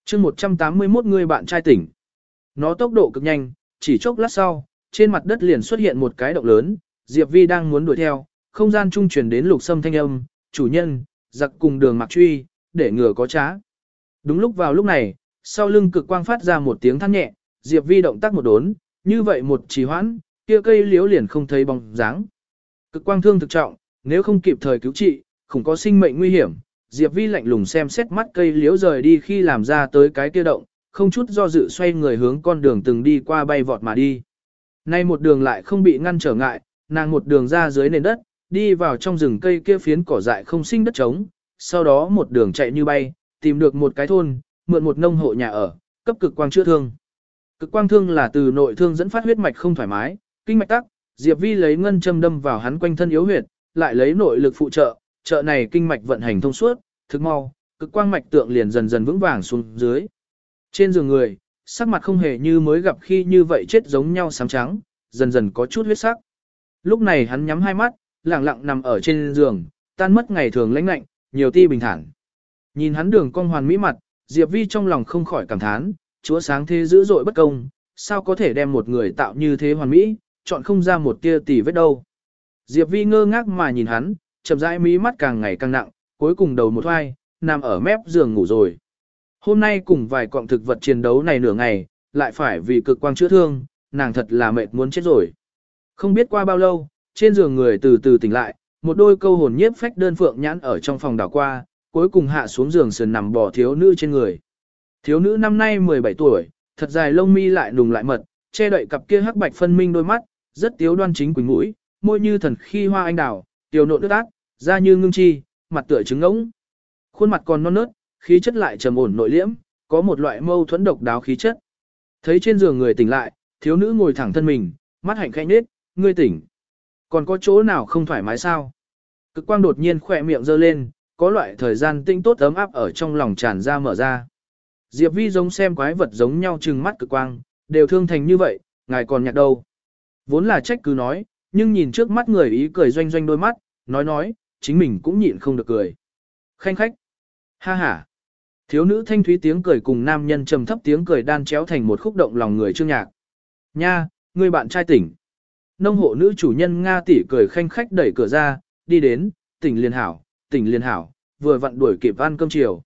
chương 181 người bạn trai tỉnh. Nó tốc độ cực nhanh, chỉ chốc lát sau, trên mặt đất liền xuất hiện một cái động lớn, Diệp Vi đang muốn đuổi theo, không gian trung truyền đến lục sâm thanh âm, chủ nhân, giặc cùng đường mặc truy, để ngừa có trá. Đúng lúc vào lúc này, sau lưng cực quang phát ra một tiếng than nhẹ, Diệp Vi động tác một đốn, như vậy một trì hoãn, kia cây liễu liền không thấy bóng dáng. Cực quang thương thực trọng, nếu không kịp thời cứu trị, không có sinh mệnh nguy hiểm. Diệp Vi lạnh lùng xem xét mắt cây liễu rời đi khi làm ra tới cái kia động, không chút do dự xoay người hướng con đường từng đi qua bay vọt mà đi. Nay một đường lại không bị ngăn trở ngại, nàng một đường ra dưới nền đất, đi vào trong rừng cây kia phiến cỏ dại không sinh đất trống, sau đó một đường chạy như bay, tìm được một cái thôn, mượn một nông hộ nhà ở, cấp cực quang chữa thương. Cực quang thương là từ nội thương dẫn phát huyết mạch không thoải mái, kinh mạch tắc, Diệp Vi lấy ngân châm đâm vào hắn quanh thân yếu huyệt, lại lấy nội lực phụ trợ, trợ này kinh mạch vận hành thông suốt, thực mau, cực quang mạch tượng liền dần dần vững vàng xuống dưới. Trên giường người, sắc mặt không hề như mới gặp khi như vậy chết giống nhau sám trắng, dần dần có chút huyết sắc. Lúc này hắn nhắm hai mắt, lặng lặng nằm ở trên giường, tan mất ngày thường lãnh lạnh, nhiều ti bình thản. Nhìn hắn đường cong hoàn mỹ mặt, Diệp Vi trong lòng không khỏi cảm thán, chúa sáng thế dữ dội bất công, sao có thể đem một người tạo như thế hoàn mỹ, chọn không ra một tia tỉ vết đâu. Diệp Vi ngơ ngác mà nhìn hắn, chậm rãi mí mắt càng ngày càng nặng, cuối cùng đầu một hoai, nằm ở mép giường ngủ rồi. Hôm nay cùng vài cọng thực vật chiến đấu này nửa ngày, lại phải vì cực quang chữa thương, nàng thật là mệt muốn chết rồi. Không biết qua bao lâu, trên giường người từ từ tỉnh lại, một đôi câu hồn nhiếp phách đơn phượng nhãn ở trong phòng đảo qua, cuối cùng hạ xuống giường sườn nằm bò thiếu nữ trên người. Thiếu nữ năm nay 17 tuổi, thật dài lông mi lại nùng lại mật, che đậy cặp kia hắc bạch phân minh đôi mắt, rất tiếu đoan chính quỳnh mũi, môi như thần khi hoa anh đào, tiểu nộn nước ác, da như ngưng chi, mặt tựa trứng ngỗng. Khuôn mặt còn non nớt, khí chất lại trầm ổn nội liễm, có một loại mâu thuẫn độc đáo khí chất. Thấy trên giường người tỉnh lại, thiếu nữ ngồi thẳng thân mình, mắt hạnh khẽ nết, ngươi tỉnh. Còn có chỗ nào không thoải mái sao? Cực quang đột nhiên khỏe miệng giơ lên, có loại thời gian tinh tốt ấm áp ở trong lòng tràn ra mở ra. Diệp Vi giống xem quái vật giống nhau trừng mắt cực quang, đều thương thành như vậy, ngài còn nhạc đâu. Vốn là trách cứ nói, nhưng nhìn trước mắt người ý cười doanh doanh đôi mắt, nói nói, chính mình cũng nhịn không được cười. Khanh khách. Ha ha. Thiếu nữ thanh thúy tiếng cười cùng nam nhân trầm thấp tiếng cười đan chéo thành một khúc động lòng người chương nhạc. Nha, người bạn trai tỉnh. Nông hộ nữ chủ nhân Nga tỷ cười khanh khách đẩy cửa ra, đi đến, tỉnh liên hảo, tỉnh liên hảo, vừa vặn đuổi kịp ăn cơm chiều.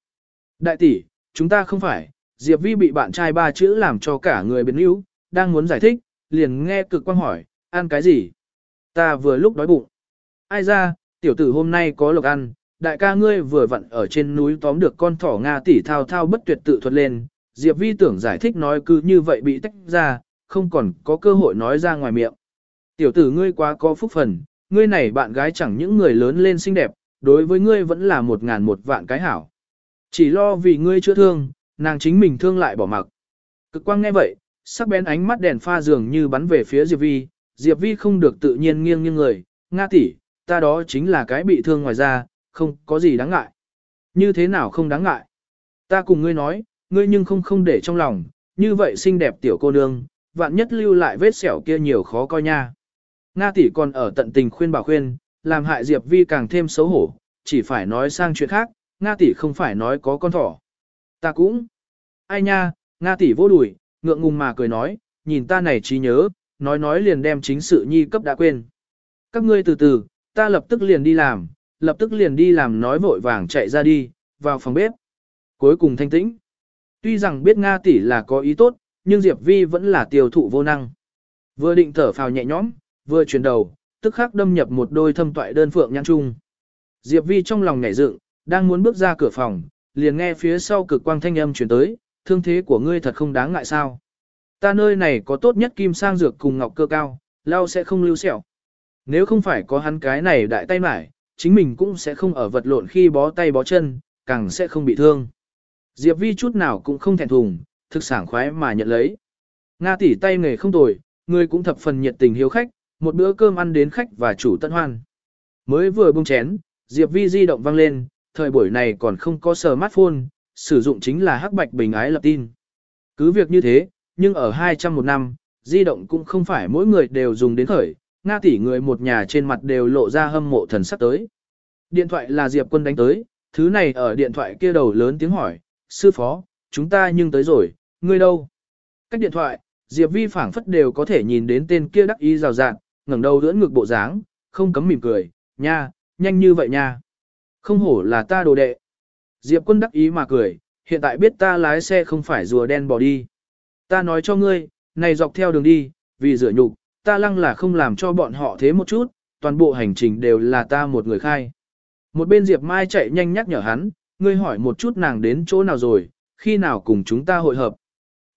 Đại tỷ, chúng ta không phải, Diệp Vi bị bạn trai ba chữ làm cho cả người biến yếu, đang muốn giải thích, liền nghe cực quang hỏi, ăn cái gì? Ta vừa lúc đói bụng. Ai ra, tiểu tử hôm nay có lộc ăn, đại ca ngươi vừa vặn ở trên núi tóm được con thỏ Nga tỷ thao thao bất tuyệt tự thuật lên, Diệp Vi tưởng giải thích nói cứ như vậy bị tách ra, không còn có cơ hội nói ra ngoài miệng. Tiểu tử ngươi quá có phúc phần, ngươi này bạn gái chẳng những người lớn lên xinh đẹp, đối với ngươi vẫn là một ngàn một vạn cái hảo. Chỉ lo vì ngươi chưa thương, nàng chính mình thương lại bỏ mặc. Cực quang nghe vậy, sắc bén ánh mắt đèn pha dường như bắn về phía Diệp Vi, Diệp Vi không được tự nhiên nghiêng nghiêng người, Nga tỷ, ta đó chính là cái bị thương ngoài ra, không có gì đáng ngại. Như thế nào không đáng ngại? Ta cùng ngươi nói, ngươi nhưng không không để trong lòng, như vậy xinh đẹp tiểu cô nương, vạn nhất lưu lại vết sẹo kia nhiều khó coi nha. Nga tỷ còn ở tận tình khuyên bảo khuyên, làm hại Diệp Vi càng thêm xấu hổ, chỉ phải nói sang chuyện khác, Nga tỷ không phải nói có con thỏ. Ta cũng. Ai nha, Nga tỷ vô đùi, ngượng ngùng mà cười nói, nhìn ta này trí nhớ, nói nói liền đem chính sự nhi cấp đã quên. Các ngươi từ từ, ta lập tức liền đi làm, lập tức liền đi làm nói vội vàng chạy ra đi, vào phòng bếp. Cuối cùng thanh tĩnh. Tuy rằng biết Nga tỷ là có ý tốt, nhưng Diệp Vi vẫn là tiêu thụ vô năng. Vừa định thở phào nhẹ nhõm, vừa chuyển đầu, tức khắc đâm nhập một đôi thâm toại đơn phượng nhãn trung. Diệp Vi trong lòng nhảy dựng, đang muốn bước ra cửa phòng, liền nghe phía sau cực quang thanh âm chuyển tới, thương thế của ngươi thật không đáng ngại sao. Ta nơi này có tốt nhất kim sang dược cùng ngọc cơ cao, lao sẽ không lưu sẹo. Nếu không phải có hắn cái này đại tay mải, chính mình cũng sẽ không ở vật lộn khi bó tay bó chân, càng sẽ không bị thương. Diệp Vi chút nào cũng không thẹn thùng, thực sảng khoái mà nhận lấy. Nga tỷ tay nghề không tồi, người cũng thập phần nhiệt tình hiếu khách, một bữa cơm ăn đến khách và chủ tận hoan. Mới vừa bung chén, Diệp Vi di động vang lên, thời buổi này còn không có smartphone, sử dụng chính là hắc bạch bình ái lập tin. Cứ việc như thế, nhưng ở 200 một năm, di động cũng không phải mỗi người đều dùng đến khởi, Nga tỷ người một nhà trên mặt đều lộ ra hâm mộ thần sắc tới. Điện thoại là Diệp quân đánh tới, thứ này ở điện thoại kia đầu lớn tiếng hỏi, sư phó, chúng ta nhưng tới rồi, ngươi đâu? Cách điện thoại, Diệp vi phảng phất đều có thể nhìn đến tên kia đắc ý rào rạng, ngẩng đầu đỡ ngực bộ dáng, không cấm mỉm cười, nha, nhanh như vậy nha. Không hổ là ta đồ đệ. Diệp quân đắc ý mà cười, hiện tại biết ta lái xe không phải rùa đen bỏ đi. Ta nói cho ngươi, này dọc theo đường đi, vì rửa nhục, ta lăng là không làm cho bọn họ thế một chút, toàn bộ hành trình đều là ta một người khai. Một bên Diệp Mai chạy nhanh nhắc nhở hắn, ngươi hỏi một chút nàng đến chỗ nào rồi, khi nào cùng chúng ta hội hợp.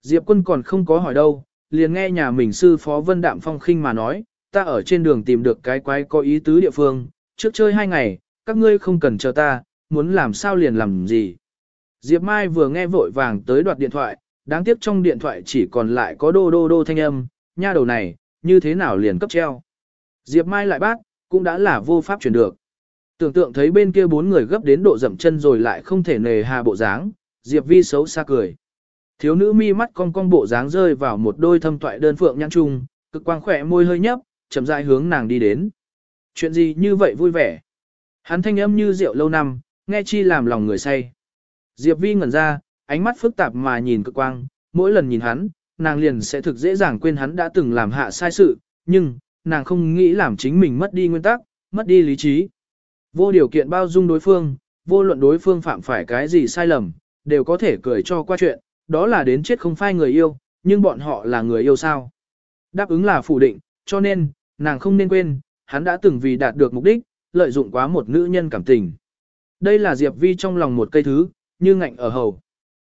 Diệp quân còn không có hỏi đâu, liền nghe nhà mình sư phó Vân Đạm Phong khinh mà nói, ta ở trên đường tìm được cái quái có ý tứ địa phương, trước chơi hai ngày, các ngươi không cần chờ ta, muốn làm sao liền làm gì. Diệp Mai vừa nghe vội vàng tới đoạt điện thoại, đáng tiếc trong điện thoại chỉ còn lại có đô đô đô thanh âm, nha đầu này, như thế nào liền cấp treo. Diệp Mai lại bác, cũng đã là vô pháp chuyển được. Tưởng tượng thấy bên kia bốn người gấp đến độ dậm chân rồi lại không thể nề hà bộ dáng, Diệp Vi xấu xa cười. Thiếu nữ mi mắt cong cong bộ dáng rơi vào một đôi thâm toại đơn phượng nhăn trung, cực quang khỏe môi hơi nhấp, chậm rãi hướng nàng đi đến. Chuyện gì như vậy vui vẻ? Hắn thanh âm như rượu lâu năm, nghe chi làm lòng người say. Diệp Vi ngẩn ra, ánh mắt phức tạp mà nhìn cực quang, mỗi lần nhìn hắn, nàng liền sẽ thực dễ dàng quên hắn đã từng làm hạ sai sự, nhưng, nàng không nghĩ làm chính mình mất đi nguyên tắc, mất đi lý trí. Vô điều kiện bao dung đối phương, vô luận đối phương phạm phải cái gì sai lầm, đều có thể cười cho qua chuyện, đó là đến chết không phai người yêu, nhưng bọn họ là người yêu sao. Đáp ứng là phủ định, cho nên, nàng không nên quên, hắn đã từng vì đạt được mục đích, lợi dụng quá một nữ nhân cảm tình. Đây là Diệp Vi trong lòng một cây thứ, như ngạnh ở hầu.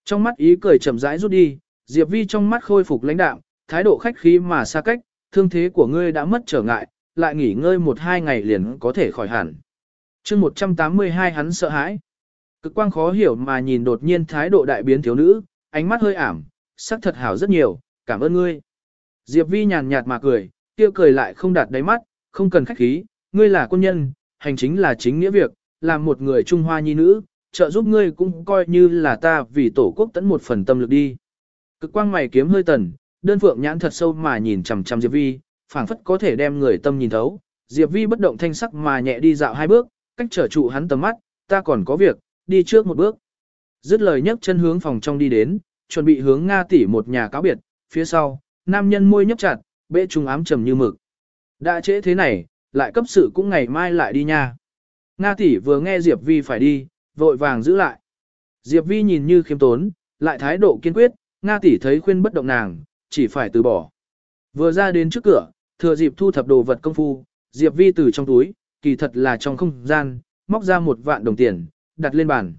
Trong mắt ý cười chậm rãi rút đi, Diệp Vi trong mắt khôi phục lãnh đạm, thái độ khách khí mà xa cách, thương thế của ngươi đã mất trở ngại, lại nghỉ ngơi một hai ngày liền có thể khỏi hẳn. chương 182 hắn sợ hãi. Cực quang khó hiểu mà nhìn đột nhiên thái độ đại biến thiếu nữ, ánh mắt hơi ảm, sắc thật hảo rất nhiều, cảm ơn ngươi. Diệp Vi nhàn nhạt mà cười, kia cười lại không đạt đáy mắt, không cần khách khí, ngươi là quân nhân, hành chính là chính nghĩa việc, làm một người Trung Hoa nhi nữ, trợ giúp ngươi cũng coi như là ta vì tổ quốc tẫn một phần tâm lực đi. Cực quang mày kiếm hơi tần, đơn phượng nhãn thật sâu mà nhìn chằm chằm Diệp Vi, phảng phất có thể đem người tâm nhìn thấu. Diệp Vi bất động thanh sắc mà nhẹ đi dạo hai bước, cách trở trụ hắn tầm mắt, ta còn có việc, đi trước một bước. Dứt lời nhấc chân hướng phòng trong đi đến, chuẩn bị hướng Nga tỷ một nhà cáo biệt, phía sau, nam nhân môi nhấp chặt, bệ trung ám trầm như mực. Đã trễ thế này, lại cấp sự cũng ngày mai lại đi nha. Nga tỷ vừa nghe Diệp Vi phải đi, vội vàng giữ lại. Diệp Vi nhìn như khiêm tốn, lại thái độ kiên quyết, Nga tỷ thấy khuyên bất động nàng, chỉ phải từ bỏ. Vừa ra đến trước cửa, thừa dịp thu thập đồ vật công phu, Diệp Vi từ trong túi, kỳ thật là trong không gian, móc ra một vạn đồng tiền, đặt lên bàn.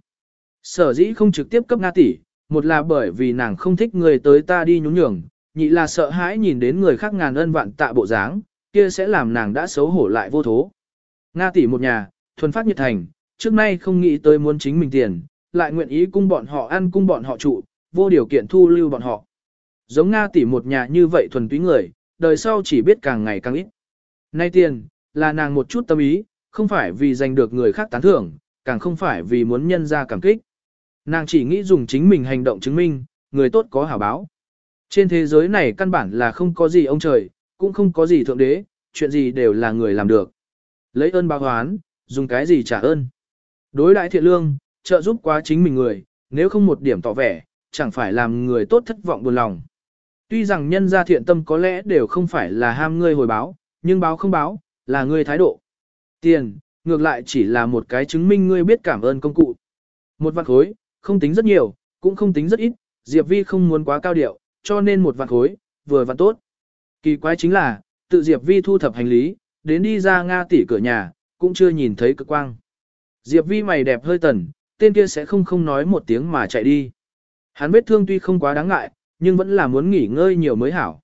Sở dĩ không trực tiếp cấp Nga tỷ, một là bởi vì nàng không thích người tới ta đi nhún nhường, nhị là sợ hãi nhìn đến người khác ngàn ân vạn tạ bộ dáng, kia sẽ làm nàng đã xấu hổ lại vô thố. Nga tỷ một nhà, thuần phát nhiệt thành, trước nay không nghĩ tới muốn chính mình tiền, lại nguyện ý cung bọn họ ăn cung bọn họ trụ, vô điều kiện thu lưu bọn họ. Giống Nga tỷ một nhà như vậy thuần túy người, đời sau chỉ biết càng ngày càng ít. Nay tiền, là nàng một chút tâm ý, không phải vì giành được người khác tán thưởng, càng không phải vì muốn nhân ra cảm kích. Nàng chỉ nghĩ dùng chính mình hành động chứng minh, người tốt có hảo báo. Trên thế giới này căn bản là không có gì ông trời, cũng không có gì thượng đế, chuyện gì đều là người làm được. Lấy ơn báo oán, dùng cái gì trả ơn. Đối đại thiện lương, trợ giúp quá chính mình người, nếu không một điểm tỏ vẻ, chẳng phải làm người tốt thất vọng buồn lòng. Tuy rằng nhân gia thiện tâm có lẽ đều không phải là ham ngươi hồi báo, nhưng báo không báo, là ngươi thái độ. Tiền, ngược lại chỉ là một cái chứng minh ngươi biết cảm ơn công cụ. Một vạn khối, không tính rất nhiều, cũng không tính rất ít, Diệp Vi không muốn quá cao điệu, cho nên một vạn khối, vừa vặn tốt. Kỳ quái chính là, tự Diệp Vi thu thập hành lý, đến đi ra Nga tỷ cửa nhà, cũng chưa nhìn thấy cực quang. Diệp Vi mày đẹp hơi tần, tên kia sẽ không không nói một tiếng mà chạy đi. Hắn vết thương tuy không quá đáng ngại, nhưng vẫn là muốn nghỉ ngơi nhiều mới hảo.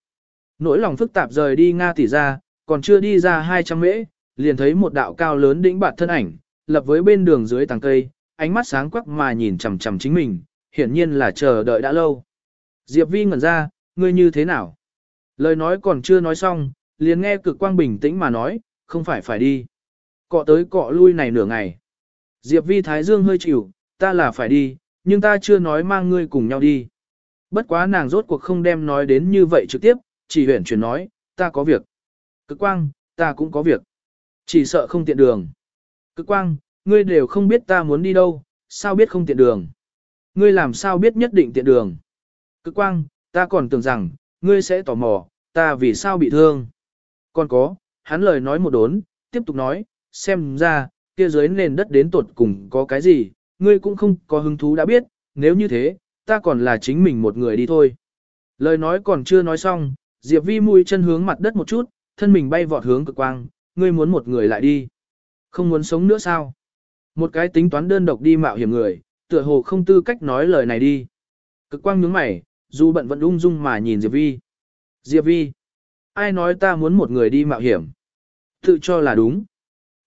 Nỗi lòng phức tạp rời đi Nga tỷ ra, còn chưa đi ra 200 mễ, liền thấy một đạo cao lớn đĩnh bạt thân ảnh, lập với bên đường dưới tàng cây, ánh mắt sáng quắc mà nhìn chằm chằm chính mình, hiển nhiên là chờ đợi đã lâu. Diệp Vi ngẩn ra, ngươi như thế nào? Lời nói còn chưa nói xong, liền nghe cực quang bình tĩnh mà nói, không phải phải đi. Cọ tới cọ lui này nửa ngày. Diệp Vi thái dương hơi chịu, ta là phải đi, nhưng ta chưa nói mang ngươi cùng nhau đi. Bất quá nàng rốt cuộc không đem nói đến như vậy trực tiếp, chỉ huyển chuyển nói, ta có việc. Cực quang, ta cũng có việc. Chỉ sợ không tiện đường. Cực quang, ngươi đều không biết ta muốn đi đâu, sao biết không tiện đường. Ngươi làm sao biết nhất định tiện đường. Cực quang, ta còn tưởng rằng, ngươi sẽ tò mò, ta vì sao bị thương. Còn có, hắn lời nói một đốn, tiếp tục nói, xem ra, kia dưới nền đất đến tột cùng có cái gì, ngươi cũng không có hứng thú đã biết, nếu như thế, ta còn là chính mình một người đi thôi. Lời nói còn chưa nói xong, Diệp Vi mũi chân hướng mặt đất một chút, thân mình bay vọt hướng cực quang, ngươi muốn một người lại đi. Không muốn sống nữa sao? Một cái tính toán đơn độc đi mạo hiểm người, tựa hồ không tư cách nói lời này đi. Cực quang nhướng mày, dù bận vẫn ung dung mà nhìn Diệp Vi. Diệp Vi, ai nói ta muốn một người đi mạo hiểm? Tự cho là đúng.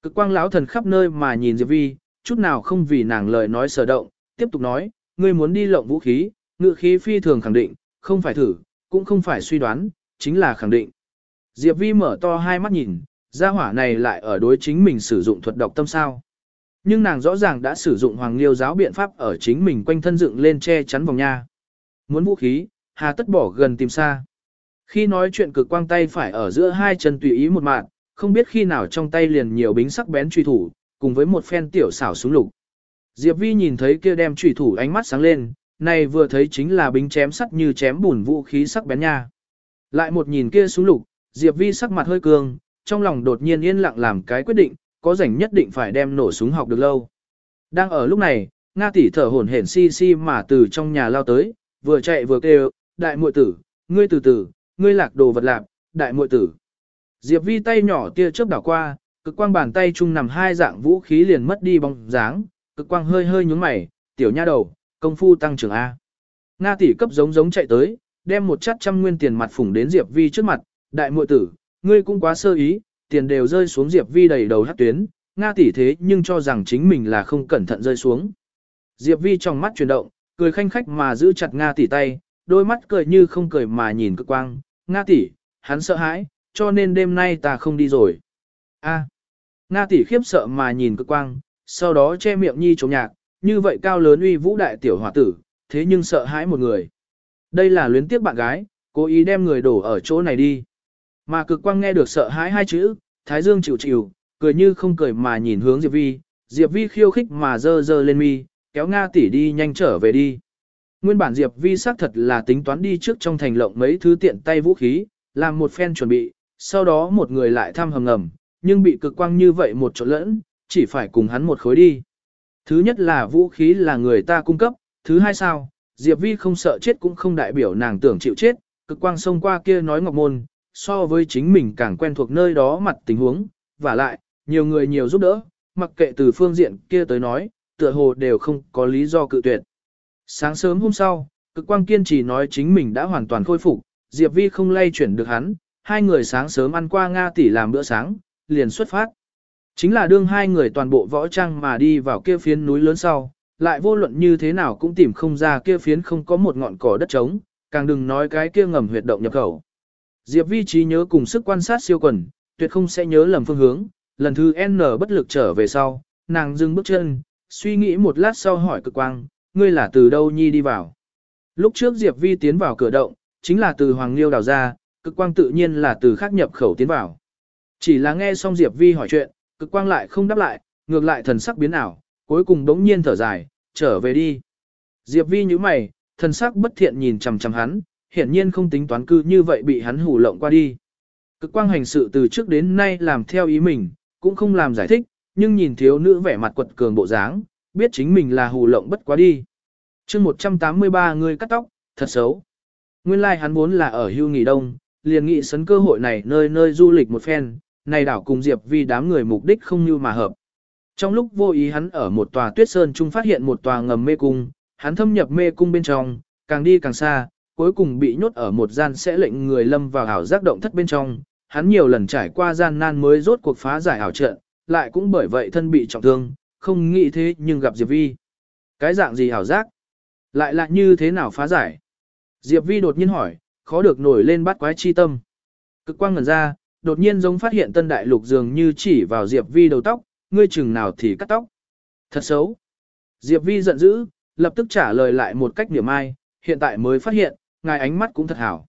Cực quang lão thần khắp nơi mà nhìn Diệp Vi, chút nào không vì nàng lời nói sở động, tiếp tục nói, ngươi muốn đi lộng vũ khí, ngự khí phi thường khẳng định, không phải thử, cũng không phải suy đoán, chính là khẳng định. Diệp Vi mở to hai mắt nhìn, gia hỏa này lại ở đối chính mình sử dụng thuật độc tâm sao. Nhưng nàng rõ ràng đã sử dụng hoàng liêu giáo biện pháp ở chính mình quanh thân dựng lên che chắn vòng nha. Muốn vũ khí, hà tất bỏ gần tìm xa. Khi nói chuyện cực quang tay phải ở giữa hai chân tùy ý một mạng, không biết khi nào trong tay liền nhiều bính sắc bén truy thủ, cùng với một phen tiểu xảo súng lục. Diệp Vi nhìn thấy kia đem truy thủ ánh mắt sáng lên, này vừa thấy chính là bính chém sắt như chém bùn vũ khí sắc bén nha. Lại một nhìn kia súng lục, Diệp Vi sắc mặt hơi cường, trong lòng đột nhiên yên lặng làm cái quyết định, có rảnh nhất định phải đem nổ súng học được lâu. Đang ở lúc này, Nga tỷ thở hổn hển si si mà từ trong nhà lao tới, vừa chạy vừa kêu, đại muội tử, ngươi từ từ, ngươi lạc đồ vật lạc, đại muội tử. Diệp Vi tay nhỏ tia chớp đảo qua, cực quang bàn tay chung nằm hai dạng vũ khí liền mất đi bóng dáng, cực quang hơi hơi nhướng mày, tiểu nha đầu, công phu tăng trưởng A. Nga tỷ cấp giống giống chạy tới, đem một chát trăm nguyên tiền mặt phủng đến Diệp Vi trước mặt, đại muội tử, ngươi cũng quá sơ ý, tiền đều rơi xuống Diệp Vi đầy đầu hát tuyến, Nga tỷ thế nhưng cho rằng chính mình là không cẩn thận rơi xuống. Diệp Vi trong mắt chuyển động, cười khanh khách mà giữ chặt Nga tỷ tay, đôi mắt cười như không cười mà nhìn cực quang, Nga tỷ, hắn sợ hãi, cho nên đêm nay ta không đi rồi. A. Nga tỷ khiếp sợ mà nhìn cực quang, sau đó che miệng nhi trống nhạc, như vậy cao lớn uy vũ đại tiểu hòa tử, thế nhưng sợ hãi một người. Đây là luyến tiếc bạn gái, cố ý đem người đổ ở chỗ này đi. Mà cực quang nghe được sợ hãi hai chữ, thái dương chịu chịu, cười như không cười mà nhìn hướng Diệp Vi, Diệp Vi khiêu khích mà dơ dơ lên mi, kéo Nga tỷ đi nhanh trở về đi. Nguyên bản Diệp Vi xác thật là tính toán đi trước trong thành lộng mấy thứ tiện tay vũ khí, làm một phen chuẩn bị, sau đó một người lại thăm hầm ngầm, nhưng bị cực quang như vậy một chỗ lẫn, chỉ phải cùng hắn một khối đi. Thứ nhất là vũ khí là người ta cung cấp, thứ hai sao, Diệp Vi không sợ chết cũng không đại biểu nàng tưởng chịu chết, cực quang xông qua kia nói ngọc môn, so với chính mình càng quen thuộc nơi đó mặt tình huống, và lại, nhiều người nhiều giúp đỡ, mặc kệ từ phương diện kia tới nói, tựa hồ đều không có lý do cự tuyệt. Sáng sớm hôm sau, cực quang kiên trì nói chính mình đã hoàn toàn khôi phục, Diệp Vi không lay chuyển được hắn, hai người sáng sớm ăn qua Nga tỷ làm bữa sáng, liền xuất phát. Chính là đương hai người toàn bộ võ trang mà đi vào kia phiến núi lớn sau, lại vô luận như thế nào cũng tìm không ra kia phiến không có một ngọn cỏ đất trống, càng đừng nói cái kia ngầm huyệt động nhập khẩu. Diệp Vi trí nhớ cùng sức quan sát siêu quần, tuyệt không sẽ nhớ lầm phương hướng, lần thứ N bất lực trở về sau, nàng dừng bước chân, suy nghĩ một lát sau hỏi cực quang, ngươi là từ đâu nhi đi vào. Lúc trước Diệp Vi tiến vào cửa động, chính là từ Hoàng Liêu đào ra, cực quang tự nhiên là từ khác nhập khẩu tiến vào. Chỉ là nghe xong Diệp Vi hỏi chuyện, cực quang lại không đáp lại, ngược lại thần sắc biến ảo, cuối cùng đống nhiên thở dài, trở về đi. Diệp Vi như mày, thần sắc bất thiện nhìn chằm chằm hắn, hiển nhiên không tính toán cư như vậy bị hắn hù lộng qua đi. Cực quang hành sự từ trước đến nay làm theo ý mình, cũng không làm giải thích, nhưng nhìn thiếu nữ vẻ mặt quật cường bộ dáng, biết chính mình là hù lộng bất quá đi. chương 183 người cắt tóc, thật xấu. Nguyên lai like hắn muốn là ở hưu nghỉ đông, liền nghị sấn cơ hội này nơi nơi du lịch một phen, này đảo cùng Diệp vì đám người mục đích không như mà hợp. Trong lúc vô ý hắn ở một tòa tuyết sơn trung phát hiện một tòa ngầm mê cung, hắn thâm nhập mê cung bên trong, càng đi càng xa, cuối cùng bị nhốt ở một gian sẽ lệnh người lâm vào ảo giác động thất bên trong. Hắn nhiều lần trải qua gian nan mới rốt cuộc phá giải ảo trận, lại cũng bởi vậy thân bị trọng thương, không nghĩ thế nhưng gặp Diệp Vi. Cái dạng gì hảo giác? Lại là như thế nào phá giải? Diệp Vi đột nhiên hỏi, khó được nổi lên bắt quái chi tâm. Cực quang ngẩn ra, đột nhiên giống phát hiện tân đại lục dường như chỉ vào Diệp Vi đầu tóc, ngươi chừng nào thì cắt tóc. Thật xấu. Diệp Vi giận dữ, lập tức trả lời lại một cách niệm ai, hiện tại mới phát hiện, ngài ánh mắt cũng thật hảo.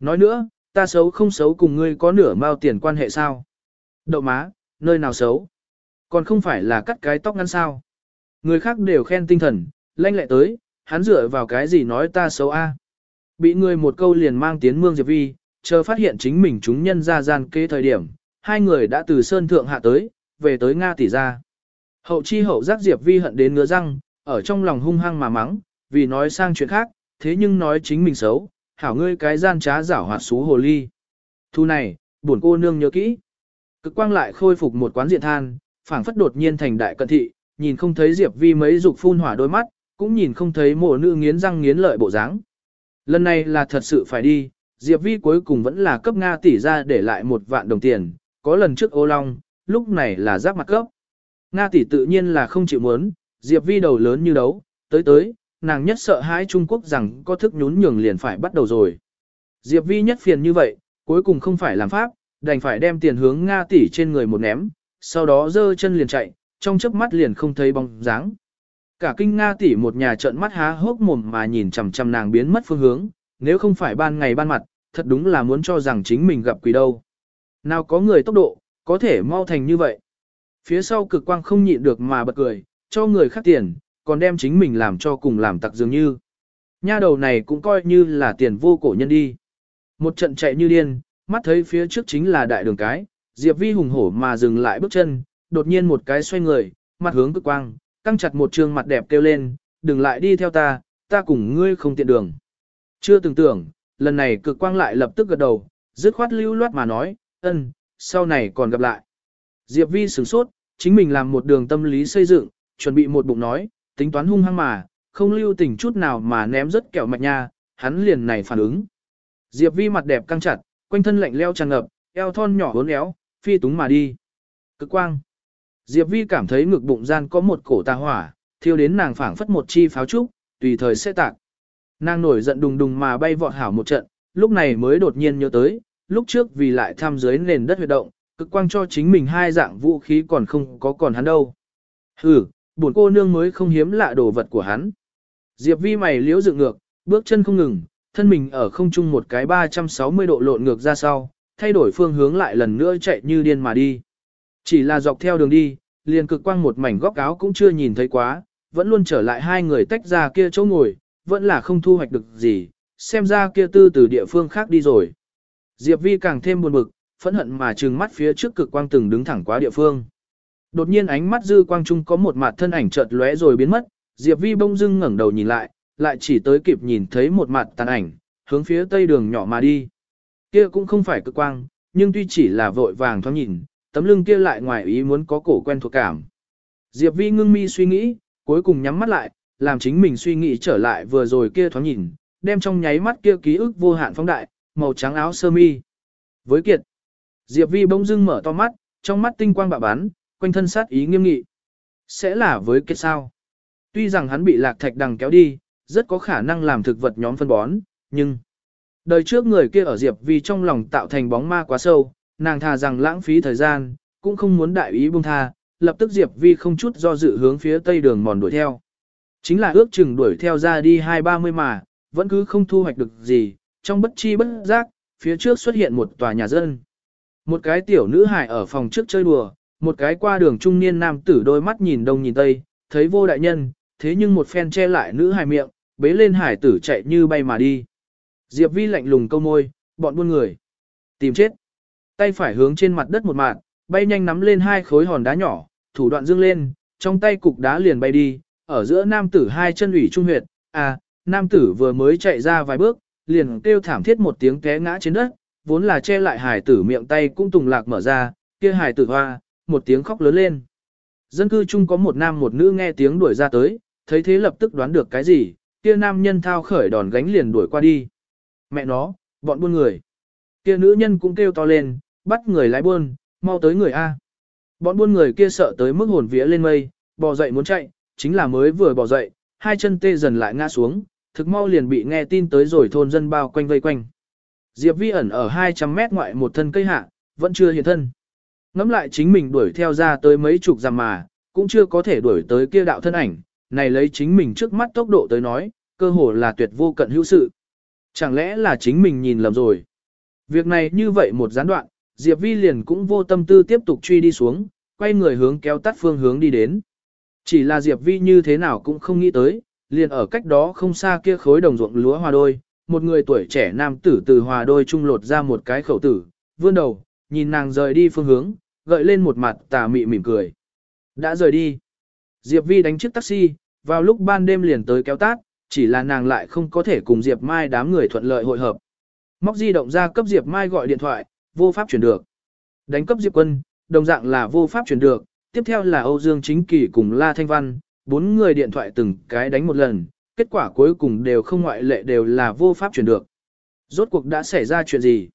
Nói nữa, ta xấu không xấu cùng ngươi có nửa mao tiền quan hệ sao? Đậu má, nơi nào xấu? Còn không phải là cắt cái tóc ngắn sao? Người khác đều khen tinh thần, lanh lẹ tới, hắn dựa vào cái gì nói ta xấu a? Bị người một câu liền mang tiến mương Diệp Vi, chờ phát hiện chính mình chúng nhân ra gian kế thời điểm, hai người đã từ sơn thượng hạ tới, về tới Nga tỷ ra. Hậu chi hậu giác Diệp Vi hận đến ngứa răng, ở trong lòng hung hăng mà mắng, vì nói sang chuyện khác, thế nhưng nói chính mình xấu, hảo ngươi cái gian trá giảo hoạt xú hồ ly. Thu này, buồn cô nương nhớ kỹ. Cực quang lại khôi phục một quán diện than, phảng phất đột nhiên thành đại cận thị, nhìn không thấy Diệp Vi mấy dục phun hỏa đôi mắt, cũng nhìn không thấy mộ nữ nghiến răng nghiến lợi bộ dáng. Lần này là thật sự phải đi, Diệp Vi cuối cùng vẫn là cấp Nga tỷ ra để lại một vạn đồng tiền, có lần trước ô long, lúc này là giáp mặt cấp. Nga tỷ tự nhiên là không chịu muốn, Diệp Vi đầu lớn như đấu, tới tới, nàng nhất sợ hãi Trung Quốc rằng có thức nhún nhường liền phải bắt đầu rồi. Diệp Vi nhất phiền như vậy, cuối cùng không phải làm pháp, đành phải đem tiền hướng Nga tỷ trên người một ném, sau đó giơ chân liền chạy, trong chớp mắt liền không thấy bóng dáng. Cả kinh Nga tỷ một nhà trợn mắt há hốc mồm mà nhìn chằm chằm nàng biến mất phương hướng, nếu không phải ban ngày ban mặt, thật đúng là muốn cho rằng chính mình gặp quỷ đâu. Nào có người tốc độ, có thể mau thành như vậy. Phía sau cực quang không nhịn được mà bật cười, cho người khác tiền, còn đem chính mình làm cho cùng làm tặc dường như. Nha đầu này cũng coi như là tiền vô cổ nhân đi. Một trận chạy như điên, mắt thấy phía trước chính là đại đường cái, Diệp Vi hùng hổ mà dừng lại bước chân, đột nhiên một cái xoay người, mặt hướng cực quang, căng chặt một trương mặt đẹp kêu lên, đừng lại đi theo ta, ta cùng ngươi không tiện đường. Chưa từng tưởng, lần này cực quang lại lập tức gật đầu, dứt khoát lưu loát mà nói, ân, sau này còn gặp lại. Diệp Vi sửng sốt, chính mình làm một đường tâm lý xây dựng, chuẩn bị một bụng nói, tính toán hung hăng mà, không lưu tình chút nào mà ném rất kẹo mạch nha, hắn liền này phản ứng. Diệp Vi mặt đẹp căng chặt, quanh thân lạnh leo tràn ngập, eo thon nhỏ hốn éo, phi túng mà đi. Cực quang. Diệp Vi cảm thấy ngực bụng gian có một cổ tà hỏa, thiêu đến nàng phảng phất một chi pháo trúc, tùy thời sẽ tạc. Nàng nổi giận đùng đùng mà bay vọt hảo một trận, lúc này mới đột nhiên nhớ tới, lúc trước vì lại tham dưới nền đất huyệt động, cực quang cho chính mình hai dạng vũ khí còn không có còn hắn đâu. Hừ, buồn cô nương mới không hiếm lạ đồ vật của hắn. Diệp vi mày liễu dựng ngược, bước chân không ngừng, thân mình ở không trung một cái 360 độ lộn ngược ra sau, thay đổi phương hướng lại lần nữa chạy như điên mà đi. Chỉ là dọc theo đường đi, liền cực quang một mảnh góc áo cũng chưa nhìn thấy quá, vẫn luôn trở lại hai người tách ra kia chỗ ngồi, vẫn là không thu hoạch được gì, xem ra kia tư từ địa phương khác đi rồi. Diệp Vi càng thêm buồn bực, phẫn hận mà trừng mắt phía trước cực quang từng đứng thẳng quá địa phương. Đột nhiên ánh mắt dư quang trung có một mặt thân ảnh chợt lóe rồi biến mất, Diệp Vi bông dưng ngẩng đầu nhìn lại, lại chỉ tới kịp nhìn thấy một mặt tàn ảnh, hướng phía tây đường nhỏ mà đi. Kia cũng không phải cực quang, nhưng tuy chỉ là vội vàng thoáng nhìn, tấm lưng kia lại ngoài ý muốn có cổ quen thuộc cảm. Diệp Vi ngưng mi suy nghĩ, cuối cùng nhắm mắt lại, làm chính mình suy nghĩ trở lại vừa rồi kia thoáng nhìn, đem trong nháy mắt kia ký ức vô hạn phóng đại, màu trắng áo sơ mi. Với kiệt, Diệp Vi bỗng dưng mở to mắt, trong mắt tinh quang bạo bắn, quanh thân sát ý nghiêm nghị. Sẽ là với kiệt sao? Tuy rằng hắn bị lạc thạch đằng kéo đi, rất có khả năng làm thực vật nhóm phân bón, nhưng... Đời trước người kia ở Diệp Vi trong lòng tạo thành bóng ma quá sâu, nàng thà rằng lãng phí thời gian, cũng không muốn đại ý buông tha, lập tức Diệp Vi không chút do dự hướng phía tây đường mòn đuổi theo. Chính là ước chừng đuổi theo ra đi hai ba mươi mà, vẫn cứ không thu hoạch được gì, trong bất chi bất giác, phía trước xuất hiện một tòa nhà dân. Một cái tiểu nữ hài ở phòng trước chơi đùa, một cái qua đường trung niên nam tử đôi mắt nhìn đông nhìn tây, thấy vô đại nhân, thế nhưng một phen che lại nữ hài miệng, bế lên hải tử chạy như bay mà đi. Diệp Vi lạnh lùng câu môi, bọn buôn người. Tìm chết. Tay phải hướng trên mặt đất một mạng, bay nhanh nắm lên hai khối hòn đá nhỏ, thủ đoạn dương lên, trong tay cục đá liền bay đi, ở giữa nam tử hai chân ủy trung huyệt, à, nam tử vừa mới chạy ra vài bước, liền kêu thảm thiết một tiếng té ngã trên đất, vốn là che lại hải tử miệng tay cũng tùng lạc mở ra, kia hải tử hoa, một tiếng khóc lớn lên. Dân cư chung có một nam một nữ nghe tiếng đuổi ra tới, thấy thế lập tức đoán được cái gì, kia nam nhân thao khởi đòn gánh liền đuổi qua đi. Mẹ nó, bọn buôn người. Kia nữ nhân cũng kêu to lên, bắt người lái buôn, mau tới người A. Bọn buôn người kia sợ tới mức hồn vía lên mây, bò dậy muốn chạy, chính là mới vừa bò dậy, hai chân tê dần lại ngã xuống, thực mau liền bị nghe tin tới rồi thôn dân bao quanh vây quanh. Diệp Vi ẩn ở 200 mét ngoại một thân cây hạ, vẫn chưa hiện thân. Ngắm lại chính mình đuổi theo ra tới mấy chục dặm mà, cũng chưa có thể đuổi tới kia đạo thân ảnh, này lấy chính mình trước mắt tốc độ tới nói, cơ hồ là tuyệt vô cận hữu sự. Chẳng lẽ là chính mình nhìn lầm rồi? Việc này như vậy một gián đoạn, Diệp Vi liền cũng vô tâm tư tiếp tục truy đi xuống, quay người hướng kéo tắt phương hướng đi đến. Chỉ là Diệp Vi như thế nào cũng không nghĩ tới, liền ở cách đó không xa kia khối đồng ruộng lúa hòa đôi, một người tuổi trẻ nam tử từ hòa đôi trung lột ra một cái khẩu tử, vươn đầu, nhìn nàng rời đi phương hướng, gợi lên một mặt tà mị mỉm cười. Đã rời đi. Diệp Vi đánh chiếc taxi, vào lúc ban đêm liền tới kéo tát, chỉ là nàng lại không có thể cùng Diệp Mai đám người thuận lợi hội hợp. Móc di động ra cấp Diệp Mai gọi điện thoại, vô pháp chuyển được. Đánh cấp Diệp Quân, đồng dạng là vô pháp chuyển được, tiếp theo là Âu Dương Chính Kỳ cùng La Thanh Văn, bốn người điện thoại từng cái đánh một lần, kết quả cuối cùng đều không ngoại lệ đều là vô pháp chuyển được. Rốt cuộc đã xảy ra chuyện gì?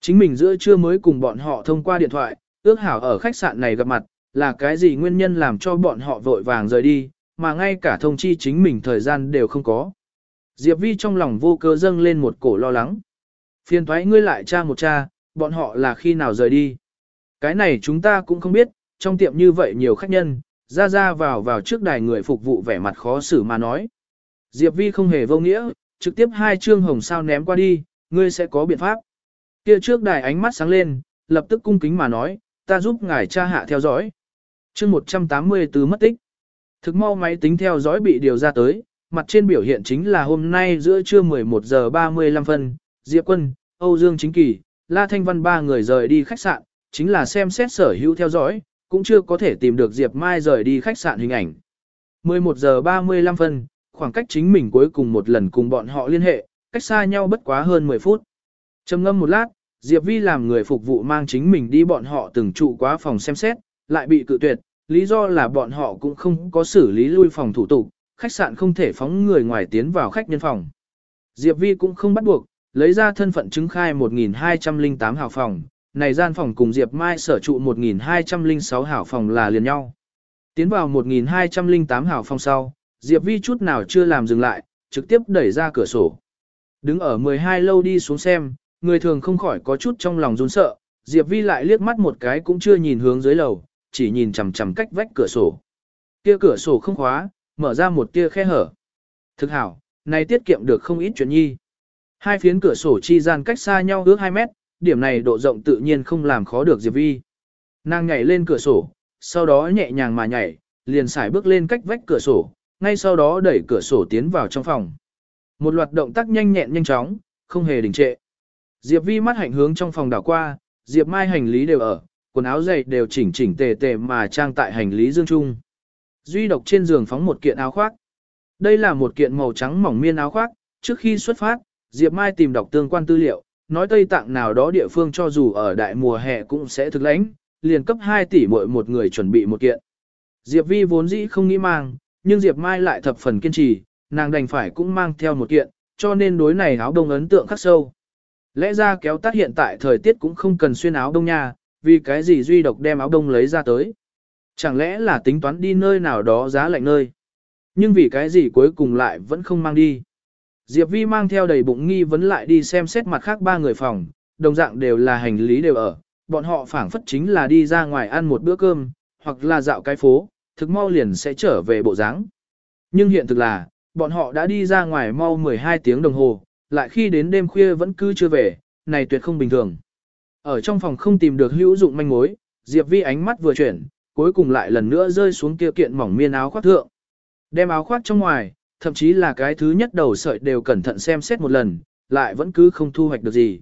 Chính mình giữa trưa mới cùng bọn họ thông qua điện thoại, ước hảo ở khách sạn này gặp mặt, là cái gì nguyên nhân làm cho bọn họ vội vàng rời đi, mà ngay cả thông chi chính mình thời gian đều không có. Diệp Vi trong lòng vô cơ dâng lên một cổ lo lắng. Phiền thoái ngươi lại cha một cha, bọn họ là khi nào rời đi. Cái này chúng ta cũng không biết, trong tiệm như vậy nhiều khách nhân, ra ra vào vào trước đài người phục vụ vẻ mặt khó xử mà nói. Diệp Vi không hề vô nghĩa, trực tiếp hai chương hồng sao ném qua đi, ngươi sẽ có biện pháp. Kia trước đài ánh mắt sáng lên, lập tức cung kính mà nói, ta giúp ngài cha hạ theo dõi chương 184 mất tích. Thực mau máy tính theo dõi bị điều ra tới, mặt trên biểu hiện chính là hôm nay giữa trưa 11 giờ 35 phân, Diệp Quân, Âu Dương Chính Kỳ, La Thanh Văn ba người rời đi khách sạn, chính là xem xét sở hữu theo dõi, cũng chưa có thể tìm được Diệp Mai rời đi khách sạn hình ảnh. 11 giờ 35 phân, khoảng cách chính mình cuối cùng một lần cùng bọn họ liên hệ, cách xa nhau bất quá hơn 10 phút. Trầm ngâm một lát, Diệp Vi làm người phục vụ mang chính mình đi bọn họ từng trụ quá phòng xem xét, lại bị cự tuyệt, lý do là bọn họ cũng không có xử lý lui phòng thủ tục, khách sạn không thể phóng người ngoài tiến vào khách nhân phòng. Diệp Vi cũng không bắt buộc, lấy ra thân phận chứng khai 1208 hào phòng, này gian phòng cùng Diệp Mai sở trụ 1206 hào phòng là liền nhau. Tiến vào 1208 hào phòng sau, Diệp Vi chút nào chưa làm dừng lại, trực tiếp đẩy ra cửa sổ. Đứng ở 12 lâu đi xuống xem, người thường không khỏi có chút trong lòng run sợ, Diệp Vi lại liếc mắt một cái cũng chưa nhìn hướng dưới lầu, chỉ nhìn chằm chằm cách vách cửa sổ. Kia cửa sổ không khóa, mở ra một tia khe hở. Thực hảo, này tiết kiệm được không ít chuyện nhi. Hai phiến cửa sổ chi gian cách xa nhau ước 2 mét, điểm này độ rộng tự nhiên không làm khó được Diệp Vi. Nàng nhảy lên cửa sổ, sau đó nhẹ nhàng mà nhảy, liền xài bước lên cách vách cửa sổ, ngay sau đó đẩy cửa sổ tiến vào trong phòng. Một loạt động tác nhanh nhẹn nhanh chóng, không hề đình trệ. Diệp Vi mắt hạnh hướng trong phòng đảo qua, Diệp Mai hành lý đều ở, quần áo dày đều chỉnh chỉnh tề tề mà trang tại hành lý dương trung. Duy độc trên giường phóng một kiện áo khoác. Đây là một kiện màu trắng mỏng miên áo khoác, trước khi xuất phát, Diệp Mai tìm đọc tương quan tư liệu, nói Tây Tạng nào đó địa phương cho dù ở đại mùa hè cũng sẽ thực lãnh, liền cấp 2 tỷ mỗi một người chuẩn bị một kiện. Diệp Vi vốn dĩ không nghĩ mang, nhưng Diệp Mai lại thập phần kiên trì, nàng đành phải cũng mang theo một kiện, cho nên đối này áo đông ấn tượng khắc sâu. Lẽ ra kéo tắt hiện tại thời tiết cũng không cần xuyên áo đông nha, vì cái gì duy độc đem áo đông lấy ra tới. Chẳng lẽ là tính toán đi nơi nào đó giá lạnh nơi. Nhưng vì cái gì cuối cùng lại vẫn không mang đi. Diệp Vi mang theo đầy bụng nghi vấn lại đi xem xét mặt khác ba người phòng, đồng dạng đều là hành lý đều ở, bọn họ phảng phất chính là đi ra ngoài ăn một bữa cơm, hoặc là dạo cái phố, thực mau liền sẽ trở về bộ dáng. Nhưng hiện thực là, bọn họ đã đi ra ngoài mau 12 tiếng đồng hồ, lại khi đến đêm khuya vẫn cứ chưa về, này tuyệt không bình thường. Ở trong phòng không tìm được hữu dụng manh mối, Diệp Vi ánh mắt vừa chuyển, cuối cùng lại lần nữa rơi xuống kia kiện mỏng miên áo khoác thượng. Đem áo khoác trong ngoài, thậm chí là cái thứ nhất đầu sợi đều cẩn thận xem xét một lần, lại vẫn cứ không thu hoạch được gì.